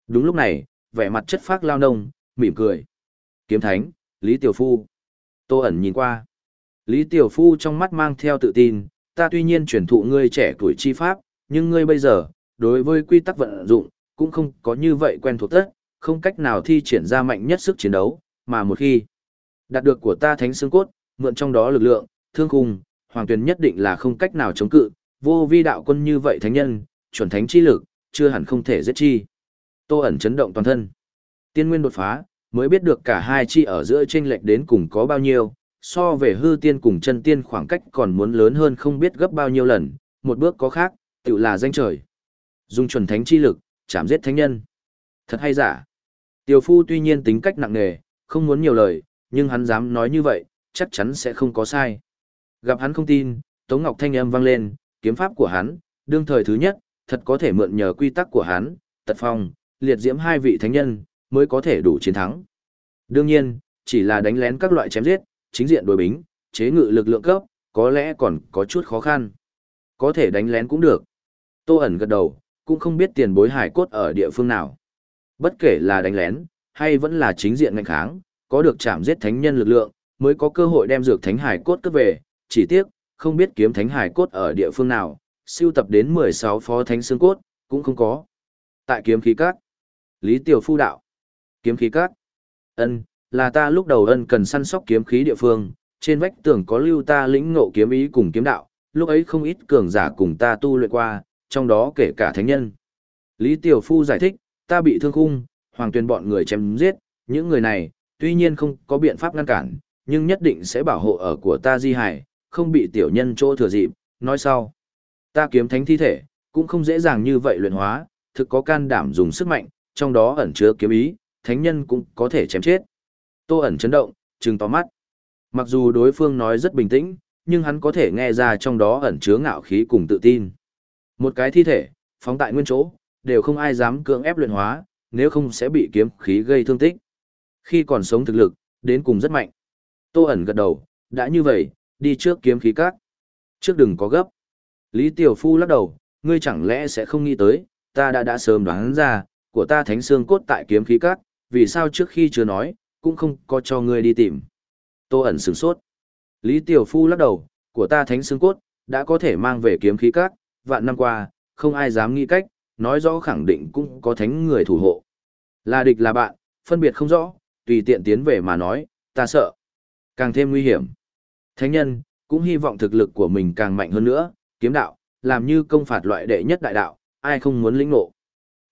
Đúng lúc này, vẻ mặt chất phác lao nông, mỉm cười. Kiếm thánh, Lý Tiểu Phu. Tô ẩn nhìn qua. Lý Tiểu Phu trong mắt mang theo tự tin, ta tuy nhiên truyền thụ ngươi trẻ tuổi chi pháp, nhưng ngươi bây giờ, đối với quy tắc vận dụng, cũng không có như vậy quen thuộc tất, không cách nào thi triển ra mạnh nhất sức chiến đấu, mà một khi đạt được của ta thánh xương cốt, mượn trong đó lực lượng, thương khung, hoàng tuyển nhất định là không cách nào chống cự, vô vi đạo quân như vậy thánh nhân, chuẩn thánh chi lực, chưa hẳn không thể giết chi. Tô ẩn chấn động toàn thân. Tiên nguyên đột phá, mới biết được cả hai chi ở giữa chênh lệch đến cùng có bao nhiêu, so về hư tiên cùng chân tiên khoảng cách còn muốn lớn hơn không biết gấp bao nhiêu lần, một bước có khác, tự là danh trời. Dùng chuẩn thánh chi lực, chạm giết thánh nhân. Thật hay giả. Tiểu phu tuy nhiên tính cách nặng nề, không muốn nhiều lời, nhưng hắn dám nói như vậy, chắc chắn sẽ không có sai. Gặp hắn không tin, Tống Ngọc Thanh âm vang lên, kiếm pháp của hắn, đương thời thứ nhất, thật có thể mượn nhờ quy tắc của hắn, tật phong, liệt diễm hai vị thánh nhân, mới có thể đủ chiến thắng. Đương nhiên, chỉ là đánh lén các loại chém giết, chính diện đối bính, chế ngự lực lượng cấp, có lẽ còn có chút khó khăn. Có thể đánh lén cũng được. Tô ẩn gật đầu, cũng không biết tiền bối hải cốt ở địa phương nào. Bất kể là đánh lén, hay vẫn là chính diện ngành kháng, có được chạm giết thánh nhân lực lượng, mới có cơ hội đem dược thánh hải cốt cướp về, chỉ tiếc, không biết kiếm thánh hải cốt ở địa phương nào, siêu tập đến 16 phó thánh xương cốt, cũng không có. Tại kiếm khí các, Lý Tiểu Phu đạo, kiếm khí các, ân là ta lúc đầu ân cần săn sóc kiếm khí địa phương, trên vách tường có lưu ta lĩnh ngộ kiếm ý cùng kiếm đạo, lúc ấy không ít cường giả cùng ta tu luyện qua, trong đó kể cả thánh nhân. Lý Tiểu Phu giải thích, ta bị thương khung, hoàng tuyên bọn người chém giết, những người này, tuy nhiên không có biện pháp ngăn cản, nhưng nhất định sẽ bảo hộ ở của ta di hải, không bị tiểu nhân chỗ thừa dịp, nói sau. Ta kiếm thánh thi thể, cũng không dễ dàng như vậy luyện hóa, thực có can đảm dùng sức mạnh, trong đó ẩn chứa kiếm ý, thánh nhân cũng có thể chém chết. Tô ẩn chấn động, trừng to mắt. Mặc dù đối phương nói rất bình tĩnh, nhưng hắn có thể nghe ra trong đó ẩn chứa ngạo khí cùng tự tin. Một cái thi thể, phóng tại nguyên chỗ, đều không ai dám cưỡng ép luyện hóa, nếu không sẽ bị kiếm khí gây thương tích. Khi còn sống thực lực, đến cùng rất mạnh. Tô ẩn gật đầu, đã như vậy, đi trước kiếm khí các. Trước đừng có gấp. Lý Tiểu Phu lắc đầu, ngươi chẳng lẽ sẽ không nghĩ tới, ta đã đã sớm đoán ra, của ta thánh xương cốt tại kiếm khí các, vì sao trước khi chưa nói, cũng không có cho ngươi đi tìm. Tô ẩn sửng sốt. Lý Tiểu Phu lắc đầu, của ta thánh xương cốt, đã có thể mang về kiếm khí các, vạn năm qua, không ai dám nghĩ cách, nói rõ khẳng định cũng có thánh người thủ hộ. Là địch là bạn, phân biệt không rõ, tùy tiện tiến về mà nói, ta sợ. Càng thêm nguy hiểm. Thánh nhân, cũng hy vọng thực lực của mình càng mạnh hơn nữa, kiếm đạo, làm như công phạt loại đệ nhất đại đạo, ai không muốn lĩnh ngộ.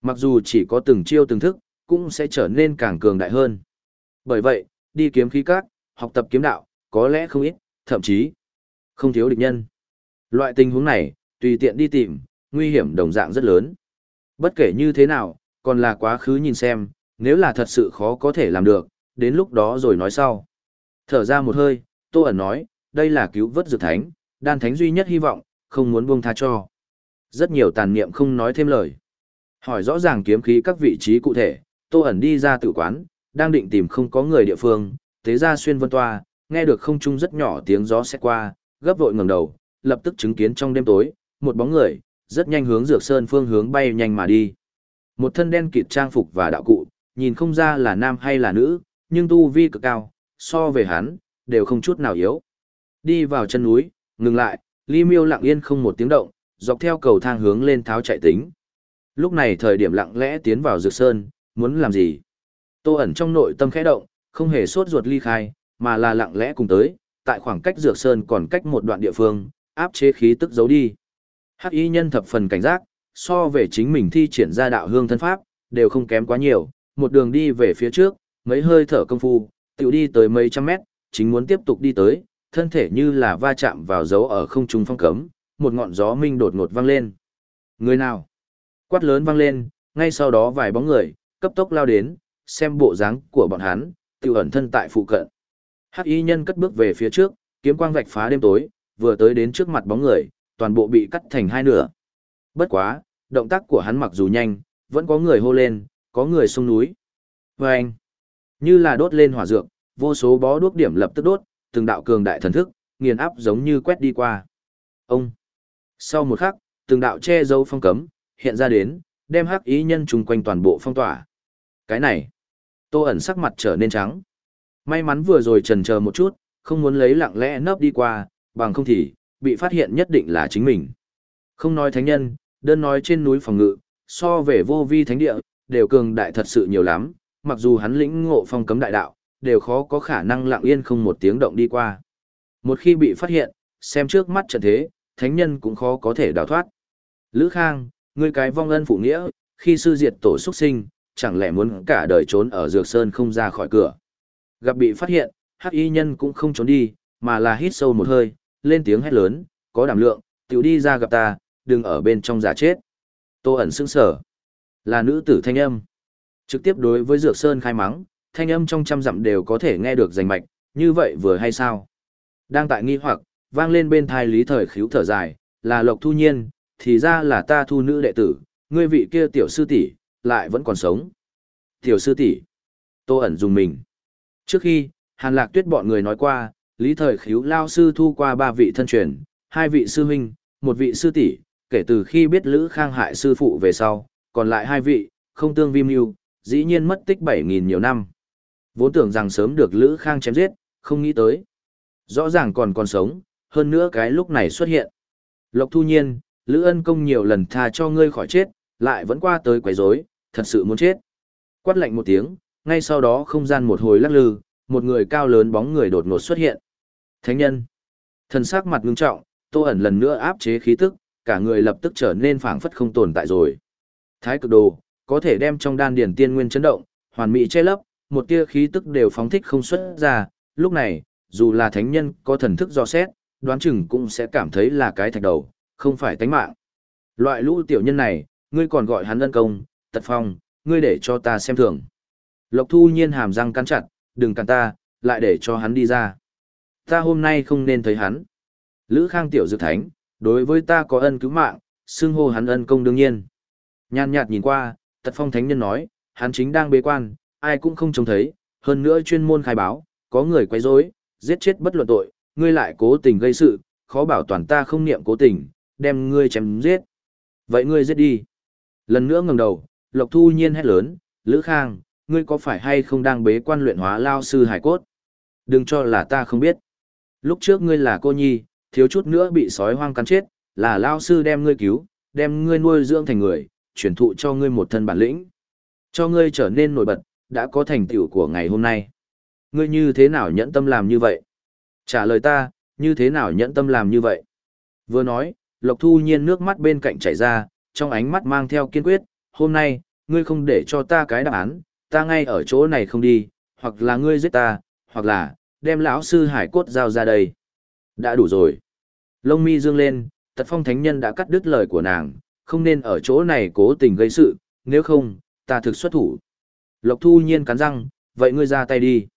Mặc dù chỉ có từng chiêu từng thức, cũng sẽ trở nên càng cường đại hơn. Bởi vậy, đi kiếm khí các, học tập kiếm đạo, có lẽ không ít, thậm chí không thiếu địch nhân. Loại tình huống này, tùy tiện đi tìm, nguy hiểm đồng dạng rất lớn. Bất kể như thế nào, còn là quá khứ nhìn xem, nếu là thật sự khó có thể làm được, đến lúc đó rồi nói sau. Thở ra một hơi, Tô ẩn nói, đây là cứu vớt dược thánh, đan thánh duy nhất hy vọng, không muốn buông tha cho. Rất nhiều tàn niệm không nói thêm lời. Hỏi rõ ràng kiếm khí các vị trí cụ thể, Tô ẩn đi ra tử quán, đang định tìm không có người địa phương, thế ra xuyên vân toa, nghe được không trung rất nhỏ tiếng gió xét qua, gấp vội ngẩng đầu, lập tức chứng kiến trong đêm tối, một bóng người, rất nhanh hướng dược sơn phương hướng bay nhanh mà đi. Một thân đen kịt trang phục và đạo cụ, nhìn không ra là nam hay là nữ, nhưng tu vi cực cao, so về hắn, đều không chút nào yếu. Đi vào chân núi, ngừng lại, Ly Miêu lặng yên không một tiếng động, dọc theo cầu thang hướng lên tháo chạy tính. Lúc này thời điểm lặng lẽ tiến vào dược sơn, muốn làm gì? Tô ẩn trong nội tâm khẽ động, không hề sốt ruột ly khai, mà là lặng lẽ cùng tới, tại khoảng cách dược sơn còn cách một đoạn địa phương, áp chế khí tức giấu đi. Hắc y nhân thập phần cảnh giác, so về chính mình thi triển ra đạo hương thân pháp, đều không kém quá nhiều, một đường đi về phía trước, mấy hơi thở công phu, tiểu đi tới mấy trăm mét, chính muốn tiếp tục đi tới, thân thể như là va chạm vào dấu ở không trung phong cấm, một ngọn gió minh đột ngột vang lên. Người nào? Quát lớn vang lên, ngay sau đó vài bóng người, cấp tốc lao đến, xem bộ dáng của bọn hắn, tiểu ẩn thân tại phụ cận. Hắc y nhân cất bước về phía trước, kiếm quang vạch phá đêm tối, vừa tới đến trước mặt bóng người, toàn bộ bị cắt thành hai nửa. Bất quá, động tác của hắn mặc dù nhanh, vẫn có người hô lên, có người xuống núi. Và anh, như là đốt lên hỏa dược, vô số bó đuốc điểm lập tức đốt, từng đạo cường đại thần thức, nghiền áp giống như quét đi qua. Ông. Sau một khắc, từng đạo che dấu phong cấm, hiện ra đến, đem hắc ý nhân trùng quanh toàn bộ phong tỏa. Cái này, tô ẩn sắc mặt trở nên trắng. May mắn vừa rồi trần chờ một chút, không muốn lấy lặng lẽ nấp đi qua, bằng không thì, bị phát hiện nhất định là chính mình. Không nói thánh nhân, đơn nói trên núi phòng ngự, so về vô vi thánh địa, đều cường đại thật sự nhiều lắm, mặc dù hắn lĩnh ngộ phong cấm đại đạo, đều khó có khả năng lặng yên không một tiếng động đi qua. Một khi bị phát hiện, xem trước mắt trận thế, thánh nhân cũng khó có thể đào thoát. Lữ Khang, ngươi cái vong ân phụ nghĩa, khi sư diệt tổ xuất sinh, chẳng lẽ muốn cả đời trốn ở dược sơn không ra khỏi cửa. Gặp bị phát hiện, hắc y nhân cũng không trốn đi, mà là hít sâu một hơi, lên tiếng hét lớn, có đảm lượng, tiểu đi ra gặp ta, đừng ở bên trong giả chết. Tô ẩn sững sở. Là nữ tử thanh âm. Trực tiếp đối với Dược Sơn khai mắng, thanh âm trong trăm dặm đều có thể nghe được rành mạch, như vậy vừa hay sao? Đang tại nghi hoặc, vang lên bên thai lý thời khíu thở dài, là Lộc Thu Nhiên, thì ra là ta thu nữ đệ tử, ngươi vị kia tiểu sư tỷ lại vẫn còn sống. Tiểu sư tỷ Tô ẩn dùng mình. Trước khi, Hàn Lạc Tuyết bọn người nói qua, Lý Thời Khíu lao sư thu qua ba vị thân truyền, hai vị sư huynh, một vị sư tỷ, kể từ khi biết Lữ Khang hại sư phụ về sau, còn lại hai vị, không tương viêm mưu, dĩ nhiên mất tích 7.000 nhiều năm. Vốn tưởng rằng sớm được Lữ Khang chém giết, không nghĩ tới. Rõ ràng còn còn sống, hơn nữa cái lúc này xuất hiện. Lộc Thu Nhiên, Lữ Ân Công nhiều lần tha cho ngươi khỏi chết, lại vẫn qua tới quấy rối, thật sự muốn chết. Quát lạnh một tiếng, ngay sau đó không gian một hồi lắc lư, một người cao lớn bóng người đột ngột xuất hiện. Thánh nhân. Thần sắc mặt ngưng trọng, Tô ẩn lần nữa áp chế khí tức, cả người lập tức trở nên phảng phất không tồn tại rồi. Thái cực đồ, có thể đem trong đan điển tiên nguyên chấn động, hoàn mỹ che lấp, một tia khí tức đều phóng thích không xuất ra, lúc này, dù là thánh nhân có thần thức do xét, đoán chừng cũng sẽ cảm thấy là cái thạch đầu, không phải tánh mạng. Loại lũ tiểu nhân này, ngươi còn gọi hắn ân công, tật phong, ngươi để cho ta xem thường. Lộc thu nhiên hàm răng cắn chặt, đừng cắn ta, lại để cho hắn đi ra. Ta hôm nay không nên thấy hắn. Lữ khang tiểu dược thánh, đối với ta có ân cứu mạng, xưng hô hắn ân công đương nhiên. Nhàn nhạt nhìn qua, tật phong thánh nhân nói, hắn chính đang bế quan, ai cũng không trông thấy, hơn nữa chuyên môn khai báo, có người quấy rối, giết chết bất luận tội, ngươi lại cố tình gây sự, khó bảo toàn ta không niệm cố tình, đem ngươi chém giết. Vậy ngươi giết đi. Lần nữa ngẩng đầu, Lộc Thu Nhiên hét lớn, Lữ Khang, ngươi có phải hay không đang bế quan luyện hóa lao sư hải cốt? Đừng cho là ta không biết. Lúc trước ngươi là cô nhi, thiếu chút nữa bị sói hoang cắn chết, là lao sư đem ngươi cứu, đem ngươi nuôi dưỡng thành người, truyền thụ cho ngươi một thân bản lĩnh. Cho ngươi trở nên nổi bật, đã có thành tựu của ngày hôm nay. Ngươi như thế nào nhẫn tâm làm như vậy? Trả lời ta, như thế nào nhẫn tâm làm như vậy? Vừa nói, Lộc Thu Nhiên nước mắt bên cạnh chảy ra, trong ánh mắt mang theo kiên quyết, hôm nay, ngươi không để cho ta cái đáp án, ta ngay ở chỗ này không đi, hoặc là ngươi giết ta, hoặc là, đem lão sư hải cốt giao ra đây. Đã đủ rồi. Lông mi dương lên, tật phong thánh nhân đã cắt đứt lời của nàng, không nên ở chỗ này cố tình gây sự, nếu không, ta thực xuất thủ. Lộc thu nhiên cắn răng, vậy ngươi ra tay đi.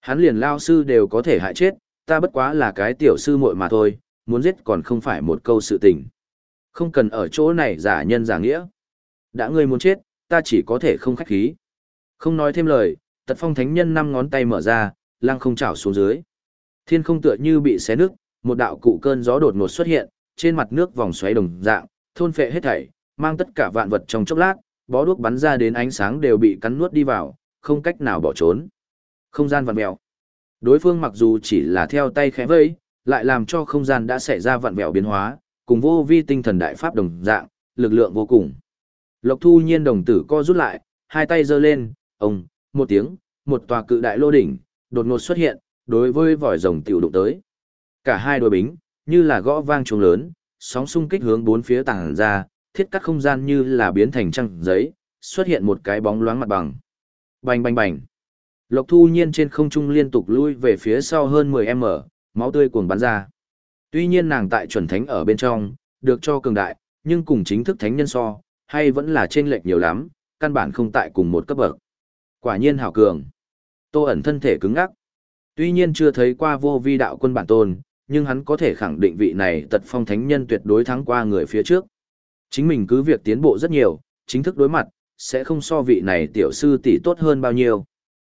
Hắn liền lao sư đều có thể hại chết, ta bất quá là cái tiểu sư muội mà thôi, muốn giết còn không phải một câu sự tình. Không cần ở chỗ này giả nhân giả nghĩa. Đã ngươi muốn chết, ta chỉ có thể không khách khí. Không nói thêm lời, tật phong thánh nhân năm ngón tay mở ra, lăng không chảo xuống dưới. Thiên không tựa như bị xé nước, một đạo cụ cơn gió đột ngột xuất hiện, trên mặt nước vòng xoáy đồng dạng, thôn phệ hết thảy, mang tất cả vạn vật trong chốc lát, bó đuốc bắn ra đến ánh sáng đều bị cắn nuốt đi vào, không cách nào bỏ trốn. Không gian vặn mèo. Đối phương mặc dù chỉ là theo tay khẽ vẫy, lại làm cho không gian đã xảy ra vặn vẹo biến hóa, cùng vô vi tinh thần đại pháp đồng dạng, lực lượng vô cùng. Lộc Thu Nhiên đồng tử co rút lại, hai tay giơ lên, ông, một tiếng, một tòa cự đại lô đỉnh, đột ngột xuất hiện, đối với vòi rồng tiểu đụng tới. Cả hai đôi bính, như là gõ vang trống lớn, sóng xung kích hướng bốn phía tàng ra, thiết cắt không gian như là biến thành trăng giấy, xuất hiện một cái bóng loáng mặt bằng. Bành bành bành. Lộc Thu Nhiên trên không trung liên tục lui về phía sau hơn 10m, máu tươi cuồng bắn ra. Tuy nhiên nàng tại chuẩn thánh ở bên trong, được cho cường đại, nhưng cùng chính thức thánh nhân so, hay vẫn là chênh lệch nhiều lắm, căn bản không tại cùng một cấp bậc. Quả nhiên hảo cường. Tô ẩn thân thể cứng ngắc. Tuy nhiên chưa thấy qua vô vi đạo quân bản tôn, nhưng hắn có thể khẳng định vị này tật phong thánh nhân tuyệt đối thắng qua người phía trước. Chính mình cứ việc tiến bộ rất nhiều, chính thức đối mặt, sẽ không so vị này tiểu sư tỷ tốt hơn bao nhiêu.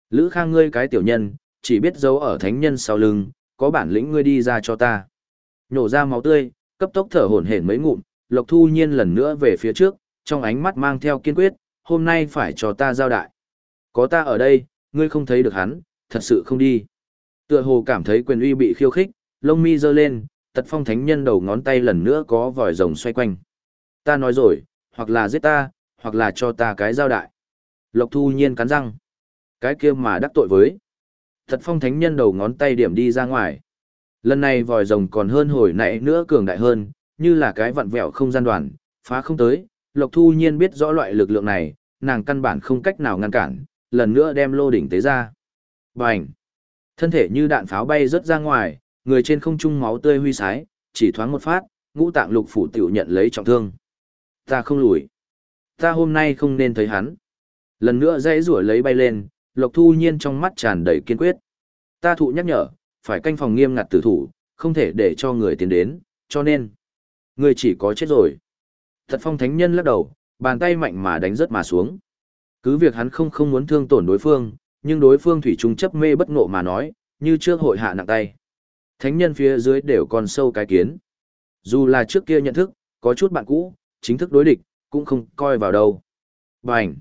Lữ khang ngươi cái tiểu nhân, chỉ biết giấu ở thánh nhân sau lưng, có bản lĩnh ngươi đi ra cho ta. Nhổ ra máu tươi, cấp tốc thở hổn hển mấy ngụm, Lộc Thu Nhiên lần nữa về phía trước, trong ánh mắt mang theo kiên quyết, hôm nay phải cho ta giao đại. Có ta ở đây, ngươi không thấy được hắn, thật sự không đi. Tựa hồ cảm thấy quyền uy bị khiêu khích, lông mi giơ lên, tật phong thánh nhân đầu ngón tay lần nữa có vòi rồng xoay quanh. Ta nói rồi, hoặc là giết ta, hoặc là cho ta cái giao đại. Lộc Thu Nhiên cắn răng. Cái kia mà đắc tội với. Tật phong thánh nhân đầu ngón tay điểm đi ra ngoài. Lần này vòi rồng còn hơn hồi nãy nữa cường đại hơn, như là cái vặn vẹo không gian đoàn, phá không tới. Lộc Thu Nhiên biết rõ loại lực lượng này, nàng căn bản không cách nào ngăn cản, lần nữa đem lô đỉnh tế ra. Bành! Thân thể như đạn pháo bay rớt ra ngoài, người trên không trung máu tươi huy sái, chỉ thoáng một phát, ngũ tạng lục phủ tiểu nhận lấy trọng thương. Ta không lùi. Ta hôm nay không nên thấy hắn. Lần nữa dãy rủa lấy bay lên, Lộc Thu Nhiên trong mắt tràn đầy kiên quyết. Ta thụ nhắc nhở, phải canh phòng nghiêm ngặt tử thủ, không thể để cho người tiến đến, cho nên, người chỉ có chết rồi. Thật phong thánh nhân lắc đầu, bàn tay mạnh mà đánh rất mà xuống. Cứ việc hắn không không muốn thương tổn đối phương, nhưng đối phương thủy trung chấp mê bất ngộ mà nói, như trước hội hạ nặng tay. Thánh nhân phía dưới đều còn sâu cái kiến. Dù là trước kia nhận thức, có chút bạn cũ, chính thức đối địch, cũng không coi vào đâu. Bành!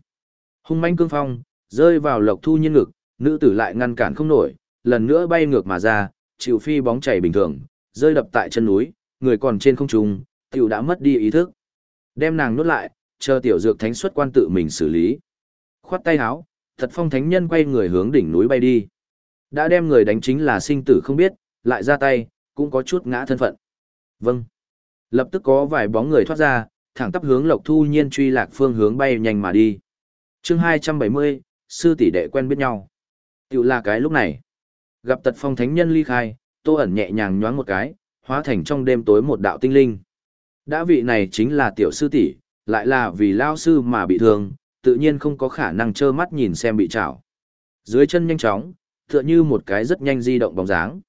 Hung manh cương phong, rơi vào lộc thu nhiên ngực, nữ tử lại ngăn cản không nổi, lần nữa bay ngược mà ra, chịu phi bóng chảy bình thường, rơi đập tại chân núi, người còn trên không trung, tiểu đã mất đi ý thức. Đem nàng nuốt lại, chờ tiểu dược thánh xuất quan tự mình xử lý. Khoát tay háo, thật phong thánh nhân quay người hướng đỉnh núi bay đi. Đã đem người đánh chính là sinh tử không biết, lại ra tay, cũng có chút ngã thân phận. Vâng. Lập tức có vài bóng người thoát ra, thẳng tắp hướng Lộc Thu Nhiên truy lạc phương hướng bay nhanh mà đi. chương 270, sư tỷ đệ quen biết nhau. Tiểu là cái lúc này. Gặp tật phong thánh nhân ly khai, tô ẩn nhẹ nhàng nhoáng một cái, hóa thành trong đêm tối một đạo tinh linh. Đã vị này chính là tiểu sư tỷ, lại là vì lao sư mà bị thương, tự nhiên không có khả năng trơ mắt nhìn xem bị trảo. Dưới chân nhanh chóng, tựa như một cái rất nhanh di động bóng dáng.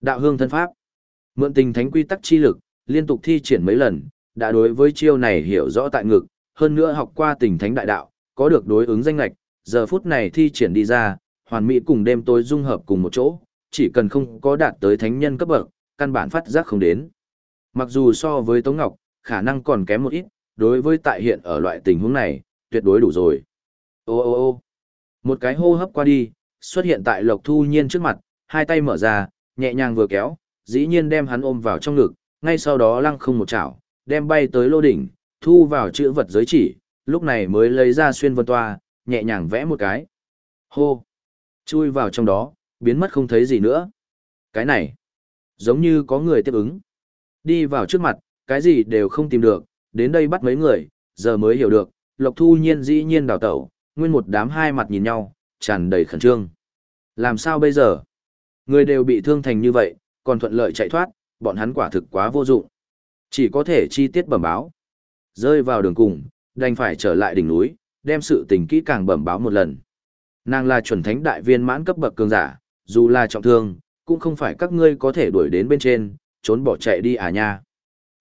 Đạo hương thân pháp. Mượn tình thánh quy tắc chi lực, liên tục thi triển mấy lần, đã đối với chiêu này hiểu rõ tại ngực, hơn nữa học qua tình thánh đại đạo, có được đối ứng danh lệch, giờ phút này thi triển đi ra, hoàn mỹ cùng đêm tối dung hợp cùng một chỗ, chỉ cần không có đạt tới thánh nhân cấp bậc, căn bản phát giác không đến. Mặc dù so với Tống Ngọc, khả năng còn kém một ít, đối với tại hiện ở loại tình huống này, tuyệt đối đủ rồi. Ô ô ô một cái hô hấp qua đi, xuất hiện tại Lộc Thu Nhiên trước mặt, hai tay mở ra, nhẹ nhàng vừa kéo, dĩ nhiên đem hắn ôm vào trong ngực, ngay sau đó lăng không một chảo, đem bay tới lô đỉnh, thu vào chữ vật giới chỉ, lúc này mới lấy ra xuyên vân toa, nhẹ nhàng vẽ một cái. Hô! Chui vào trong đó, biến mất không thấy gì nữa. Cái này, giống như có người tiếp ứng. Đi vào trước mặt, cái gì đều không tìm được, đến đây bắt mấy người, giờ mới hiểu được, Lộc Thu Nhiên dĩ nhiên đào tẩu, nguyên một đám hai mặt nhìn nhau, tràn đầy khẩn trương. Làm sao bây giờ? Người đều bị thương thành như vậy, còn thuận lợi chạy thoát, bọn hắn quả thực quá vô dụng. Chỉ có thể chi tiết bẩm báo. Rơi vào đường cùng, đành phải trở lại đỉnh núi, đem sự tình kỹ càng bẩm báo một lần. Nàng là chuẩn thánh đại viên mãn cấp bậc cường giả, dù là trọng thương, cũng không phải các ngươi có thể đuổi đến bên trên, trốn bỏ chạy đi à nha.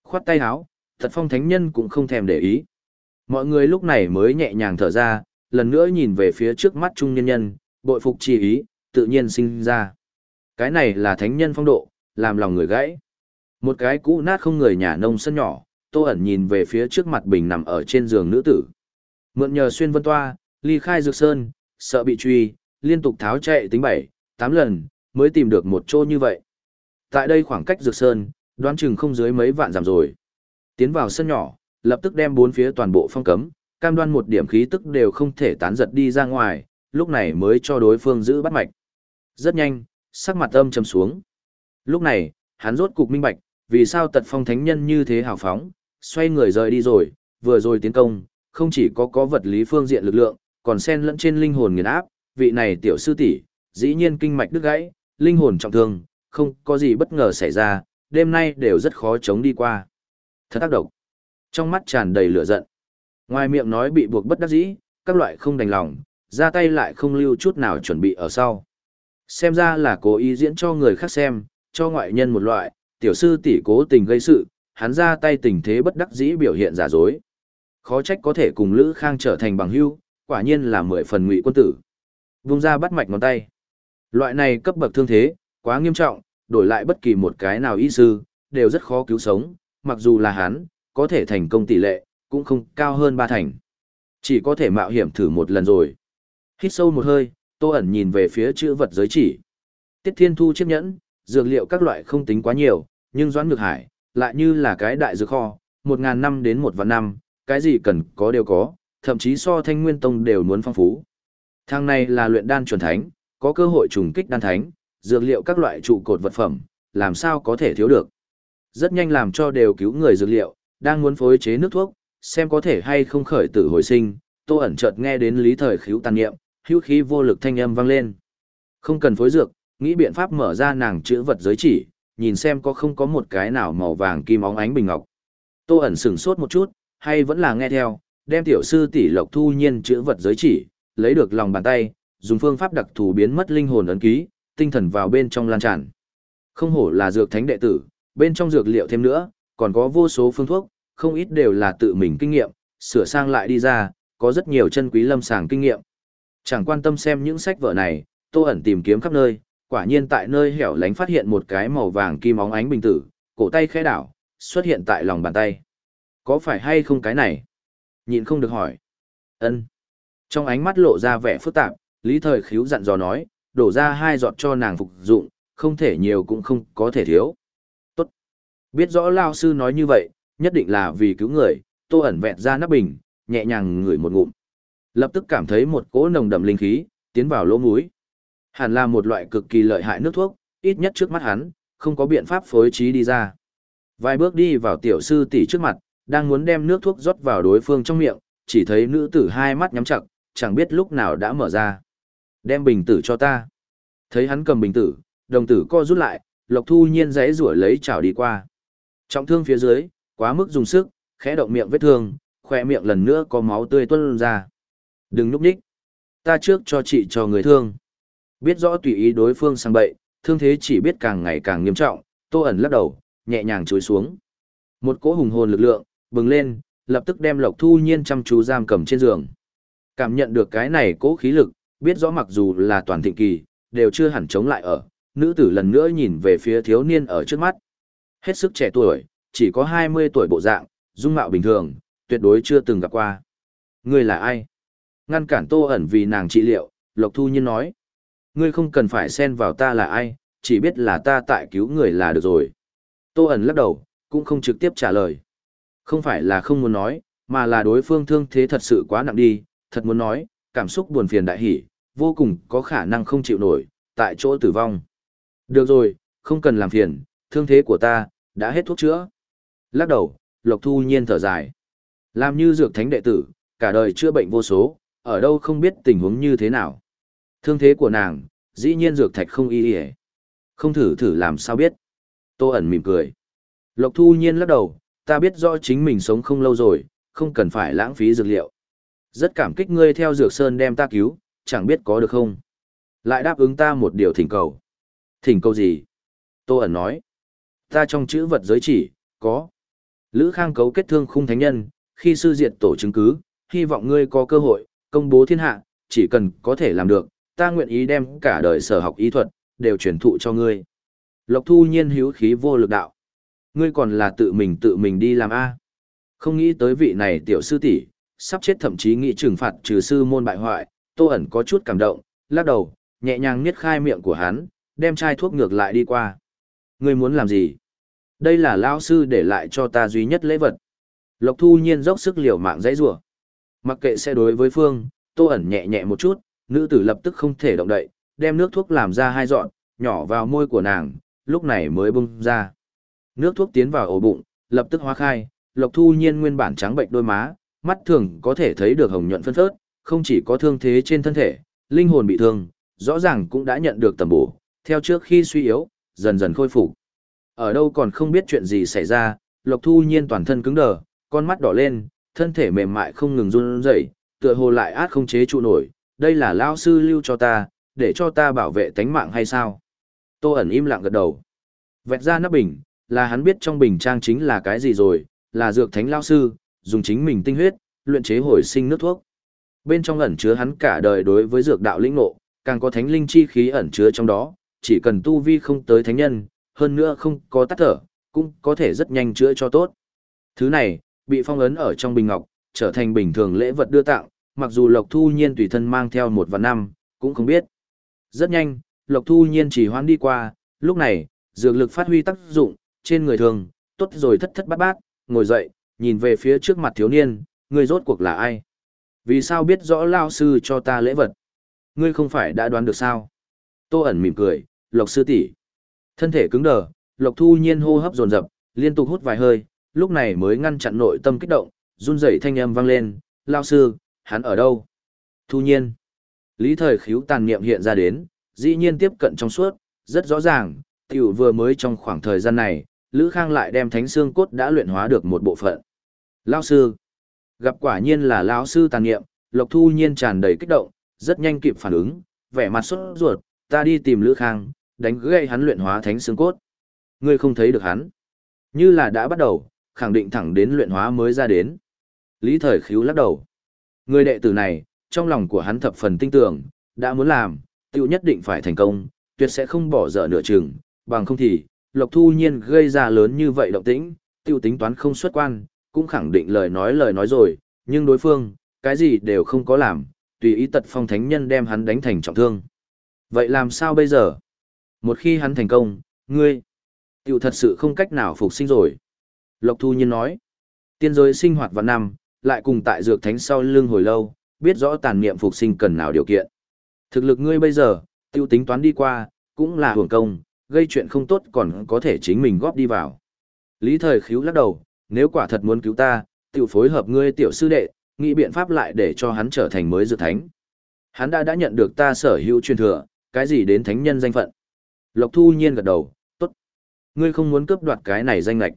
Khoát tay áo, thật phong thánh nhân cũng không thèm để ý. Mọi người lúc này mới nhẹ nhàng thở ra, lần nữa nhìn về phía trước mắt trung nhân nhân, bội phục chi ý, tự nhiên sinh ra. Cái này là thánh nhân phong độ, làm lòng người gãy. Một cái cũ nát không người nhà nông sân nhỏ, tô ẩn nhìn về phía trước mặt bình nằm ở trên giường nữ tử. Mượn nhờ xuyên vân toa, ly khai dược sơn, sợ bị truy, liên tục tháo chạy tính bảy, tám lần, mới tìm được một chỗ như vậy. Tại đây khoảng cách dược sơn, đoán chừng không dưới mấy vạn giảm rồi. Tiến vào sân nhỏ, lập tức đem bốn phía toàn bộ phong cấm, cam đoan một điểm khí tức đều không thể tán giật đi ra ngoài, lúc này mới cho đối phương giữ bắt mạch. Rất nhanh, sắc mặt âm trầm xuống. Lúc này, hắn rốt cục minh bạch, vì sao tật phong thánh nhân như thế hào phóng, xoay người rời đi rồi, vừa rồi tiến công, không chỉ có có vật lý phương diện lực lượng, còn xen lẫn trên linh hồn nghiền áp, vị này tiểu sư tỷ, dĩ nhiên kinh mạch đứt gãy, linh hồn trọng thương, không có gì bất ngờ xảy ra, đêm nay đều rất khó chống đi qua. Thật ác độc. Trong mắt tràn đầy lửa giận. Ngoài miệng nói bị buộc bất đắc dĩ, các loại không đành lòng, ra tay lại không lưu chút nào chuẩn bị ở sau. Xem ra là cố ý diễn cho người khác xem, cho ngoại nhân một loại, tiểu sư tỷ cố tình gây sự, hắn ra tay tình thế bất đắc dĩ biểu hiện giả dối. Khó trách có thể cùng Lữ Khang trở thành bằng hữu, quả nhiên là mười phần ngụy quân tử. Vung ra bắt mạch ngón tay. Loại này cấp bậc thương thế, quá nghiêm trọng, đổi lại bất kỳ một cái nào y sư, đều rất khó cứu sống, mặc dù là hắn, có thể thành công tỷ lệ, cũng không cao hơn ba thành. Chỉ có thể mạo hiểm thử một lần rồi. Hít sâu một hơi, Tô ẩn nhìn về phía chữ vật giới chỉ. Tiết Thiên Thu chiếc nhẫn, dược liệu các loại không tính quá nhiều, nhưng Doãn Ngược Hải, lại như là cái đại dược kho, một ngàn năm đến một vạn năm, cái gì cần có đều có, thậm chí so thanh nguyên tông đều muốn phong phú. Thang này là luyện đan chuẩn thánh, có cơ hội trùng kích đan thánh, dược liệu các loại trụ cột vật phẩm, làm sao có thể thiếu được. Rất nhanh làm cho đều cứu người dược liệu, đang muốn phối chế nước thuốc, xem có thể hay không khởi tử hồi sinh, tô ẩn chợt nghe đến lý thời khíu tàn nghiệm, hữu khí vô lực thanh âm vang lên. Không cần phối dược, nghĩ biện pháp mở ra nàng chữ vật giới chỉ, nhìn xem có không có một cái nào màu vàng kim óng ánh bình ngọc. Tô ẩn sửng sốt một chút, hay vẫn là nghe theo, đem tiểu sư tỷ lộc thu nhiên chữ vật giới chỉ, lấy được lòng bàn tay, dùng phương pháp đặc thù biến mất linh hồn ấn ký, tinh thần vào bên trong lan tràn. Không hổ là dược thánh đệ tử, bên trong dược liệu thêm nữa, còn có vô số phương thuốc, không ít đều là tự mình kinh nghiệm, sửa sang lại đi ra, có rất nhiều chân quý lâm sàng kinh nghiệm. Chẳng quan tâm xem những sách vở này, Tô ẩn tìm kiếm khắp nơi, quả nhiên tại nơi hẻo lánh phát hiện một cái màu vàng kim óng ánh bình tử, cổ tay khẽ đảo, xuất hiện tại lòng bàn tay. Có phải hay không cái này? Nhịn không được hỏi. Ân. Trong ánh mắt lộ ra vẻ phức tạp, Lý Thời Khíu dặn dò nói, đổ ra hai giọt cho nàng phục dụng, không thể nhiều cũng không có thể thiếu. Tốt. Biết rõ Lao Sư nói như vậy, nhất định là vì cứu người, Tô ẩn vẹn ra nắp bình, nhẹ nhàng ngửi một ngụm. Lập tức cảm thấy một cỗ nồng đậm linh khí, tiến vào lỗ mũi. Hẳn là một loại cực kỳ lợi hại nước thuốc, ít nhất trước mắt hắn, không có biện pháp phối trí đi ra. Vài bước đi vào tiểu sư tỷ trước mặt, đang muốn đem nước thuốc rót vào đối phương trong miệng, chỉ thấy nữ tử hai mắt nhắm chặt, chẳng biết lúc nào đã mở ra. Đem bình tử cho ta. Thấy hắn cầm bình tử, đồng tử co rút lại, Lộc Thu Nhiên giấy rủa lấy chảo đi qua. Trọng thương phía dưới, quá mức dùng sức, khẽ động miệng vết thương, khỏe miệng lần nữa có máu tươi tuôn ra. Đừng núp ních, Ta trước cho chị cho người thương. Biết rõ tùy ý đối phương sang bậy, thương thế chỉ biết càng ngày càng nghiêm trọng, tô ẩn lắc đầu, nhẹ nhàng chối xuống. Một cỗ hùng hồn lực lượng, bừng lên, lập tức đem Lộc Thu Nhiên chăm chú giam cầm trên giường. Cảm nhận được cái này cỗ khí lực, biết rõ mặc dù là toàn thịnh kỳ, đều chưa hẳn chống lại ở, nữ tử lần nữa nhìn về phía thiếu niên ở trước mắt. Hết sức trẻ tuổi, chỉ có 20 tuổi bộ dạng, dung mạo bình thường, tuyệt đối chưa từng gặp qua. Ngươi là ai? Ngăn cản Tô ẩn vì nàng trị liệu, Lộc Thu Nhiên nói. Ngươi không cần phải xen vào ta là ai, chỉ biết là ta tại cứu người là được rồi. Tô ẩn lắc đầu, cũng không trực tiếp trả lời. Không phải là không muốn nói, mà là đối phương thương thế thật sự quá nặng đi, thật muốn nói, cảm xúc buồn phiền đại hỉ, vô cùng có khả năng không chịu nổi, tại chỗ tử vong. Được rồi, không cần làm phiền, thương thế của ta, đã hết thuốc chữa. Lắc đầu, Lộc Thu Nhiên thở dài. Làm như dược thánh đệ tử, cả đời chữa bệnh vô số, ở đâu không biết tình huống như thế nào. Thương thế của nàng, dĩ nhiên dược thạch không y y Không thử thử làm sao biết. Tô ẩn mỉm cười. Lộc Thu Nhiên lắc đầu, ta biết rõ chính mình sống không lâu rồi, không cần phải lãng phí dược liệu. Rất cảm kích ngươi theo dược sơn đem ta cứu, chẳng biết có được không. Lại đáp ứng ta một điều thỉnh cầu. Thỉnh cầu gì? Tô ẩn nói. Ta trong chữ vật giới chỉ, có. Lữ Khang cấu kết thương khung thánh nhân, khi sư diệt tổ chứng cứ, hy vọng ngươi có cơ hội, công bố thiên hạ, chỉ cần có thể làm được, ta nguyện ý đem cả đời sở học ý thuật, đều truyền thụ cho ngươi. Lộc thu nhiên hiếu khí vô lực đạo. Ngươi còn là tự mình tự mình đi làm A. Không nghĩ tới vị này tiểu sư tỷ sắp chết thậm chí nghĩ trừng phạt trừ sư môn bại hoại, tô ẩn có chút cảm động, lắc đầu, nhẹ nhàng niết khai miệng của hắn, đem chai thuốc ngược lại đi qua. Ngươi muốn làm gì? Đây là lão sư để lại cho ta duy nhất lễ vật. Lộc thu nhiên dốc sức liều mạng dãy rủa Mặc kệ sẽ đối với phương, tô ẩn nhẹ nhẹ một chút, nữ tử lập tức không thể động đậy, đem nước thuốc làm ra hai dọn, nhỏ vào môi của nàng, lúc này mới bung ra. Nước thuốc tiến vào ổ bụng, lập tức hóa khai, Lộc Thu Nhiên nguyên bản trắng bệnh đôi má, mắt thường có thể thấy được hồng nhuận phân phớt, không chỉ có thương thế trên thân thể, linh hồn bị thương, rõ ràng cũng đã nhận được tầm bổ, theo trước khi suy yếu, dần dần khôi phục. Ở đâu còn không biết chuyện gì xảy ra, Lộc Thu Nhiên toàn thân cứng đờ, con mắt đỏ lên, thân thể mềm mại không ngừng run rẩy, tựa hồ lại át không chế trụ nổi, đây là lão sư lưu cho ta, để cho ta bảo vệ tánh mạng hay sao? Tô ẩn im lặng gật đầu. Vẹt ra nắp bình, là hắn biết trong bình trang chính là cái gì rồi, là dược thánh lão sư, dùng chính mình tinh huyết, luyện chế hồi sinh nước thuốc. Bên trong ẩn chứa hắn cả đời đối với dược đạo lĩnh ngộ, càng có thánh linh chi khí ẩn chứa trong đó, chỉ cần tu vi không tới thánh nhân, hơn nữa không có tắt thở, cũng có thể rất nhanh chữa cho tốt. Thứ này, bị phong ấn ở trong bình ngọc, trở thành bình thường lễ vật đưa tặng, mặc dù Lộc Thu Nhiên tùy thân mang theo một và năm, cũng không biết. Rất nhanh, Lộc Thu Nhiên chỉ hoán đi qua, lúc này, dược lực phát huy tác dụng, trên người thường, tốt rồi thất thất bát bát, ngồi dậy, nhìn về phía trước mặt thiếu niên, người rốt cuộc là ai? Vì sao biết rõ lao sư cho ta lễ vật? Ngươi không phải đã đoán được sao? Tô ẩn mỉm cười, Lộc sư tỷ Thân thể cứng đờ, Lộc Thu Nhiên hô hấp dồn dập, liên tục hút vài hơi, lúc này mới ngăn chặn nội tâm kích động, run rẩy thanh âm vang lên, lao sư, hắn ở đâu? Thu nhiên. Lý thời khíu tàn niệm hiện ra đến, dĩ nhiên tiếp cận trong suốt, rất rõ ràng, tiểu vừa mới trong khoảng thời gian này, Lữ Khang lại đem thánh xương cốt đã luyện hóa được một bộ phận. Lao sư. Gặp quả nhiên là lão sư tàn nghiệm, Lộc Thu nhiên tràn đầy kích động, rất nhanh kịp phản ứng, vẻ mặt sốt ruột, ta đi tìm Lữ Khang, đánh gãy hắn luyện hóa thánh xương cốt. Ngươi không thấy được hắn. Như là đã bắt đầu, khẳng định thẳng đến luyện hóa mới ra đến. Lý thời khíu lắc đầu. Người đệ tử này, trong lòng của hắn thập phần tinh tưởng, đã muốn làm, tiêu nhất định phải thành công, tuyệt sẽ không bỏ dở nửa chừng, bằng không thì, Lộc Thu Nhiên gây ra lớn như vậy động tĩnh, tiêu tính toán không xuất quan, cũng khẳng định lời nói lời nói rồi, nhưng đối phương, cái gì đều không có làm, tùy ý tật phong thánh nhân đem hắn đánh thành trọng thương. Vậy làm sao bây giờ? Một khi hắn thành công, ngươi, tiêu thật sự không cách nào phục sinh rồi. Lộc Thu Nhiên nói, tiên giới sinh hoạt vào năm, lại cùng tại dược thánh sau lưng hồi lâu, biết rõ tàn niệm phục sinh cần nào điều kiện. Thực lực ngươi bây giờ, tiêu tính toán đi qua, cũng là hưởng công, gây chuyện không tốt còn có thể chính mình góp đi vào. Lý thời khíu lắc đầu, nếu quả thật muốn cứu ta, tiểu phối hợp ngươi tiểu sư đệ, nghĩ biện pháp lại để cho hắn trở thành mới dược thánh. Hắn đã đã nhận được ta sở hữu truyền thừa, cái gì đến thánh nhân danh phận. Lộc thu nhiên gật đầu, tốt. Ngươi không muốn cướp đoạt cái này danh lạch.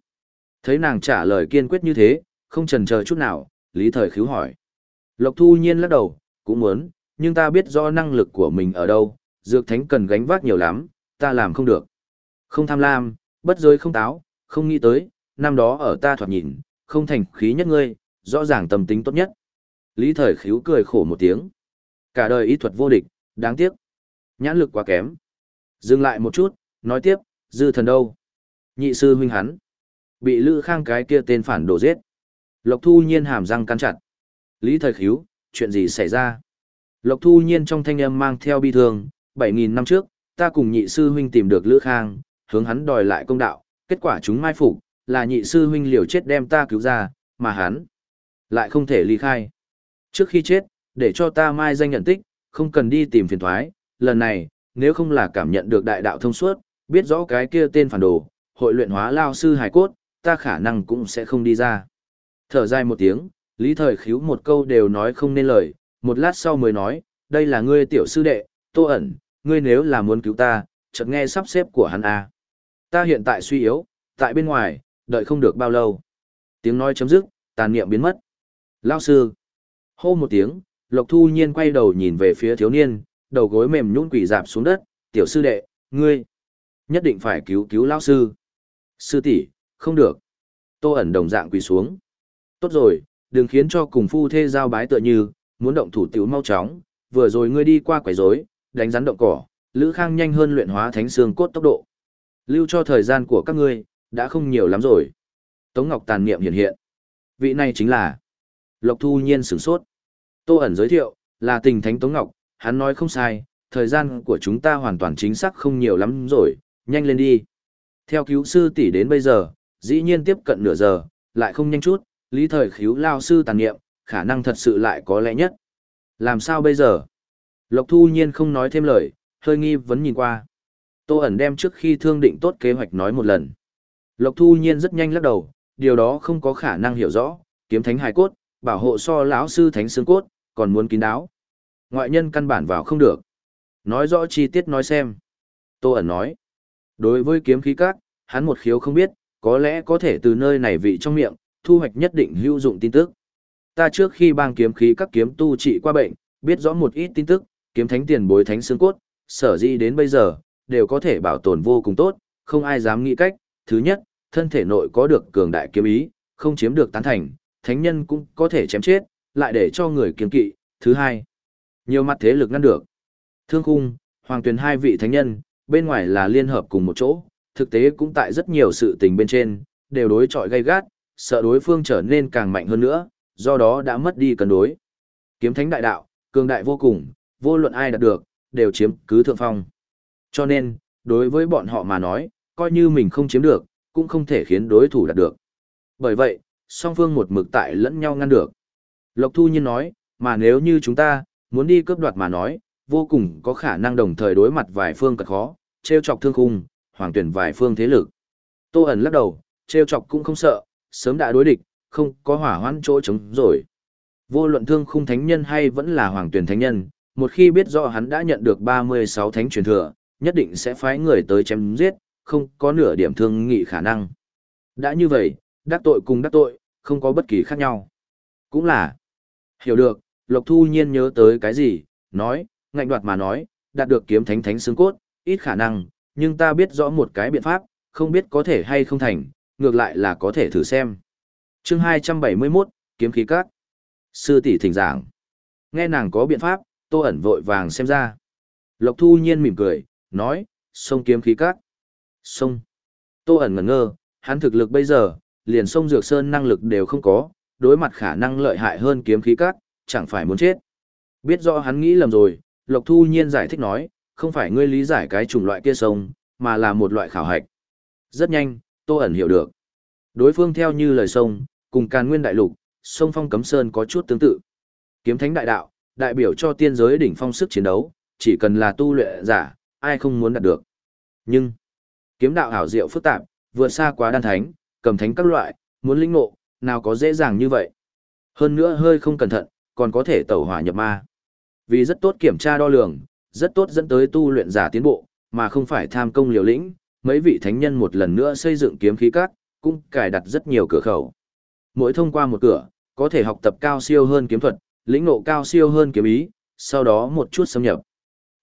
Thấy nàng trả lời kiên quyết như thế, không chần chờ chút nào, lý thời khíu hỏi. Lộc thu nhiên lắc đầu, cũng muốn, nhưng ta biết rõ năng lực của mình ở đâu, dược thánh cần gánh vác nhiều lắm, ta làm không được. Không tham lam, bất giới không táo, không nghĩ tới, năm đó ở ta thoạt nhìn, không thành khí nhất ngươi, rõ ràng tâm tính tốt nhất. Lý thời khíu cười khổ một tiếng. Cả đời ý thuật vô địch, đáng tiếc. Nhãn lực quá kém. Dừng lại một chút, nói tiếp, dư thần đâu? Nhị sư huynh hắn. Bị lữ khang cái kia tên phản đồ giết. Lộc thu nhiên hàm răng cắn chặt. Lý thời khíu, chuyện gì xảy ra? Lộc thu nhiên trong thanh âm mang theo bi thương, 7.000 năm trước, ta cùng nhị sư huynh tìm được Lữ Khang, hướng hắn đòi lại công đạo, kết quả chúng mai phục, là nhị sư huynh liều chết đem ta cứu ra, mà hắn lại không thể ly khai. Trước khi chết, để cho ta mai danh nhận tích, không cần đi tìm phiền thoái, lần này, nếu không là cảm nhận được đại đạo thông suốt, biết rõ cái kia tên phản đồ, hội luyện hóa lao sư hải cốt, ta khả năng cũng sẽ không đi ra. Thở dài một tiếng, lý thời khiếu một câu đều nói không nên lời, một lát sau mới nói, đây là ngươi tiểu sư đệ, tô ẩn, ngươi nếu là muốn cứu ta, chợt nghe sắp xếp của hắn à. Ta hiện tại suy yếu, tại bên ngoài, đợi không được bao lâu. Tiếng nói chấm dứt, tàn niệm biến mất. Lao sư. Hô một tiếng, Lộc Thu Nhiên quay đầu nhìn về phía thiếu niên, đầu gối mềm nhũn quỳ dạp xuống đất, "Tiểu sư đệ, ngươi nhất định phải cứu cứu lão sư." "Sư tỷ, không được." Tô ẩn đồng dạng quỳ xuống. "Tốt rồi, đừng khiến cho cùng phu thê giao bái tựa như, muốn động thủ tiểu mau chóng, vừa rồi ngươi đi qua quấy rối, đánh rắn động cỏ, Lữ Khang nhanh hơn luyện hóa thánh xương cốt tốc độ. Lưu cho thời gian của các ngươi, đã không nhiều lắm rồi. Tống Ngọc tàn niệm hiện hiện. Vị này chính là Lộc Thu Nhiên sửng sốt. Tô ẩn giới thiệu, là tình thánh Tống Ngọc, hắn nói không sai, thời gian của chúng ta hoàn toàn chính xác không nhiều lắm rồi, nhanh lên đi. Theo cứu sư tỷ đến bây giờ, dĩ nhiên tiếp cận nửa giờ, lại không nhanh chút, lý thời khiếu lao sư tàn niệm, khả năng thật sự lại có lẽ nhất. Làm sao bây giờ? Lộc Thu Nhiên không nói thêm lời, hơi nghi vấn nhìn qua. Tô ẩn đem trước khi thương định tốt kế hoạch nói một lần. Lộc Thu Nhiên rất nhanh lắc đầu, điều đó không có khả năng hiểu rõ, kiếm thánh hài cốt, bảo hộ so lão sư thánh xương cốt, còn muốn kín đáo. Ngoại nhân căn bản vào không được. Nói rõ chi tiết nói xem. Tô ẩn nói. Đối với kiếm khí các, hắn một khiếu không biết, có lẽ có thể từ nơi này vị trong miệng, thu hoạch nhất định hữu dụng tin tức. Ta trước khi bang kiếm khí các kiếm tu trị qua bệnh, biết rõ một ít tin tức, kiếm thánh tiền bối thánh xương cốt, sở di đến bây giờ, đều có thể bảo tồn vô cùng tốt, không ai dám nghĩ cách. Thứ nhất, thân thể nội có được cường đại kiếm ý, không chiếm được tán thành, thánh nhân cũng có thể chém chết, lại để cho người kiên kỵ. Thứ hai, nhiều mặt thế lực ngăn được. Thương khung, hoàng tuyển hai vị thánh nhân, bên ngoài là liên hợp cùng một chỗ, thực tế cũng tại rất nhiều sự tình bên trên, đều đối chọi gay gắt, sợ đối phương trở nên càng mạnh hơn nữa, do đó đã mất đi cân đối. Kiếm thánh đại đạo, cường đại vô cùng, vô luận ai đạt được, đều chiếm cứ thượng phong. Cho nên, đối với bọn họ mà nói, coi như mình không chiếm được, cũng không thể khiến đối thủ đạt được. Bởi vậy, song phương một mực tại lẫn nhau ngăn được. Lộc Thu Nhiên nói, mà nếu như chúng ta, muốn đi cướp đoạt mà nói, vô cùng có khả năng đồng thời đối mặt vài phương cật khó, treo chọc thương khung, hoàng tuyển vài phương thế lực. Tô ẩn lắc đầu, treo chọc cũng không sợ, sớm đã đối địch, không có hỏa hoãn chỗ chống rồi. Vô luận thương khung thánh nhân hay vẫn là hoàng tuyển thánh nhân, một khi biết rõ hắn đã nhận được 36 thánh truyền thừa, nhất định sẽ phái người tới chém giết, không có nửa điểm thương nghị khả năng. Đã như vậy, đắc tội cùng đắc tội, không có bất kỳ khác nhau. Cũng là, hiểu được, Lộc Thu Nhiên nhớ tới cái gì, nói, ngạnh đoạt mà nói, đạt được kiếm thánh thánh xương cốt, ít khả năng, nhưng ta biết rõ một cái biện pháp, không biết có thể hay không thành, ngược lại là có thể thử xem. chương 271, kiếm khí cát Sư tỷ thỉnh giảng. Nghe nàng có biện pháp, tô ẩn vội vàng xem ra. Lộc thu nhiên mỉm cười, nói, sông kiếm khí cát Sông. Tô ẩn ngẩn ngơ, hắn thực lực bây giờ, liền sông dược sơn năng lực đều không có, đối mặt khả năng lợi hại hơn kiếm khí cát, chẳng phải muốn chết. Biết rõ hắn nghĩ lầm rồi, Lộc Thu Nhiên giải thích nói, không phải ngươi lý giải cái chủng loại kia sông, mà là một loại khảo hạch. Rất nhanh, Tô ẩn hiểu được. Đối phương theo như lời sông, cùng Càn Nguyên Đại Lục, sông Phong Cấm Sơn có chút tương tự. Kiếm Thánh Đại Đạo, đại biểu cho tiên giới đỉnh phong sức chiến đấu, chỉ cần là tu luyện giả, ai không muốn đạt được. Nhưng, kiếm đạo hảo diệu phức tạp, vượt xa quá đan thánh, cầm thánh các loại, muốn lĩnh ngộ, nào có dễ dàng như vậy. Hơn nữa hơi không cẩn thận, còn có thể tẩu hỏa nhập ma. Vì rất tốt kiểm tra đo lường, rất tốt dẫn tới tu luyện giả tiến bộ, mà không phải tham công liều lĩnh, mấy vị thánh nhân một lần nữa xây dựng kiếm khí các, cũng cài đặt rất nhiều cửa khẩu. Mỗi thông qua một cửa, có thể học tập cao siêu hơn kiếm thuật, lĩnh ngộ cao siêu hơn kiếm ý, sau đó một chút xâm nhập.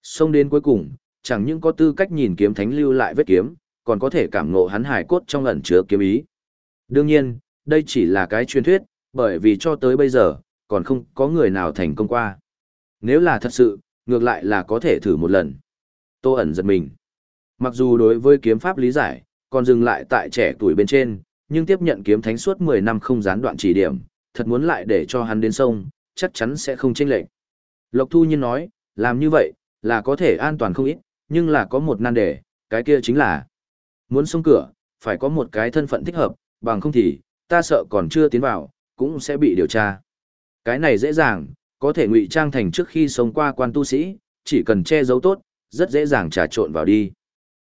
Xông đến cuối cùng, chẳng những có tư cách nhìn kiếm thánh lưu lại vết kiếm, còn có thể cảm ngộ hắn hải cốt trong ẩn chứa kiếm ý. Đương nhiên, đây chỉ là cái truyền thuyết, bởi vì cho tới bây giờ, còn không có người nào thành công qua. Nếu là thật sự, ngược lại là có thể thử một lần. Tô ẩn giật mình. Mặc dù đối với kiếm pháp lý giải, còn dừng lại tại trẻ tuổi bên trên, nhưng tiếp nhận kiếm thánh suốt 10 năm không gián đoạn chỉ điểm, thật muốn lại để cho hắn đến sông, chắc chắn sẽ không chênh lệch. Lộc Thu Nhiên nói, làm như vậy, là có thể an toàn không ít, nhưng là có một nan đề, cái kia chính là muốn xông cửa, phải có một cái thân phận thích hợp, bằng không thì, ta sợ còn chưa tiến vào, cũng sẽ bị điều tra. Cái này dễ dàng, có thể ngụy trang thành trước khi sống qua quan tu sĩ, chỉ cần che giấu tốt, rất dễ dàng trà trộn vào đi.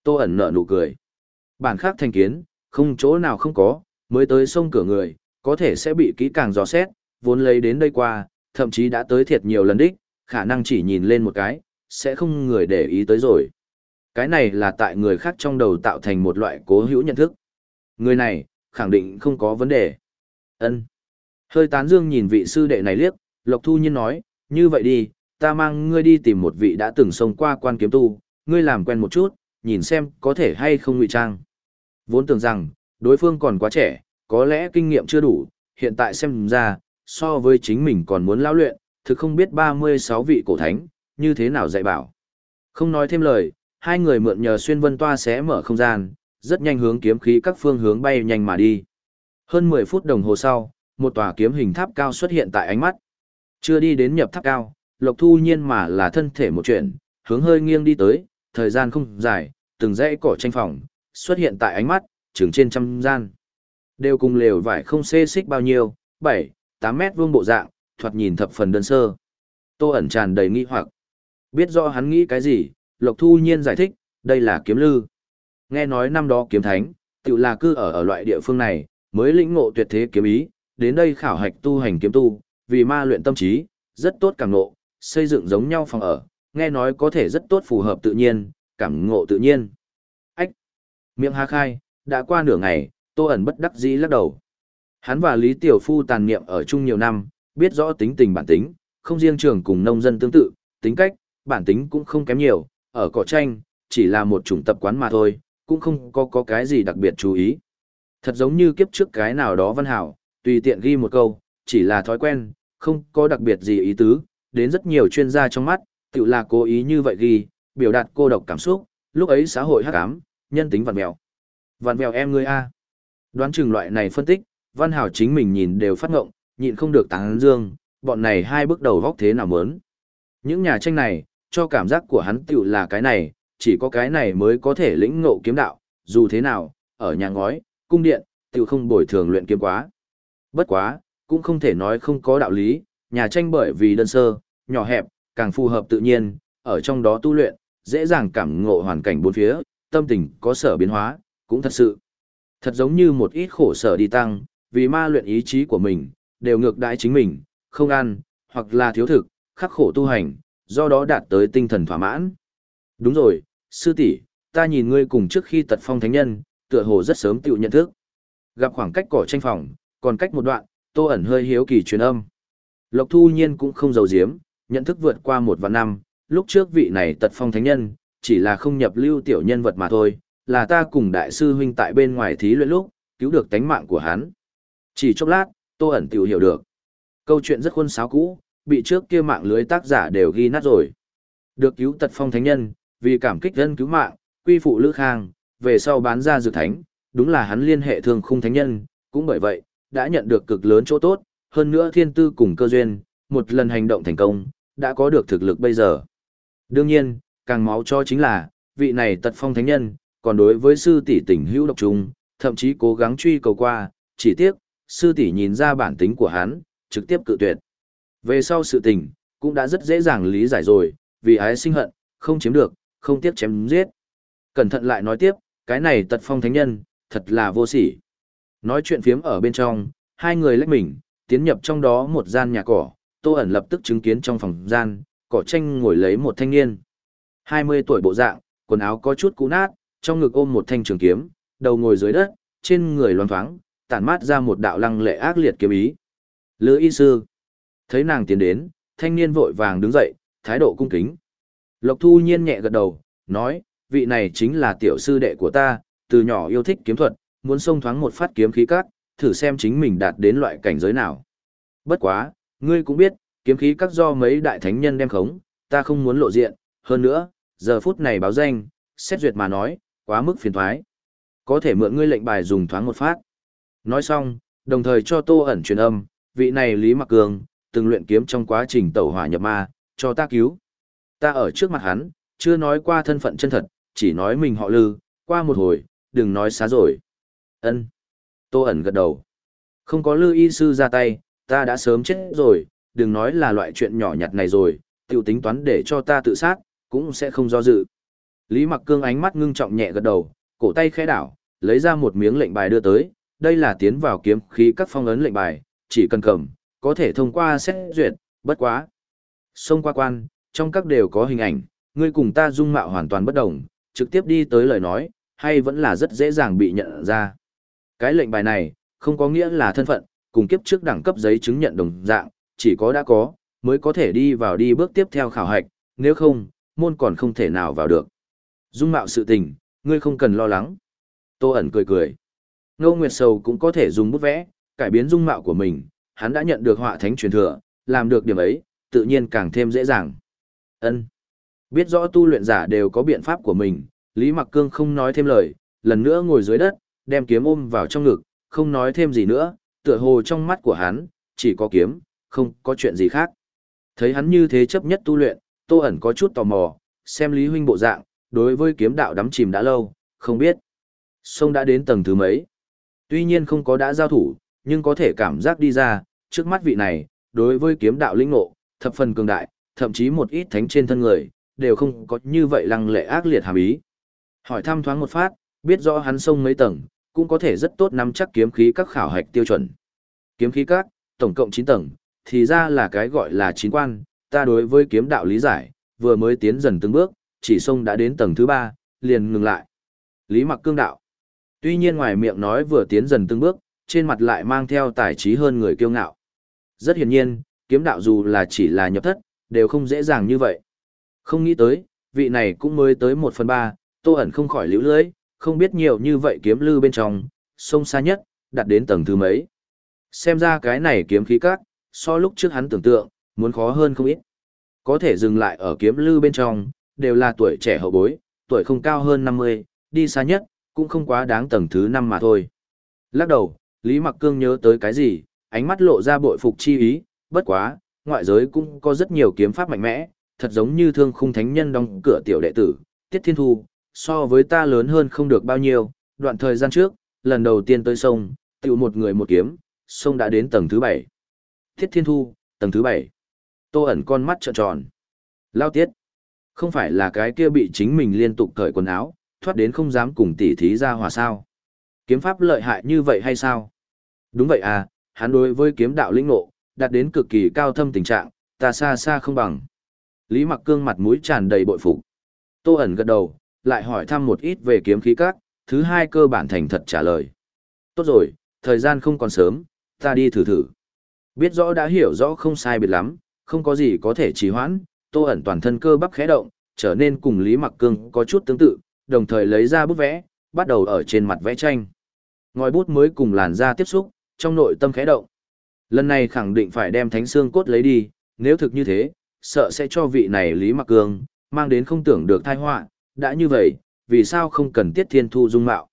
Tô ẩn nở nụ cười. Bản khác thành kiến, không chỗ nào không có, mới tới sông cửa người, có thể sẽ bị kỹ càng dò xét, vốn lấy đến đây qua, thậm chí đã tới thiệt nhiều lần đích, khả năng chỉ nhìn lên một cái, sẽ không người để ý tới rồi. Cái này là tại người khác trong đầu tạo thành một loại cố hữu nhận thức. Người này, khẳng định không có vấn đề. ân Hơi tán dương nhìn vị sư đệ này liếc, Lộc Thu Nhiên nói, như vậy đi, ta mang ngươi đi tìm một vị đã từng xông qua quan kiếm tu, ngươi làm quen một chút, nhìn xem có thể hay không ngụy trang. Vốn tưởng rằng, đối phương còn quá trẻ, có lẽ kinh nghiệm chưa đủ, hiện tại xem ra, so với chính mình còn muốn lao luyện, thực không biết 36 vị cổ thánh, như thế nào dạy bảo. Không nói thêm lời, hai người mượn nhờ xuyên vân toa xé mở không gian, rất nhanh hướng kiếm khí các phương hướng bay nhanh mà đi. Hơn 10 phút đồng hồ sau, một tòa kiếm hình tháp cao xuất hiện tại ánh mắt. Chưa đi đến nhập tháp cao, Lộc Thu Nhiên mà là thân thể một chuyện, hướng hơi nghiêng đi tới, thời gian không dài, từng dãy cỏ tranh phòng, xuất hiện tại ánh mắt, chừng trên trăm gian. Đều cùng lều vải không xê xích bao nhiêu, 7, 8 mét vuông bộ dạng, thoạt nhìn thập phần đơn sơ. Tô ẩn tràn đầy nghi hoặc. Biết rõ hắn nghĩ cái gì, Lộc Thu Nhiên giải thích, đây là kiếm lư. Nghe nói năm đó kiếm thánh, tự là cư ở ở loại địa phương này, mới lĩnh ngộ tuyệt thế kiếm ý, đến đây khảo hạch tu hành kiếm tu, vì ma luyện tâm trí, rất tốt cảm ngộ, xây dựng giống nhau phòng ở, nghe nói có thể rất tốt phù hợp tự nhiên, cảm ngộ tự nhiên. Ách! Miệng há khai, đã qua nửa ngày, tô ẩn bất đắc dĩ lắc đầu. Hắn và Lý Tiểu Phu tàn niệm ở chung nhiều năm, biết rõ tính tình bản tính, không riêng trường cùng nông dân tương tự, tính cách, bản tính cũng không kém nhiều, ở cỏ tranh, chỉ là một chủng tập quán mà thôi, cũng không có, có cái gì đặc biệt chú ý. Thật giống như kiếp trước cái nào đó văn hảo, tùy tiện ghi một câu, chỉ là thói quen, không có đặc biệt gì ý tứ, đến rất nhiều chuyên gia trong mắt, tự là cố ý như vậy ghi, biểu đạt cô độc cảm xúc, lúc ấy xã hội hắc ám, nhân tính vặn mèo. Vặn mèo em ngươi a. Đoán chừng loại này phân tích, Văn Hảo chính mình nhìn đều phát ngộng, nhịn không được tán dương, bọn này hai bước đầu vóc thế nào mớn. Những nhà tranh này, cho cảm giác của hắn tựu là cái này, chỉ có cái này mới có thể lĩnh ngộ kiếm đạo, dù thế nào, ở nhà ngói, cung điện, tựu không bồi thường luyện kiếm quá. Bất quá, cũng không thể nói không có đạo lý, nhà tranh bởi vì đơn sơ, nhỏ hẹp, càng phù hợp tự nhiên, ở trong đó tu luyện, dễ dàng cảm ngộ hoàn cảnh bốn phía, tâm tình có sở biến hóa, cũng thật sự. Thật giống như một ít khổ sở đi tăng, vì ma luyện ý chí của mình, đều ngược đãi chính mình, không ăn, hoặc là thiếu thực, khắc khổ tu hành, do đó đạt tới tinh thần thỏa mãn. Đúng rồi, sư tỷ, ta nhìn ngươi cùng trước khi tật phong thánh nhân, tựa hồ rất sớm tự nhận thức. Gặp khoảng cách cỏ tranh phòng, còn cách một đoạn, tô ẩn hơi hiếu kỳ truyền âm. Lộc thu nhiên cũng không giấu giếm, nhận thức vượt qua một vạn năm, lúc trước vị này tật phong thánh nhân, chỉ là không nhập lưu tiểu nhân vật mà thôi, là ta cùng đại sư huynh tại bên ngoài thí luyện lúc, cứu được tánh mạng của hắn. Chỉ chốc lát, Tô ẩn tiểu hiểu được. Câu chuyện rất khuôn sáo cũ, bị trước kia mạng lưới tác giả đều ghi nát rồi. Được cứu tật phong thánh nhân, vì cảm kích dân cứu mạng, quy phụ Lữ Khang, về sau bán ra dược thánh, đúng là hắn liên hệ thường khung thánh nhân, cũng bởi vậy, đã nhận được cực lớn chỗ tốt, hơn nữa thiên tư cùng cơ duyên, một lần hành động thành công, đã có được thực lực bây giờ. Đương nhiên, càng máu cho chính là, vị này tật phong thánh nhân, còn đối với sư tỷ tình hữu độc trung thậm chí cố gắng truy cầu qua, chỉ tiếc, sư tỷ nhìn ra bản tính của hắn, trực tiếp cự tuyệt. Về sau sự tình, cũng đã rất dễ dàng lý giải rồi, vì ái sinh hận, không chiếm được, không tiếc chém giết. Cẩn thận lại nói tiếp, cái này tật phong thánh nhân, thật là vô sỉ. Nói chuyện phiếm ở bên trong, hai người lách mình, tiến nhập trong đó một gian nhà cỏ, tô ẩn lập tức chứng kiến trong phòng gian, cỏ tranh ngồi lấy một thanh niên. 20 tuổi bộ dạng, quần áo có chút cũ nát, trong ngực ôm một thanh trường kiếm, đầu ngồi dưới đất, trên người loan thoáng, tản mát ra một đạo lăng lệ ác liệt kiếm ý. Lữ y sư. Thấy nàng tiến đến, thanh niên vội vàng đứng dậy, thái độ cung kính. Lộc thu nhiên nhẹ gật đầu, nói, vị này chính là tiểu sư đệ của ta, từ nhỏ yêu thích kiếm thuật, muốn xông thoáng một phát kiếm khí cắt, thử xem chính mình đạt đến loại cảnh giới nào. Bất quá, ngươi cũng biết, kiếm khí các do mấy đại thánh nhân đem khống, ta không muốn lộ diện, hơn nữa, giờ phút này báo danh, xét duyệt mà nói, quá mức phiền thoái. Có thể mượn ngươi lệnh bài dùng thoáng một phát. Nói xong, đồng thời cho tô ẩn truyền âm, vị này Lý Mặc Cường, từng luyện kiếm trong quá trình tẩu hỏa nhập ma, cho ta cứu. Ta ở trước mặt hắn, chưa nói qua thân phận chân thật, chỉ nói mình họ lư, qua một hồi, đừng nói xá rồi. ân Tô ẩn gật đầu. Không có lư y sư ra tay, ta đã sớm chết rồi, đừng nói là loại chuyện nhỏ nhặt này rồi, tiểu tính toán để cho ta tự sát, cũng sẽ không do dự. Lý Mặc Cương ánh mắt ngưng trọng nhẹ gật đầu, cổ tay khẽ đảo, lấy ra một miếng lệnh bài đưa tới, đây là tiến vào kiếm khí các phong ấn lệnh bài, chỉ cần cầm, có thể thông qua xét duyệt, bất quá. Xông qua quan, trong các đều có hình ảnh, ngươi cùng ta dung mạo hoàn toàn bất đồng, trực tiếp đi tới lời nói, hay vẫn là rất dễ dàng bị nhận ra. Cái lệnh bài này, không có nghĩa là thân phận, cùng kiếp trước đẳng cấp giấy chứng nhận đồng dạng, chỉ có đã có, mới có thể đi vào đi bước tiếp theo khảo hạch, nếu không, môn còn không thể nào vào được. Dung mạo sự tình, ngươi không cần lo lắng. Tô ẩn cười cười. Ngô Nguyệt Sầu cũng có thể dùng bút vẽ, cải biến dung mạo của mình, hắn đã nhận được họa thánh truyền thừa, làm được điểm ấy, tự nhiên càng thêm dễ dàng. Ân. Biết rõ tu luyện giả đều có biện pháp của mình, Lý Mặc Cương không nói thêm lời, lần nữa ngồi dưới đất, đem kiếm ôm vào trong ngực, không nói thêm gì nữa, tựa hồ trong mắt của hắn, chỉ có kiếm, không có chuyện gì khác. Thấy hắn như thế chấp nhất tu luyện, Tô ẩn có chút tò mò, xem Lý Huynh bộ dạng, đối với kiếm đạo đắm chìm đã lâu, không biết. Sông đã đến tầng thứ mấy. Tuy nhiên không có đã giao thủ, nhưng có thể cảm giác đi ra, trước mắt vị này, đối với kiếm đạo linh ngộ, thập phần cường đại, thậm chí một ít thánh trên thân người, đều không có như vậy lăng lệ ác liệt hàm ý. Hỏi thăm thoáng một phát, biết rõ hắn sông mấy tầng, cũng có thể rất tốt nắm chắc kiếm khí các khảo hạch tiêu chuẩn. Kiếm khí các, tổng cộng 9 tầng, thì ra là cái gọi là chín quan, ta đối với kiếm đạo lý giải, vừa mới tiến dần từng bước, chỉ sông đã đến tầng thứ 3, liền ngừng lại. Lý mặc cương đạo. Tuy nhiên ngoài miệng nói vừa tiến dần từng bước, trên mặt lại mang theo tài trí hơn người kiêu ngạo. Rất hiển nhiên, kiếm đạo dù là chỉ là nhập thất, đều không dễ dàng như vậy. Không nghĩ tới, vị này cũng mới tới một phần ba tô ẩn không khỏi liễu lưới, không biết nhiều như vậy kiếm lư bên trong, sông xa nhất, đặt đến tầng thứ mấy. Xem ra cái này kiếm khí các, so lúc trước hắn tưởng tượng, muốn khó hơn không ít. Có thể dừng lại ở kiếm lư bên trong, đều là tuổi trẻ hậu bối, tuổi không cao hơn 50, đi xa nhất, cũng không quá đáng tầng thứ 5 mà thôi. Lắc đầu, Lý Mặc Cương nhớ tới cái gì, ánh mắt lộ ra bội phục chi ý, bất quá, ngoại giới cũng có rất nhiều kiếm pháp mạnh mẽ, thật giống như thương khung thánh nhân đóng cửa tiểu đệ tử, Tiết Thiên Thu, so với ta lớn hơn không được bao nhiêu, đoạn thời gian trước, lần đầu tiên tới sông, tiểu một người một kiếm, sông đã đến tầng thứ bảy. Tiết Thiên Thu, tầng thứ bảy. Tô ẩn con mắt trợn tròn. Lao tiết. Không phải là cái kia bị chính mình liên tục cởi quần áo, thoát đến không dám cùng tỷ thí ra hòa sao. Kiếm pháp lợi hại như vậy hay sao? Đúng vậy à, hắn đối với kiếm đạo lĩnh ngộ, đạt đến cực kỳ cao thâm tình trạng, ta xa xa không bằng. Lý mặc cương mặt mũi tràn đầy bội phục. Tô ẩn gật đầu, lại hỏi thăm một ít về kiếm khí các, thứ hai cơ bản thành thật trả lời. Tốt rồi, thời gian không còn sớm, ta đi thử thử. Biết rõ đã hiểu rõ không sai biệt lắm, không có gì có thể trì hoãn, tô ẩn toàn thân cơ bắp khẽ động, trở nên cùng Lý Mặc Cương có chút tương tự, đồng thời lấy ra bút vẽ, bắt đầu ở trên mặt vẽ tranh. Ngòi bút mới cùng làn da tiếp xúc, trong nội tâm khẽ động. Lần này khẳng định phải đem thánh xương cốt lấy đi, nếu thực như thế, sợ sẽ cho vị này Lý Mặc Cương, mang đến không tưởng được tai họa, đã như vậy, vì sao không cần tiết thiên thu dung mạo.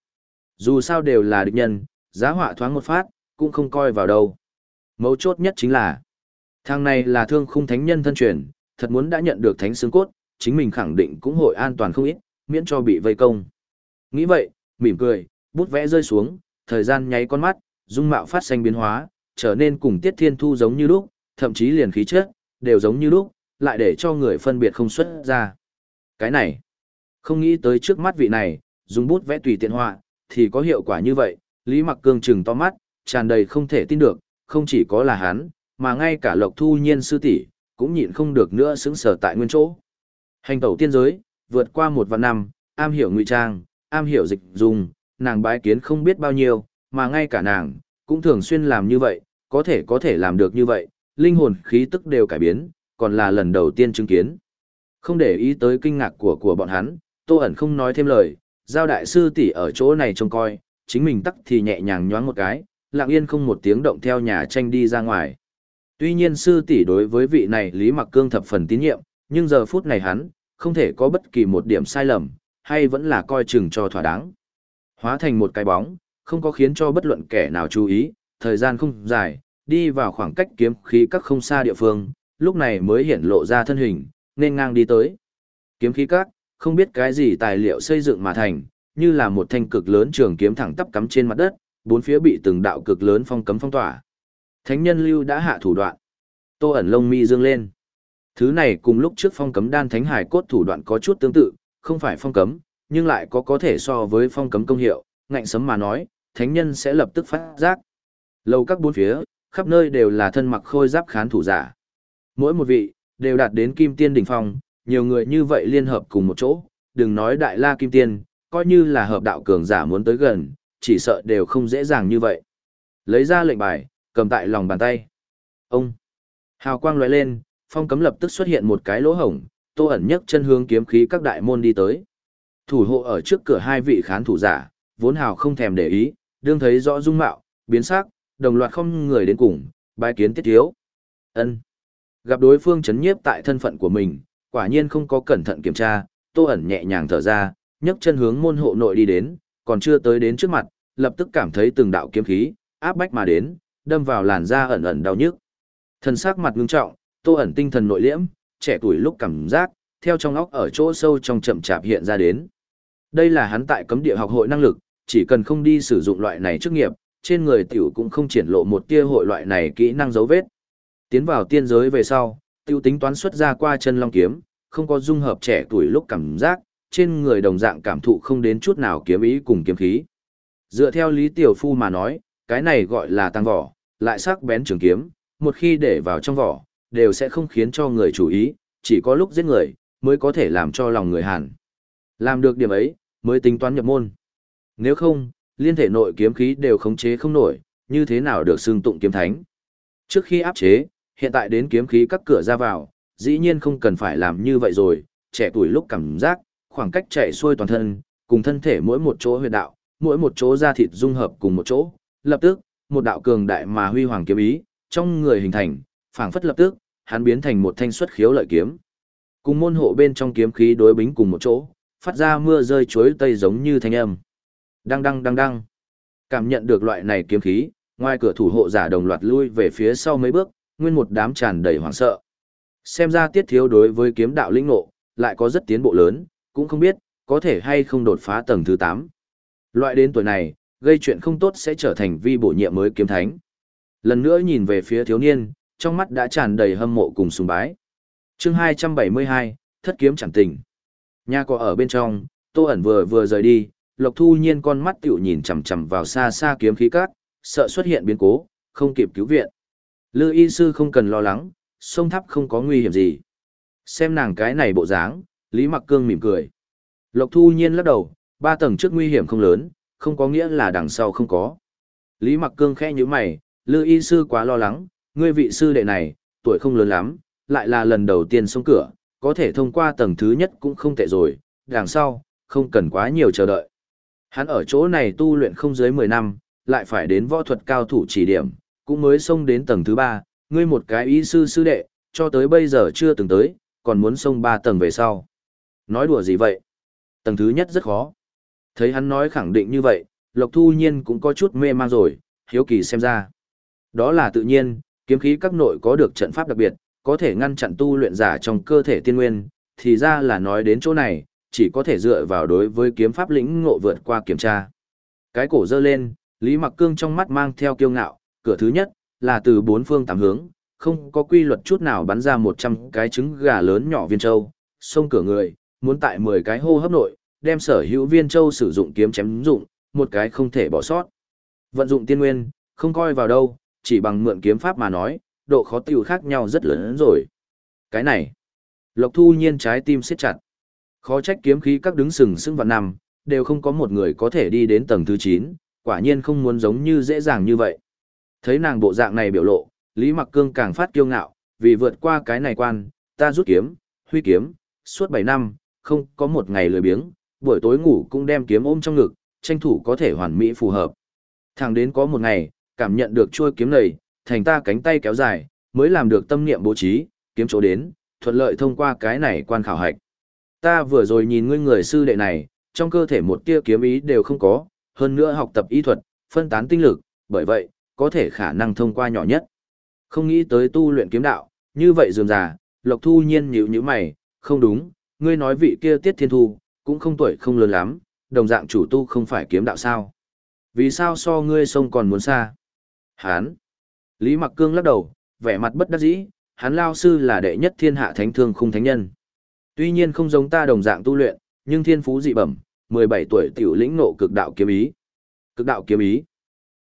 Dù sao đều là địch nhân, giá họa thoáng một phát, cũng không coi vào đâu. Mấu chốt nhất chính là, thằng này là thương khung thánh nhân thân truyền, thật muốn đã nhận được thánh xương cốt, chính mình khẳng định cũng hội an toàn không ít, miễn cho bị vây công. Nghĩ vậy, mỉm cười, bút vẽ rơi xuống, thời gian nháy con mắt, dung mạo phát sinh biến hóa, trở nên cùng Tiết Thiên Thu giống như lúc, thậm chí liền khí chất đều giống như lúc, lại để cho người phân biệt không xuất ra. Cái này, không nghĩ tới trước mắt vị này, dùng bút vẽ tùy tiện họa, thì có hiệu quả như vậy, Lý Mặc Cương trừng to mắt, tràn đầy không thể tin được, không chỉ có là hắn, mà ngay cả Lộc Thu Nhiên sư tỷ cũng nhịn không được nữa sững sờ tại nguyên chỗ. Hành tẩu tiên giới, vượt qua một vạn năm, am hiểu ngụy trang, am hiểu dịch dùng, nàng bái kiến không biết bao nhiêu, mà ngay cả nàng, cũng thường xuyên làm như vậy, có thể có thể làm được như vậy, linh hồn khí tức đều cải biến, còn là lần đầu tiên chứng kiến. Không để ý tới kinh ngạc của của bọn hắn, Tô ẩn không nói thêm lời, giao đại sư tỷ ở chỗ này trông coi, chính mình tắc thì nhẹ nhàng nhoáng một cái, lặng yên không một tiếng động theo nhà tranh đi ra ngoài. Tuy nhiên sư tỷ đối với vị này Lý Mặc Cương thập phần tín nhiệm, nhưng giờ phút này hắn, không thể có bất kỳ một điểm sai lầm, hay vẫn là coi chừng cho thỏa đáng. Hóa thành một cái bóng, không có khiến cho bất luận kẻ nào chú ý, thời gian không dài, đi vào khoảng cách kiếm khí các không xa địa phương, lúc này mới hiện lộ ra thân hình, nên ngang đi tới. Kiếm khí các, không biết cái gì tài liệu xây dựng mà thành, như là một thanh cực lớn trường kiếm thẳng tắp cắm trên mặt đất, bốn phía bị từng đạo cực lớn phong cấm phong tỏa. Thánh nhân lưu đã hạ thủ đoạn. Tô ẩn lông mi dương lên. Thứ này cùng lúc trước phong cấm đan thánh hải cốt thủ đoạn có chút tương tự, không phải phong cấm, nhưng lại có có thể so với phong cấm công hiệu, ngạnh sấm mà nói, thánh nhân sẽ lập tức phát giác. Lầu các bốn phía, khắp nơi đều là thân mặc khôi giáp khán thủ giả. Mỗi một vị, đều đạt đến kim tiên đỉnh phong, nhiều người như vậy liên hợp cùng một chỗ, đừng nói đại la kim tiên, coi như là hợp đạo cường giả muốn tới gần, chỉ sợ đều không dễ dàng như vậy. Lấy ra lệnh bài, cầm tại lòng bàn tay. Ông! Hào quang lóe lên, phong cấm lập tức xuất hiện một cái lỗ hổng, tô ẩn nhấc chân hướng kiếm khí các đại môn đi tới. Thủ hộ ở trước cửa hai vị khán thủ giả, vốn hào không thèm để ý, đương thấy rõ dung mạo, biến sắc, đồng loạt không người đến cùng, bái kiến tiết thiếu. ân Gặp đối phương chấn nhiếp tại thân phận của mình, quả nhiên không có cẩn thận kiểm tra, tô ẩn nhẹ nhàng thở ra, nhấc chân hướng môn hộ nội đi đến, còn chưa tới đến trước mặt, lập tức cảm thấy từng đạo kiếm khí, áp bách mà đến, đâm vào làn da ẩn ẩn đau nhức. Thân sắc mặt ngưng trọng, tô ẩn tinh thần nội liễm, trẻ tuổi lúc cảm giác, theo trong óc ở chỗ sâu trong chậm chạp hiện ra đến. Đây là hắn tại cấm địa học hội năng lực, chỉ cần không đi sử dụng loại này chức nghiệp, trên người tiểu cũng không triển lộ một tia hội loại này kỹ năng dấu vết. Tiến vào tiên giới về sau, tiêu tính toán xuất ra qua chân long kiếm, không có dung hợp trẻ tuổi lúc cảm giác, trên người đồng dạng cảm thụ không đến chút nào kiếm ý cùng kiếm khí. Dựa theo Lý Tiểu Phu mà nói, cái này gọi là tăng vỏ, lại sắc bén trường kiếm, một khi để vào trong vỏ, đều sẽ không khiến cho người chú ý, chỉ có lúc giết người, mới có thể làm cho lòng người hàn. Làm được điểm ấy, mới tính toán nhập môn. Nếu không, liên thể nội kiếm khí đều khống chế không nổi, như thế nào được xưng tụng kiếm thánh. Trước khi áp chế, hiện tại đến kiếm khí các cửa ra vào, dĩ nhiên không cần phải làm như vậy rồi, trẻ tuổi lúc cảm giác, khoảng cách chạy xuôi toàn thân, cùng thân thể mỗi một chỗ huyệt đạo, mỗi một chỗ da thịt dung hợp cùng một chỗ, lập tức, một đạo cường đại mà huy hoàng kiếm ý, trong người hình thành, phảng phất lập tức, hắn biến thành một thanh xuất khiếu lợi kiếm. Cùng môn hộ bên trong kiếm khí đối bính cùng một chỗ, phát ra mưa rơi chuối tây giống như thanh âm. Đăng đăng đăng đăng. Cảm nhận được loại này kiếm khí, ngoài cửa thủ hộ giả đồng loạt lui về phía sau mấy bước, nguyên một đám tràn đầy hoảng sợ. Xem ra tiết thiếu đối với kiếm đạo linh ngộ, lại có rất tiến bộ lớn, cũng không biết, có thể hay không đột phá tầng thứ 8. Loại đến tuổi này, gây chuyện không tốt sẽ trở thành vi bổ nhiệm mới kiếm thánh. Lần nữa nhìn về phía thiếu niên, trong mắt đã tràn đầy hâm mộ cùng sùng bái. chương 272, thất kiếm chẳng tình. Nhà có ở bên trong, tô ẩn vừa vừa rời đi, lộc thu nhiên con mắt tiểu nhìn chằm chằm vào xa xa kiếm khí cát, sợ xuất hiện biến cố, không kịp cứu viện. Lư y sư không cần lo lắng, sông tháp không có nguy hiểm gì. Xem nàng cái này bộ dáng, Lý Mặc Cương mỉm cười. Lộc thu nhiên lắc đầu, ba tầng trước nguy hiểm không lớn, không có nghĩa là đằng sau không có. Lý Mặc Cương khẽ nhíu mày, Lư y sư quá lo lắng, ngươi vị sư đệ này, tuổi không lớn lắm, lại là lần đầu tiên xông cửa, có thể thông qua tầng thứ nhất cũng không tệ rồi, đằng sau, không cần quá nhiều chờ đợi. Hắn ở chỗ này tu luyện không dưới 10 năm, lại phải đến võ thuật cao thủ chỉ điểm, cũng mới xông đến tầng thứ ba, ngươi một cái ý sư sư đệ, cho tới bây giờ chưa từng tới, còn muốn xông ba tầng về sau. Nói đùa gì vậy? Tầng thứ nhất rất khó. Thấy hắn nói khẳng định như vậy, Lộc Thu Nhiên cũng có chút mê mang rồi, hiếu kỳ xem ra. Đó là tự nhiên, kiếm khí các nội có được trận pháp đặc biệt, có thể ngăn chặn tu luyện giả trong cơ thể tiên nguyên, thì ra là nói đến chỗ này, chỉ có thể dựa vào đối với kiếm pháp lĩnh ngộ vượt qua kiểm tra. Cái cổ dơ lên, Lý Mặc Cương trong mắt mang theo kiêu ngạo, cửa thứ nhất, là từ bốn phương tám hướng, không có quy luật chút nào bắn ra 100 cái trứng gà lớn nhỏ viên châu, xông cửa người, muốn tại 10 cái hô hấp nội, đem sở hữu viên châu sử dụng kiếm chém dụng, một cái không thể bỏ sót. Vận dụng tiên nguyên, không coi vào đâu, chỉ bằng mượn kiếm pháp mà nói, độ khó tiêu khác nhau rất lớn rồi. Cái này, Lộc Thu Nhiên trái tim siết chặt. Khó trách kiếm khí các đứng sừng sững vào năm, đều không có một người có thể đi đến tầng thứ 9, quả nhiên không muốn giống như dễ dàng như vậy. Thấy nàng bộ dạng này biểu lộ, Lý Mặc Cương càng phát kiêu ngạo, vì vượt qua cái này quan, ta rút kiếm, huy kiếm, suốt 7 năm, không có một ngày lười biếng, buổi tối ngủ cũng đem kiếm ôm trong ngực, tranh thủ có thể hoàn mỹ phù hợp. Thẳng đến có một ngày, cảm nhận được chuôi kiếm này, thành ta cánh tay kéo dài, mới làm được tâm niệm bố trí, kiếm chỗ đến, thuận lợi thông qua cái này quan khảo hạch. Ta vừa rồi nhìn ngươi người sư đệ này, trong cơ thể một tia kiếm ý đều không có, hơn nữa học tập y thuật, phân tán tinh lực, bởi vậy, có thể khả năng thông qua nhỏ nhất. Không nghĩ tới tu luyện kiếm đạo, như vậy dường già, Lộc Thu Nhiên nhíu nhíu mày, không đúng, ngươi nói vị kia Tiết Thiên Thu, cũng không tuổi không lớn lắm, đồng dạng chủ tu không phải kiếm đạo sao. Vì sao so ngươi sông còn muốn xa? Hán. Lý Mặc Cương lắc đầu, vẻ mặt bất đắc dĩ, hắn lao sư là đệ nhất thiên hạ thánh thương khung thánh nhân. Tuy nhiên không giống ta đồng dạng tu luyện, nhưng thiên phú dị bẩm, 17 tuổi tiểu lĩnh nộ cực đạo kiếm ý. Cực đạo kiếm ý.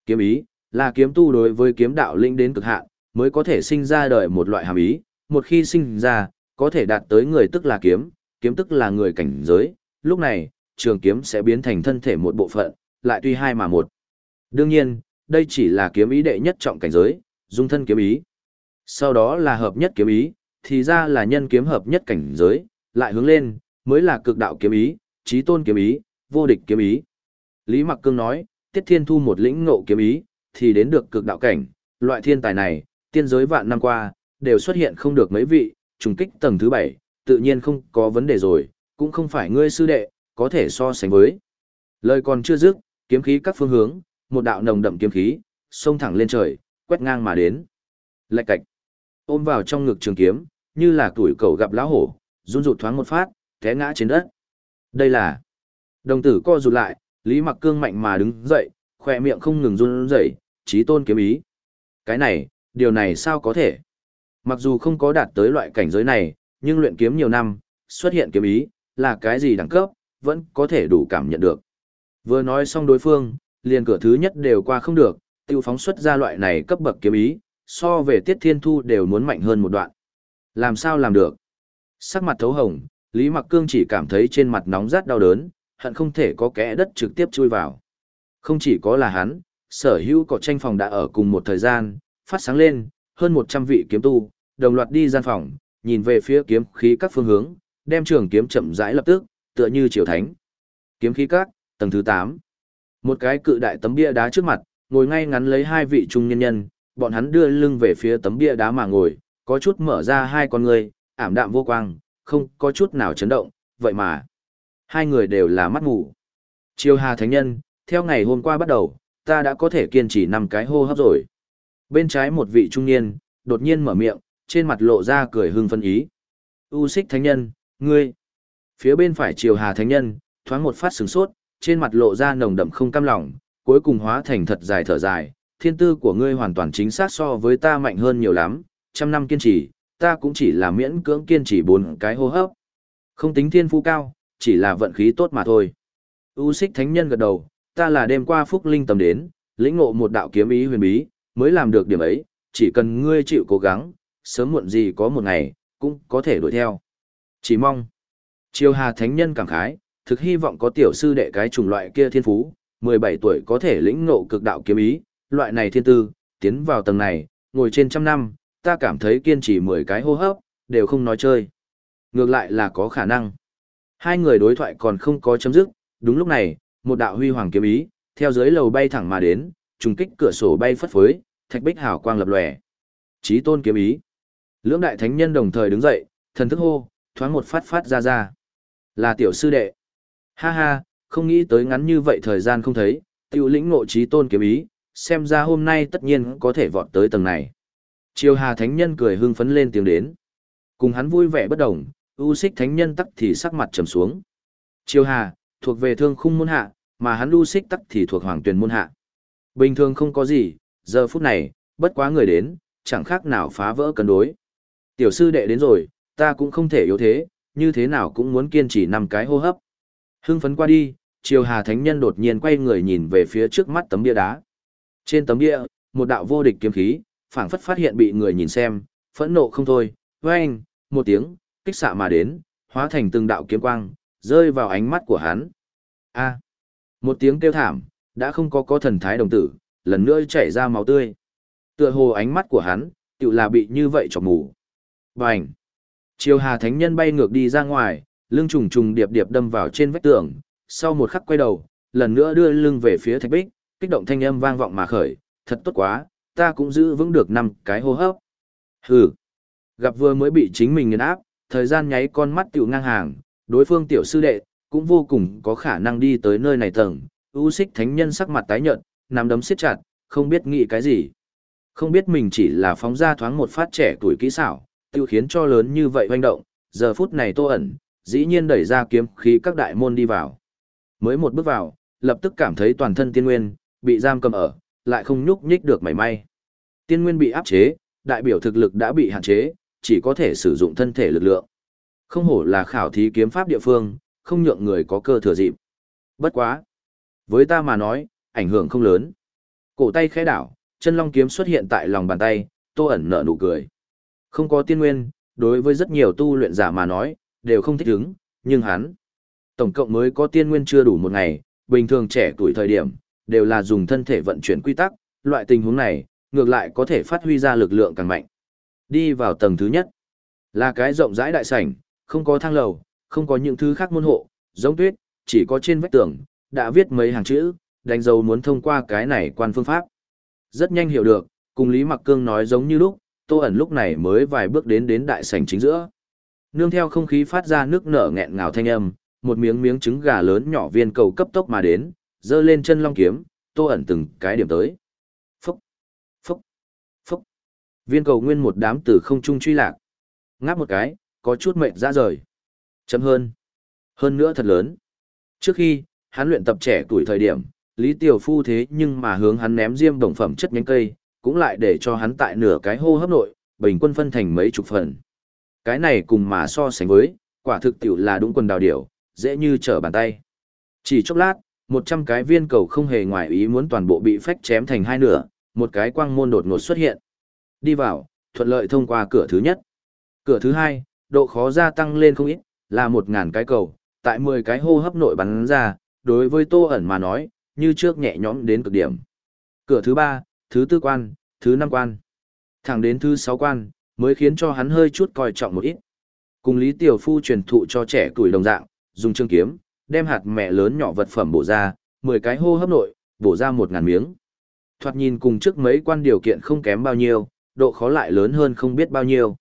Kiếm ý là kiếm tu đối với kiếm đạo linh đến cực hạn, mới có thể sinh ra đời một loại hàm ý, một khi sinh ra, có thể đạt tới người tức là kiếm, kiếm tức là người cảnh giới, lúc này, trường kiếm sẽ biến thành thân thể một bộ phận, lại tuy hai mà một. Đương nhiên, đây chỉ là kiếm ý đệ nhất trọng cảnh giới, dung thân kiếm ý. Sau đó là hợp nhất kiếm ý, thì ra là nhân kiếm hợp nhất cảnh giới, lại hướng lên, mới là cực đạo kiếm ý, trí tôn kiếm ý, vô địch kiếm ý. Lý Mặc Cương nói, Tiết Thiên Thu một lĩnh ngộ kiếm ý, thì đến được cực đạo cảnh, loại thiên tài này, tiên giới vạn năm qua, đều xuất hiện không được mấy vị, trùng kích tầng thứ bảy, tự nhiên không có vấn đề rồi, cũng không phải ngươi sư đệ, có thể so sánh với. Lời còn chưa dứt, kiếm khí các phương hướng, một đạo nồng đậm kiếm khí, xông thẳng lên trời, quét ngang mà đến. Lạch cạch, ôm vào trong ngực trường kiếm, như là tuổi cầu gặp lão hổ, run rụt thoáng một phát, té ngã trên đất. Đây là đồng tử co rụt lại, Lý Mặc Cương mạnh mà đứng dậy, khỏe miệng không ngừng run rẩy, trí tôn kiếm ý. Cái này, điều này sao có thể? Mặc dù không có đạt tới loại cảnh giới này, nhưng luyện kiếm nhiều năm, xuất hiện kiếm ý, là cái gì đẳng cấp, vẫn có thể đủ cảm nhận được. Vừa nói xong đối phương, liền cửa thứ nhất đều qua không được, tiêu phóng xuất ra loại này cấp bậc kiếm ý, so về tiết thiên thu đều muốn mạnh hơn một đoạn. Làm sao làm được? Sắc mặt thấu hồng, Lý Mặc Cương chỉ cảm thấy trên mặt nóng rát đau đớn, hận không thể có kẽ đất trực tiếp chui vào. Không chỉ có là hắn, sở hữu cỏ tranh phòng đã ở cùng một thời gian, phát sáng lên, hơn 100 vị kiếm tu, đồng loạt đi gian phòng, nhìn về phía kiếm khí các phương hướng, đem trường kiếm chậm rãi lập tức, tựa như triều thánh. Kiếm khí các, tầng thứ 8. Một cái cự đại tấm bia đá trước mặt, ngồi ngay ngắn lấy hai vị trung nhân nhân, bọn hắn đưa lưng về phía tấm bia đá mà ngồi, có chút mở ra hai con người, ảm đạm vô quang, không có chút nào chấn động, vậy mà. Hai người đều là mắt ngủ. Triều Hà Thánh Nhân, theo ngày hôm qua bắt đầu, ta đã có thể kiên trì năm cái hô hấp rồi. Bên trái một vị trung niên, đột nhiên mở miệng, trên mặt lộ ra cười hưng phân ý. U xích thánh nhân, ngươi. Phía bên phải triều hà thánh nhân, thoáng một phát sừng sốt, trên mặt lộ ra nồng đậm không cam lòng, cuối cùng hóa thành thật dài thở dài. Thiên tư của ngươi hoàn toàn chính xác so với ta mạnh hơn nhiều lắm, trăm năm kiên trì, ta cũng chỉ là miễn cưỡng kiên trì bốn cái hô hấp. Không tính thiên phú cao, chỉ là vận khí tốt mà thôi. U xích thánh nhân gật đầu, ta là đêm qua phúc linh tầm đến, lĩnh ngộ một đạo kiếm ý huyền bí, mới làm được điểm ấy, chỉ cần ngươi chịu cố gắng, sớm muộn gì có một ngày, cũng có thể đuổi theo. Chỉ mong. Triều Hà Thánh Nhân cảm khái, thực hy vọng có tiểu sư đệ cái chủng loại kia thiên phú, 17 tuổi có thể lĩnh ngộ cực đạo kiếm ý, loại này thiên tư, tiến vào tầng này, ngồi trên trăm năm, ta cảm thấy kiên trì 10 cái hô hấp, đều không nói chơi. Ngược lại là có khả năng. Hai người đối thoại còn không có chấm dứt, đúng lúc này, một đạo huy hoàng kiếm ý, theo dưới lầu bay thẳng mà đến, trùng kích cửa sổ bay phất phới, thạch bích hào quang lập lòe. Chí tôn kiếm ý. Lưỡng đại thánh nhân đồng thời đứng dậy, thần thức hô, thoáng một phát phát ra ra. Là tiểu sư đệ. Ha ha, không nghĩ tới ngắn như vậy thời gian không thấy, tiểu lĩnh ngộ chí tôn kiếm ý, xem ra hôm nay tất nhiên có thể vọt tới tầng này. Triều Hà Thánh Nhân cười hưng phấn lên tiếng đến. Cùng hắn vui vẻ bất đồng, U Xích Thánh Nhân tắc thì sắc mặt trầm xuống. Triều Hà, thuộc về thương khung môn hạ, mà hắn U Xích tắc thì thuộc hoàng tuyển môn hạ. Bình thường không có gì, giờ phút này, bất quá người đến, chẳng khác nào phá vỡ cân đối. Tiểu sư đệ đến rồi, ta cũng không thể yếu thế, như thế nào cũng muốn kiên trì năm cái hô hấp. Hưng phấn qua đi, Triều Hà Thánh Nhân đột nhiên quay người nhìn về phía trước mắt tấm bia đá. Trên tấm bia, một đạo vô địch kiếm khí, phảng phất phát hiện bị người nhìn xem, phẫn nộ không thôi, oeng, một tiếng, kích xạ mà đến, hóa thành từng đạo kiếm quang, rơi vào ánh mắt của hắn. A. một tiếng kêu thảm, đã không có có thần thái đồng tử, lần nữa chảy ra máu tươi. Tựa hồ ánh mắt của hắn, tựu là bị như vậy chọc mù. Bành. Triều Hà Thánh Nhân bay ngược đi ra ngoài, lưng trùng trùng điệp điệp đâm vào trên vách tường, sau một khắc quay đầu, lần nữa đưa lưng về phía Thạch Bích, kích động thanh âm vang vọng mà khởi, thật tốt quá, ta cũng giữ vững được năm cái hô hấp. Hừ. Gặp vừa mới bị chính mình nghiền áp, thời gian nháy con mắt tiểu ngang hàng, đối phương tiểu sư đệ, cũng vô cùng có khả năng đi tới nơi này tầng. U xích thánh nhân sắc mặt tái nhợt, nắm đấm siết chặt, không biết nghĩ cái gì. Không biết mình chỉ là phóng ra thoáng một phát trẻ tuổi kỹ xảo, tiêu khiến cho lớn như vậy hoành động, giờ phút này tô ẩn, dĩ nhiên đẩy ra kiếm khí các đại môn đi vào. Mới một bước vào, lập tức cảm thấy toàn thân tiên nguyên, bị giam cầm ở, lại không nhúc nhích được mảy may. Tiên nguyên bị áp chế, đại biểu thực lực đã bị hạn chế, chỉ có thể sử dụng thân thể lực lượng. Không hổ là khảo thí kiếm pháp địa phương, không nhượng người có cơ thừa dịp. Bất quá. Với ta mà nói, ảnh hưởng không lớn. Cổ tay khẽ đảo, chân long kiếm xuất hiện tại lòng bàn tay, tô ẩn nở nụ cười. Không có tiên nguyên, đối với rất nhiều tu luyện giả mà nói, đều không thích ứng, nhưng hắn. Tổng cộng mới có tiên nguyên chưa đủ một ngày, bình thường trẻ tuổi thời điểm, đều là dùng thân thể vận chuyển quy tắc, loại tình huống này, ngược lại có thể phát huy ra lực lượng càng mạnh. Đi vào tầng thứ nhất, là cái rộng rãi đại sảnh, không có thang lầu, không có những thứ khác môn hộ, giống tuyết, chỉ có trên vách tường, đã viết mấy hàng chữ, đánh dấu muốn thông qua cái này quan phương pháp. Rất nhanh hiểu được, cùng Lý Mặc Cương nói giống như lúc, Tô ẩn lúc này mới vài bước đến đến đại sảnh chính giữa. Nương theo không khí phát ra nước nở nghẹn ngào thanh âm, một miếng miếng trứng gà lớn nhỏ viên cầu cấp tốc mà đến, dơ lên chân long kiếm, Tô ẩn từng cái điểm tới. phúc, phúc, phúc, Viên cầu nguyên một đám từ không trung truy lạc. Ngáp một cái, có chút mệnh ra rời. Chấm hơn. Hơn nữa thật lớn. Trước khi, hắn luyện tập trẻ tuổi thời điểm, Lý Tiểu Phu thế nhưng mà hướng hắn ném diêm đồng phẩm chất nhánh cây, cũng lại để cho hắn tại nửa cái hô hấp nội, bình quân phân thành mấy chục phần. Cái này cùng mà so sánh với, quả thực tiểu là đúng quần đào điểu, dễ như trở bàn tay. Chỉ chốc lát, một trăm cái viên cầu không hề ngoài ý muốn toàn bộ bị phách chém thành hai nửa, một cái quang môn đột ngột xuất hiện. Đi vào, thuận lợi thông qua cửa thứ nhất. Cửa thứ hai, độ khó gia tăng lên không ít, là một ngàn cái cầu, tại mười cái hô hấp nội bắn ra, đối với tô ẩn mà nói, như trước nhẹ nhõm đến cực điểm. Cửa thứ ba, thứ tư quan, thứ năm quan, thẳng đến thứ sáu quan, mới khiến cho hắn hơi chút coi trọng một ít. Cùng Lý Tiểu Phu truyền thụ cho trẻ tuổi đồng dạng, dùng chương kiếm, đem hạt mẹ lớn nhỏ vật phẩm bổ ra, mười cái hô hấp nội, bổ ra một ngàn miếng. Thoạt nhìn cùng trước mấy quan điều kiện không kém bao nhiêu, độ khó lại lớn hơn không biết bao nhiêu.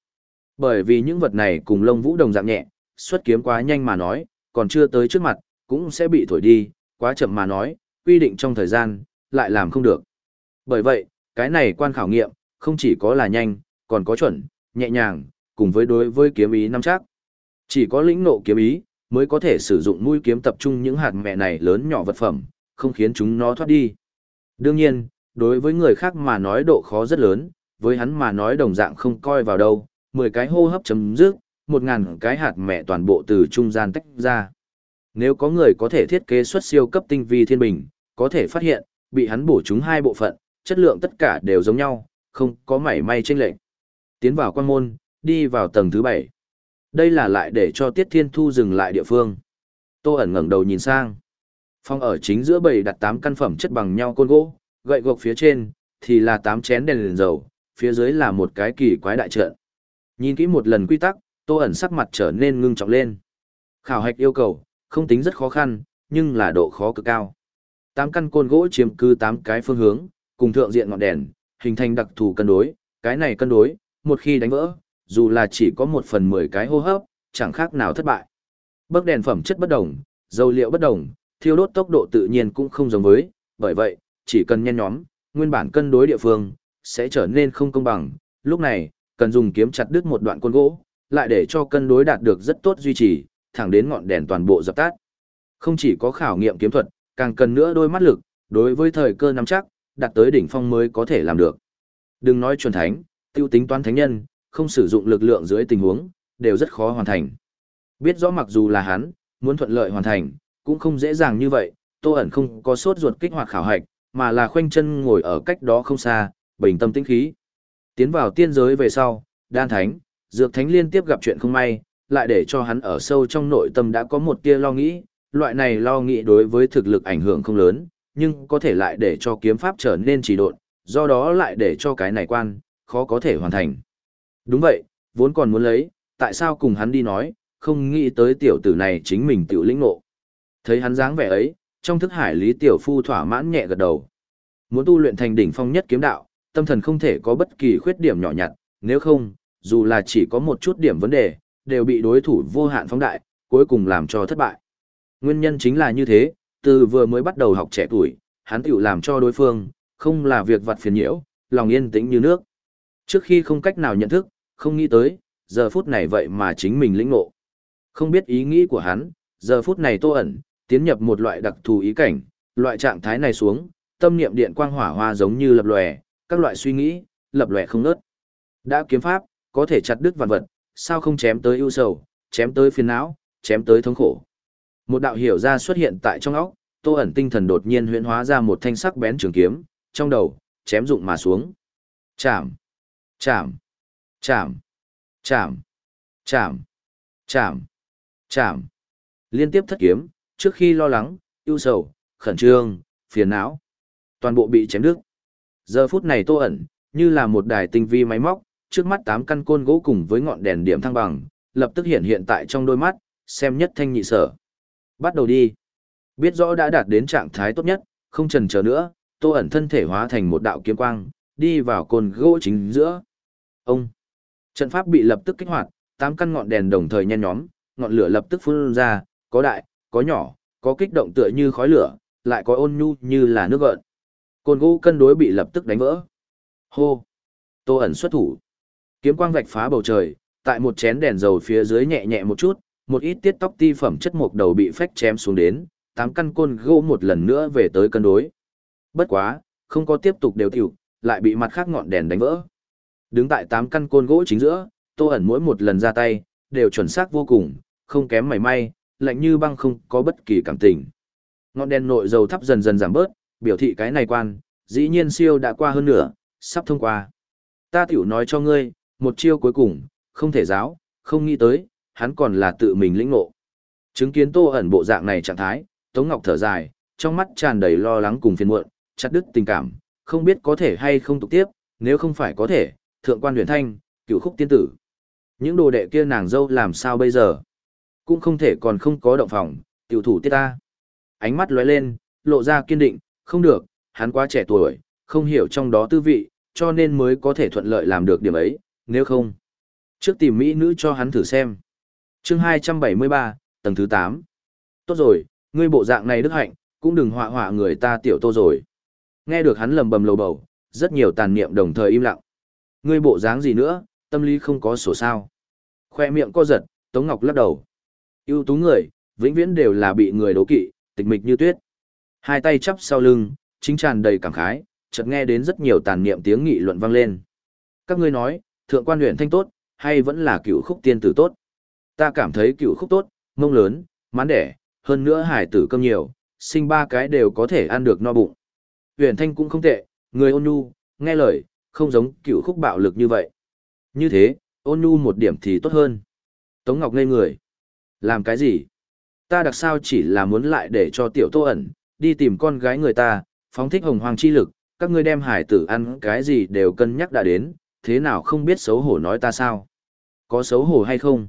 Bởi vì những vật này cùng lông vũ đồng dạng nhẹ, xuất kiếm quá nhanh mà nói, còn chưa tới trước mặt, cũng sẽ bị thổi đi, quá chậm mà nói, quy định trong thời gian, lại làm không được. Bởi vậy, cái này quan khảo nghiệm, không chỉ có là nhanh, còn có chuẩn, nhẹ nhàng, cùng với đối với kiếm ý năm chắc. Chỉ có lĩnh nộ kiếm ý, mới có thể sử dụng mũi kiếm tập trung những hạt mẹ này lớn nhỏ vật phẩm, không khiến chúng nó thoát đi. Đương nhiên, đối với người khác mà nói độ khó rất lớn, với hắn mà nói đồng dạng không coi vào đâu, 10 cái hô hấp chấm dứt, 1000 cái hạt mẹ toàn bộ từ trung gian tách ra. Nếu có người có thể thiết kế xuất siêu cấp tinh vi thiên bình, có thể phát hiện, bị hắn bổ trúng hai bộ phận, chất lượng tất cả đều giống nhau, không có mảy may chênh lệch. Tiến vào quan môn, đi vào tầng thứ 7. Đây là lại để cho Tiết Thiên Thu dừng lại địa phương. Tô ẩn ngẩng đầu nhìn sang. Phong ở chính giữa bầy đặt 8 căn phẩm chất bằng nhau côn gỗ, gậy gộc phía trên thì là 8 chén đèn, liền dầu, phía dưới là một cái kỳ quái đại trận. Nhìn kỹ một lần quy tắc, Tô ẩn sắc mặt trở nên ngưng trọng lên. Khảo hạch yêu cầu, không tính rất khó khăn, nhưng là độ khó cực cao. Tám căn côn gỗ chiếm cứ tám cái phương hướng, cùng thượng diện ngọn đèn, hình thành đặc thù cân đối, cái này cân đối, một khi đánh vỡ, dù là chỉ có một phần mười cái hô hấp, chẳng khác nào thất bại. Bấc đèn phẩm chất bất đồng, dầu liệu bất đồng, thiêu đốt tốc độ tự nhiên cũng không giống với, bởi vậy, chỉ cần nhen nhóm, nguyên bản cân đối địa phương, sẽ trở nên không công bằng. Lúc này, cần dùng kiếm chặt đứt một đoạn côn gỗ, lại để cho cân đối đạt được rất tốt duy trì, thẳng đến ngọn đèn toàn bộ dập tắt. Không chỉ có khảo nghiệm kiếm thuật, càng cần nữa đôi mắt lực, đối với thời cơ nắm chắc, đạt tới đỉnh phong mới có thể làm được. Đừng nói chuẩn thánh, tiêu tính toán thánh nhân, không sử dụng lực lượng dưới tình huống, đều rất khó hoàn thành. Biết rõ mặc dù là hắn, muốn thuận lợi hoàn thành, cũng không dễ dàng như vậy, Tô ẩn không có sốt ruột kích hoạt khảo hạch, mà là khoanh chân ngồi ở cách đó không xa, bình tâm tĩnh khí. Tiến vào tiên giới về sau, đan thánh, dược thánh liên tiếp gặp chuyện không may, lại để cho hắn ở sâu trong nội tâm đã có một tia lo nghĩ, loại này lo nghĩ đối với thực lực ảnh hưởng không lớn, nhưng có thể lại để cho kiếm pháp trở nên trì độn, do đó lại để cho cái này quan, khó có thể hoàn thành. Đúng vậy, vốn còn muốn lấy, tại sao cùng hắn đi nói, không nghĩ tới tiểu tử này chính mình tiểu lĩnh ngộ. Thấy hắn dáng vẻ ấy, trong thức hải lý tiểu phu thỏa mãn nhẹ gật đầu. Muốn tu luyện thành đỉnh phong nhất kiếm đạo, tâm thần không thể có bất kỳ khuyết điểm nhỏ nhặt, nếu không, dù là chỉ có một chút điểm vấn đề, đều bị đối thủ vô hạn phóng đại, cuối cùng làm cho thất bại. Nguyên nhân chính là như thế, từ vừa mới bắt đầu học trẻ tuổi, hắn tiểu làm cho đối phương, không là việc vặt phiền nhiễu, lòng yên tĩnh như nước. Trước khi không cách nào nhận thức, không nghĩ tới, giờ phút này vậy mà chính mình lĩnh ngộ. Không biết ý nghĩ của hắn, giờ phút này tô ẩn, tiến nhập một loại đặc thù ý cảnh, loại trạng thái này xuống, tâm niệm điện quang hỏa hoa giống như lập lòe, các loại suy nghĩ, lập lòe không ngớt. Đã kiếm pháp, có thể chặt đứt vạn vật, sao không chém tới ưu sầu, chém tới phiền não, chém tới thống khổ. Một đạo hiểu ra xuất hiện tại trong óc, Tô ẩn tinh thần đột nhiên huyễn hóa ra một thanh sắc bén trường kiếm, trong đầu, chém dụng mà xuống. Chạm, chạm, chạm, chạm, chạm, chạm, chạm. Liên tiếp thất kiếm, trước khi lo lắng, ưu sầu, khẩn trương, phiền não, toàn bộ bị chém đứt. Giờ phút này Tô ẩn, như là một đài tinh vi máy móc, trước mắt tám căn côn gỗ cùng với ngọn đèn điểm thăng bằng, lập tức hiện hiện tại trong đôi mắt, xem nhất thanh nhị sở. Bắt đầu đi. Biết rõ đã đạt đến trạng thái tốt nhất, không chần chờ nữa, Tô ẩn thân thể hóa thành một đạo kiếm quang, đi vào côn gỗ chính giữa. Ông. Trận pháp bị lập tức kích hoạt, tám căn ngọn đèn đồng thời nhen nhóm, ngọn lửa lập tức phun ra, có đại, có nhỏ, có kích động tựa như khói lửa, lại có ôn nhu như là nước gợn. Côn gỗ cân đối bị lập tức đánh vỡ. Hô. Tô ẩn xuất thủ. Kiếm quang vạch phá bầu trời, tại một chén đèn dầu phía dưới nhẹ nhẹ một chút, một ít tiết tóc ti phẩm chất mục đầu bị phách chém xuống đến, tám căn côn gỗ một lần nữa về tới cân đối. Bất quá, không có tiếp tục đều tiểu, lại bị mặt khác ngọn đèn đánh vỡ. Đứng tại tám căn côn gỗ chính giữa, Tô ẩn mỗi một lần ra tay, đều chuẩn xác vô cùng, không kém mảy may, lạnh như băng không có bất kỳ cảm tình. Ngọn đèn nội dầu thắp dần dần giảm bớt, biểu thị cái này quan, dĩ nhiên siêu đã qua hơn nửa, sắp thông qua. Ta tiểu nói cho ngươi, một chiêu cuối cùng, không thể giáo, không nghĩ tới, hắn còn là tự mình lĩnh ngộ. Chứng kiến Tô ẩn bộ dạng này trạng thái, Tống Ngọc thở dài, trong mắt tràn đầy lo lắng cùng phiền muộn, chặt đứt tình cảm, không biết có thể hay không tục tiếp, nếu không phải có thể, thượng quan huyền thanh, cựu khúc tiên tử. Những đồ đệ kia nàng dâu làm sao bây giờ? Cũng không thể còn không có động phòng, tiểu thủ tiết ta. Ánh mắt lóe lên, lộ ra kiên định, không được, hắn quá trẻ tuổi, không hiểu trong đó tư vị, cho nên mới có thể thuận lợi làm được điểm ấy, nếu không. Trước tìm mỹ nữ cho hắn thử xem. chương 273, tầng thứ 8. Tốt rồi, ngươi bộ dạng này đức hạnh, cũng đừng họa họa người ta tiểu tô rồi. Nghe được hắn lầm bầm lầu bầu, rất nhiều tàn niệm đồng thời im lặng. Ngươi bộ dáng gì nữa, tâm lý không có sổ sao. Khoe miệng co giật, Tống Ngọc lắc đầu. ưu tú người, vĩnh viễn đều là bị người đố kỵ, tịch mịch như tuyết. Hai tay chắp sau lưng, chính tràn đầy cảm khái, chợt nghe đến rất nhiều tàn niệm tiếng nghị luận vang lên. Các ngươi nói, thượng quan huyện thanh tốt, hay vẫn là cựu khúc tiên tử tốt? Ta cảm thấy cựu khúc tốt, mông lớn, mán đẻ, hơn nữa hải tử cơm nhiều, sinh ba cái đều có thể ăn được no bụng. Huyền thanh cũng không tệ, người ôn nhu, nghe lời, không giống cựu khúc bạo lực như vậy. Như thế, ôn nhu một điểm thì tốt hơn. Tống Ngọc ngây người. Làm cái gì? Ta đặc sao chỉ là muốn lại để cho tiểu tô ẩn, đi tìm con gái người ta, phóng thích hồng hoàng chi lực, các ngươi đem hải tử ăn cái gì đều cân nhắc đã đến, thế nào không biết xấu hổ nói ta sao? Có xấu hổ hay không?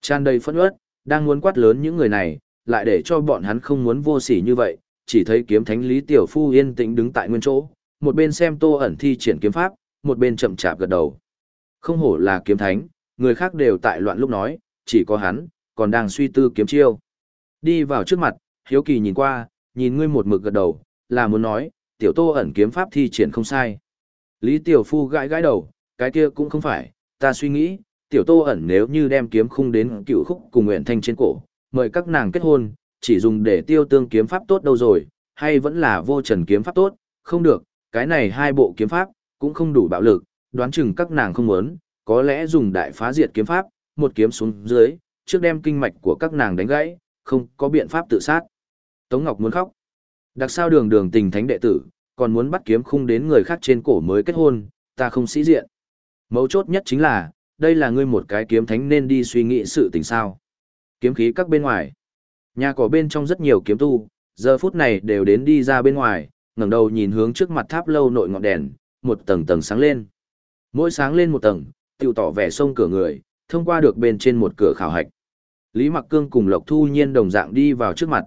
Tràn đầy phẫn uất, đang muốn quát lớn những người này, lại để cho bọn hắn không muốn vô sỉ như vậy, chỉ thấy kiếm thánh Lý Tiểu Phu yên tĩnh đứng tại nguyên chỗ, một bên xem Tô ẩn thi triển kiếm pháp, một bên chậm chạp gật đầu. Không hổ là kiếm thánh, người khác đều tại loạn lúc nói, chỉ có hắn, còn đang suy tư kiếm chiêu. Đi vào trước mặt, hiếu kỳ nhìn qua, nhìn ngươi một mực gật đầu, là muốn nói, tiểu tô ẩn kiếm pháp thi triển không sai. Lý Tiểu Phu gãi gãi đầu, cái kia cũng không phải, ta suy nghĩ, tiểu tô ẩn nếu như đem kiếm khung đến cựu khúc cùng nguyện thanh trên cổ, mời các nàng kết hôn, chỉ dùng để tiêu tương kiếm pháp tốt đâu rồi, hay vẫn là vô trần kiếm pháp tốt, không được, cái này hai bộ kiếm pháp, cũng không đủ bạo lực, đoán chừng các nàng không muốn, có lẽ dùng đại phá diệt kiếm pháp, một kiếm xuống dưới, trước đem kinh mạch của các nàng đánh gãy, không có biện pháp tự sát. Tống Ngọc muốn khóc. Đặc sao đường đường tình thánh đệ tử, còn muốn bắt kiếm khung đến người khác trên cổ mới kết hôn, ta không sĩ diện. Mấu chốt nhất chính là, đây là ngươi một cái kiếm thánh nên đi suy nghĩ sự tình sao. Kiếm khí các bên ngoài. Nhà cỏ bên trong rất nhiều kiếm tu, giờ phút này đều đến đi ra bên ngoài, ngẩng đầu nhìn hướng trước mặt tháp lâu nội ngọn đèn, một tầng tầng sáng lên. Mỗi sáng lên một tầng, tiêu tỏ vẻ sông cửa người, thông qua được bên trên một cửa khảo hạch. Lý Mặc Cương cùng Lộc Thu Nhiên đồng dạng đi vào trước mặt.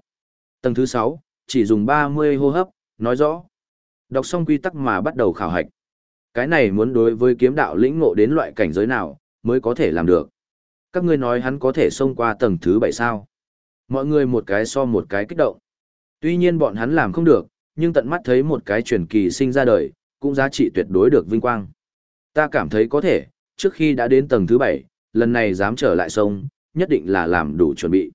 Tầng thứ 6, chỉ dùng 30 hô hấp, nói rõ. Đọc xong quy tắc mà bắt đầu khảo hạch. Cái này muốn đối với kiếm đạo lĩnh ngộ đến loại cảnh giới nào, mới có thể làm được. Các ngươi nói hắn có thể xông qua tầng thứ 7 sao. Mọi người một cái so một cái kích động. Tuy nhiên bọn hắn làm không được, nhưng tận mắt thấy một cái truyền kỳ sinh ra đời, cũng giá trị tuyệt đối được vinh quang. Ta cảm thấy có thể, trước khi đã đến tầng thứ 7, lần này dám trở lại sông, nhất định là làm đủ chuẩn bị.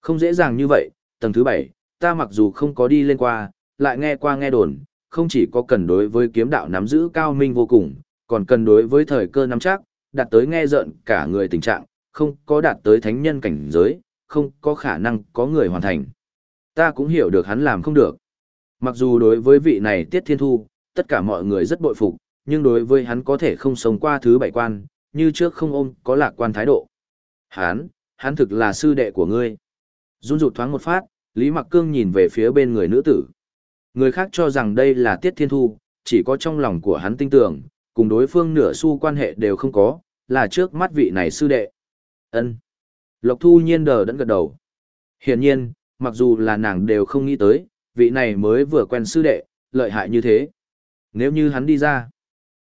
Không dễ dàng như vậy, tầng thứ 7, ta mặc dù không có đi lên qua, lại nghe qua nghe đồn, không chỉ có cần đối với kiếm đạo nắm giữ cao minh vô cùng, còn cần đối với thời cơ nắm chắc, đạt tới nghe giận cả người tình trạng, không có đạt tới thánh nhân cảnh giới, không có khả năng có người hoàn thành. Ta cũng hiểu được hắn làm không được. Mặc dù đối với vị này Tiết Thiên Thu, tất cả mọi người rất bội phục, nhưng đối với hắn có thể không sống qua thứ bảy quan, như trước không ôm có lạc quan thái độ. Hắn, hắn thực là sư đệ của ngươi. Run rụt thoáng một phát, Lý Mặc Cương nhìn về phía bên người nữ tử. Người khác cho rằng đây là Tiết Thiên Thu, chỉ có trong lòng của hắn tin tưởng, cùng đối phương nửa xu quan hệ đều không có, là trước mắt vị này sư đệ. Ân. Lộc Thu nhiên đờ đẫn gật đầu. Hiển nhiên, mặc dù là nàng đều không nghĩ tới, vị này mới vừa quen sư đệ, lợi hại như thế. Nếu như hắn đi ra,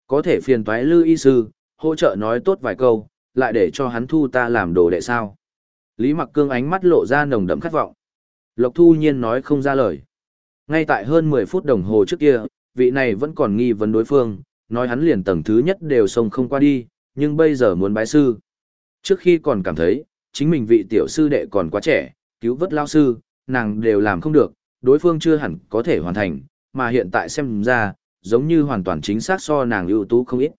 có thể phiền toái lưu y sư, hỗ trợ nói tốt vài câu, lại để cho hắn thu ta làm đồ đệ sao. Lý mặc cương ánh mắt lộ ra nồng đậm khát vọng. Lộc thu nhiên nói không ra lời. Ngay tại hơn 10 phút đồng hồ trước kia, vị này vẫn còn nghi vấn đối phương, nói hắn liền tầng thứ nhất đều xông không qua đi, nhưng bây giờ muốn bái sư. Trước khi còn cảm thấy, chính mình vị tiểu sư đệ còn quá trẻ, cứu vớt lao sư, nàng đều làm không được, đối phương chưa hẳn có thể hoàn thành, mà hiện tại xem ra, giống như hoàn toàn chính xác so nàng ưu tú không ít.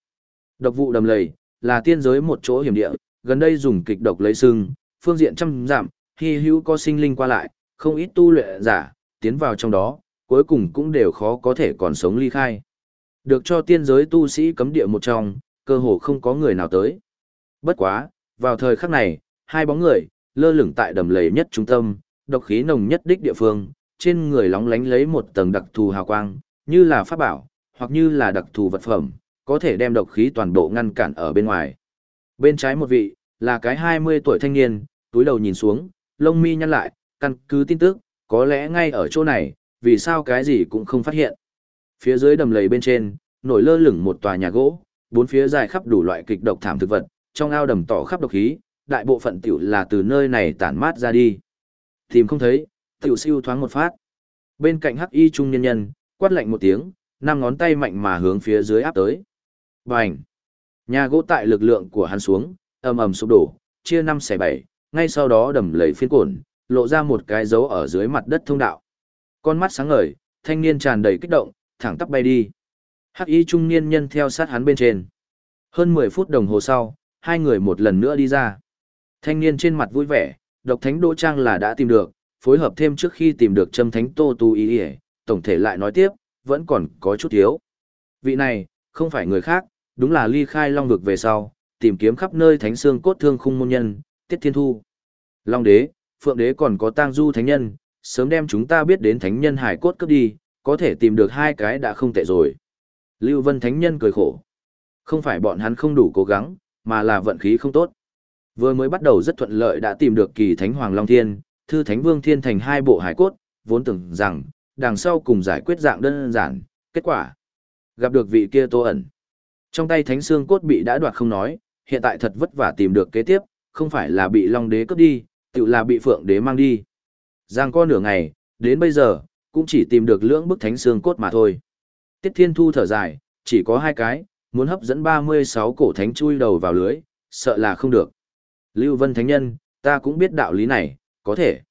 Độc vụ đầm lầy, là tiên giới một chỗ hiểm địa, gần đây dùng kịch độc lấy sưng, phương diện trăm giảm, hy hữu có sinh linh qua lại, không ít tu luyện giả, tiến vào trong đó, cuối cùng cũng đều khó có thể còn sống ly khai. Được cho tiên giới tu sĩ cấm địa một trong, cơ hồ không có người nào tới. Bất quá, vào thời khắc này, hai bóng người, lơ lửng tại đầm lầy nhất trung tâm, độc khí nồng nhất đích địa phương, trên người lóng lánh lấy một tầng đặc thù hào quang, như là pháp bảo, hoặc như là đặc thù vật phẩm, có thể đem độc khí toàn bộ ngăn cản ở bên ngoài. Bên trái một vị, là cái 20 tuổi thanh niên, túi đầu nhìn xuống, lông mi nhăn lại, căn cứ tin tức, có lẽ ngay ở chỗ này, vì sao cái gì cũng không phát hiện. Phía dưới đầm lầy bên trên, nổi lơ lửng một tòa nhà gỗ, bốn phía dài khắp đủ loại kịch độc thảm thực vật, trong ao đầm tỏ khắp độc khí, đại bộ phận tiểu là từ nơi này tản mát ra đi. Tìm không thấy, tiểu siêu thoáng một phát. Bên cạnh hắc y trung nhân nhân, quát lạnh một tiếng, năm ngón tay mạnh mà hướng phía dưới áp tới. Bành! Nhà gỗ tại lực lượng của hắn xuống, ầm ầm sụp đổ, chia năm xẻ bảy, ngay sau đó đầm lầy phiên cổn, lộ ra một cái dấu ở dưới mặt đất thông đạo. Con mắt sáng ngời, thanh niên tràn đầy kích động, thẳng tắp bay đi. Hắc y trung niên nhân theo sát hắn bên trên. Hơn 10 phút đồng hồ sau, hai người một lần nữa đi ra. Thanh niên trên mặt vui vẻ, độc thánh Đỗ Trang là đã tìm được, phối hợp thêm trước khi tìm được châm thánh Tô Tu ý ỉa tổng thể lại nói tiếp, vẫn còn có chút thiếu. Vị này, không phải người khác, đúng là ly khai long vực về sau, tìm kiếm khắp nơi thánh xương cốt thương khung môn nhân, Tiết Thiên Thu. Long đế, Phượng đế còn có tang du thánh nhân, sớm đem chúng ta biết đến thánh nhân hải cốt cướp đi, có thể tìm được hai cái đã không tệ rồi. Lưu Vân thánh nhân cười khổ. Không phải bọn hắn không đủ cố gắng, mà là vận khí không tốt. Vừa mới bắt đầu rất thuận lợi đã tìm được kỳ thánh Hoàng Long Thiên, thư thánh Vương Thiên thành hai bộ hải cốt, vốn tưởng rằng, đằng sau cùng giải quyết dạng đơn giản, kết quả. Gặp được vị kia tô ẩn. Trong tay thánh xương cốt bị đã đoạt không nói, hiện tại thật vất vả tìm được kế tiếp, không phải là bị Long đế cướp đi, tự là bị Phượng đế mang đi. Giang co nửa ngày, đến bây giờ, cũng chỉ tìm được lưỡng bức thánh xương cốt mà thôi. Tiết Thiên Thu thở dài, chỉ có hai cái, muốn hấp dẫn 36 cổ thánh chui đầu vào lưới, sợ là không được. Lưu Vân Thánh Nhân, ta cũng biết đạo lý này, có thể.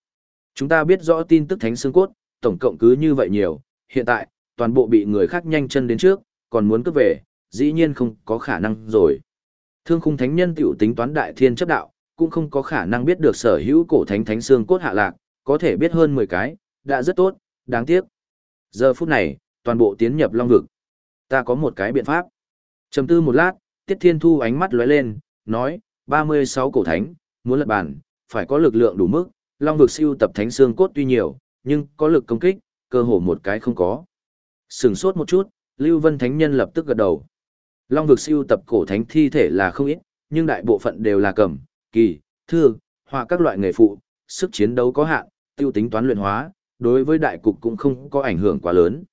Chúng ta biết rõ tin tức thánh xương cốt, tổng cộng cứ như vậy nhiều, hiện tại, toàn bộ bị người khác nhanh chân đến trước, còn muốn cướp về, dĩ nhiên không có khả năng rồi. Thương khung thánh nhân tiểu tính toán đại thiên chấp đạo, cũng không có khả năng biết được sở hữu cổ thánh thánh xương cốt hạ lạc, có thể biết hơn 10 cái, đã rất tốt, đáng tiếc. Giờ phút này, toàn bộ tiến nhập long vực. Ta có một cái biện pháp. Trầm tư một lát, Tiết Thiên Thu ánh mắt lóe lên, nói, 36 cổ thánh, muốn lật bàn, phải có lực lượng đủ mức, long vực siêu tập thánh xương cốt tuy nhiều, nhưng có lực công kích, cơ hồ một cái không có. Sừng sốt một chút, Lưu Vân Thánh Nhân lập tức gật đầu. Long vực siêu tập cổ thánh thi thể là không ít, nhưng đại bộ phận đều là cầm, kỳ, thư, hoặc các loại nghề phụ, sức chiến đấu có hạn, tiêu tính toán luyện hóa, đối với đại cục cũng không có ảnh hưởng quá lớn.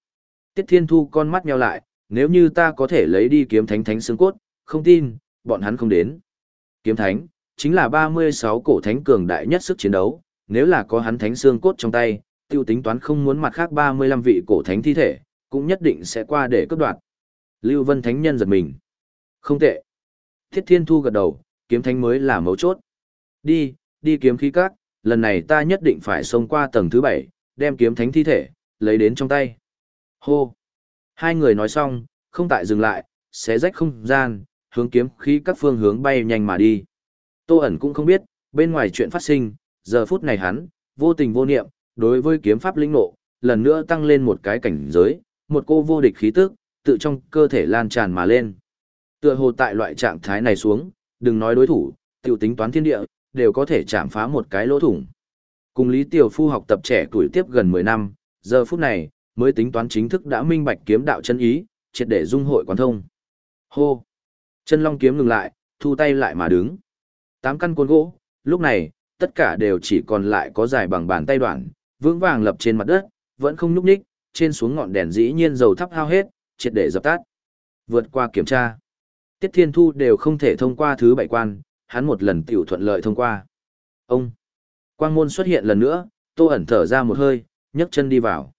Tiết Thiên Thu con mắt nheo lại, nếu như ta có thể lấy đi kiếm thánh thánh xương cốt, không tin, bọn hắn không đến. Kiếm thánh, chính là 36 cổ thánh cường đại nhất sức chiến đấu, nếu là có hắn thánh xương cốt trong tay, tiêu tính toán không muốn mặt khác 35 vị cổ thánh thi thể, cũng nhất định sẽ qua để cướp đoạt. Lưu Vân Thánh Nhân giật mình. Không tệ. Thiết Thiên Thu gật đầu, kiếm thánh mới là mấu chốt. Đi, đi kiếm khí các, lần này ta nhất định phải xông qua tầng thứ 7, đem kiếm thánh thi thể, lấy đến trong tay. Hô. Hai người nói xong, không tại dừng lại, xé rách không gian, hướng kiếm khí các phương hướng bay nhanh mà đi. Tô ẩn cũng không biết, bên ngoài chuyện phát sinh, giờ phút này hắn, vô tình vô niệm, đối với kiếm pháp linh nộ, lần nữa tăng lên một cái cảnh giới, một cô vô địch khí tức, tự trong cơ thể lan tràn mà lên. Tựa hồ tại loại trạng thái này xuống, đừng nói đối thủ, tiểu tính toán thiên địa, đều có thể chạm phá một cái lỗ thủng. Cùng Lý Tiểu Phu học tập trẻ tuổi tiếp gần 10 năm, giờ phút này, mới tính toán chính thức đã minh bạch kiếm đạo chân ý, triệt để dung hội quán thông. Hô! Chân long kiếm ngừng lại, thu tay lại mà đứng. Tám căn cuốn gỗ, lúc này, tất cả đều chỉ còn lại có dài bằng bàn tay đoạn, vững vàng lập trên mặt đất, vẫn không nhúc nhích, trên xuống ngọn đèn dĩ nhiên dầu thắp hao hết, triệt để dập tắt. Vượt qua kiểm tra. Tiết Thiên Thu đều không thể thông qua thứ bảy quan, hắn một lần tiểu thuận lợi thông qua. Ông! Quang môn xuất hiện lần nữa, tô ẩn thở ra một hơi, nhấc chân đi vào.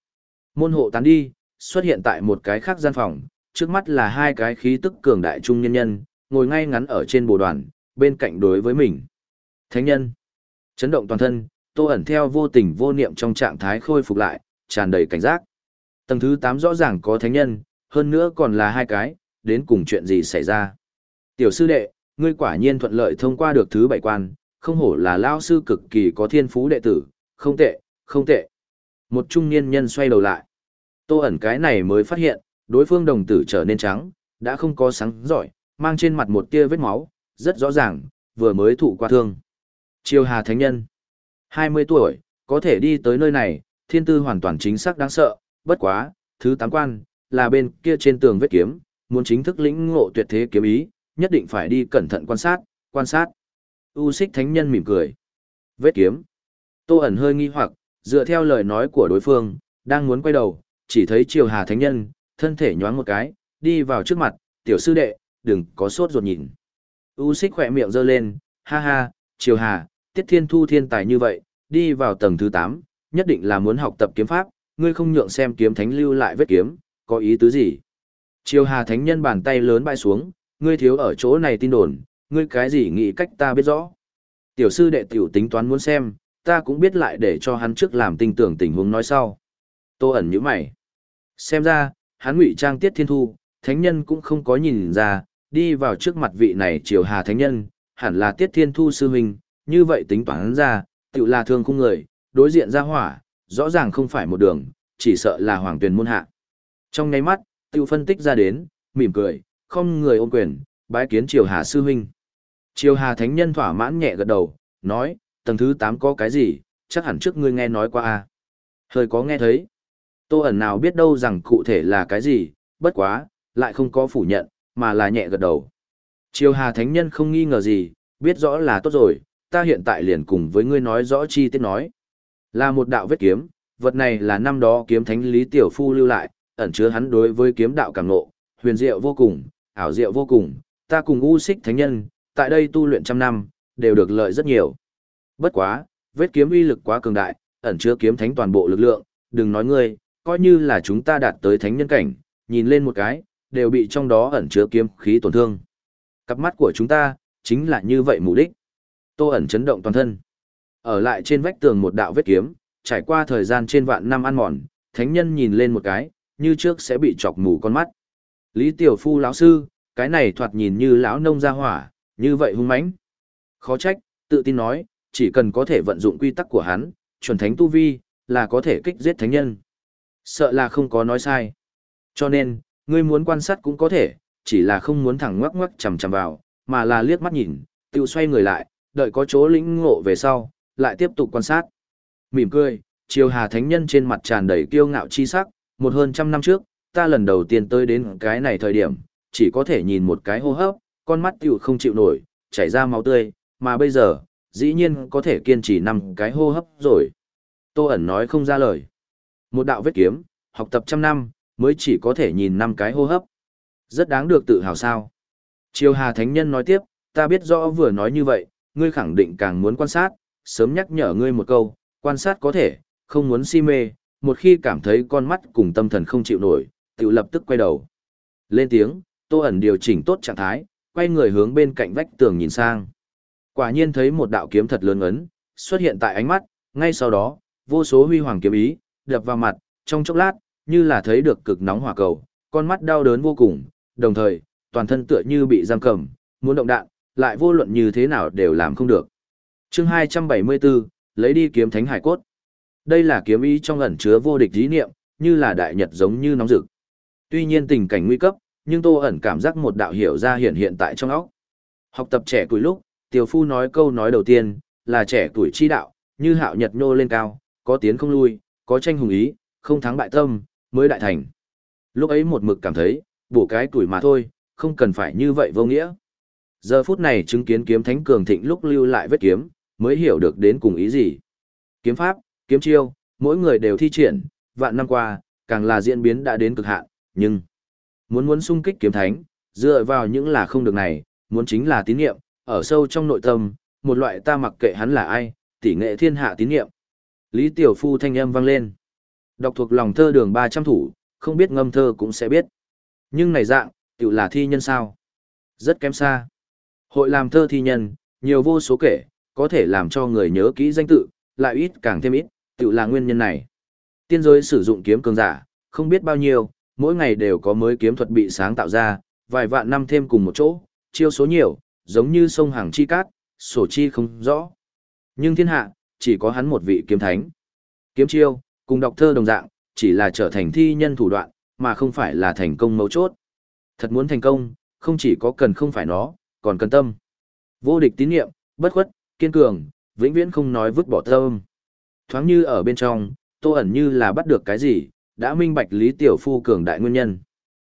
Môn hộ tán đi, xuất hiện tại một cái khác gian phòng, trước mắt là hai cái khí tức cường đại trung nhân nhân, ngồi ngay ngắn ở trên bồ đoàn, bên cạnh đối với mình. Thánh nhân! Chấn động toàn thân, tô ẩn theo vô tình vô niệm trong trạng thái khôi phục lại, tràn đầy cảnh giác. Tầng thứ 8 rõ ràng có thánh nhân, hơn nữa còn là hai cái, đến cùng chuyện gì xảy ra. Tiểu sư đệ, ngươi quả nhiên thuận lợi thông qua được thứ bảy quan, không hổ là lao sư cực kỳ có thiên phú đệ tử, không tệ, không tệ. Một trung niên nhân xoay đầu lại. Tô ẩn cái này mới phát hiện, đối phương đồng tử trở nên trắng, đã không có sáng giỏi, mang trên mặt một tia vết máu, rất rõ ràng, vừa mới thụ qua thương. Triều Hà Thánh Nhân 20 tuổi, có thể đi tới nơi này, thiên tư hoàn toàn chính xác đáng sợ, bất quá, thứ tám quan, là bên kia trên tường vết kiếm, muốn chính thức lĩnh ngộ tuyệt thế kiếm ý, nhất định phải đi cẩn thận quan sát, quan sát. U xích thánh nhân mỉm cười. Vết kiếm. Tô ẩn hơi nghi hoặc, dựa theo lời nói của đối phương, đang muốn quay đầu, chỉ thấy triều hà thánh nhân, thân thể nhoáng một cái, đi vào trước mặt, tiểu sư đệ, đừng có sốt ruột nhìn. U xích khỏe miệng giơ lên, ha ha, triều hà, tiết thiên thu thiên tài như vậy, đi vào tầng thứ 8, nhất định là muốn học tập kiếm pháp, ngươi không nhượng xem kiếm thánh lưu lại vết kiếm, có ý tứ gì? Triều Hà Thánh Nhân bàn tay lớn bay xuống, ngươi thiếu ở chỗ này tin đồn, ngươi cái gì nghĩ cách ta biết rõ. Tiểu sư đệ tiểu tính toán muốn xem, ta cũng biết lại để cho hắn trước làm tinh tưởng tình huống nói sau. Tô ẩn như mày. Xem ra, hắn ngụy trang tiết thiên thu, thánh nhân cũng không có nhìn ra, đi vào trước mặt vị này triều hà thánh nhân, hẳn là tiết thiên thu sư huynh, như vậy tính toán ra, tự là thương khung người, đối diện ra hỏa, rõ ràng không phải một đường, chỉ sợ là hoàng tuyển môn hạ. Trong nháy mắt, tự phân tích ra đến, mỉm cười, không người ôm quyền, bái kiến Triều Hà sư huynh. Triều Hà thánh nhân thỏa mãn nhẹ gật đầu, nói, tầng thứ 8 có cái gì, chắc hẳn trước ngươi nghe nói qua a. Hơi có nghe thấy. Tô ẩn nào biết đâu rằng cụ thể là cái gì, bất quá, lại không có phủ nhận, mà là nhẹ gật đầu. Triều Hà thánh nhân không nghi ngờ gì, biết rõ là tốt rồi, ta hiện tại liền cùng với ngươi nói rõ chi tiết nói. Là một đạo vết kiếm, vật này là năm đó kiếm thánh Lý Tiểu Phu lưu lại, ẩn chứa hắn đối với kiếm đạo cảm ngộ, huyền diệu vô cùng, ảo diệu vô cùng, ta cùng u xích thánh nhân, tại đây tu luyện trăm năm, đều được lợi rất nhiều. Bất quá, vết kiếm uy lực quá cường đại, ẩn chứa kiếm thánh toàn bộ lực lượng, đừng nói ngươi, coi như là chúng ta đạt tới thánh nhân cảnh, nhìn lên một cái, đều bị trong đó ẩn chứa kiếm khí tổn thương. Cặp mắt của chúng ta, chính là như vậy mục đích. Tô ẩn chấn động toàn thân. Ở lại trên vách tường một đạo vết kiếm, trải qua thời gian trên vạn năm ăn mòn, thánh nhân nhìn lên một cái, như trước sẽ bị chọc mù con mắt. Lý Tiểu Phu lão sư, cái này thoạt nhìn như lão nông gia hỏa, như vậy hung mãnh. Khó trách, tự tin nói, chỉ cần có thể vận dụng quy tắc của hắn, chuẩn thánh tu vi, là có thể kích giết thánh nhân. Sợ là không có nói sai. Cho nên, ngươi muốn quan sát cũng có thể, chỉ là không muốn thẳng ngoắc ngoắc chầm chầm vào, mà là liếc mắt nhìn, tự xoay người lại, đợi có chỗ lĩnh ngộ về sau, lại tiếp tục quan sát. Mỉm cười, Triều Hà Thánh Nhân trên mặt tràn đầy kiêu ngạo chi sắc, một hơn trăm năm trước, ta lần đầu tiên tới đến cái này thời điểm, chỉ có thể nhìn một cái hô hấp, con mắt tiểu không chịu nổi, chảy ra máu tươi, mà bây giờ, dĩ nhiên có thể kiên trì năm cái hô hấp rồi. Tô ẩn nói không ra lời. Một đạo vết kiếm, học tập trăm năm, mới chỉ có thể nhìn năm cái hô hấp. Rất đáng được tự hào sao. Triều Hà Thánh Nhân nói tiếp, ta biết rõ vừa nói như vậy, ngươi khẳng định càng muốn quan sát, sớm nhắc nhở ngươi một câu, quan sát có thể, không muốn si mê, một khi cảm thấy con mắt cùng tâm thần không chịu nổi, tự lập tức quay đầu. Lên tiếng, Tô ẩn điều chỉnh tốt trạng thái, quay người hướng bên cạnh vách tường nhìn sang. Quả nhiên thấy một đạo kiếm thật lớn ấn, xuất hiện tại ánh mắt, ngay sau đó, vô số huy hoàng kiếm ý, đập vào mặt, trong chốc lát, như là thấy được cực nóng hỏa cầu, con mắt đau đớn vô cùng, đồng thời, toàn thân tựa như bị giam cầm, muốn động đạn, lại vô luận như thế nào đều làm không được. chương 274, lấy đi kiếm thánh hải cốt. Đây là kiếm ý trong ẩn chứa vô địch ý niệm, như là đại nhật giống như nóng rực. Tuy nhiên tình cảnh nguy cấp, nhưng Tô ẩn cảm giác một đạo hiểu ra hiện hiện tại trong óc. Học tập trẻ tuổi lúc, Tiểu Phu nói câu nói đầu tiên, là trẻ tuổi chi đạo, như hạo nhật nô lên cao, có tiến không lui, có tranh hùng ý, không thắng bại tâm, mới đại thành. Lúc ấy một mực cảm thấy, bổ cái tuổi mà thôi, không cần phải như vậy vô nghĩa. Giờ phút này chứng kiến kiếm thánh cường thịnh lúc lưu lại vết kiếm, mới hiểu được đến cùng ý gì. Kiếm pháp, kiếm chiêu, mỗi người đều thi triển, vạn năm qua, càng là diễn biến đã đến cực hạn, nhưng muốn muốn sung kích kiếm thánh, dựa vào những là không được này, muốn chính là tín niệm, ở sâu trong nội tâm, một loại ta mặc kệ hắn là ai, tỷ nghệ thiên hạ tín niệm. Lý Tiểu Phu thanh âm vang lên. Đọc thuộc lòng thơ đường 300 thủ, không biết ngâm thơ cũng sẽ biết. Nhưng này dạng, tự là thi nhân sao? Rất kém xa. Hội làm thơ thi nhân, nhiều vô số kể, có thể làm cho người nhớ kỹ danh tự, lại ít càng thêm ít, tự là nguyên nhân này. Tiên giới sử dụng kiếm cường giả, không biết bao nhiêu, mỗi ngày đều có mới kiếm thuật bị sáng tạo ra, vài vạn năm thêm cùng một chỗ, chiêu số nhiều, giống như sông hàng chi cát, sổ chi không rõ. Nhưng thiên hạ, chỉ có hắn một vị kiếm thánh. Kiếm chiêu, cùng đọc thơ đồng dạng, chỉ là trở thành thi nhân thủ đoạn, mà không phải là thành công mấu chốt. Thật muốn thành công, không chỉ có cần không phải nó, còn cần tâm. Vô địch tín nhiệm, bất khuất, kiên cường, vĩnh viễn không nói vứt bỏ tâm. Thoáng như ở bên trong, tô ẩn như là bắt được cái gì, đã minh bạch Lý Tiểu Phu cường đại nguyên nhân.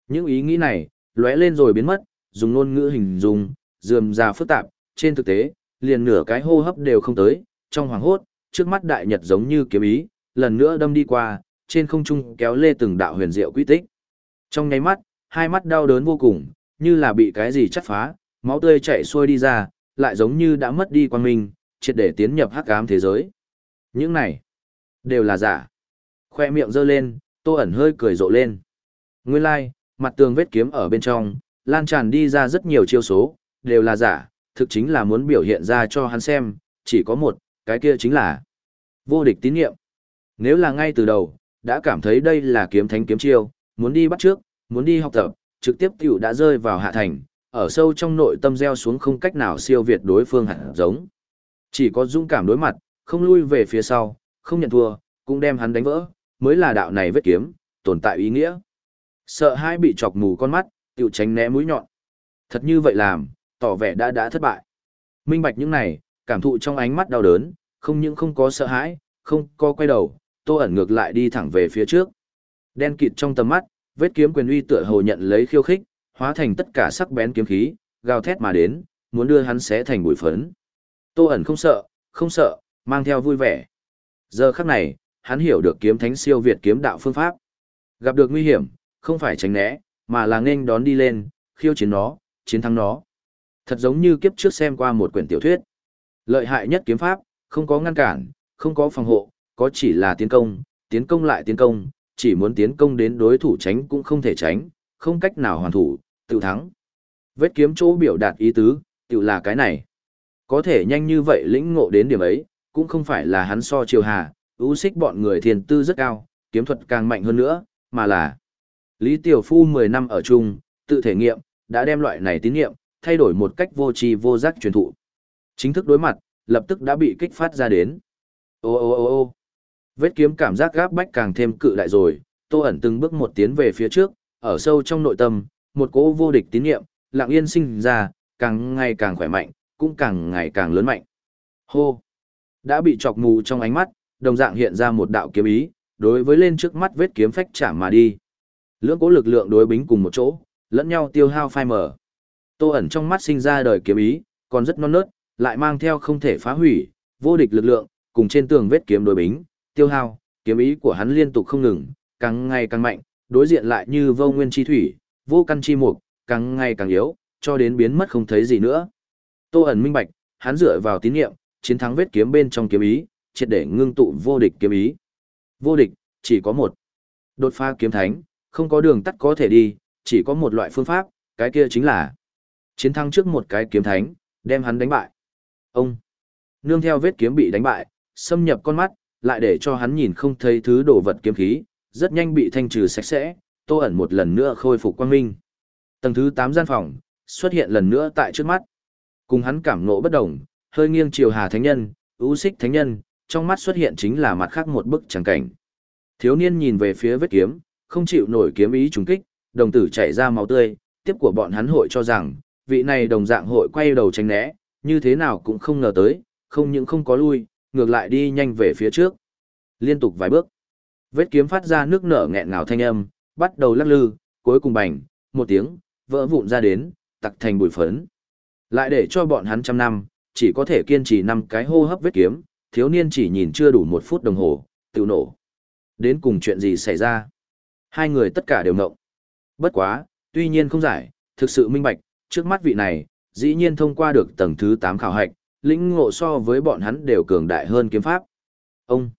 Những ý nghĩ này, lóe lên rồi biến mất, dùng ngôn ngữ hình dung, dườm ra phức tạp, trên thực tế, liền nửa cái hô hấp đều không tới, trong hoàng hốt, trước mắt đại nhật giống như kiếm ý, lần nữa đâm đi qua, trên không trung kéo lê từng đạo huyền diệu quy tích. Trong nháy mắt, hai mắt đau đớn vô cùng, như là bị cái gì chắt phá, máu tươi chảy xuôi đi ra, lại giống như đã mất đi quan minh, triệt để tiến nhập hắc ám thế giới. Những này, đều là giả. Khoe miệng giơ lên, tô ẩn hơi cười rộ lên. Nguyên lai, like, mặt tường vết kiếm ở bên trong, lan tràn đi ra rất nhiều chiêu số, đều là giả, thực chính là muốn biểu hiện ra cho hắn xem, chỉ có một, cái kia chính là vô địch tín nhiệm. Nếu là ngay từ đầu, đã cảm thấy đây là kiếm thánh kiếm chiêu, muốn đi bắt trước, muốn đi học tập, trực tiếp tiểu đã rơi vào hạ thành, ở sâu trong nội tâm gieo xuống không cách nào siêu việt đối phương hẳn giống. Chỉ có dũng cảm đối mặt, không lui về phía sau, không nhận thua, cũng đem hắn đánh vỡ, mới là đạo này vết kiếm, tồn tại ý nghĩa. Sợ hai bị chọc mù con mắt, tiểu tránh né mũi nhọn. Thật như vậy làm, tỏ vẻ đã đã thất bại. Minh bạch những này, cảm thụ trong ánh mắt đau đớn, không những không có sợ hãi, không có quay đầu, tô ẩn ngược lại đi thẳng về phía trước. Đen kịt trong tầm mắt, vết kiếm quyền uy tựa hồ nhận lấy khiêu khích, hóa thành tất cả sắc bén kiếm khí, gào thét mà đến, muốn đưa hắn xé thành bụi phấn. Tô ẩn không sợ, không sợ, mang theo vui vẻ. Giờ khắc này, hắn hiểu được kiếm thánh siêu việt kiếm đạo phương pháp. Gặp được nguy hiểm, không phải tránh né, mà là nên đón đi lên, khiêu chiến nó, chiến thắng nó. Thật giống như kiếp trước xem qua một quyển tiểu thuyết. Lợi hại nhất kiếm pháp, không có ngăn cản, không có phòng hộ, có chỉ là tiến công, tiến công lại tiến công, chỉ muốn tiến công đến đối thủ tránh cũng không thể tránh, không cách nào hoàn thủ, tự thắng. Vết kiếm chỗ biểu đạt ý tứ, tự là cái này. Có thể nhanh như vậy lĩnh ngộ đến điểm ấy, cũng không phải là hắn so triều hà, ưu xích bọn người thiền tư rất cao, kiếm thuật càng mạnh hơn nữa, mà là Lý Tiểu Phu 10 năm ở chung, tự thể nghiệm, đã đem loại này tín nghiệm, thay đổi một cách vô tri vô giác truyền thụ. Chính thức đối mặt, lập tức đã bị kích phát ra đến. Ô ô ô ô vết kiếm cảm giác gáp bách càng thêm cự đại rồi, tô ẩn từng bước một tiến về phía trước, ở sâu trong nội tâm, một cỗ vô địch tín nhiệm, lặng yên sinh ra, càng ngày càng khỏe mạnh, cũng càng ngày càng lớn mạnh. Hô! Đã bị chọc mù trong ánh mắt, đồng dạng hiện ra một đạo kiếm ý, đối với lên trước mắt vết kiếm phách chạm mà đi. Lưỡng cố lực lượng đối bính cùng một chỗ, lẫn nhau tiêu hao phai mở. Tô ẩn trong mắt sinh ra đời kiếm ý, còn rất non nớt, lại mang theo không thể phá hủy, vô địch lực lượng, cùng trên tường vết kiếm đối bính, tiêu hao, kiếm ý của hắn liên tục không ngừng, càng ngày càng mạnh, đối diện lại như vô nguyên chi thủy, vô căn chi mục, càng ngày càng yếu, cho đến biến mất không thấy gì nữa. Tô ẩn minh bạch, hắn dựa vào tín niệm, chiến thắng vết kiếm bên trong kiếm ý, triệt để ngưng tụ vô địch kiếm ý. Vô địch, chỉ có một. Đột phá kiếm thánh, không có đường tắt có thể đi, chỉ có một loại phương pháp, cái kia chính là chiến thắng trước một cái kiếm thánh, đem hắn đánh bại. Ông, nương theo vết kiếm bị đánh bại, xâm nhập con mắt, lại để cho hắn nhìn không thấy thứ đồ vật kiếm khí, rất nhanh bị thanh trừ sạch sẽ, tô ẩn một lần nữa khôi phục quang minh. Tầng thứ 8 gian phòng, xuất hiện lần nữa tại trước mắt. Cùng hắn cảm ngộ bất đồng, hơi nghiêng chiều hà thánh nhân, ưu xích thánh nhân, trong mắt xuất hiện chính là mặt khác một bức tràng cảnh. Thiếu niên nhìn về phía vết kiếm, không chịu nổi kiếm ý trùng kích, đồng tử chảy ra máu tươi, tiếp của bọn hắn hội cho rằng, vị này đồng dạng hội quay đầu tránh né, như thế nào cũng không ngờ tới, không những không có lui, ngược lại đi nhanh về phía trước. Liên tục vài bước, vết kiếm phát ra nước nở nghẹn ngào thanh âm, bắt đầu lắc lư, cuối cùng bành, một tiếng, vỡ vụn ra đến, tặc thành bụi phấn. Lại để cho bọn hắn trăm năm, chỉ có thể kiên trì năm cái hô hấp vết kiếm, thiếu niên chỉ nhìn chưa đủ một phút đồng hồ, tự nổ. Đến cùng chuyện gì xảy ra? Hai người tất cả đều ngộng. Bất quá, tuy nhiên không giải, thực sự minh bạch, trước mắt vị này, dĩ nhiên thông qua được tầng thứ 8 khảo hạch, lĩnh ngộ so với bọn hắn đều cường đại hơn kiếm pháp. Ông,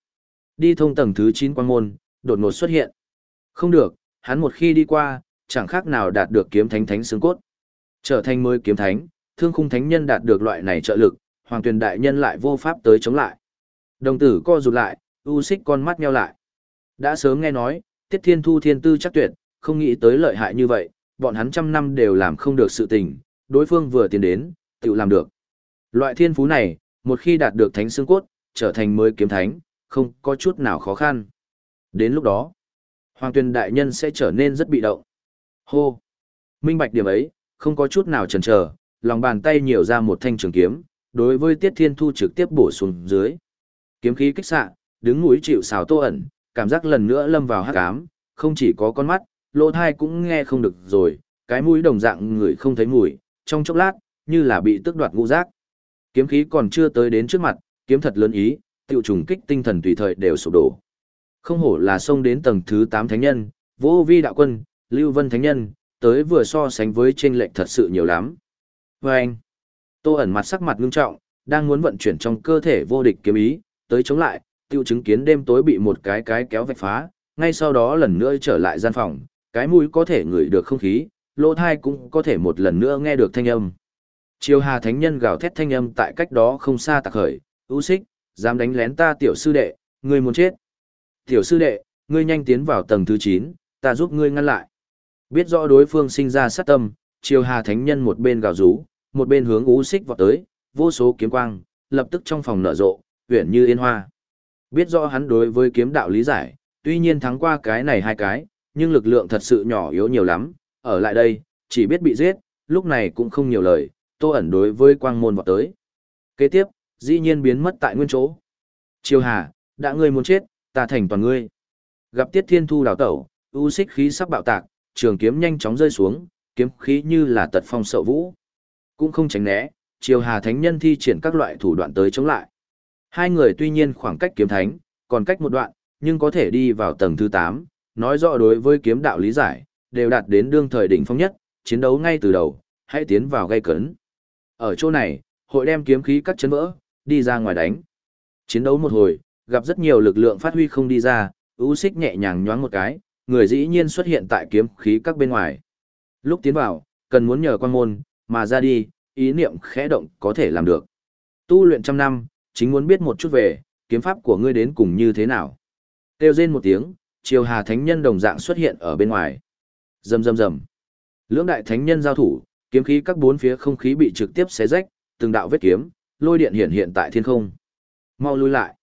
đi thông tầng thứ 9 quan môn, đột ngột xuất hiện. Không được, hắn một khi đi qua, chẳng khác nào đạt được kiếm thánh thánh xương cốt. Trở thành mới kiếm thánh, thương khung thánh nhân đạt được loại này trợ lực, hoàng tuyền đại nhân lại vô pháp tới chống lại. Đồng tử co rụt lại, u xích con mắt nheo lại. Đã sớm nghe nói, tiết thiên thu thiên tư chắc tuyệt, không nghĩ tới lợi hại như vậy, bọn hắn trăm năm đều làm không được sự tình, đối phương vừa tiến đến, tự làm được. Loại thiên phú này, một khi đạt được thánh xương cốt, trở thành mới kiếm thánh, không có chút nào khó khăn. Đến lúc đó, Hoàng Tuyền Đại Nhân sẽ trở nên rất bị động. Hô! Minh bạch điểm ấy, không có chút nào chần chờ, lòng bàn tay nhiều ra một thanh trường kiếm, đối với Tiết Thiên Thu trực tiếp bổ xuống dưới. Kiếm khí kích xạ, đứng núi chịu xào tô ẩn, cảm giác lần nữa lâm vào hắc ám, không chỉ có con mắt, lỗ thai cũng nghe không được rồi, cái mũi đồng dạng người không thấy mùi, trong chốc lát, như là bị tước đoạt ngũ giác. Kiếm khí còn chưa tới đến trước mặt, kiếm thật lớn ý, tiêu trùng kích tinh thần tùy thời đều sụp đổ. Không hổ là xông đến tầng thứ 8 thánh nhân, vô vi đạo quân, lưu vân thánh nhân, tới vừa so sánh với chênh lệch thật sự nhiều lắm. Và anh, tô ẩn mặt sắc mặt ngưng trọng, đang muốn vận chuyển trong cơ thể vô địch kiếm ý, tới chống lại, tiêu chứng kiến đêm tối bị một cái cái kéo vạch phá, ngay sau đó lần nữa trở lại gian phòng, cái mũi có thể ngửi được không khí, lỗ thai cũng có thể một lần nữa nghe được thanh âm. Chiều hà thánh nhân gào thét thanh âm tại cách đó không xa tạc khởi, ưu xích, dám đánh lén ta tiểu sư đệ, người muốn chết. Tiểu sư đệ, ngươi nhanh tiến vào tầng thứ 9, ta giúp ngươi ngăn lại. Biết rõ đối phương sinh ra sát tâm, Triều hà thánh nhân một bên gào rú, một bên hướng ú xích vọt tới, vô số kiếm quang, lập tức trong phòng nở rộ, uyển như yên hoa. Biết rõ hắn đối với kiếm đạo lý giải, tuy nhiên thắng qua cái này hai cái, nhưng lực lượng thật sự nhỏ yếu nhiều lắm, ở lại đây, chỉ biết bị giết, lúc này cũng không nhiều lời, tô ẩn đối với quang môn vọt tới. Kế tiếp, dĩ nhiên biến mất tại nguyên chỗ. Triều Hà, đã ngươi muốn chết, ta thành toàn ngươi. Gặp Tiết Thiên Thu đào tẩu, u xích khí sắp bạo tạc, trường kiếm nhanh chóng rơi xuống, kiếm khí như là tật phong sậu vũ. Cũng không tránh né, Triều Hà Thánh Nhân thi triển các loại thủ đoạn tới chống lại. Hai người tuy nhiên khoảng cách kiếm thánh, còn cách một đoạn, nhưng có thể đi vào tầng thứ 8, nói rõ đối với kiếm đạo lý giải, đều đạt đến đương thời đỉnh phong nhất, chiến đấu ngay từ đầu, hãy tiến vào gây cấn. Ở chỗ này, hội đem kiếm khí cắt chấn vỡ, đi ra ngoài đánh. Chiến đấu một hồi, gặp rất nhiều lực lượng phát huy không đi ra, ưu xích nhẹ nhàng nhoáng một cái, người dĩ nhiên xuất hiện tại kiếm khí các bên ngoài. Lúc tiến vào, cần muốn nhờ quan môn, mà ra đi, ý niệm khẽ động có thể làm được. Tu luyện trăm năm, chính muốn biết một chút về, kiếm pháp của ngươi đến cùng như thế nào. Kêu rên một tiếng, triều hà thánh nhân đồng dạng xuất hiện ở bên ngoài. Rầm rầm rầm. Lưỡng đại thánh nhân giao thủ, kiếm khí các bốn phía không khí bị trực tiếp xé rách, từng đạo vết kiếm, lôi điện hiện hiện tại thiên không. Mau lui lại.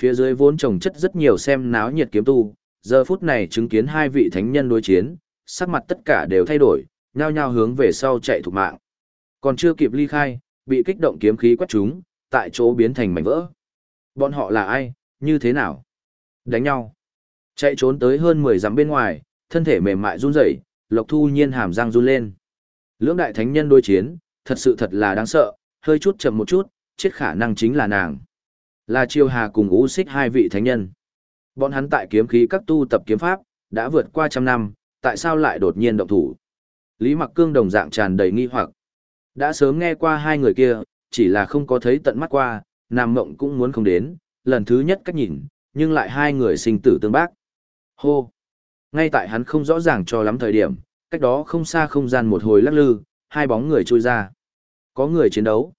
Phía dưới vốn trồng chất rất nhiều xem náo nhiệt kiếm tu, giờ phút này chứng kiến hai vị thánh nhân đối chiến, sắc mặt tất cả đều thay đổi, nhao nhao hướng về sau chạy thục mạng. Còn chưa kịp ly khai, bị kích động kiếm khí quét chúng, tại chỗ biến thành mảnh vỡ. Bọn họ là ai, như thế nào? Đánh nhau. Chạy trốn tới hơn 10 dặm bên ngoài, thân thể mềm mại run rẩy, Lộc Thu Nhiên hàm răng run lên. Lưỡng đại thánh nhân đối chiến, thật sự thật là đáng sợ, hơi chút chậm một chút, chết khả năng chính là nàng. Là Triều Hà cùng Ú Xích hai vị thánh nhân. Bọn hắn tại kiếm khí các tu tập kiếm pháp, đã vượt qua trăm năm, tại sao lại đột nhiên động thủ? Lý Mặc Cương đồng dạng tràn đầy nghi hoặc. Đã sớm nghe qua hai người kia, chỉ là không có thấy tận mắt qua, Nam Mộng cũng muốn không đến, lần thứ nhất cách nhìn, nhưng lại hai người sinh tử tương bác. Hô! Ngay tại hắn không rõ ràng cho lắm thời điểm, cách đó không xa không gian một hồi lắc lư, hai bóng người trôi ra. Có người chiến đấu.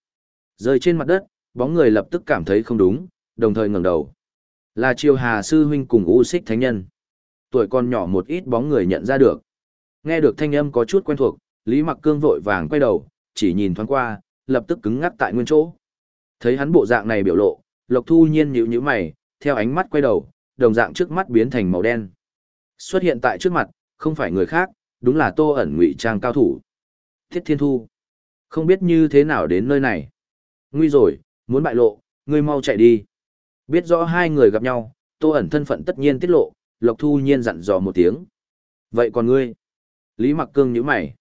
Rơi trên mặt đất, bóng người lập tức cảm thấy không đúng, đồng thời ngẩng đầu. Là Triều Hà sư huynh cùng U Xích thánh nhân. Tuổi còn nhỏ một ít bóng người nhận ra được. Nghe được thanh âm có chút quen thuộc, Lý Mặc Cương vội vàng quay đầu, chỉ nhìn thoáng qua, lập tức cứng ngắc tại nguyên chỗ. Thấy hắn bộ dạng này biểu lộ, Lộc Thu Nhiên nhíu nhíu mày, theo ánh mắt quay đầu, đồng dạng trước mắt biến thành màu đen. Xuất hiện tại trước mặt, không phải người khác, đúng là Tô ẩn ngụy trang cao thủ. Thiết Thiên Thu. Không biết như thế nào đến nơi này. Nguy rồi, muốn bại lộ, ngươi mau chạy đi. Biết rõ hai người gặp nhau, Tô ẩn thân phận tất nhiên tiết lộ, Lộc Thu Nhiên dặn dò một tiếng. Vậy còn ngươi? Lý Mặc Cương nhíu mày.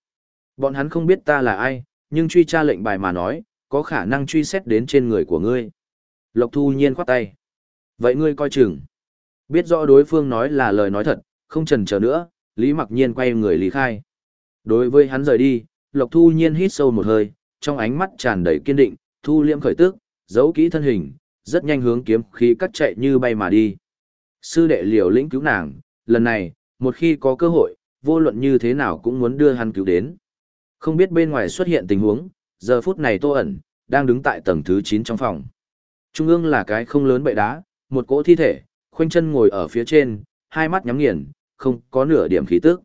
Bọn hắn không biết ta là ai, nhưng truy tra lệnh bài mà nói, có khả năng truy xét đến trên người của ngươi. Lộc Thu Nhiên khoát tay. Vậy ngươi coi chừng. Biết rõ đối phương nói là lời nói thật, không chần chờ nữa, Lý Mặc Nhiên quay người lý khai. Đối với hắn rời đi, Lộc Thu Nhiên hít sâu một hơi, trong ánh mắt tràn đầy kiên định, thu liễm khởi tức, giấu kỹ thân hình, rất nhanh hướng kiếm khí cắt chạy như bay mà đi. Sư đệ liều lĩnh cứu nàng, lần này, một khi có cơ hội, vô luận như thế nào cũng muốn đưa hắn cứu đến. Không biết bên ngoài xuất hiện tình huống, giờ phút này Tô ẩn, đang đứng tại tầng thứ 9 trong phòng. Trung ương là cái không lớn bệ đá, một cỗ thi thể, khoanh chân ngồi ở phía trên, hai mắt nhắm nghiền, không có nửa điểm khí tức.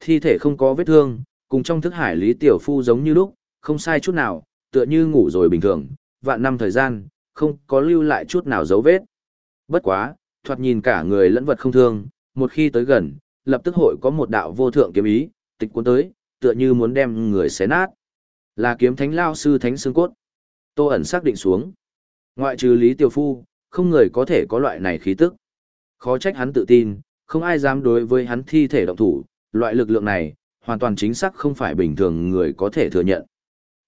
Thi thể không có vết thương, cùng trong thức hải Lý Tiểu Phu giống như lúc, không sai chút nào, tựa như ngủ rồi bình thường, vạn năm thời gian, không có lưu lại chút nào dấu vết. Bất quá, thoạt nhìn cả người lẫn vật không thương, một khi tới gần, lập tức hội có một đạo vô thượng kiếm ý, tịch cuốn tới, tựa như muốn đem người xé nát. Là kiếm thánh lao sư thánh xương cốt. Tô ẩn xác định xuống. Ngoại trừ Lý Tiểu Phu, không người có thể có loại này khí tức. Khó trách hắn tự tin, không ai dám đối với hắn thi thể động thủ, loại lực lượng này, hoàn toàn chính xác không phải bình thường người có thể thừa nhận.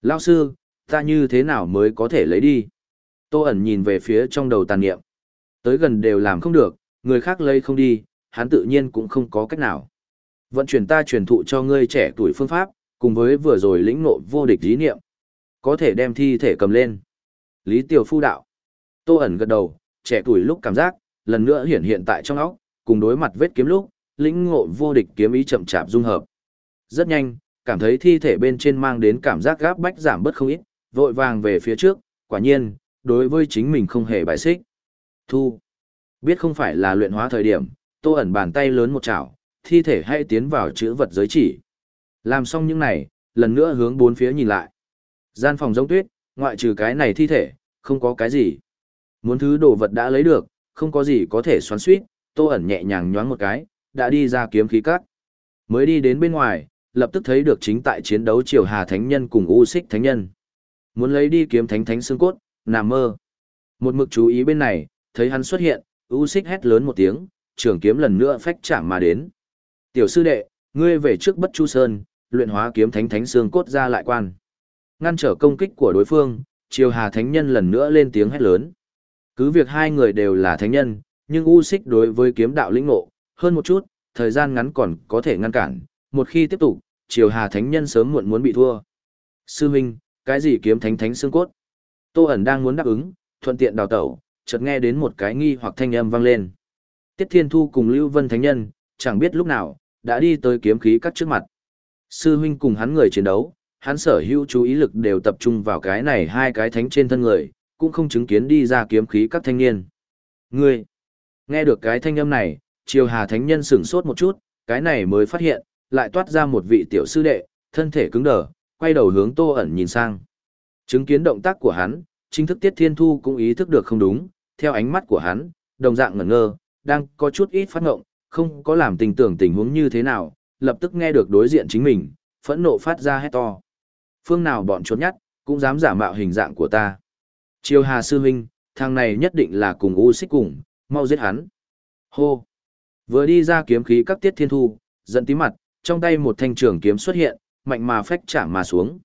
Lao sư, ta như thế nào mới có thể lấy đi? Tô ẩn nhìn về phía trong đầu tàn niệm. Tới gần đều làm không được, người khác lấy không đi, hắn tự nhiên cũng không có cách nào. Vận chuyển ta truyền thụ cho ngươi trẻ tuổi phương pháp, cùng với vừa rồi lĩnh ngộ vô địch lý niệm. Có thể đem thi thể cầm lên. Lý Tiểu Phu đạo. Tô ẩn gật đầu, trẻ tuổi lúc cảm giác, lần nữa hiển hiện tại trong óc, cùng đối mặt vết kiếm lúc, lĩnh ngộ vô địch kiếm ý chậm chạp dung hợp. Rất nhanh, cảm thấy thi thể bên trên mang đến cảm giác gáp bách giảm bớt không ít, vội vàng về phía trước, quả nhiên, đối với chính mình không hề bài xích. Thu. Biết không phải là luyện hóa thời điểm, tô ẩn bàn tay lớn một chảo, thi thể hay tiến vào chữ vật giới chỉ. Làm xong những này, lần nữa hướng bốn phía nhìn lại. Gian phòng giống tuyết, ngoại trừ cái này thi thể, không có cái gì. Muốn thứ đồ vật đã lấy được, không có gì có thể xoắn suýt, tô ẩn nhẹ nhàng nhoáng một cái, đã đi ra kiếm khí cắt. Mới đi đến bên ngoài, lập tức thấy được chính tại chiến đấu triều hà thánh nhân cùng u xích thánh nhân. Muốn lấy đi kiếm thánh thánh xương cốt, nằm mơ. Một mực chú ý bên này, thấy hắn xuất hiện, u xích hét lớn một tiếng, trường kiếm lần nữa phách chạm mà đến. Tiểu sư đệ, ngươi về trước bất chu sơn, luyện hóa kiếm thánh thánh xương cốt ra lại quan. Ngăn trở công kích của đối phương, triều hà thánh nhân lần nữa lên tiếng hét lớn. Cứ việc hai người đều là thánh nhân, nhưng U Xích đối với kiếm đạo lĩnh ngộ, hơn một chút, thời gian ngắn còn có thể ngăn cản, một khi tiếp tục, Triều Hà Thánh Nhân sớm muộn muốn bị thua. Sư huynh, cái gì kiếm thánh thánh xương cốt? Tô ẩn đang muốn đáp ứng, thuận tiện đào tẩu, chợt nghe đến một cái nghi hoặc thanh âm vang lên. Tiết Thiên Thu cùng Lưu Vân Thánh Nhân, chẳng biết lúc nào, đã đi tới kiếm khí cắt trước mặt. Sư huynh cùng hắn người chiến đấu, hắn sở hữu chú ý lực đều tập trung vào cái này hai cái thánh trên thân người, cũng không chứng kiến đi ra kiếm khí các thanh niên. Ngươi, nghe được cái thanh âm này, Triều Hà Thánh Nhân sửng sốt một chút, cái này mới phát hiện, lại toát ra một vị tiểu sư đệ, thân thể cứng đờ, quay đầu hướng Tô ẩn nhìn sang. Chứng kiến động tác của hắn, chính thức Tiết Thiên Thu cũng ý thức được không đúng, theo ánh mắt của hắn, đồng dạng ngẩn ngơ, đang có chút ít phát ngộng, không có làm tình tưởng tình huống như thế nào, lập tức nghe được đối diện chính mình, phẫn nộ phát ra hét to. Phương nào bọn trốn nhắt, cũng dám giả mạo hình dạng của ta. Triều Hà Sư Minh, thằng này nhất định là cùng U xích cùng, mau giết hắn. Hô! Vừa đi ra kiếm khí các tiết thiên thu, giận tí mặt, trong tay một thanh trường kiếm xuất hiện, mạnh mà phách chạm mà xuống.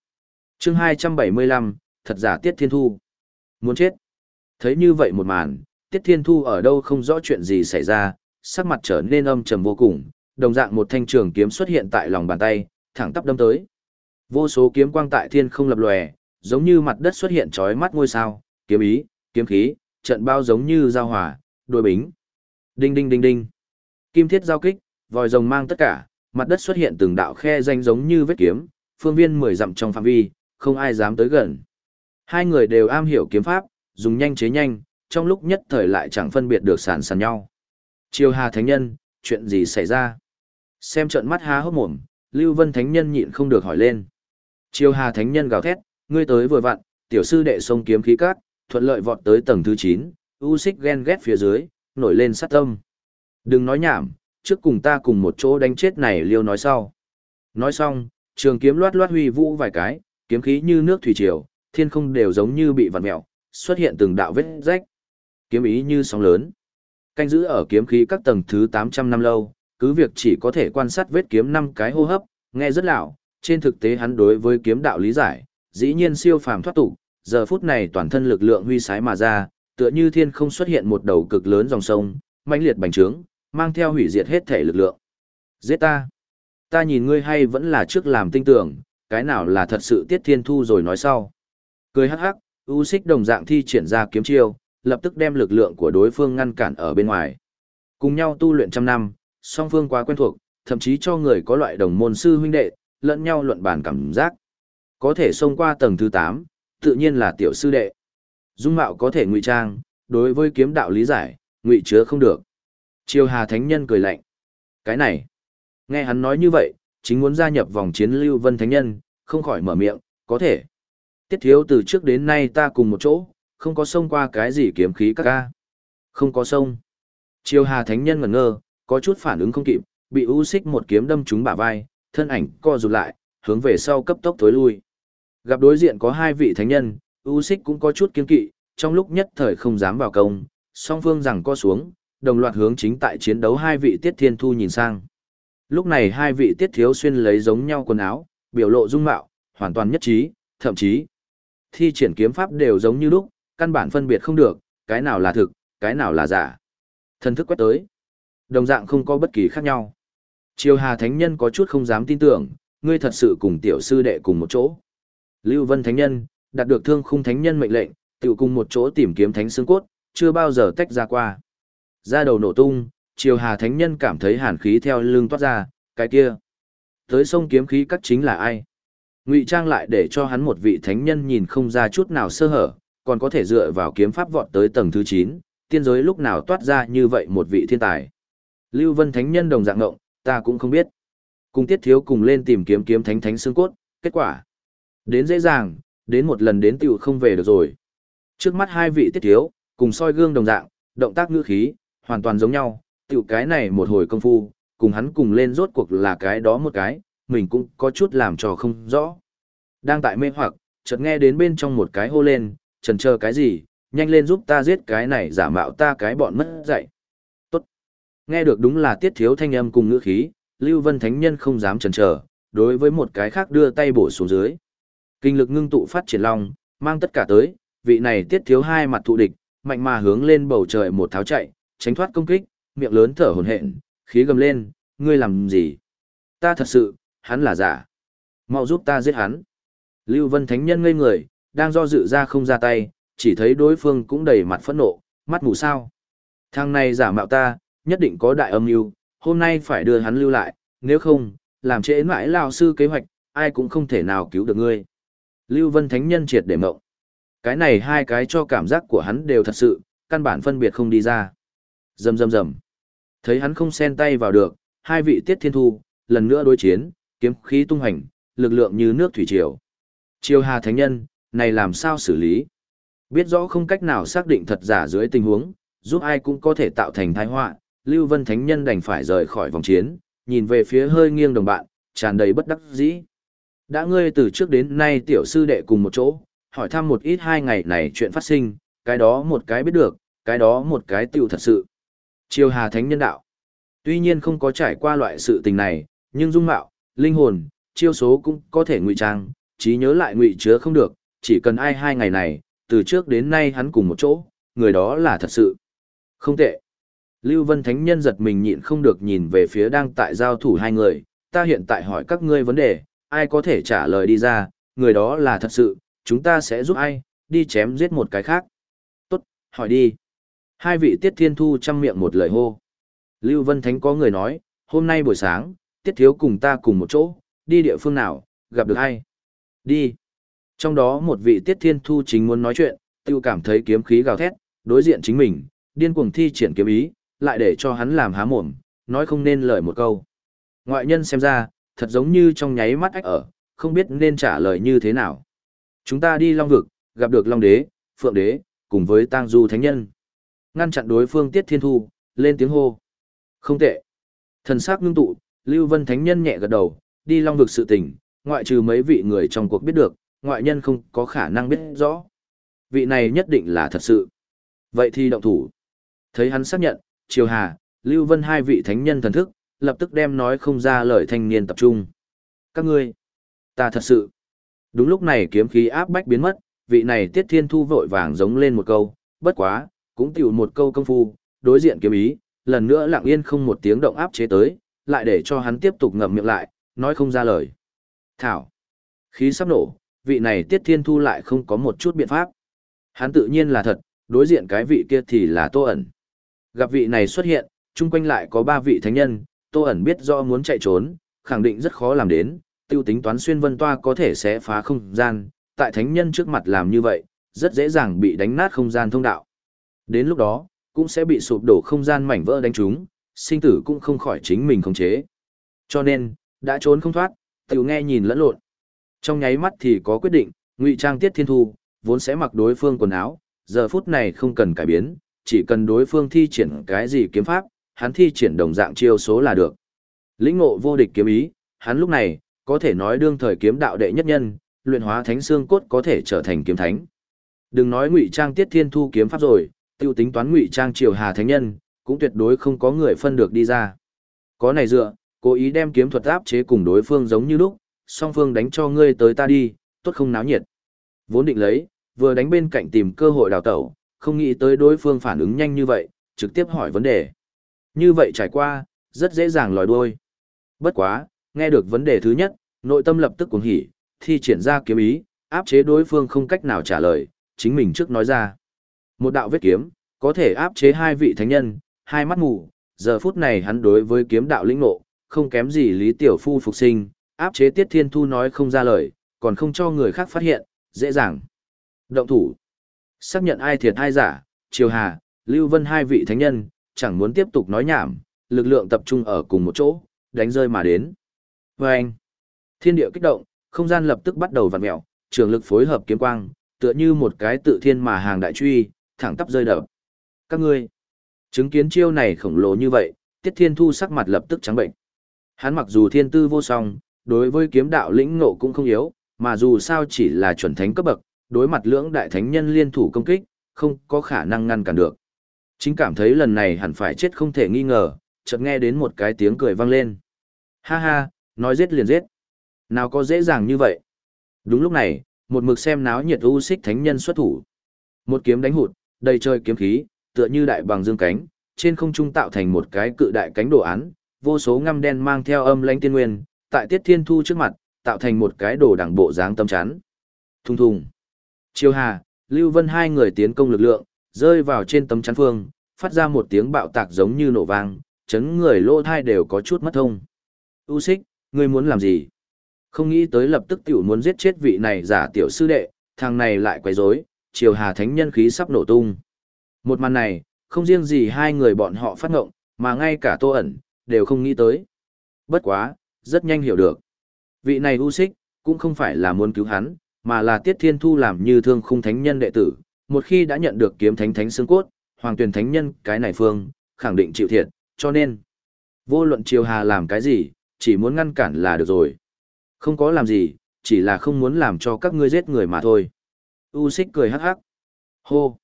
chương 275, thật giả tiết thiên thu. Muốn chết. Thấy như vậy một màn, tiết thiên thu ở đâu không rõ chuyện gì xảy ra, sắc mặt trở nên âm trầm vô cùng, đồng dạng một thanh trường kiếm xuất hiện tại lòng bàn tay, thẳng tắp đâm tới. Vô số kiếm quang tại thiên không lập lòe, giống như mặt đất xuất hiện chói mắt ngôi sao, kiếm ý, kiếm khí, trận bao giống như giao hỏa, đôi bính. Đinh đinh đinh đinh. Kim thiết giao kích, vòi rồng mang tất cả, mặt đất xuất hiện từng đạo khe danh giống như vết kiếm, phương viên mười dặm trong phạm vi, không ai dám tới gần. Hai người đều am hiểu kiếm pháp, dùng nhanh chế nhanh, trong lúc nhất thời lại chẳng phân biệt được sàn sàn nhau. Triều Hà Thánh Nhân, chuyện gì xảy ra? Xem trận mắt há hốc mồm, Lưu Vân Thánh Nhân nhịn không được hỏi lên. Triều Hà Thánh Nhân gào thét, ngươi tới vừa vặn, tiểu sư đệ sông kiếm khí cát, thuận lợi vọt tới tầng thứ 9, u xích ghen ghét phía dưới, nổi lên sát tâm. Đừng nói nhảm, trước cùng ta cùng một chỗ đánh chết này liêu nói sau. Nói xong, trường kiếm loát loát huy vũ vài cái, kiếm khí như nước thủy triều, thiên không đều giống như bị vặn mèo, xuất hiện từng đạo vết rách. Kiếm ý như sóng lớn. Canh giữ ở kiếm khí các tầng thứ 800 năm lâu, cứ việc chỉ có thể quan sát vết kiếm năm cái hô hấp, nghe rất lão, trên thực tế hắn đối với kiếm đạo lý giải, dĩ nhiên siêu phàm thoát tục, giờ phút này toàn thân lực lượng huy sái mà ra, tựa như thiên không xuất hiện một đầu cực lớn dòng sông, mãnh liệt bành trướng, mang theo hủy diệt hết thể lực lượng. Giết ta! Ta nhìn ngươi hay vẫn là trước làm tinh tưởng, cái nào là thật sự tiết thiên thu rồi nói sau. Cười hắc hắc, U xích đồng dạng thi triển ra kiếm chiêu, lập tức đem lực lượng của đối phương ngăn cản ở bên ngoài. Cùng nhau tu luyện trăm năm, song phương quá quen thuộc, thậm chí cho người có loại đồng môn sư huynh đệ, lẫn nhau luận bàn cảm giác. Có thể xông qua tầng thứ 8, tự nhiên là tiểu sư đệ. Dung mạo có thể ngụy trang, đối với kiếm đạo lý giải, ngụy chứa không được. Triều Hà Thánh Nhân cười lạnh. Cái này, nghe hắn nói như vậy, chính muốn gia nhập vòng chiến Lưu Vân Thánh Nhân, không khỏi mở miệng, có thể. Tiết thiếu từ trước đến nay ta cùng một chỗ, không có sông qua cái gì kiếm khí các ca. Không có sông. Triều Hà Thánh Nhân ngẩn ngơ, có chút phản ứng không kịp, bị U Xích một kiếm đâm trúng bả vai, thân ảnh co rụt lại, hướng về sau cấp tốc tối lui. Gặp đối diện có hai vị thánh nhân, U Xích cũng có chút kiên kỵ, trong lúc nhất thời không dám vào công, song phương rằng co xuống, đồng loạt hướng chính tại chiến đấu hai vị Tiết Thiên Thu nhìn sang. Lúc này hai vị Tiết Thiếu xuyên lấy giống nhau quần áo, biểu lộ dung mạo, hoàn toàn nhất trí, thậm chí thi triển kiếm pháp đều giống như lúc, căn bản phân biệt không được, cái nào là thực, cái nào là giả. Thần thức quét tới, đồng dạng không có bất kỳ khác nhau. Triều Hà Thánh Nhân có chút không dám tin tưởng, ngươi thật sự cùng tiểu sư đệ cùng một chỗ. Lưu Vân Thánh Nhân, đạt được thương khung Thánh Nhân mệnh lệnh, tự cùng một chỗ tìm kiếm Thánh Xương Cốt, chưa bao giờ tách ra qua. Ra đầu nổ tung, Triều Hà Thánh Nhân cảm thấy hàn khí theo lưng toát ra, cái kia. Tới sông kiếm khí cắt chính là ai? Ngụy Trang lại để cho hắn một vị thánh nhân nhìn không ra chút nào sơ hở, còn có thể dựa vào kiếm pháp vọt tới tầng thứ 9, tiên giới lúc nào toát ra như vậy một vị thiên tài. Lưu Vân Thánh Nhân đồng dạng ngộng, ta cũng không biết. Cùng Tiết Thiếu cùng lên tìm kiếm kiếm thánh thánh xương cốt, kết quả. Đến dễ dàng, đến một lần đến tiểu không về được rồi. Trước mắt hai vị Tiết Thiếu, cùng soi gương đồng dạng, động tác ngữ khí, hoàn toàn giống nhau, tiểu cái này một hồi công phu, cùng hắn cùng lên rốt cuộc là cái đó một cái, mình cũng có chút làm trò không rõ. Đang tại mê hoặc, chợt nghe đến bên trong một cái hô lên, trần chờ cái gì, nhanh lên giúp ta giết cái này giả mạo ta cái bọn mất dạy. Tốt. Nghe được đúng là tiết thiếu thanh âm cùng ngữ khí, Lưu Vân Thánh Nhân không dám chần chờ, đối với một cái khác đưa tay bổ xuống dưới. Kinh lực ngưng tụ phát triển long, mang tất cả tới, vị này tiết thiếu hai mặt thụ địch, mạnh mà hướng lên bầu trời một tháo chạy, tránh thoát công kích, miệng lớn thở hổn hển, khí gầm lên, ngươi làm gì? Ta thật sự, hắn là giả. Mau giúp ta giết hắn. Lưu Vân Thánh Nhân ngây người, đang do dự ra không ra tay, chỉ thấy đối phương cũng đầy mặt phẫn nộ, mắt mù sao. Thằng này giả mạo ta, nhất định có đại âm mưu, hôm nay phải đưa hắn lưu lại, nếu không, làm trễ mãi lao sư kế hoạch, ai cũng không thể nào cứu được ngươi. Lưu Vân Thánh Nhân triệt để mộng. Cái này hai cái cho cảm giác của hắn đều thật sự, căn bản phân biệt không đi ra. Rầm rầm rầm. Thấy hắn không xen tay vào được, hai vị tiết thiên thu, lần nữa đối chiến, kiếm khí tung hành, lực lượng như nước thủy triều. Triều Hà Thánh Nhân, này làm sao xử lý? Biết rõ không cách nào xác định thật giả dưới tình huống, giúp ai cũng có thể tạo thành tai họa, Lưu Vân Thánh Nhân đành phải rời khỏi vòng chiến, nhìn về phía hơi nghiêng đồng bạn, tràn đầy bất đắc dĩ. Đã ngươi từ trước đến nay tiểu sư đệ cùng một chỗ, hỏi thăm một ít hai ngày này chuyện phát sinh, cái đó một cái biết được, cái đó một cái tiểu thật sự. Triều Hà Thánh Nhân Đạo Tuy nhiên không có trải qua loại sự tình này, nhưng dung mạo, linh hồn, chiêu số cũng có thể ngụy trang, trí nhớ lại ngụy chứa không được, chỉ cần ai hai ngày này, từ trước đến nay hắn cùng một chỗ, người đó là thật sự. Không tệ. Lưu Vân Thánh Nhân giật mình nhịn không được nhìn về phía đang tại giao thủ hai người, ta hiện tại hỏi các ngươi vấn đề, ai có thể trả lời đi ra, người đó là thật sự, chúng ta sẽ giúp ai, đi chém giết một cái khác. Tốt, hỏi đi. Hai vị Tiết Thiên Thu chăm miệng một lời hô. Lưu Vân Thánh có người nói, hôm nay buổi sáng, Tiết Thiếu cùng ta cùng một chỗ, đi địa phương nào, gặp được ai? Đi. Trong đó một vị Tiết Thiên Thu chính muốn nói chuyện, tiêu cảm thấy kiếm khí gào thét, đối diện chính mình, điên cuồng thi triển kiếm ý, lại để cho hắn làm há mồm, nói không nên lời một câu. Ngoại nhân xem ra, thật giống như trong nháy mắt ách ở, không biết nên trả lời như thế nào. Chúng ta đi Long Vực, gặp được Long Đế, Phượng Đế, cùng với Tang Du Thánh Nhân. Ngăn chặn đối phương Tiết Thiên Thu, lên tiếng hô. Không tệ. Thần sắc ngưng tụ, Lưu Vân Thánh Nhân nhẹ gật đầu, đi Long Vực sự tình, ngoại trừ mấy vị người trong cuộc biết được, ngoại nhân không có khả năng biết rõ. Vị này nhất định là thật sự. Vậy thì động thủ. Thấy hắn xác nhận, Triều Hà, Lưu Vân hai vị thánh nhân thần thức, lập tức đem nói không ra lời thanh niên tập trung. Các ngươi, ta thật sự. Đúng lúc này kiếm khí áp bách biến mất, vị này Tiết Thiên Thu vội vàng giống lên một câu, bất quá, cũng tiểu một câu công phu, đối diện kiếm ý, lần nữa lặng yên không một tiếng động áp chế tới, lại để cho hắn tiếp tục ngậm miệng lại, nói không ra lời. Thảo, khí sắp nổ, vị này Tiết Thiên Thu lại không có một chút biện pháp. Hắn tự nhiên là thật, đối diện cái vị kia thì là Tô ẩn. Gặp vị này xuất hiện, chung quanh lại có ba vị thánh nhân, Tô ẩn biết do muốn chạy trốn, khẳng định rất khó làm đến, tiêu tính toán xuyên vân toa có thể sẽ phá không gian, tại thánh nhân trước mặt làm như vậy, rất dễ dàng bị đánh nát không gian thông đạo. Đến lúc đó, cũng sẽ bị sụp đổ không gian mảnh vỡ đánh trúng, sinh tử cũng không khỏi chính mình khống chế. Cho nên, đã trốn không thoát, tiểu nghe nhìn lẫn lộn. Trong nháy mắt thì có quyết định, ngụy trang tiết thiên thu, vốn sẽ mặc đối phương quần áo, giờ phút này không cần cải biến, chỉ cần đối phương thi triển cái gì kiếm pháp, hắn thi triển đồng dạng chiêu số là được. Lĩnh ngộ vô địch kiếm ý, hắn lúc này, có thể nói đương thời kiếm đạo đệ nhất nhân, luyện hóa thánh xương cốt có thể trở thành kiếm thánh. Đừng nói ngụy trang tiết thiên thu kiếm pháp rồi, tiêu tính toán ngụy trang triều hà thánh nhân, cũng tuyệt đối không có người phân được đi ra. Có này dựa, cố ý đem kiếm thuật áp chế cùng đối phương giống như lúc, song phương đánh cho ngươi tới ta đi, tốt không náo nhiệt. Vốn định lấy, vừa đánh bên cạnh tìm cơ hội đào tẩu, không nghĩ tới đối phương phản ứng nhanh như vậy, trực tiếp hỏi vấn đề. Như vậy trải qua, rất dễ dàng lòi đuôi. Bất quá, nghe được vấn đề thứ nhất, nội tâm lập tức cuồng hỉ, thi triển ra kiếm ý, áp chế đối phương không cách nào trả lời, chính mình trước nói ra. Một đạo vết kiếm, có thể áp chế hai vị thánh nhân, hai mắt mù, giờ phút này hắn đối với kiếm đạo lĩnh ngộ, không kém gì Lý Tiểu Phu phục sinh, áp chế Tiết Thiên Thu nói không ra lời, còn không cho người khác phát hiện, dễ dàng. Động thủ. Xác nhận ai thiệt ai giả, Triều Hà, Lưu Vân hai vị thánh nhân, chẳng muốn tiếp tục nói nhảm, lực lượng tập trung ở cùng một chỗ, đánh rơi mà đến. Và anh, thiên địa kích động, không gian lập tức bắt đầu vặn mẹo, trường lực phối hợp kiếm quang, tựa như một cái tự thiên mà hàng đại truy, thẳng tắp rơi đập. Các ngươi, chứng kiến chiêu này khổng lồ như vậy, Tiết Thiên Thu sắc mặt lập tức trắng bệnh. Hắn mặc dù thiên tư vô song, đối với kiếm đạo lĩnh ngộ cũng không yếu, mà dù sao chỉ là chuẩn thánh cấp bậc, đối mặt lưỡng đại thánh nhân liên thủ công kích, không có khả năng ngăn cản được. Chính cảm thấy lần này hẳn phải chết không thể nghi ngờ, chợt nghe đến một cái tiếng cười vang lên. Ha ha, nói giết liền giết. Nào có dễ dàng như vậy. Đúng lúc này, một mực xem náo nhiệt u xích thánh nhân xuất thủ. Một kiếm đánh hụt, đầy trời kiếm khí, tựa như đại bằng dương cánh, trên không trung tạo thành một cái cự đại cánh đồ án, vô số ngăm đen mang theo âm lãnh tiên nguyên, tại Tiết Thiên Thu trước mặt, tạo thành một cái đồ đẳng bộ dáng tâm chắn. Thùng thùng. Chiêu Hà, Lưu Vân hai người tiến công lực lượng, rơi vào trên tấm chắn phương, phát ra một tiếng bạo tạc giống như nổ vang, chấn người lỗ thai đều có chút mất thông. U xích, ngươi muốn làm gì? Không nghĩ tới lập tức tiểu muốn giết chết vị này giả tiểu sư đệ, thằng này lại quấy rối, Triều Hà Thánh nhân khí sắp nổ tung. Một màn này, không riêng gì hai người bọn họ phát ngộng, mà ngay cả Tô ẩn, đều không nghĩ tới. Bất quá, rất nhanh hiểu được. Vị này U xích, cũng không phải là muốn cứu hắn, mà là Tiết Thiên Thu làm như thương khung thánh nhân đệ tử, một khi đã nhận được kiếm thánh thánh xương cốt, hoàng tuyển thánh nhân cái này phương, khẳng định chịu thiệt, cho nên, vô luận Triều Hà làm cái gì, chỉ muốn ngăn cản là được rồi. Không có làm gì, chỉ là không muốn làm cho các ngươi giết người mà thôi. U xích cười hắc hắc. Hô.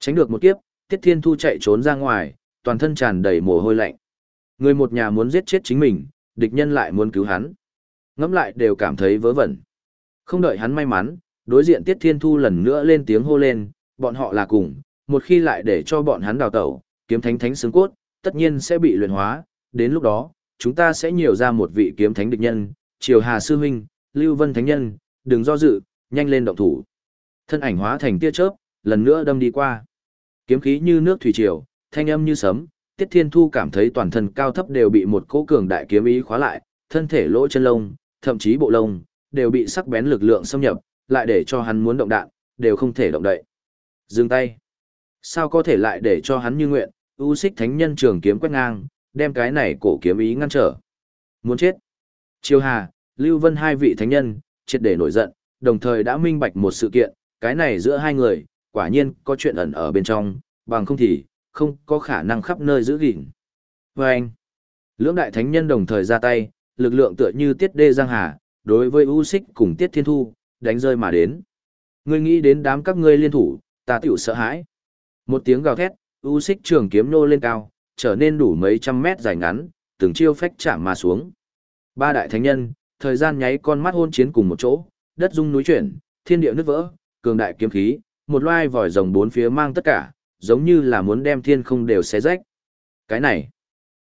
Tránh được một kiếp, Tiết Thiên Thu chạy trốn ra ngoài, toàn thân tràn đầy mồ hôi lạnh. Người một nhà muốn giết chết chính mình, địch nhân lại muốn cứu hắn. Ngẫm lại đều cảm thấy vớ vẩn. Không đợi hắn may mắn, đối diện Tiết Thiên Thu lần nữa lên tiếng hô lên, bọn họ là cùng, một khi lại để cho bọn hắn đào tẩu, kiếm thánh thánh xương cốt, tất nhiên sẽ bị luyện hóa, đến lúc đó, chúng ta sẽ nhiều ra một vị kiếm thánh địch nhân, Triều Hà Sư Huynh, Lưu Vân Thánh Nhân, đừng do dự, nhanh lên động thủ. Thân ảnh hóa thành tia chớp, lần nữa đâm đi qua. Kiếm khí như nước thủy triều, thanh âm như sấm, Tiết Thiên Thu cảm thấy toàn thân cao thấp đều bị một cỗ cường đại kiếm ý khóa lại, thân thể lỗ chân lông, thậm chí bộ lông, đều bị sắc bén lực lượng xâm nhập, lại để cho hắn muốn động đạn, đều không thể động đậy. Dừng tay. Sao có thể lại để cho hắn như nguyện, ưu xích thánh nhân trường kiếm quét ngang, đem cái này cổ kiếm ý ngăn trở. Muốn chết. Triều Hà, Lưu Vân hai vị thánh nhân, triệt để nổi giận, đồng thời đã minh bạch một sự kiện, cái này giữa hai người, quả nhiên có chuyện ẩn ở bên trong, bằng không thì, không có khả năng khắp nơi giữ gìn. Và anh, lưỡng đại thánh nhân đồng thời ra tay, lực lượng tựa như tiết đê giang hà, đối với U Xích cùng tiết thiên thu, đánh rơi mà đến. Ngươi nghĩ đến đám các ngươi liên thủ, ta tiểu sợ hãi. Một tiếng gào thét, U Xích trường kiếm nô lên cao, trở nên đủ mấy trăm mét dài ngắn, từng chiêu phách chạm mà xuống. Ba đại thánh nhân, thời gian nháy con mắt hôn chiến cùng một chỗ, đất rung núi chuyển, thiên địa nứt vỡ, cường đại kiếm khí, một loai vòi rồng bốn phía mang tất cả, giống như là muốn đem thiên không đều xé rách. Cái này,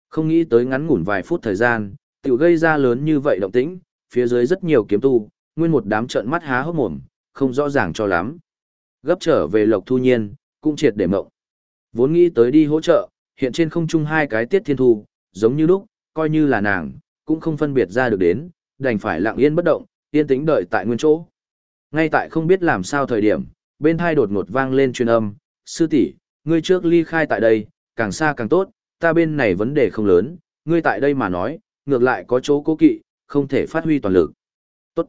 không nghĩ tới ngắn ngủn vài phút thời gian, tiểu gây ra lớn như vậy động tĩnh, phía dưới rất nhiều kiếm tu, nguyên một đám trợn mắt há hốc mồm, không rõ ràng cho lắm. Gấp trở về Lộc Thu Nhiên, cũng triệt để mộng. Vốn nghĩ tới đi hỗ trợ, hiện trên không trung hai cái tiết thiên thu, giống như lúc, coi như là nàng, cũng không phân biệt ra được đến, đành phải lặng yên bất động, yên tĩnh đợi tại nguyên chỗ. Ngay tại không biết làm sao thời điểm, bên thai đột ngột vang lên truyền âm, sư tỷ, ngươi trước ly khai tại đây, càng xa càng tốt, ta bên này vấn đề không lớn, ngươi tại đây mà nói, ngược lại có chỗ cố kỵ, không thể phát huy toàn lực. Tốt.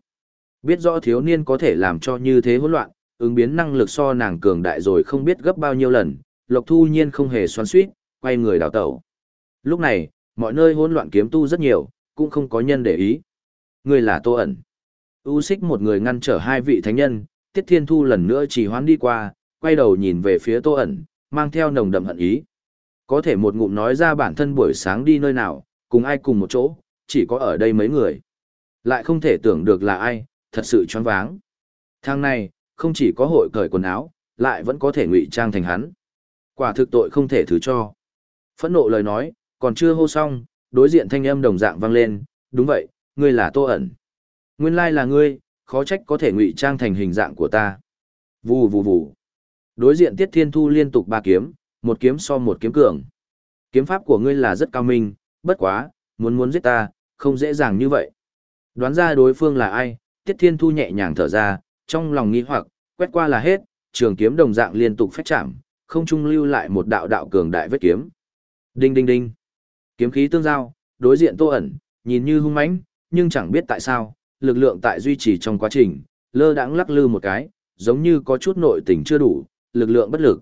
Biết rõ thiếu niên có thể làm cho như thế hỗn loạn, ứng biến năng lực so nàng cường đại rồi không biết gấp bao nhiêu lần, Lộc Thu Nhiên không hề xoắn xuýt, quay người đào tẩu. Lúc này, mọi nơi hỗn loạn kiếm tu rất nhiều, cũng không có nhân để ý. Người là Tô ẩn. U xích một người ngăn trở hai vị thánh nhân, Tiết Thiên Thu lần nữa chỉ hoán đi qua, quay đầu nhìn về phía Tô ẩn, mang theo nồng đậm hận ý. Có thể một ngụm nói ra bản thân buổi sáng đi nơi nào, cùng ai cùng một chỗ, chỉ có ở đây mấy người. Lại không thể tưởng được là ai, thật sự choáng váng. Thang này, không chỉ có hội cởi quần áo, lại vẫn có thể ngụy trang thành hắn. Quả thực tội không thể thứ cho. Phẫn nộ lời nói, còn chưa hô xong, đối diện thanh âm đồng dạng vang lên, đúng vậy, ngươi là Tô ẩn. Nguyên lai là ngươi, khó trách có thể ngụy trang thành hình dạng của ta. Vù vù vù. Đối diện Tiết Thiên Thu liên tục ba kiếm, một kiếm so một kiếm cường. Kiếm pháp của ngươi là rất cao minh, bất quá, muốn muốn giết ta, không dễ dàng như vậy. Đoán ra đối phương là ai, Tiết Thiên Thu nhẹ nhàng thở ra, trong lòng nghi hoặc, quét qua là hết, trường kiếm đồng dạng liên tục phách chạm, không trung lưu lại một đạo đạo cường đại vết kiếm. Đinh đinh đinh. Kiếm khí tương giao, đối diện Tô ẩn, nhìn như hung mãnh, nhưng chẳng biết tại sao, lực lượng tại duy trì trong quá trình, lơ đãng lắc lư một cái, giống như có chút nội tình chưa đủ, lực lượng bất lực.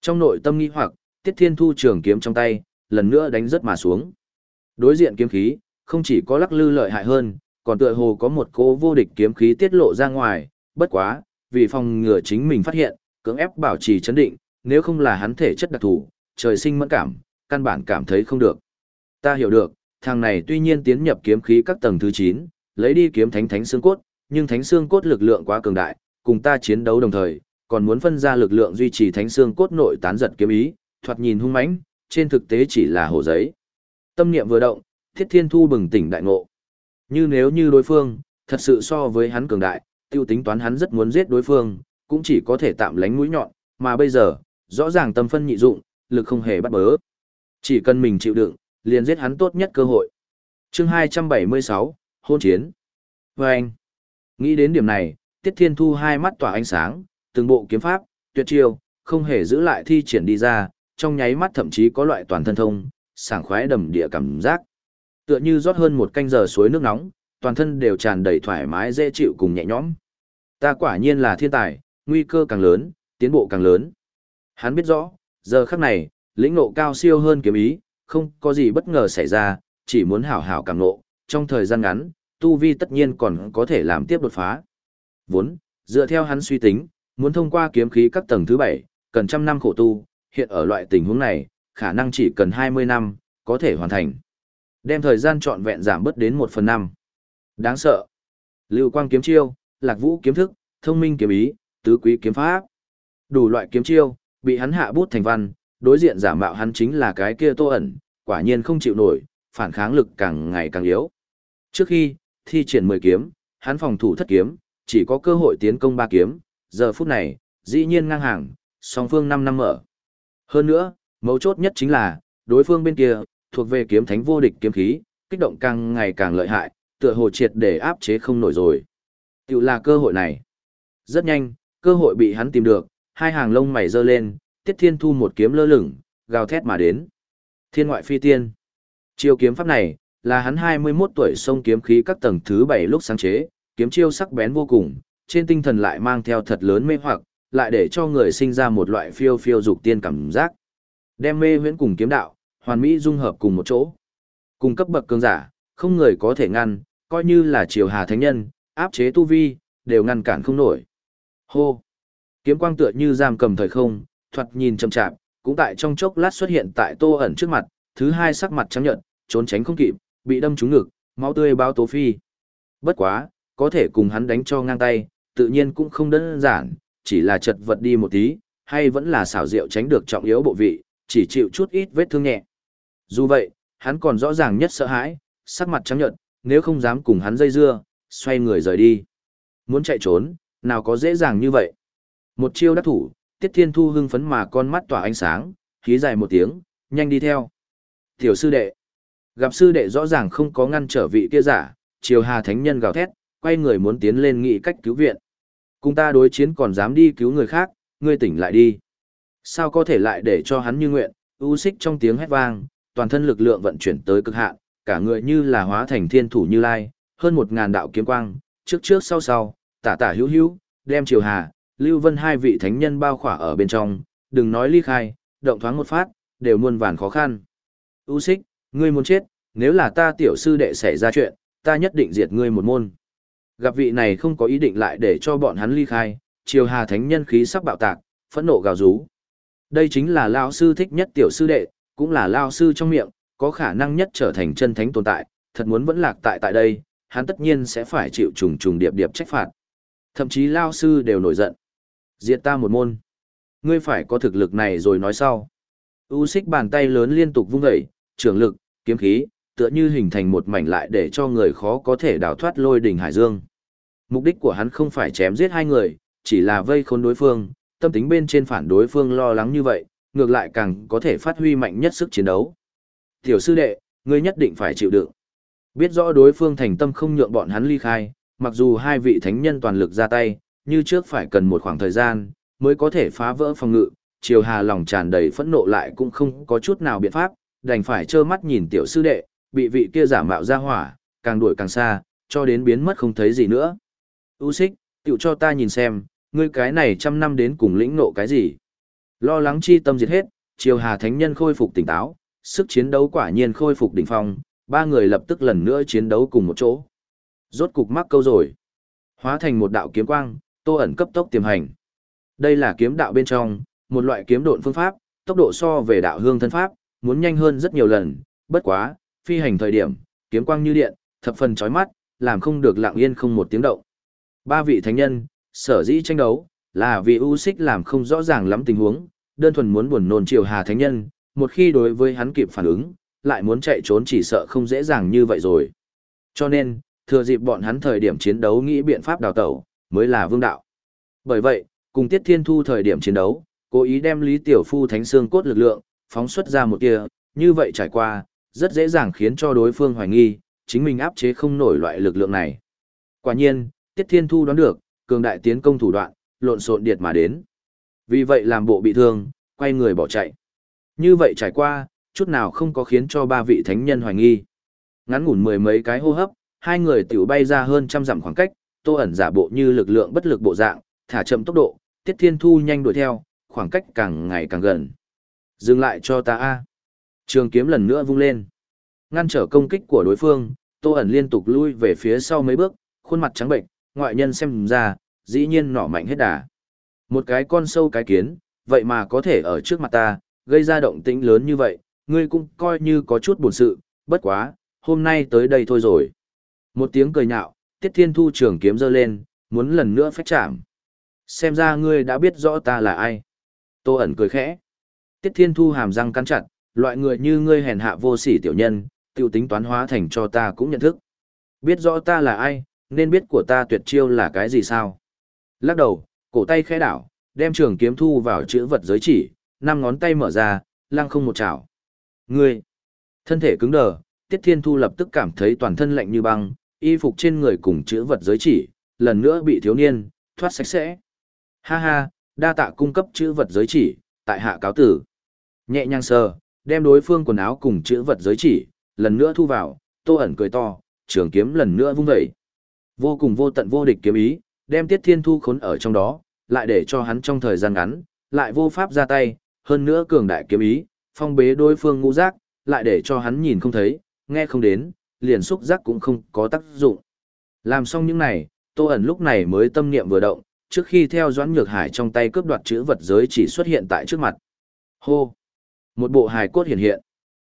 Trong nội tâm nghi hoặc, Tiết Thiên Thu trường kiếm trong tay, lần nữa đánh rất mà xuống. Đối diện kiếm khí, không chỉ có lắc lư lợi hại hơn, còn tựa hồ có một cỗ vô địch kiếm khí tiết lộ ra ngoài, bất quá, vì phòng ngừa chính mình phát hiện, cưỡng ép bảo trì chấn định, nếu không là hắn thể chất đặc thù, trời sinh mẫn cảm, căn bản cảm thấy không được. Ta hiểu được, thằng này tuy nhiên tiến nhập kiếm khí các tầng thứ 9, lấy đi kiếm thánh thánh xương cốt, nhưng thánh xương cốt lực lượng quá cường đại, cùng ta chiến đấu đồng thời, còn muốn phân ra lực lượng duy trì thánh xương cốt nội tán giật kiếm ý, thoạt nhìn hung mãnh, trên thực tế chỉ là hồ giấy. Tâm niệm vừa động, Thiết Thiên Thu bừng tỉnh đại ngộ. Như nếu như đối phương, thật sự so với hắn cường đại, tiêu tính toán hắn rất muốn giết đối phương, cũng chỉ có thể tạm lánh mũi nhọn, mà bây giờ, rõ ràng tâm phân nhị dụng, lực không hề bắt bớ. Chỉ cần mình chịu đựng, liền giết hắn tốt nhất cơ hội. chương 276, hôn chiến. Và anh, nghĩ đến điểm này, Tiết Thiên Thu hai mắt tỏa ánh sáng, từng bộ kiếm pháp, tuyệt chiêu, không hề giữ lại thi triển đi ra, trong nháy mắt thậm chí có loại toàn thân thông, sảng khoái đầm địa cảm giác. Tựa như rót hơn một canh giờ suối nước nóng, toàn thân đều tràn đầy thoải mái dễ chịu cùng nhẹ nhõm. Ta quả nhiên là thiên tài, nguy cơ càng lớn, tiến bộ càng lớn. Hắn biết rõ, giờ khắc này, lĩnh ngộ cao siêu hơn kiếm ý, không có gì bất ngờ xảy ra, chỉ muốn hảo hảo càng ngộ, trong thời gian ngắn, tu vi tất nhiên còn có thể làm tiếp đột phá. Vốn, dựa theo hắn suy tính, muốn thông qua kiếm khí các tầng thứ bảy, cần trăm năm khổ tu, hiện ở loại tình huống này, khả năng chỉ cần 20 năm, có thể hoàn thành. Đem thời gian trọn vẹn giảm bớt đến 1 phần 5. Đáng sợ. Lưu quang kiếm chiêu, lạc vũ kiếm thức, thông minh kiếm ý, tứ quý kiếm pháp. Đủ loại kiếm chiêu, bị hắn hạ bút thành văn, đối diện giả mạo hắn chính là cái kia tô ẩn, quả nhiên không chịu nổi, phản kháng lực càng ngày càng yếu. Trước khi, thi triển 10 kiếm, hắn phòng thủ thất kiếm, chỉ có cơ hội tiến công ba kiếm, giờ phút này, dĩ nhiên ngang hàng, song phương 5 năm mở. Hơn nữa, mấu chốt nhất chính là, đối phương bên kia, thuộc về kiếm thánh vô địch kiếm khí, kích động càng ngày càng lợi hại, tựa hồ triệt để áp chế không nổi rồi. Tiểu là cơ hội này. Rất nhanh, cơ hội bị hắn tìm được, hai hàng lông mày giơ lên, Tiết Thiên Thu một kiếm lơ lửng, gào thét mà đến. Thiên ngoại phi tiên. Chiêu kiếm pháp này, là hắn 21 tuổi sông kiếm khí các tầng thứ 7 lúc sáng chế, kiếm chiêu sắc bén vô cùng, trên tinh thần lại mang theo thật lớn mê hoặc, lại để cho người sinh ra một loại phiêu phiêu dục tiên cảm giác. Đem mê huyễn cùng kiếm đạo, hoàn mỹ dung hợp cùng một chỗ. Cùng cấp bậc cường giả, không người có thể ngăn, coi như là triều hà thánh nhân, áp chế tu vi, đều ngăn cản không nổi. Hô! Kiếm quang tựa như giam cầm thời không, thoạt nhìn chậm chạp, cũng tại trong chốc lát xuất hiện tại tô ẩn trước mặt, thứ hai sắc mặt trắng nhợt, trốn tránh không kịp, bị đâm trúng ngực, máu tươi bao tố phi. Bất quá, có thể cùng hắn đánh cho ngang tay, tự nhiên cũng không đơn giản, chỉ là chật vật đi một tí, hay vẫn là xảo diệu tránh được trọng yếu bộ vị, chỉ chịu chút ít vết thương nhẹ. Dù vậy, hắn còn rõ ràng nhất sợ hãi, sắc mặt trắng nhợt, nếu không dám cùng hắn dây dưa, xoay người rời đi. Muốn chạy trốn, nào có dễ dàng như vậy. Một chiêu đắc thủ, Tiết Thiên Thu hưng phấn mà con mắt tỏa ánh sáng, khí dài một tiếng, nhanh đi theo. Tiểu sư đệ. Gặp sư đệ rõ ràng không có ngăn trở vị kia giả, triều hà thánh nhân gào thét, quay người muốn tiến lên nghị cách cứu viện. Cùng ta đối chiến còn dám đi cứu người khác, ngươi tỉnh lại đi. Sao có thể lại để cho hắn như nguyện, u xích trong tiếng hét vang, toàn thân lực lượng vận chuyển tới cực hạn, cả người như là hóa thành thiên thủ như lai, hơn một ngàn đạo kiếm quang, trước trước sau sau, tả tả hữu hữu, đem triều hà, lưu vân hai vị thánh nhân bao khỏa ở bên trong, đừng nói ly khai, động thoáng một phát, đều muôn vàn khó khăn. U xích, ngươi muốn chết, nếu là ta tiểu sư đệ xảy ra chuyện, ta nhất định diệt ngươi một môn. Gặp vị này không có ý định lại để cho bọn hắn ly khai, triều hà thánh nhân khí sắp bạo tạc, phẫn nộ gào rú. Đây chính là lao sư thích nhất tiểu sư đệ, cũng là lao sư trong miệng, có khả năng nhất trở thành chân thánh tồn tại, thật muốn vẫn lạc tại tại đây, hắn tất nhiên sẽ phải chịu trùng trùng điệp điệp trách phạt. Thậm chí lao sư đều nổi giận. Diệt ta một môn. Ngươi phải có thực lực này rồi nói sau. U xích bàn tay lớn liên tục vung dậy, trường lực, kiếm khí, tựa như hình thành một mảnh lại để cho người khó có thể đào thoát lôi đỉnh hải dương. Mục đích của hắn không phải chém giết hai người, chỉ là vây khốn đối phương, tâm tính bên trên phản đối phương lo lắng như vậy, ngược lại càng có thể phát huy mạnh nhất sức chiến đấu. Tiểu sư đệ, ngươi nhất định phải chịu đựng. Biết rõ đối phương thành tâm không nhượng bọn hắn ly khai, mặc dù hai vị thánh nhân toàn lực ra tay, như trước phải cần một khoảng thời gian, mới có thể phá vỡ phòng ngự, Triều Hà lòng tràn đầy phẫn nộ lại cũng không có chút nào biện pháp, đành phải trơ mắt nhìn tiểu sư đệ, bị vị kia giả mạo ra hỏa, càng đuổi càng xa, cho đến biến mất không thấy gì nữa. U xích, tiểu cho ta nhìn xem, ngươi cái này trăm năm đến cùng lĩnh nộ cái gì. Lo lắng chi tâm diệt hết, Triều Hà Thánh Nhân khôi phục tỉnh táo, sức chiến đấu quả nhiên khôi phục đỉnh phong, ba người lập tức lần nữa chiến đấu cùng một chỗ. Rốt cục mắc câu rồi. Hóa thành một đạo kiếm quang, tô ẩn cấp tốc tiềm hành. Đây là kiếm đạo bên trong, một loại kiếm độn phương pháp, tốc độ so về đạo hương thân pháp, muốn nhanh hơn rất nhiều lần, bất quá, phi hành thời điểm, kiếm quang như điện, thập phần chói mắt, làm không được lặng yên không một tiếng động. Ba vị thánh nhân, sở dĩ tranh đấu, là vì U xích làm không rõ ràng lắm tình huống, đơn thuần muốn buồn nôn triều hà thánh nhân, một khi đối với hắn kịp phản ứng, lại muốn chạy trốn chỉ sợ không dễ dàng như vậy rồi. Cho nên, thừa dịp bọn hắn thời điểm chiến đấu nghĩ biện pháp đào tẩu, mới là vương đạo. Bởi vậy, cùng Tiết Thiên Thu thời điểm chiến đấu, cố ý đem Lý Tiểu Phu thánh xương cốt lực lượng, phóng xuất ra một kia, như vậy trải qua, rất dễ dàng khiến cho đối phương hoài nghi, chính mình áp chế không nổi loại lực lượng này. Quả nhiên, Tiết Thiên Thu đoán được, cường đại tiến công thủ đoạn, lộn xộn điệt mà đến. Vì vậy làm bộ bị thương, quay người bỏ chạy. Như vậy trải qua, chút nào không có khiến cho ba vị thánh nhân hoài nghi. Ngắn ngủn mười mấy cái hô hấp, hai người tiểu bay ra hơn trăm dặm khoảng cách, Tô ẩn giả bộ như lực lượng bất lực bộ dạng, thả chậm tốc độ, Tiết Thiên Thu nhanh đuổi theo, khoảng cách càng ngày càng gần. Dừng lại cho ta a. Trường kiếm lần nữa vung lên. Ngăn trở công kích của đối phương, Tô ẩn liên tục lui về phía sau mấy bước, khuôn mặt trắng bệnh, ngoại nhân xem ra, dĩ nhiên nỏ mạnh hết đà. Một cái con sâu cái kiến, vậy mà có thể ở trước mặt ta, gây ra động tĩnh lớn như vậy, ngươi cũng coi như có chút buồn sự, bất quá, hôm nay tới đây thôi rồi. Một tiếng cười nhạo, Tiết Thiên Thu trường kiếm giơ lên, muốn lần nữa phách chạm. Xem ra ngươi đã biết rõ ta là ai. Tô ẩn cười khẽ. Tiết Thiên Thu hàm răng cắn chặt, loại người như ngươi hèn hạ vô sỉ tiểu nhân, tiêu tính toán hóa thành cho ta cũng nhận thức. Biết rõ ta là ai, nên biết của ta tuyệt chiêu là cái gì sao? Lắc đầu, cổ tay khẽ đảo, đem trường kiếm thu vào chữ vật giới chỉ, năm ngón tay mở ra, lăng không một chảo. Ngươi! Thân thể cứng đờ, Tiết Thiên Thu lập tức cảm thấy toàn thân lạnh như băng, y phục trên người cùng chữ vật giới chỉ, lần nữa bị thiếu niên, thoát sạch sẽ. Ha ha, đa tạ cung cấp chữ vật giới chỉ, tại hạ cáo tử. Nhẹ nhàng sờ, đem đối phương quần áo cùng chữ vật giới chỉ, lần nữa thu vào, tô ẩn cười to, trường kiếm lần nữa vung dậy. Vô cùng vô tận vô địch kiếm ý, đem Tiết Thiên Thu khốn ở trong đó, lại để cho hắn trong thời gian ngắn, lại vô pháp ra tay, hơn nữa cường đại kiếm ý, phong bế đối phương ngũ giác, lại để cho hắn nhìn không thấy, nghe không đến, liền xúc giác cũng không có tác dụng. Làm xong những này, Tô ẩn lúc này mới tâm niệm vừa động, trước khi theo Doãn Nhược Hải trong tay cướp đoạt chữ vật giới chỉ xuất hiện tại trước mặt. Hô! Một bộ hài cốt hiện hiện.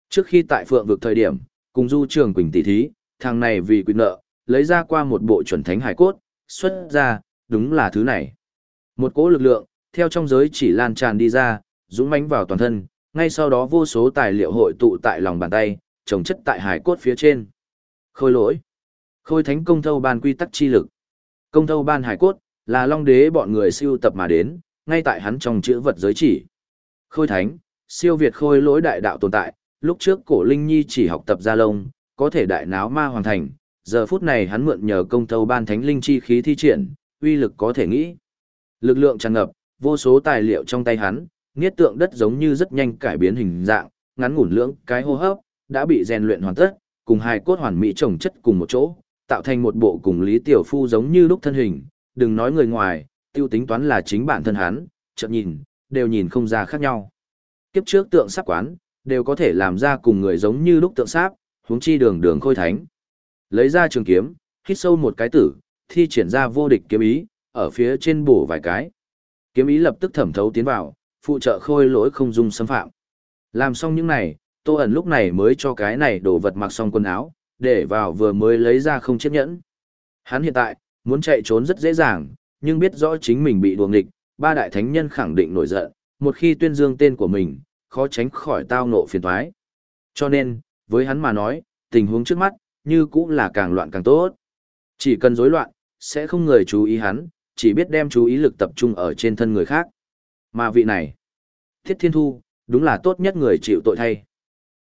Trước khi tại phượng vực thời điểm, cùng Du Trường Quỳnh tỷ thí, thằng này vì quyền nợ, lấy ra qua một bộ chuẩn thánh hài cốt, xuất ra, đúng là thứ này. Một cỗ lực lượng, theo trong giới chỉ lan tràn đi ra, dũng mãnh vào toàn thân, ngay sau đó vô số tài liệu hội tụ tại lòng bàn tay, trồng chất tại hài cốt phía trên. Khôi lỗi. Khôi thánh công thâu ban quy tắc chi lực. Công thâu ban hài cốt, là long đế bọn người siêu tập mà đến, ngay tại hắn trong chữ vật giới chỉ. Khôi thánh, siêu việt khôi lỗi đại đạo tồn tại, lúc trước cổ linh nhi chỉ học tập gia lông, có thể đại náo ma hoàn thành, giờ phút này hắn mượn nhờ công thâu ban thánh linh chi khí thi triển, uy lực có thể nghĩ. Lực lượng tràn ngập, vô số tài liệu trong tay hắn, niết tượng đất giống như rất nhanh cải biến hình dạng, ngắn ngủn lưỡng cái hô hấp, đã bị rèn luyện hoàn tất, cùng hai cốt hoàn mỹ chồng chất cùng một chỗ, tạo thành một bộ cùng Lý Tiểu Phu giống như lúc thân hình, đừng nói người ngoài, tiêu tính toán là chính bản thân hắn, chợt nhìn, đều nhìn không ra khác nhau. Kiếp trước tượng sáp quán, đều có thể làm ra cùng người giống như lúc tượng sáp, huống chi đường đường khôi thánh. Lấy ra trường kiếm, hít sâu một cái tử, thi triển ra vô địch kiếm ý, ở phía trên bổ vài cái. Kiếm ý lập tức thẩm thấu tiến vào, phụ trợ khôi lỗi không dung xâm phạm. Làm xong những này, Tô ẩn lúc này mới cho cái này đổ vật mặc xong quần áo, để vào vừa mới lấy ra không chiếc nhẫn. Hắn hiện tại, muốn chạy trốn rất dễ dàng, nhưng biết rõ chính mình bị đuồng địch, ba đại thánh nhân khẳng định nổi giận, một khi tuyên dương tên của mình, khó tránh khỏi tao ngộ phiền toái. Cho nên, với hắn mà nói, tình huống trước mắt, như cũng là càng loạn càng tốt. Chỉ cần rối loạn, sẽ không người chú ý hắn, chỉ biết đem chú ý lực tập trung ở trên thân người khác. Mà vị này, Thiết Thiên Thu, đúng là tốt nhất người chịu tội thay.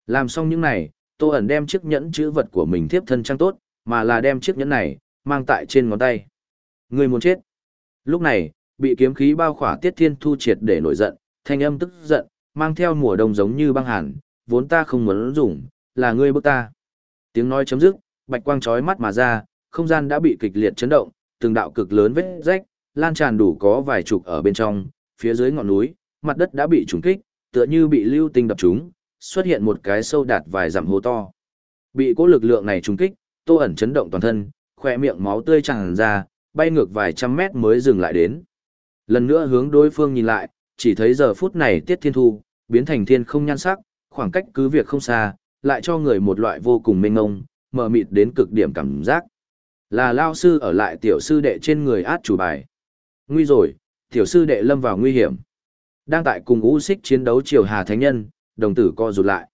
Làm xong những này, Tô ẩn đem chiếc nhẫn chữ vật của mình tiếp thân trang tốt, mà là đem chiếc nhẫn này, mang tại trên ngón tay. Người muốn chết. Lúc này, bị kiếm khí bao khỏa Tiết Thiên Thu triệt để nổi giận, thanh âm tức giận, mang theo mùa đông giống như băng hàn, vốn ta không muốn dùng, là ngươi bức ta. Tiếng nói chấm dứt, bạch quang chói mắt mà ra, không gian đã bị kịch liệt chấn động, từng đạo cực lớn vết rách, lan tràn đủ có vài chục ở bên trong, phía dưới ngọn núi, mặt đất đã bị trùng kích, tựa như bị lưu tinh đập trúng, xuất hiện một cái sâu đạt vài dặm hố to. Bị cố lực lượng này trùng kích, Tô ẩn chấn động toàn thân, khỏe miệng máu tươi tràn ra, bay ngược vài trăm mét mới dừng lại đến. Lần nữa hướng đối phương nhìn lại, chỉ thấy giờ phút này Tiết Thiên Thu, biến thành thiên không nhan sắc, khoảng cách cứ việc không xa, lại cho người một loại vô cùng mênh ngông, mờ mịt đến cực điểm cảm giác. Là lao sư ở lại tiểu sư đệ trên người át chủ bài. Nguy rồi, tiểu sư đệ lâm vào nguy hiểm. Đang tại cùng ngũ xích chiến đấu triều hà thánh nhân, đồng tử co rụt lại.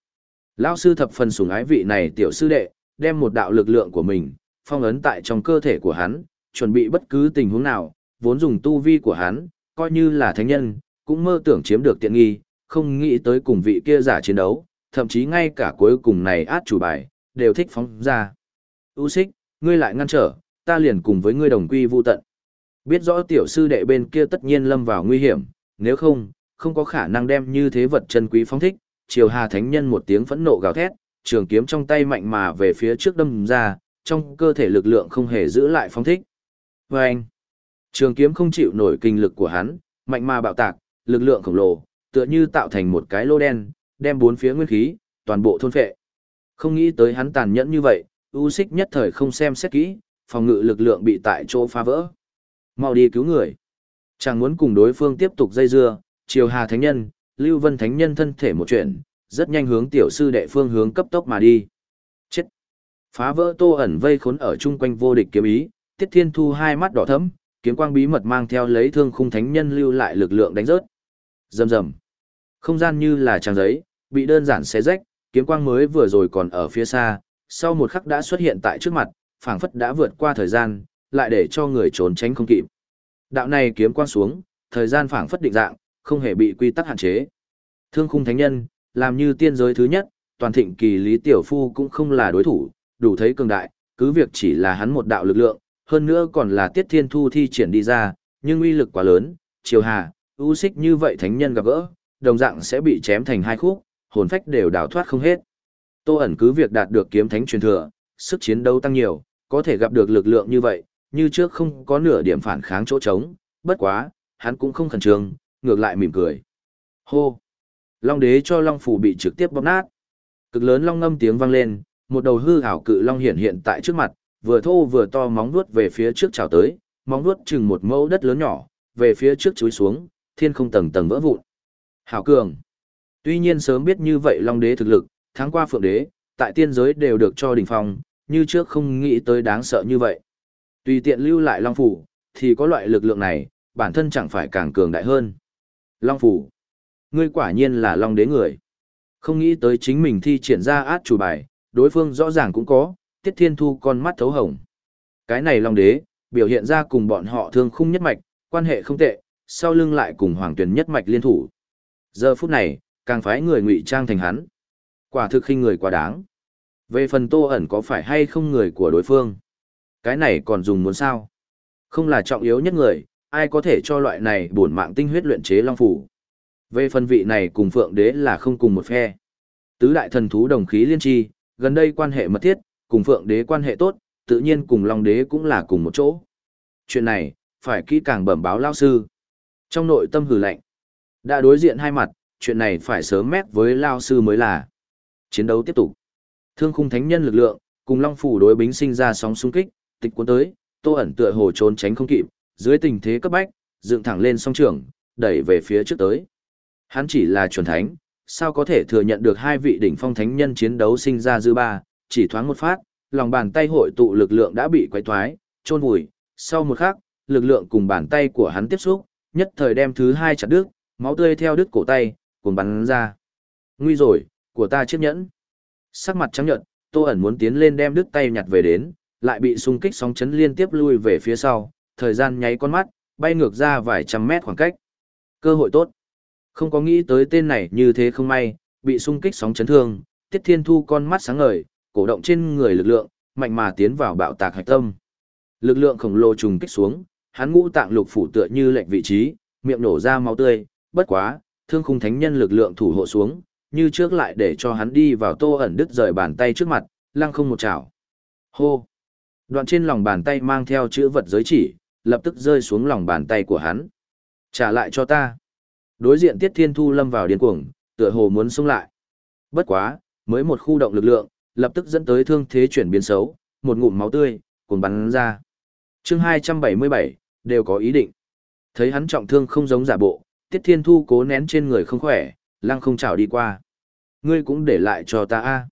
Lao sư thập phần sủng ái vị này tiểu sư đệ, đem một đạo lực lượng của mình, phong ấn tại trong cơ thể của hắn, chuẩn bị bất cứ tình huống nào, vốn dùng tu vi của hắn, coi như là thánh nhân, cũng mơ tưởng chiếm được tiện nghi, không nghĩ tới cùng vị kia giả chiến đấu, thậm chí ngay cả cuối cùng này át chủ bài, đều thích phóng ra. U xích, ngươi lại ngăn trở, ta liền cùng với ngươi đồng quy vu tận. Biết rõ tiểu sư đệ bên kia tất nhiên lâm vào nguy hiểm, nếu không, không có khả năng đem như thế vật chân quý phóng thích. Triều Hà Thánh Nhân một tiếng phẫn nộ gào thét, trường kiếm trong tay mạnh mà về phía trước đâm ra, trong cơ thể lực lượng không hề giữ lại phóng thích. Vâng! anh, trường kiếm không chịu nổi kinh lực của hắn, mạnh mà bạo tạc, lực lượng khổng lồ, tựa như tạo thành một cái lô đen, đem bốn phía nguyên khí, toàn bộ thôn phệ. Không nghĩ tới hắn tàn nhẫn như vậy, U Sích nhất thời không xem xét kỹ, phòng ngự lực lượng bị tại chỗ phá vỡ. Mau đi cứu người. Chẳng muốn cùng đối phương tiếp tục dây dưa, Triều Hà Thánh Nhân, Lưu Vân Thánh Nhân thân thể một chuyện, rất nhanh hướng tiểu sư đệ phương hướng cấp tốc mà đi. Chết! Phá vỡ tô ẩn vây khốn ở chung quanh vô địch kiếm ý, Tiết Thiên Thu hai mắt đỏ thẫm, kiếm quang bí mật mang theo lấy thương khung thánh nhân lưu lại lực lượng đánh rớt. Rầm rầm. Không gian như là trang giấy, bị đơn giản xé rách, kiếm quang mới vừa rồi còn ở phía xa, sau một khắc đã xuất hiện tại trước mặt, phảng phất đã vượt qua thời gian, lại để cho người trốn tránh không kịp. Đạo này kiếm quang xuống, thời gian phảng phất định dạng, không hề bị quy tắc hạn chế. Thương khung thánh nhân, làm như tiên giới thứ nhất, toàn thịnh kỳ Lý Tiểu Phu cũng không là đối thủ, đủ thấy cường đại, cứ việc chỉ là hắn một đạo lực lượng, hơn nữa còn là Tiết Thiên Thu thi triển đi ra, nhưng uy lực quá lớn, chiều hà, U xích như vậy thánh nhân gặp gỡ, đồng dạng sẽ bị chém thành hai khúc, hồn phách đều đào thoát không hết. Tô ẩn cứ việc đạt được kiếm thánh truyền thừa, sức chiến đấu tăng nhiều, có thể gặp được lực lượng như vậy, như trước không có nửa điểm phản kháng chỗ trống, bất quá, hắn cũng không khẩn trương, ngược lại mỉm cười. Hô! Long đế cho long phủ bị trực tiếp bóp nát. Cực lớn long ngâm tiếng vang lên, một đầu hư ảo cự long hiện hiện tại trước mặt, vừa thô vừa to móng vuốt về phía trước chào tới, móng vuốt chừng một mẫu đất lớn nhỏ, về phía trước chúi xuống, thiên không tầng tầng vỡ vụn. Hảo cường. Tuy nhiên sớm biết như vậy long đế thực lực, tháng qua phượng đế, tại tiên giới đều được cho đỉnh phong, như trước không nghĩ tới đáng sợ như vậy. Tùy tiện lưu lại long phủ, thì có loại lực lượng này, bản thân chẳng phải càng cường đại hơn. Long phủ. Ngươi quả nhiên là long đế người. Không nghĩ tới chính mình thi triển ra át chủ bài, đối phương rõ ràng cũng có, tiết thiên thu con mắt thấu hồng. Cái này long đế, biểu hiện ra cùng bọn họ thương khung nhất mạch, quan hệ không tệ, sau lưng lại cùng hoàng tuyền nhất mạch liên thủ. Giờ phút này, càng phái người ngụy trang thành hắn. Quả thực khinh người quá đáng. Về phần tô ẩn có phải hay không người của đối phương? Cái này còn dùng muốn sao? Không là trọng yếu nhất người, ai có thể cho loại này bổn mạng tinh huyết luyện chế long phủ. Về phần vị này cùng phượng đế là không cùng một phe. Tứ đại thần thú đồng khí liên tri, gần đây quan hệ mật thiết, cùng phượng đế quan hệ tốt, tự nhiên cùng long đế cũng là cùng một chỗ. Chuyện này, phải kỹ càng bẩm báo lao sư. Trong nội tâm hừ lạnh, đã đối diện hai mặt, chuyện này phải sớm mét với lao sư mới là. Chiến đấu tiếp tục. Thương khung thánh nhân lực lượng, cùng long phủ đối bính sinh ra sóng xung kích, tịch cuốn tới, tô ẩn tựa hồ trốn tránh không kịp, dưới tình thế cấp bách, dựng thẳng lên song trường, đẩy về phía trước tới. Hắn chỉ là chuẩn thánh, sao có thể thừa nhận được hai vị đỉnh phong thánh nhân chiến đấu sinh ra dư ba, chỉ thoáng một phát, lòng bàn tay hội tụ lực lượng đã bị quấy thoái, trôn vùi, sau một khắc, lực lượng cùng bàn tay của hắn tiếp xúc, nhất thời đem thứ hai chặt đứt, máu tươi theo đứt cổ tay, cuồng bắn ra. Nguy rồi, của ta chiếc nhẫn. Sắc mặt trắng nhợt, Tô ẩn muốn tiến lên đem đứt tay nhặt về đến, lại bị xung kích sóng chấn liên tiếp lui về phía sau, thời gian nháy con mắt, bay ngược ra vài trăm mét khoảng cách. Cơ hội tốt. Không có nghĩ tới tên này như thế không may, bị xung kích sóng chấn thương, Tiết Thiên Thu con mắt sáng ngời, cổ động trên người lực lượng, mạnh mà tiến vào bạo tạc hạch tâm. Lực lượng khổng lồ trùng kích xuống, hắn ngũ tạng lục phủ tựa như lệnh vị trí, miệng nổ ra máu tươi, bất quá, thương khung thánh nhân lực lượng thủ hộ xuống, như trước lại để cho hắn đi vào tô ẩn đứt rời bàn tay trước mặt, lăng không một chảo. Hô! Đoạn trên lòng bàn tay mang theo chữ vật giới chỉ, lập tức rơi xuống lòng bàn tay của hắn. Trả lại cho ta. Đối diện Tiết Thiên Thu lâm vào điên cuồng, tựa hồ muốn xông lại. Bất quá, mới một khu động lực lượng, lập tức dẫn tới thương thế chuyển biến xấu, một ngụm máu tươi, cuồn bắn ra. chương 277, đều có ý định. Thấy hắn trọng thương không giống giả bộ, Tiết Thiên Thu cố nén trên người không khỏe, lăng không chảo đi qua. Ngươi cũng để lại cho ta a.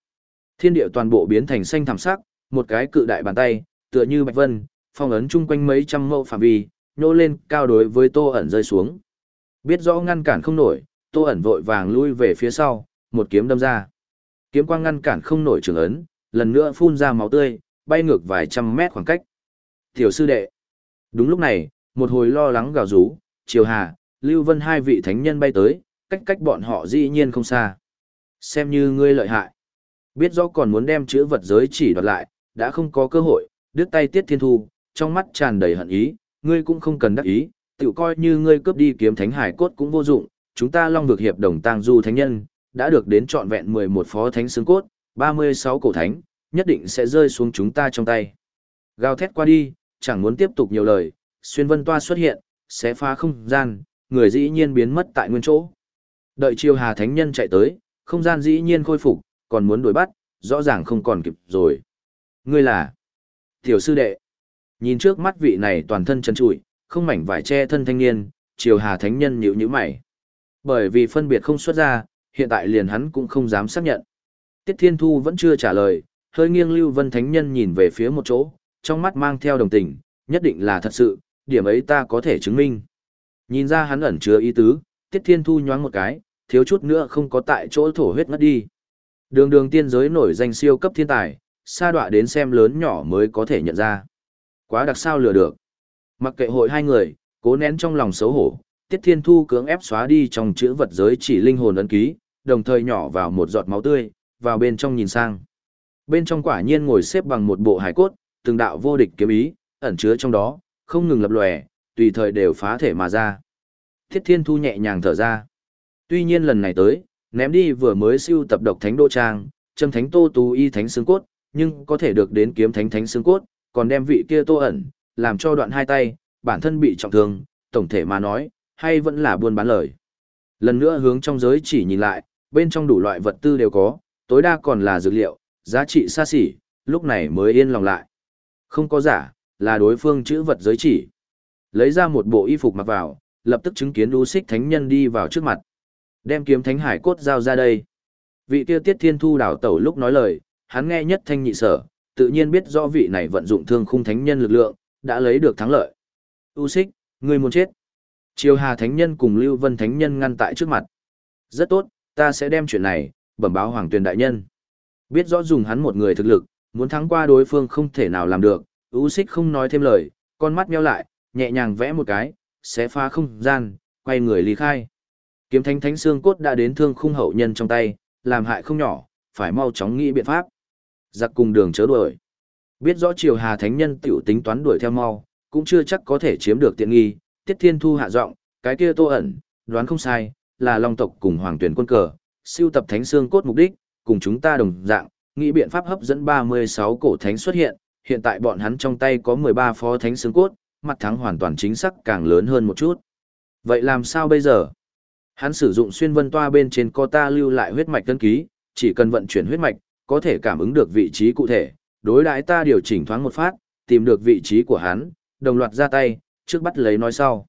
Thiên địa toàn bộ biến thành xanh thảm sắc, một cái cự đại bàn tay, tựa như bạch vân, phong ấn chung quanh mấy trăm mẫu phạm vi, nhô lên cao đối với Tô ẩn rơi xuống. Biết rõ ngăn cản không nổi, Tô ẩn vội vàng lui về phía sau, một kiếm đâm ra. Kiếm quang ngăn cản không nổi trường ấn, lần nữa phun ra máu tươi, bay ngược vài trăm mét khoảng cách. Tiểu sư đệ. Đúng lúc này, một hồi lo lắng gào rú, Triều Hà, Lưu Vân hai vị thánh nhân bay tới, cách cách bọn họ dĩ nhiên không xa. Xem như ngươi lợi hại. Biết rõ còn muốn đem chữ vật giới chỉ đoạt lại, đã không có cơ hội, đứt tay Tiết Thiên Thu, trong mắt tràn đầy hận ý, ngươi cũng không cần đắc ý, tự coi như ngươi cướp đi kiếm thánh hải cốt cũng vô dụng, chúng ta long vực hiệp đồng tang du thánh nhân, đã được đến trọn vẹn 11 phó thánh xương cốt, 36 cổ thánh, nhất định sẽ rơi xuống chúng ta trong tay. Gào thét qua đi, chẳng muốn tiếp tục nhiều lời, xuyên vân toa xuất hiện, sẽ phá không gian, người dĩ nhiên biến mất tại nguyên chỗ. Đợi chiều hà thánh nhân chạy tới, không gian dĩ nhiên khôi phục, còn muốn đuổi bắt, rõ ràng không còn kịp rồi. Ngươi là tiểu sư đệ. Nhìn trước mắt vị này toàn thân chân trụi, không mảnh vải che thân thanh niên, chiều hà thánh nhân nhíu nhíu mày. Bởi vì phân biệt không xuất ra, hiện tại liền hắn cũng không dám xác nhận. Tiết Thiên Thu vẫn chưa trả lời, hơi nghiêng Lưu Vân Thánh Nhân nhìn về phía một chỗ, trong mắt mang theo đồng tình, nhất định là thật sự, điểm ấy ta có thể chứng minh. Nhìn ra hắn ẩn chứa ý tứ, Tiết Thiên Thu nhoáng một cái, thiếu chút nữa không có tại chỗ thổ huyết ngất đi. Đường đường tiên giới nổi danh siêu cấp thiên tài, xa đọa đến xem lớn nhỏ mới có thể nhận ra. Quá đặc sao lừa được. Mặc kệ hội hai người, cố nén trong lòng xấu hổ, Tiết Thiên Thu cưỡng ép xóa đi trong chữ vật giới chỉ linh hồn ấn ký, đồng thời nhỏ vào một giọt máu tươi, vào bên trong nhìn sang. Bên trong quả nhiên ngồi xếp bằng một bộ hải cốt, từng đạo vô địch kiếm ý, ẩn chứa trong đó, không ngừng lập lòe, tùy thời đều phá thể mà ra. Thiết Thiên Thu nhẹ nhàng thở ra. Tuy nhiên lần này tới, ném đi vừa mới siêu tập độc thánh đô trang, châm thánh tô tú y thánh xương cốt, nhưng có thể được đến kiếm thánh thánh xương cốt, còn đem vị kia tô ẩn, làm cho đoạn hai tay, bản thân bị trọng thương, tổng thể mà nói, hay vẫn là buôn bán lời. Lần nữa hướng trong giới chỉ nhìn lại, bên trong đủ loại vật tư đều có, tối đa còn là dược liệu, giá trị xa xỉ, lúc này mới yên lòng lại. Không có giả, là đối phương chữ vật giới chỉ. Lấy ra một bộ y phục mặc vào, lập tức chứng kiến đu xích thánh nhân đi vào trước mặt. Đem kiếm thánh hải cốt giao ra đây. Vị kia tiết thiên thu đảo tẩu lúc nói lời, hắn nghe nhất thanh nhị sở, tự nhiên biết rõ vị này vận dụng thương khung thánh nhân lực lượng, đã lấy được thắng lợi. U xích, ngươi muốn chết. Triều Hà Thánh Nhân cùng Lưu Vân Thánh Nhân ngăn tại trước mặt. Rất tốt, ta sẽ đem chuyện này, bẩm báo Hoàng Tuyền Đại Nhân. Biết rõ dùng hắn một người thực lực, muốn thắng qua đối phương không thể nào làm được, U xích không nói thêm lời, con mắt meo lại, nhẹ nhàng vẽ một cái, xé phá không gian, quay người ly khai. Kiếm thánh thánh xương cốt đã đến thương khung hậu nhân trong tay, làm hại không nhỏ, phải mau chóng nghĩ biện pháp. Giặc cùng đường chớ đuổi. Biết rõ triều hà thánh nhân tiểu tính toán đuổi theo mau, cũng chưa chắc có thể chiếm được tiện nghi, tiết thiên thu hạ giọng, cái kia tô ẩn, đoán không sai, là long tộc cùng hoàng tuyển quân cờ, siêu tập thánh xương cốt mục đích, cùng chúng ta đồng dạng, nghĩ biện pháp hấp dẫn 36 cổ thánh xuất hiện, hiện tại bọn hắn trong tay có 13 phó thánh xương cốt, mặt thắng hoàn toàn chính xác càng lớn hơn một chút. Vậy làm sao bây giờ? Hắn sử dụng xuyên vân toa bên trên co ta lưu lại huyết mạch tân ký, chỉ cần vận chuyển huyết mạch, có thể cảm ứng được vị trí cụ thể, đối đãi ta điều chỉnh thoáng một phát, tìm được vị trí của hắn, đồng loạt ra tay, trước bắt lấy nói sau.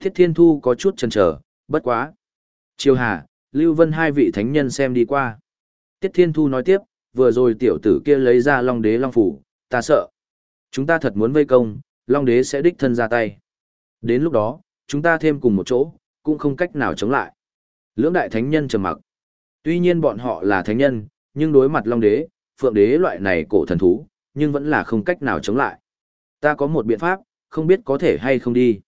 Thiết Thiên Thu có chút chần chờ, bất quá. Triều Hà, Lưu Vân hai vị thánh nhân xem đi qua. Tiết Thiên Thu nói tiếp, vừa rồi tiểu tử kia lấy ra Long Đế Long Phủ, ta sợ. Chúng ta thật muốn vây công, Long Đế sẽ đích thân ra tay. Đến lúc đó, chúng ta thêm cùng một chỗ, cũng không cách nào chống lại. Lưỡng đại thánh nhân trầm mặc. Tuy nhiên bọn họ là thánh nhân, nhưng đối mặt Long Đế, Phượng Đế loại này cổ thần thú, nhưng vẫn là không cách nào chống lại. Ta có một biện pháp, không biết có thể hay không đi.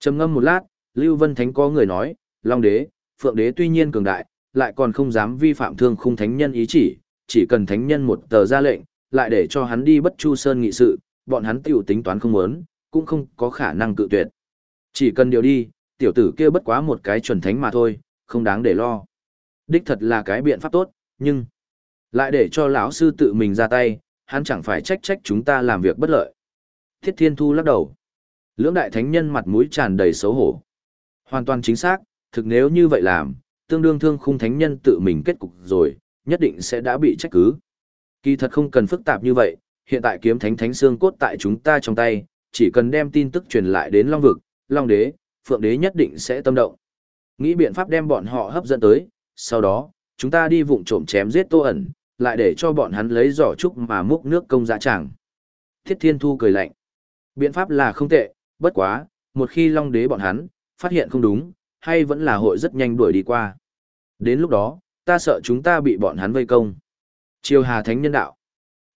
Trầm ngâm một lát, Lưu Vân Thánh có người nói, Long Đế, Phượng Đế tuy nhiên cường đại, lại còn không dám vi phạm thương khung thánh nhân ý chỉ, chỉ cần thánh nhân một tờ ra lệnh, lại để cho hắn đi bất chu sơn nghị sự, bọn hắn tiểu tính toán không muốn, cũng không có khả năng cự tuyệt. Chỉ cần điều đi, tiểu tử kia bất quá một cái chuẩn thánh mà thôi, không đáng để lo. Đích thật là cái biện pháp tốt, nhưng lại để cho lão sư tự mình ra tay, hắn chẳng phải trách trách chúng ta làm việc bất lợi. Thiết Thiên Thu lắc đầu. Lưỡng đại thánh nhân mặt mũi tràn đầy xấu hổ. Hoàn toàn chính xác, thực nếu như vậy làm, tương đương thương khung thánh nhân tự mình kết cục rồi, nhất định sẽ đã bị trách cứ. Kỳ thật không cần phức tạp như vậy, hiện tại kiếm thánh thánh xương cốt tại chúng ta trong tay, chỉ cần đem tin tức truyền lại đến Long Vực, Long Đế, Phượng Đế nhất định sẽ tâm động. Nghĩ biện pháp đem bọn họ hấp dẫn tới, sau đó, chúng ta đi vụng trộm chém giết Tô ẩn, lại để cho bọn hắn lấy giỏ trúc mà múc nước công dã chẳng. Thiết Thiên Thu cười lạnh. Biện pháp là không tệ, bất quá, một khi Long Đế bọn hắn, phát hiện không đúng, hay vẫn là hội rất nhanh đuổi đi qua. Đến lúc đó, ta sợ chúng ta bị bọn hắn vây công. Triều Hà Thánh Nhân Đạo.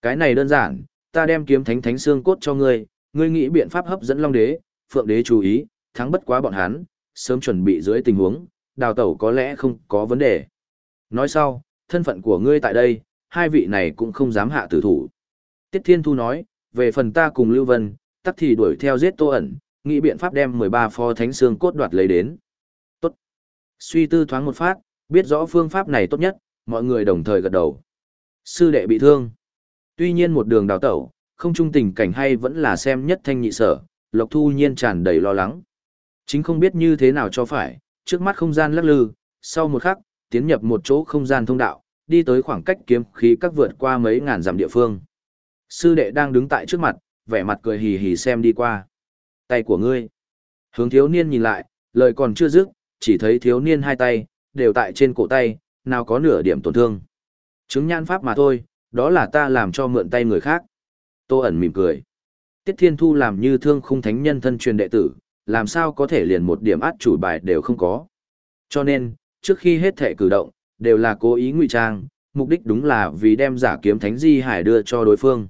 Cái này đơn giản, ta đem kiếm thánh thánh xương cốt cho ngươi, ngươi nghĩ biện pháp hấp dẫn Long đế, Phượng đế chú ý, thắng bất quá bọn hắn, sớm chuẩn bị dưới tình huống, đào tẩu có lẽ không có vấn đề. Nói sau, thân phận của ngươi tại đây, hai vị này cũng không dám hạ tử thủ. Tiết Thiên Thu nói, về phần ta cùng Lưu Vân, tắc thì đuổi theo giết Tô ẩn, nghĩ biện pháp đem 13 pho thánh xương cốt đoạt lấy đến. Tốt. Suy tư thoáng một phát, biết rõ phương pháp này tốt nhất, mọi người đồng thời gật đầu. Sư đệ bị thương. Tuy nhiên một đường đào tẩu, không trung tình cảnh hay vẫn là xem nhất thanh nhị sở, Lộc Thu Nhiên tràn đầy lo lắng. Chính không biết như thế nào cho phải, trước mắt không gian lắc lư, sau một khắc, tiến nhập một chỗ không gian thông đạo, đi tới khoảng cách kiếm khí các vượt qua mấy ngàn dặm địa phương. Sư đệ đang đứng tại trước mặt, vẻ mặt cười hì hì xem đi qua. Tay của ngươi. Hướng thiếu niên nhìn lại, lời còn chưa dứt, chỉ thấy thiếu niên hai tay, đều tại trên cổ tay, nào có nửa điểm tổn thương. Chứng nhan pháp mà thôi, đó là ta làm cho mượn tay người khác. Tô ẩn mỉm cười. Tiết Thiên Thu làm như thương khung thánh nhân thân truyền đệ tử, làm sao có thể liền một điểm át chủ bài đều không có. Cho nên, trước khi hết thể cử động, đều là cố ý ngụy trang, mục đích đúng là vì đem giả kiếm thánh di hải đưa cho đối phương.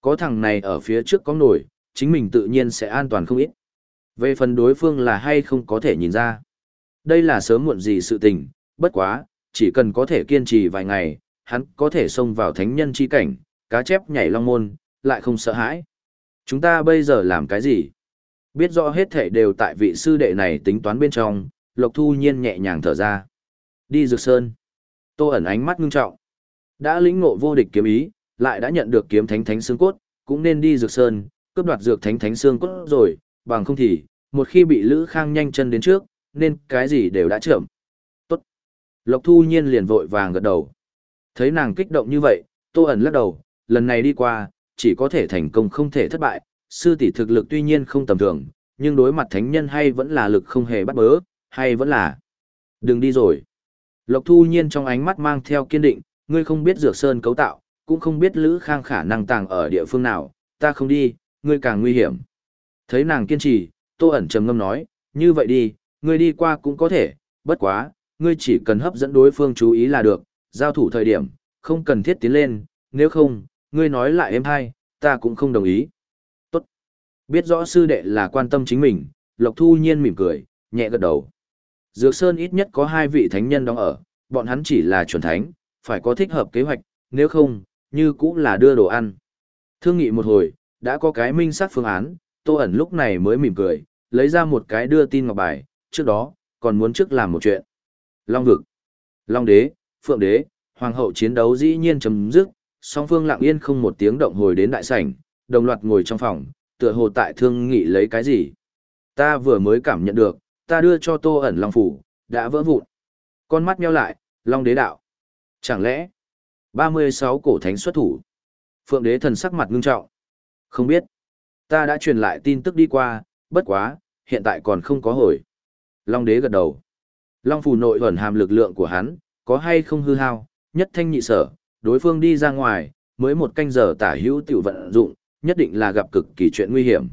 Có thằng này ở phía trước có nổi, chính mình tự nhiên sẽ an toàn không ít. Về phần đối phương là hay không có thể nhìn ra. Đây là sớm muộn gì sự tình, bất quá, chỉ cần có thể kiên trì vài ngày, hắn có thể xông vào thánh nhân chi cảnh, cá chép nhảy long môn, lại không sợ hãi. Chúng ta bây giờ làm cái gì? Biết rõ hết thể đều tại vị sư đệ này tính toán bên trong, Lộc Thu Nhiên nhẹ nhàng thở ra. Đi Dược Sơn. Tô ẩn ánh mắt ngưng trọng. Đã lĩnh ngộ vô địch kiếm ý, lại đã nhận được kiếm thánh thánh xương cốt, cũng nên đi Dược Sơn, cướp đoạt dược thánh thánh xương cốt rồi, bằng không thì, một khi bị Lữ Khang nhanh chân đến trước, nên cái gì đều đã chậm. Tốt. Lộc Thu Nhiên liền vội vàng gật đầu. Thấy nàng kích động như vậy, Tô ẩn lắc đầu, lần này đi qua, chỉ có thể thành công không thể thất bại, sư tỷ thực lực tuy nhiên không tầm thường, nhưng đối mặt thánh nhân hay vẫn là lực không hề bắt bớ, hay vẫn là đừng đi rồi. Lộc Thu Nhiên trong ánh mắt mang theo kiên định, ngươi không biết dược sơn cấu tạo, cũng không biết Lữ Khang khả năng tàng ở địa phương nào, ta không đi, ngươi càng nguy hiểm. Thấy nàng kiên trì, Tô ẩn trầm ngâm nói, như vậy đi, ngươi đi qua cũng có thể, bất quá, ngươi chỉ cần hấp dẫn đối phương chú ý là được, giao thủ thời điểm, không cần thiết tiến lên, nếu không, ngươi nói lại em hai, ta cũng không đồng ý. Tốt. Biết rõ sư đệ là quan tâm chính mình, Lộc Thu Nhiên mỉm cười, nhẹ gật đầu. Dược Sơn ít nhất có hai vị thánh nhân đóng ở, bọn hắn chỉ là chuẩn thánh, phải có thích hợp kế hoạch, nếu không, như cũng là đưa đồ ăn. Thương nghị một hồi, đã có cái minh sát phương án, Tô ẩn lúc này mới mỉm cười, lấy ra một cái đưa tin ngọc bài, trước đó, còn muốn trước làm một chuyện. Long vực, Long đế, Phượng đế, Hoàng hậu chiến đấu dĩ nhiên chấm dứt, song phương lặng yên không một tiếng động hồi đến đại sảnh, đồng loạt ngồi trong phòng, tựa hồ tại thương nghị lấy cái gì. Ta vừa mới cảm nhận được, ta đưa cho tô ẩn long phủ, đã vỡ vụn. Con mắt nheo lại, long đế đạo. Chẳng lẽ, 36 cổ thánh xuất thủ. Phượng đế thần sắc mặt ngưng trọng. Không biết. Ta đã truyền lại tin tức đi qua, bất quá, hiện tại còn không có hồi. Long đế gật đầu. Long phủ nội ẩn hàm lực lượng của hắn, có hay không hư hao, nhất thanh nhị sở, đối phương đi ra ngoài, mới một canh giờ tả hữu tiểu vận dụng, nhất định là gặp cực kỳ chuyện nguy hiểm.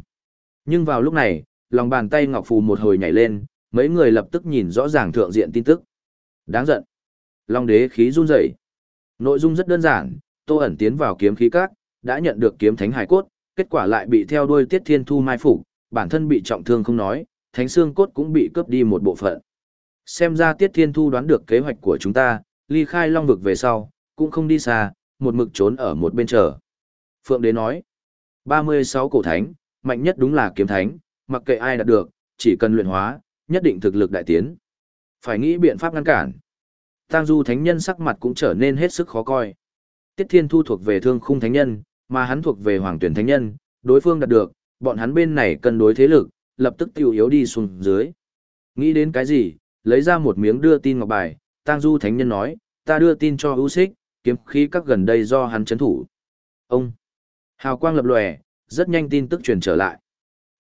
Nhưng vào lúc này, lòng bàn tay Ngọc Phù một hồi nhảy lên, mấy người lập tức nhìn rõ ràng thượng diện tin tức. Đáng giận. Long đế khí run rẩy. Nội dung rất đơn giản, Tô ẩn tiến vào kiếm khí các, đã nhận được kiếm thánh hải cốt, kết quả lại bị theo đuôi Tiết Thiên Thu mai phục, bản thân bị trọng thương không nói, thánh xương cốt cũng bị cướp đi một bộ phận. Xem ra Tiết Thiên Thu đoán được kế hoạch của chúng ta, ly khai Long vực về sau, cũng không đi xa, một mực trốn ở một bên chờ. Phượng Đế nói, 36 cổ thánh, mạnh nhất đúng là kiếm thánh, mặc kệ ai đạt được, chỉ cần luyện hóa, nhất định thực lực đại tiến. Phải nghĩ biện pháp ngăn cản. Tang Du thánh nhân sắc mặt cũng trở nên hết sức khó coi. Tiết Thiên Thu thuộc về Thương Khung thánh nhân, mà hắn thuộc về Hoàng Tuyển thánh nhân, đối phương đạt được, bọn hắn bên này cân đối thế lực, lập tức tiêu yếu đi xuống dưới. Nghĩ đến cái gì, lấy ra một miếng đưa tin ngọc bài, Tang Du thánh nhân nói, ta đưa tin cho ưu xích, kiếm khí các gần đây do hắn chấn thủ. Ông, hào quang lập lòe, rất nhanh tin tức truyền trở lại.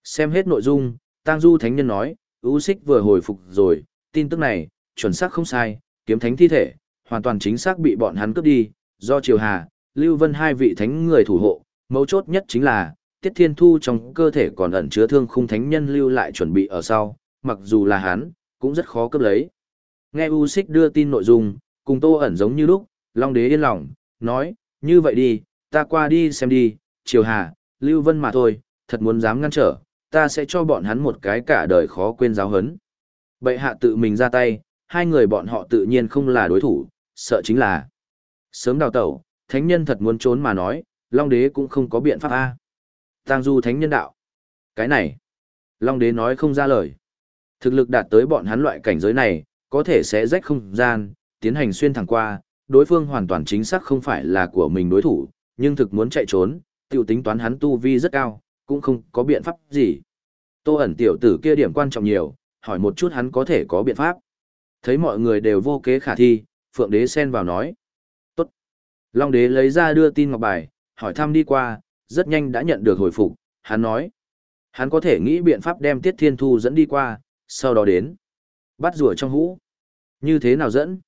Xem hết nội dung, Tang Du Thánh Nhân nói, ưu xích vừa hồi phục rồi, tin tức này, chuẩn xác không sai, kiếm thánh thi thể, hoàn toàn chính xác bị bọn hắn cướp đi, do Triều Hà, Lưu Vân hai vị thánh người thủ hộ, mấu chốt nhất chính là, Tiết Thiên Thu trong cơ thể còn ẩn chứa thương khung thánh nhân lưu lại chuẩn bị ở sau, mặc dù là hắn, cũng rất khó cướp lấy. Nghe U Xích đưa tin nội dung, cùng Tô ẩn giống như lúc, Long đế yên lòng, nói, như vậy đi, ta qua đi xem đi, Triều Hà, Lưu Vân mà thôi, thật muốn dám ngăn trở, ta sẽ cho bọn hắn một cái cả đời khó quên giáo hấn. Bệ hạ tự mình ra tay, hai người bọn họ tự nhiên không là đối thủ, sợ chính là sớm đào tẩu, thánh nhân thật muốn trốn mà nói, Long đế cũng không có biện pháp a. Tang du thánh nhân đạo. Cái này, Long đế nói không ra lời. Thực lực đạt tới bọn hắn loại cảnh giới này, có thể sẽ rách không gian, tiến hành xuyên thẳng qua, đối phương hoàn toàn chính xác không phải là của mình đối thủ, nhưng thực muốn chạy trốn, tiểu tính toán hắn tu vi rất cao, cũng không có biện pháp gì. Tô ẩn tiểu tử kia điểm quan trọng nhiều, hỏi một chút hắn có thể có biện pháp. Thấy mọi người đều vô kế khả thi, Phượng đế xen vào nói. Tốt. Long đế lấy ra đưa tin ngọc bài, hỏi thăm đi qua, rất nhanh đã nhận được hồi phục, hắn nói. Hắn có thể nghĩ biện pháp đem Tiết Thiên Thu dẫn đi qua, sau đó đến. Bắt rùa trong hũ. Như thế nào dẫn?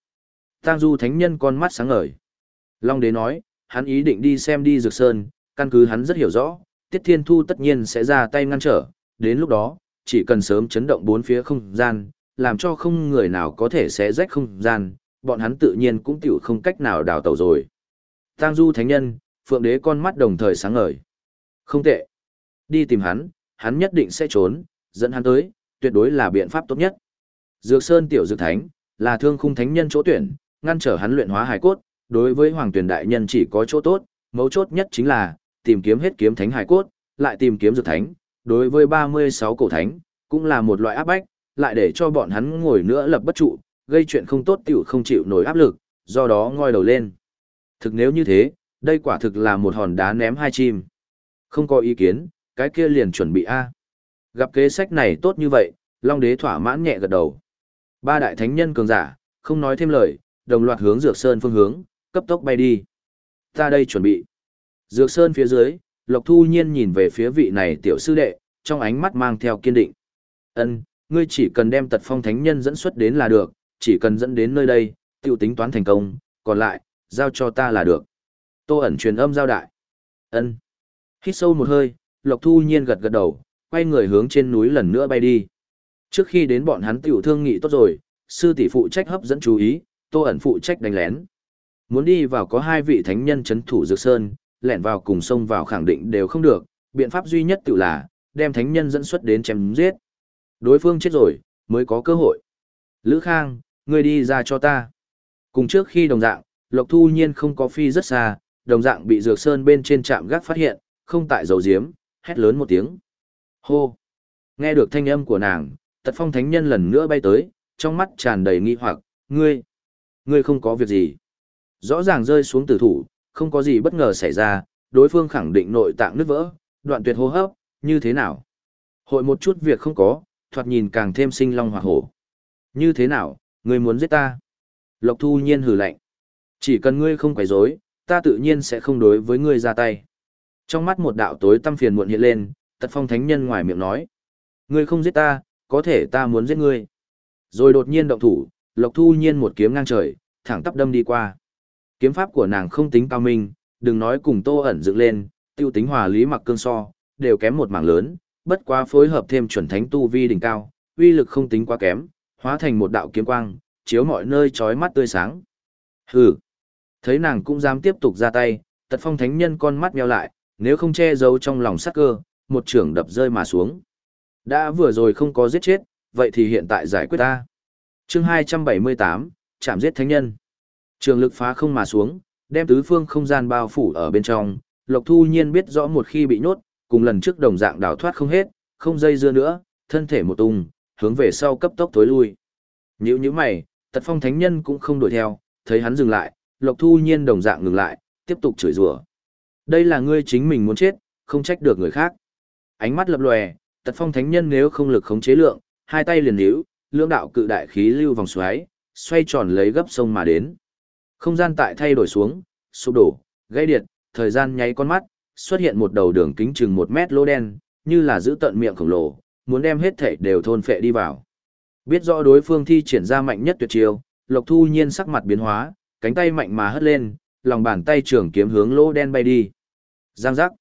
Tang Du Thánh Nhân con mắt sáng ngời. Long Đế nói, hắn ý định đi xem đi Dược Sơn, căn cứ hắn rất hiểu rõ, Tiết Thiên Thu tất nhiên sẽ ra tay ngăn trở, đến lúc đó, chỉ cần sớm chấn động bốn phía không gian, làm cho không người nào có thể xé rách không gian, bọn hắn tự nhiên cũng tiểu không cách nào đào tẩu rồi. Tang Du Thánh Nhân, Phượng Đế con mắt đồng thời sáng ngời. Không tệ. Đi tìm hắn, hắn nhất định sẽ trốn, dẫn hắn tới, tuyệt đối là biện pháp tốt nhất. Dược Sơn Tiểu Dược Thánh, là thương khung thánh nhân chỗ tuyển, ngăn trở hắn luyện hóa hải cốt, đối với Hoàng Tuyển Đại Nhân chỉ có chỗ tốt, mấu chốt nhất chính là, tìm kiếm hết kiếm thánh hải cốt, lại tìm kiếm dược thánh, đối với 36 cổ thánh, cũng là một loại áp bách, lại để cho bọn hắn ngồi nữa lập bất trụ, gây chuyện không tốt tiểu không chịu nổi áp lực, do đó ngoi đầu lên. Thực nếu như thế, đây quả thực là một hòn đá ném hai chim. Không có ý kiến, cái kia liền chuẩn bị A. Gặp kế sách này tốt như vậy, Long Đế thỏa mãn nhẹ gật đầu. Ba đại thánh nhân cường giả, không nói thêm lời, đồng loạt hướng Dược Sơn phương hướng, cấp tốc bay đi. Ta đây chuẩn bị. Dược Sơn phía dưới, Lộc Thu Nhiên nhìn về phía vị này tiểu sư đệ, trong ánh mắt mang theo kiên định. Ân, ngươi chỉ cần đem tật phong thánh nhân dẫn xuất đến là được, chỉ cần dẫn đến nơi đây, tiêu tính toán thành công, còn lại, giao cho ta là được. Tô ẩn truyền âm giao đại. Ân. Hít sâu một hơi, Lộc Thu Nhiên gật gật đầu, quay người hướng trên núi lần nữa bay đi. Trước khi đến bọn hắn tiểu thương nghị tốt rồi, sư tỷ phụ trách hấp dẫn chú ý, Tô ẩn phụ trách đánh lén. Muốn đi vào có hai vị thánh nhân chấn thủ dược sơn, lẻn vào cùng sông vào khẳng định đều không được, biện pháp duy nhất tự là, đem thánh nhân dẫn xuất đến chém giết. Đối phương chết rồi, mới có cơ hội. Lữ Khang, ngươi đi ra cho ta. Cùng trước khi đồng dạng, Lộc Thu Nhiên không có phi rất xa, đồng dạng bị Dược Sơn bên trên trạm gác phát hiện, không tại dầu diếm, hét lớn một tiếng. Hô! Nghe được thanh âm của nàng, tật phong thánh nhân lần nữa bay tới, trong mắt tràn đầy nghi hoặc, ngươi, ngươi không có việc gì. Rõ ràng rơi xuống tử thủ, không có gì bất ngờ xảy ra, đối phương khẳng định nội tạng nứt vỡ, đoạn tuyệt hô hấp, như thế nào? Hội một chút việc không có, thoạt nhìn càng thêm sinh long hỏa hổ. Như thế nào, ngươi muốn giết ta? Lộc thu nhiên hừ lạnh. Chỉ cần ngươi không quấy rối, ta tự nhiên sẽ không đối với ngươi ra tay. Trong mắt một đạo tối tâm phiền muộn hiện lên, tật phong thánh nhân ngoài miệng nói. Ngươi không giết ta, có thể ta muốn giết ngươi. Rồi đột nhiên động thủ, lộc thu nhiên một kiếm ngang trời, thẳng tắp đâm đi qua. Kiếm pháp của nàng không tính cao minh, đừng nói cùng tô ẩn dựng lên, tiêu tính hòa lý mặc cương so, đều kém một mảng lớn, bất quá phối hợp thêm chuẩn thánh tu vi đỉnh cao, uy lực không tính quá kém, hóa thành một đạo kiếm quang, chiếu mọi nơi chói mắt tươi sáng. Hừ. Thấy nàng cũng dám tiếp tục ra tay, tật phong thánh nhân con mắt nheo lại, nếu không che giấu trong lòng sắc cơ, một trưởng đập rơi mà xuống. Đã vừa rồi không có giết chết, vậy thì hiện tại giải quyết ta. chương 278, chạm giết thánh nhân. Trường lực phá không mà xuống, đem tứ phương không gian bao phủ ở bên trong, Lộc Thu Nhiên biết rõ một khi bị nhốt, cùng lần trước đồng dạng đào thoát không hết, không dây dưa nữa, thân thể một tung, hướng về sau cấp tốc tối lui. Nhữ như mày, tật phong thánh nhân cũng không đuổi theo, thấy hắn dừng lại, Lộc Thu Nhiên đồng dạng ngừng lại, tiếp tục chửi rủa. Đây là ngươi chính mình muốn chết, không trách được người khác. Ánh mắt lập lòe, tật phong thánh nhân nếu không lực khống chế lượng, hai tay liền níu, lưỡng đạo cự đại khí lưu vòng xoáy, xoay tròn lấy gấp sông mà đến. Không gian tại thay đổi xuống, sụp đổ, gây điện, thời gian nháy con mắt, xuất hiện một đầu đường kính chừng một mét lỗ đen, như là giữ tận miệng khổng lồ, muốn đem hết thể đều thôn phệ đi vào. Biết rõ đối phương thi triển ra mạnh nhất tuyệt chiêu, Lộc Thu Nhiên sắc mặt biến hóa, cánh tay mạnh mà hất lên, lòng bàn tay trường kiếm hướng lỗ đen bay đi. Giang giác.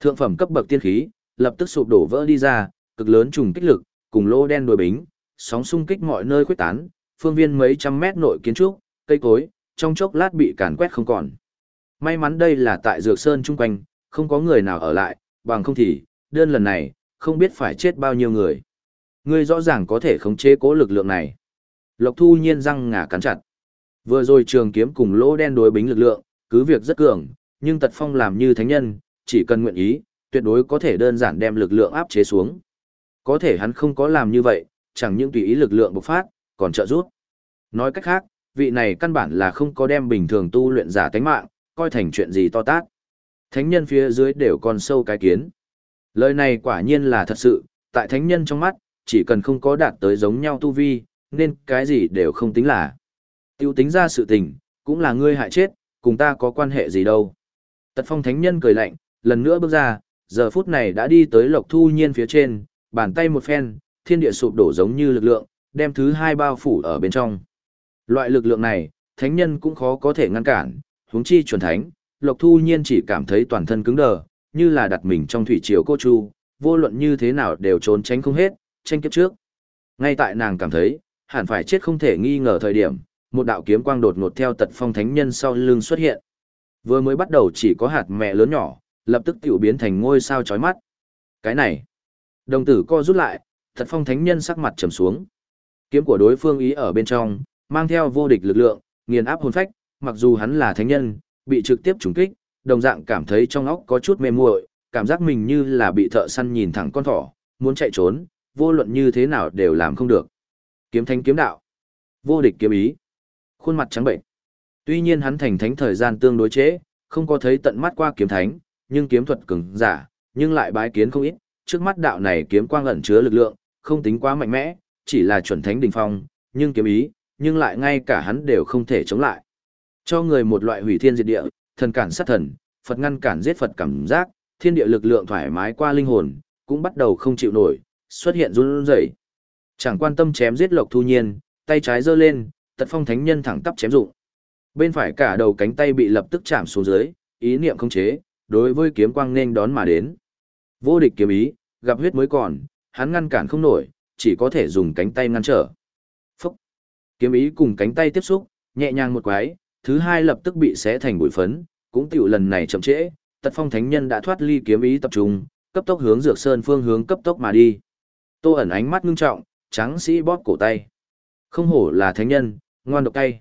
Thượng phẩm cấp bậc tiên khí, lập tức sụp đổ vỡ đi ra, cực lớn trùng kích lực, cùng lỗ đen đuổi bính, sóng xung kích mọi nơi khuếch tán, phương viên mấy trăm mét nội kiến trúc, cây cối, trong chốc lát bị càn quét không còn. May mắn đây là tại Dược Sơn chung quanh, không có người nào ở lại, bằng không thì, đơn lần này, không biết phải chết bao nhiêu người. Ngươi rõ ràng có thể khống chế cố lực lượng này. Lộc Thu Nhiên răng ngả cắn chặt. Vừa rồi trường kiếm cùng lỗ đen đối bính lực lượng, cứ việc rất cường, nhưng Tật Phong làm như thánh nhân, chỉ cần nguyện ý, tuyệt đối có thể đơn giản đem lực lượng áp chế xuống. Có thể hắn không có làm như vậy, chẳng những tùy ý lực lượng bộc phát, còn trợ giúp. Nói cách khác, vị này căn bản là không có đem bình thường tu luyện giả tánh mạng, coi thành chuyện gì to tát. Thánh nhân phía dưới đều còn sâu cái kiến. Lời này quả nhiên là thật sự, tại thánh nhân trong mắt, chỉ cần không có đạt tới giống nhau tu vi, nên cái gì đều không tính là. Tiêu tính ra sự tình, cũng là ngươi hại chết, cùng ta có quan hệ gì đâu. Tật phong thánh nhân cười lạnh, lần nữa bước ra, giờ phút này đã đi tới lộc thu nhiên phía trên, bàn tay một phen, thiên địa sụp đổ giống như lực lượng, đem thứ hai bao phủ ở bên trong. Loại lực lượng này, thánh nhân cũng khó có thể ngăn cản, huống chi chuẩn thánh, lộc thu nhiên chỉ cảm thấy toàn thân cứng đờ, như là đặt mình trong thủy triều cô chu, vô luận như thế nào đều trốn tránh không hết, tranh kiếp trước. Ngay tại nàng cảm thấy, hẳn phải chết không thể nghi ngờ thời điểm, một đạo kiếm quang đột ngột theo tật phong thánh nhân sau lưng xuất hiện. Vừa mới bắt đầu chỉ có hạt mẹ lớn nhỏ, lập tức tiểu biến thành ngôi sao chói mắt. Cái này, đồng tử co rút lại, tật phong thánh nhân sắc mặt trầm xuống. Kiếm của đối phương ý ở bên trong, mang theo vô địch lực lượng, nghiền áp hồn phách, mặc dù hắn là thánh nhân, bị trực tiếp trúng kích, đồng dạng cảm thấy trong óc có chút mê muội, cảm giác mình như là bị thợ săn nhìn thẳng con thỏ, muốn chạy trốn, vô luận như thế nào đều làm không được. Kiếm thánh kiếm đạo, vô địch kiếm ý, khuôn mặt trắng bệnh. Tuy nhiên hắn thành thánh thời gian tương đối chế, không có thấy tận mắt qua kiếm thánh, nhưng kiếm thuật cứng giả, nhưng lại bái kiến không ít, trước mắt đạo này kiếm quang ẩn chứa lực lượng, không tính quá mạnh mẽ, chỉ là chuẩn thánh đỉnh phong, nhưng kiếm ý, nhưng lại ngay cả hắn đều không thể chống lại. Cho người một loại hủy thiên diệt địa, thần cản sát thần, Phật ngăn cản giết Phật cảm giác, thiên địa lực lượng thoải mái qua linh hồn, cũng bắt đầu không chịu nổi, xuất hiện run rẩy. Chẳng quan tâm chém giết Lộc Thu Nhiên, tay trái giơ lên, Tật Phong Thánh Nhân thẳng tắp chém dụng. Bên phải cả đầu cánh tay bị lập tức chạm xuống dưới, ý niệm không chế, đối với kiếm quang nên đón mà đến. Vô địch kiếm ý, gặp huyết mới còn, hắn ngăn cản không nổi, chỉ có thể dùng cánh tay ngăn trở. Phúc! Kiếm ý cùng cánh tay tiếp xúc, nhẹ nhàng một quái, thứ hai lập tức bị xé thành bụi phấn, cũng tiểu lần này chậm trễ, tật phong thánh nhân đã thoát ly kiếm ý tập trung, cấp tốc hướng dược sơn phương hướng cấp tốc mà đi. Tô ẩn ánh mắt ngưng trọng, trắng sĩ bóp cổ tay. Không hổ là thánh nhân, ngoan độc cay,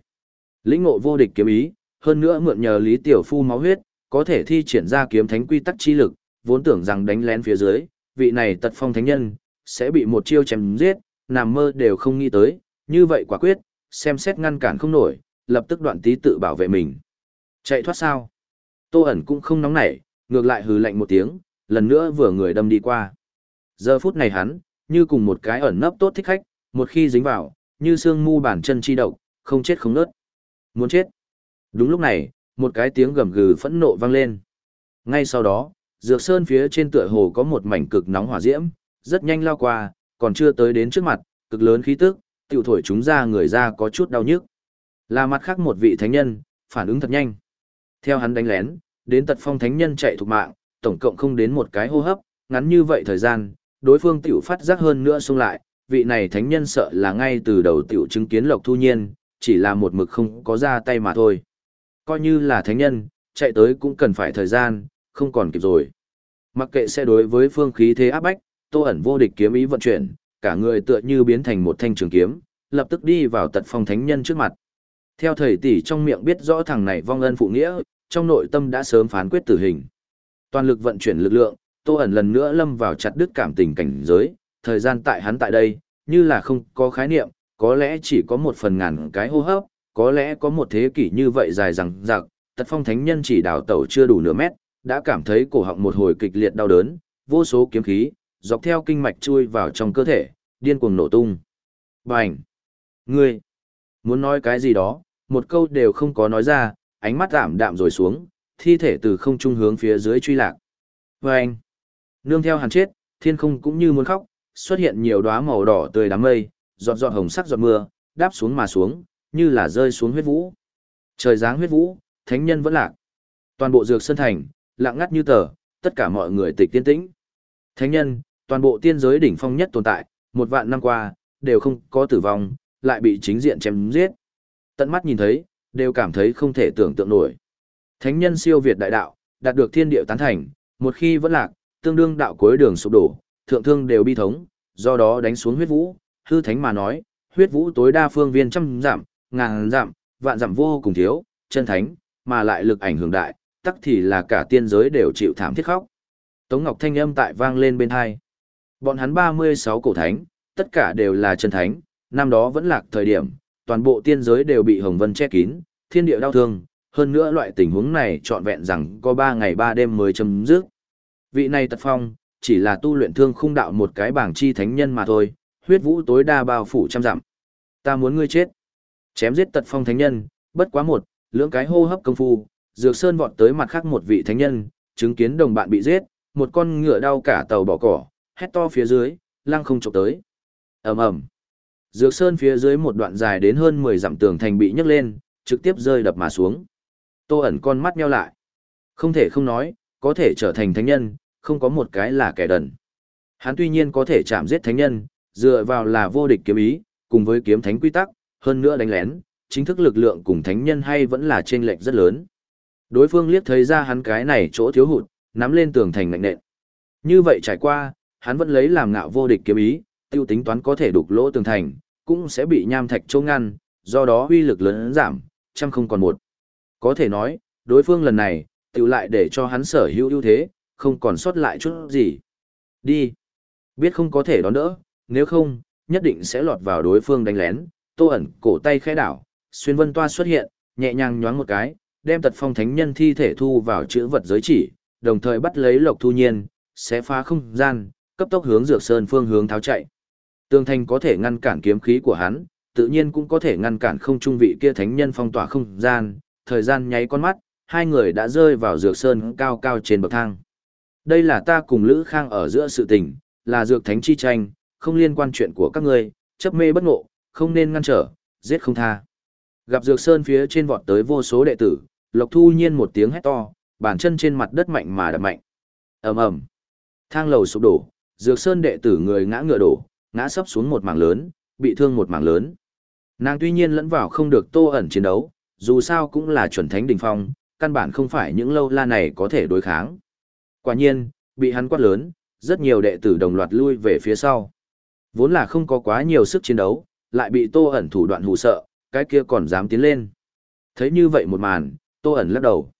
Lĩnh ngộ vô địch kiếm ý, hơn nữa mượn nhờ Lý Tiểu Phu máu huyết, có thể thi triển ra kiếm thánh quy tắc chi lực, vốn tưởng rằng đánh lén phía dưới, vị này tật phong thánh nhân, sẽ bị một chiêu chém giết, nằm mơ đều không nghĩ tới, như vậy quả quyết, xem xét ngăn cản không nổi, lập tức đoạn tí tự bảo vệ mình. Chạy thoát sao? Tô ẩn cũng không nóng nảy, ngược lại hừ lạnh một tiếng, lần nữa vừa người đâm đi qua. Giờ phút này hắn, như cùng một cái ẩn nấp tốt thích khách, một khi dính vào, như xương mu bản chân chi độc, không chết không nớt. Muốn chết. Đúng lúc này, một cái tiếng gầm gừ phẫn nộ vang lên. Ngay sau đó, dược sơn phía trên tựa hồ có một mảnh cực nóng hỏa diễm, rất nhanh lao qua, còn chưa tới đến trước mặt, cực lớn khí tức, tiểu thổi chúng ra người ra có chút đau nhức. Là mặt khác một vị thánh nhân, phản ứng thật nhanh. Theo hắn đánh lén, đến tật phong thánh nhân chạy thục mạng, tổng cộng không đến một cái hô hấp, ngắn như vậy thời gian, đối phương tiểu phát giác hơn nữa xung lại, vị này thánh nhân sợ là ngay từ đầu tiểu chứng kiến lộc thu nhiên, chỉ là một mực không có ra tay mà thôi. Coi như là thánh nhân, chạy tới cũng cần phải thời gian, không còn kịp rồi. Mặc kệ sẽ đối với phương khí thế áp bách, tô ẩn vô địch kiếm ý vận chuyển, cả người tựa như biến thành một thanh trường kiếm, lập tức đi vào tật phong thánh nhân trước mặt. Theo thầy tỷ trong miệng biết rõ thằng này vong ân phụ nghĩa, trong nội tâm đã sớm phán quyết tử hình. Toàn lực vận chuyển lực lượng, Tô ẩn lần nữa lâm vào chặt đứt cảm tình cảnh giới, thời gian tại hắn tại đây, như là không có khái niệm, có lẽ chỉ có một phần ngàn cái hô hấp, có lẽ có một thế kỷ như vậy dài rằng rạc, tật phong thánh nhân chỉ đào tẩu chưa đủ nửa mét, đã cảm thấy cổ họng một hồi kịch liệt đau đớn, vô số kiếm khí, dọc theo kinh mạch chui vào trong cơ thể, điên cuồng nổ tung. Bành! Ngươi! Muốn nói cái gì đó, một câu đều không có nói ra, ánh mắt giảm đạm rồi xuống, thi thể từ không trung hướng phía dưới truy lạc. Và nương theo hàn chết, thiên không cũng như muốn khóc, xuất hiện nhiều đóa màu đỏ tươi đám mây, giọt giọt hồng sắc giọt mưa, đáp xuống mà xuống, như là rơi xuống huyết vũ. Trời giáng huyết vũ, thánh nhân vẫn lạc. Toàn bộ dược sơn thành, lặng ngắt như tờ, tất cả mọi người tịch tiên tĩnh. Thánh nhân, toàn bộ tiên giới đỉnh phong nhất tồn tại, một vạn năm qua, đều không có tử vong, lại bị chính diện chém giết. Tận mắt nhìn thấy, đều cảm thấy không thể tưởng tượng nổi. Thánh nhân siêu việt đại đạo, đạt được thiên địa tán thành, Một khi vẫn lạc, tương đương đạo cuối đường sụp đổ, thượng thương đều bi thống, do đó đánh xuống huyết vũ, hư thánh mà nói, huyết vũ tối đa phương viên trăm giảm, ngàn giảm, vạn giảm vô cùng thiếu, chân thánh, mà lại lực ảnh hưởng đại, tắc thì là cả tiên giới đều chịu thảm thiết khóc. Tống Ngọc thanh âm tại vang lên bên hai. Bọn hắn 36 cổ thánh, tất cả đều là chân thánh, năm đó vẫn lạc thời điểm, toàn bộ tiên giới đều bị hồng vân che kín, thiên địa đau thương, hơn nữa loại tình huống này trọn vẹn rằng có 3 ngày 3 đêm mới chấm dứt. Vị này tật phong, chỉ là tu luyện thương khung đạo một cái bảng chi thánh nhân mà thôi, huyết vũ tối đa bao phủ trăm dặm. Ta muốn ngươi chết. Chém giết tật phong thánh nhân, bất quá một, lưỡng cái hô hấp công phu, Dược Sơn vọt tới mặt khác một vị thánh nhân, chứng kiến đồng bạn bị giết, một con ngựa đau cả tàu bỏ cỏ, hét to phía dưới, lăng không chụp tới. ầm ầm, Dược Sơn phía dưới một đoạn dài đến hơn 10 dặm tường thành bị nhấc lên, trực tiếp rơi đập mà xuống. Tô ẩn con mắt nheo lại. Không thể không nói, có thể trở thành thánh nhân, không có một cái là kẻ đần. Hắn tuy nhiên có thể chạm giết thánh nhân, dựa vào là vô địch kiếm ý, cùng với kiếm thánh quy tắc, hơn nữa đánh lén, chính thức lực lượng cùng thánh nhân hay vẫn là chênh lệch rất lớn. Đối phương liếc thấy ra hắn cái này chỗ thiếu hụt, nắm lên tường thành lạnh nện. Như vậy trải qua, hắn vẫn lấy làm ngạo vô địch kiếm ý, tiêu tính toán có thể đục lỗ tường thành, cũng sẽ bị nham thạch chỗ ngăn, do đó uy lực lớn giảm, trăm không còn một. Có thể nói, đối phương lần này, tiêu lại để cho hắn sở hữu ưu thế, không còn sót lại chút gì. Đi. Biết không có thể đón đỡ, nếu không, nhất định sẽ lọt vào đối phương đánh lén, tô ẩn cổ tay khẽ đảo, xuyên vân toa xuất hiện, nhẹ nhàng nhoáng một cái, đem tật phong thánh nhân thi thể thu vào chữ vật giới chỉ, đồng thời bắt lấy lộc thu nhiên, sẽ phá không gian, cấp tốc hướng dược sơn phương hướng tháo chạy. Tường thành có thể ngăn cản kiếm khí của hắn, tự nhiên cũng có thể ngăn cản không trung vị kia thánh nhân phong tỏa không gian, thời gian nháy con mắt, hai người đã rơi vào dược sơn cao cao trên bậc thang. Đây là ta cùng Lữ Khang ở giữa sự tình, là dược thánh chi tranh, không liên quan chuyện của các ngươi, chấp mê bất ngộ, không nên ngăn trở, giết không tha. Gặp dược sơn phía trên vọt tới vô số đệ tử, Lộc Thu Nhiên một tiếng hét to, bàn chân trên mặt đất mạnh mà đập mạnh. Ầm ầm. Thang lầu sụp đổ, Dược Sơn đệ tử người ngã ngựa đổ, ngã sấp xuống một mảng lớn, bị thương một mảng lớn. Nàng tuy nhiên lẫn vào không được Tô ẩn chiến đấu, dù sao cũng là chuẩn thánh đỉnh phong, căn bản không phải những lâu la này có thể đối kháng. Quả nhiên, bị hắn quát lớn, rất nhiều đệ tử đồng loạt lui về phía sau. Vốn là không có quá nhiều sức chiến đấu, lại bị Tô ẩn thủ đoạn hù sợ, cái kia còn dám tiến lên. Thấy như vậy một màn, Tô ẩn lắc đầu.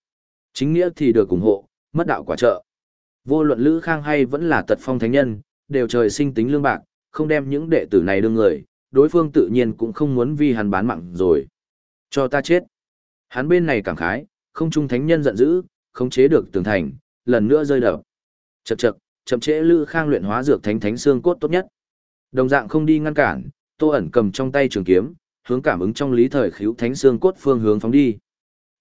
Chính nghĩa thì được ủng hộ, mất đạo quả trợ. Vô luận Lữ Khang hay vẫn là tật phong thánh nhân, đều trời sinh tính lương bạc, không đem những đệ tử này đương người, đối phương tự nhiên cũng không muốn vì hắn bán mạng rồi. Cho ta chết. Hắn bên này cảm khái, không trung thánh nhân giận dữ, không chế được tường thành, lần nữa rơi đập. Chậc chậc, chậm trễ Lữ Khang luyện hóa dược thánh thánh xương cốt tốt nhất. Đồng dạng không đi ngăn cản, Tô ẩn cầm trong tay trường kiếm, hướng cảm ứng trong lý thời khíu thánh xương cốt phương hướng phóng đi.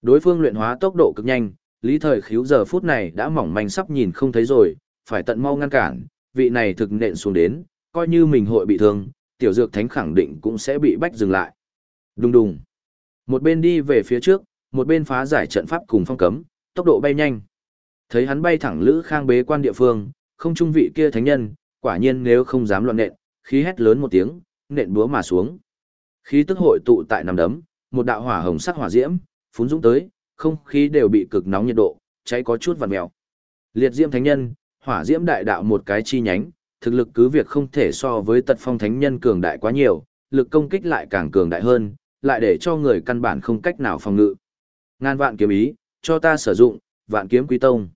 Đối phương luyện hóa tốc độ cực nhanh, lý thời khíu giờ phút này đã mỏng manh sắp nhìn không thấy rồi, phải tận mau ngăn cản, vị này thực nện xuống đến, coi như mình hội bị thương, tiểu dược thánh khẳng định cũng sẽ bị bách dừng lại. Đùng đùng. Một bên đi về phía trước, một bên phá giải trận pháp cùng phong cấm, tốc độ bay nhanh. Thấy hắn bay thẳng Lữ Khang bế quan địa phương, không trung vị kia thánh nhân, quả nhiên nếu không dám loạn nện, khí hét lớn một tiếng, nện búa mà xuống. Khí tức hội tụ tại nằm đấm, một đạo hỏa hồng sắc hỏa diễm, phún dũng tới, không khí đều bị cực nóng nhiệt độ, cháy có chút vằn mèo. Liệt diễm thánh nhân, hỏa diễm đại đạo một cái chi nhánh, thực lực cứ việc không thể so với tật phong thánh nhân cường đại quá nhiều, lực công kích lại càng cường đại hơn, lại để cho người căn bản không cách nào phòng ngự. Ngàn vạn kiếm ý, cho ta sử dụng, vạn kiếm quý tông.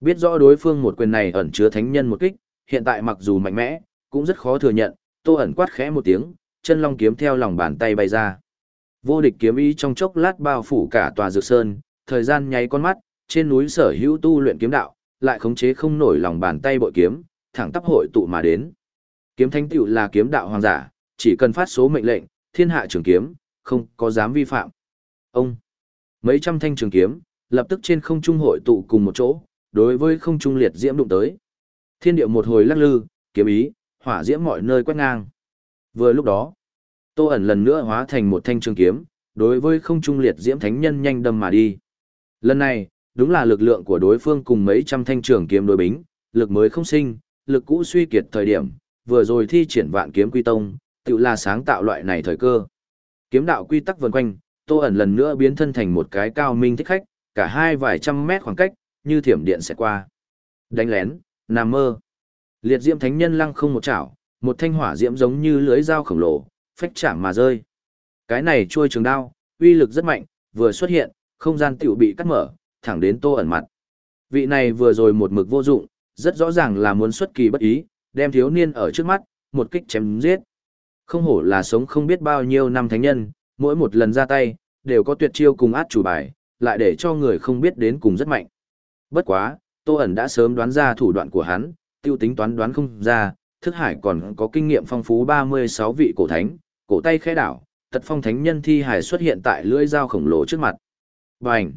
Biết rõ đối phương một quyền này ẩn chứa thánh nhân một kích, hiện tại mặc dù mạnh mẽ, cũng rất khó thừa nhận, tô ẩn quát khẽ một tiếng, chân long kiếm theo lòng bàn tay bay ra. Vô địch kiếm ý trong chốc lát bao phủ cả tòa dược sơn, thời gian nháy con mắt, trên núi sở hữu tu luyện kiếm đạo, lại khống chế không nổi lòng bàn tay bội kiếm, thẳng tắp hội tụ mà đến. Kiếm thánh tiểu là kiếm đạo hoàng giả, chỉ cần phát số mệnh lệnh, thiên hạ trường kiếm, không có dám vi phạm. Ông, mấy trăm thanh trường kiếm, lập tức trên không trung hội tụ cùng một chỗ, đối với không trung liệt diễm đụng tới. Thiên điệu một hồi lắc lư, kiếm ý, hỏa diễm mọi nơi quét ngang. Vừa lúc đó, Tô ẩn lần nữa hóa thành một thanh trường kiếm, đối với không trung liệt diễm thánh nhân nhanh đâm mà đi. Lần này, đúng là lực lượng của đối phương cùng mấy trăm thanh trường kiếm đối bính, lực mới không sinh, lực cũ suy kiệt thời điểm, vừa rồi thi triển vạn kiếm quy tông, tự là sáng tạo loại này thời cơ. Kiếm đạo quy tắc vần quanh, Tô ẩn lần nữa biến thân thành một cái cao minh thích khách, cả hai vài trăm mét khoảng cách, như thiểm điện sẽ qua. Đánh lén, nằm mơ. Liệt diễm thánh nhân lăng không một chảo, một thanh hỏa diễm giống như lưới dao khổng lồ, phách chạm mà rơi. Cái này trôi trường đao, uy lực rất mạnh, vừa xuất hiện, không gian tiểu bị cắt mở, thẳng đến tô ẩn mặt. Vị này vừa rồi một mực vô dụng, rất rõ ràng là muốn xuất kỳ bất ý, đem thiếu niên ở trước mắt, một kích chém giết. Không hổ là sống không biết bao nhiêu năm thánh nhân, mỗi một lần ra tay, đều có tuyệt chiêu cùng át chủ bài, lại để cho người không biết đến cùng rất mạnh. Bất quá, Tô ẩn đã sớm đoán ra thủ đoạn của hắn, tiêu tính toán đoán không ra, thức hải còn có kinh nghiệm phong phú 36 vị cổ thánh, cổ tay khẽ đảo, tật phong thánh nhân thi hải xuất hiện tại lưỡi dao khổng lồ trước mặt. Bành!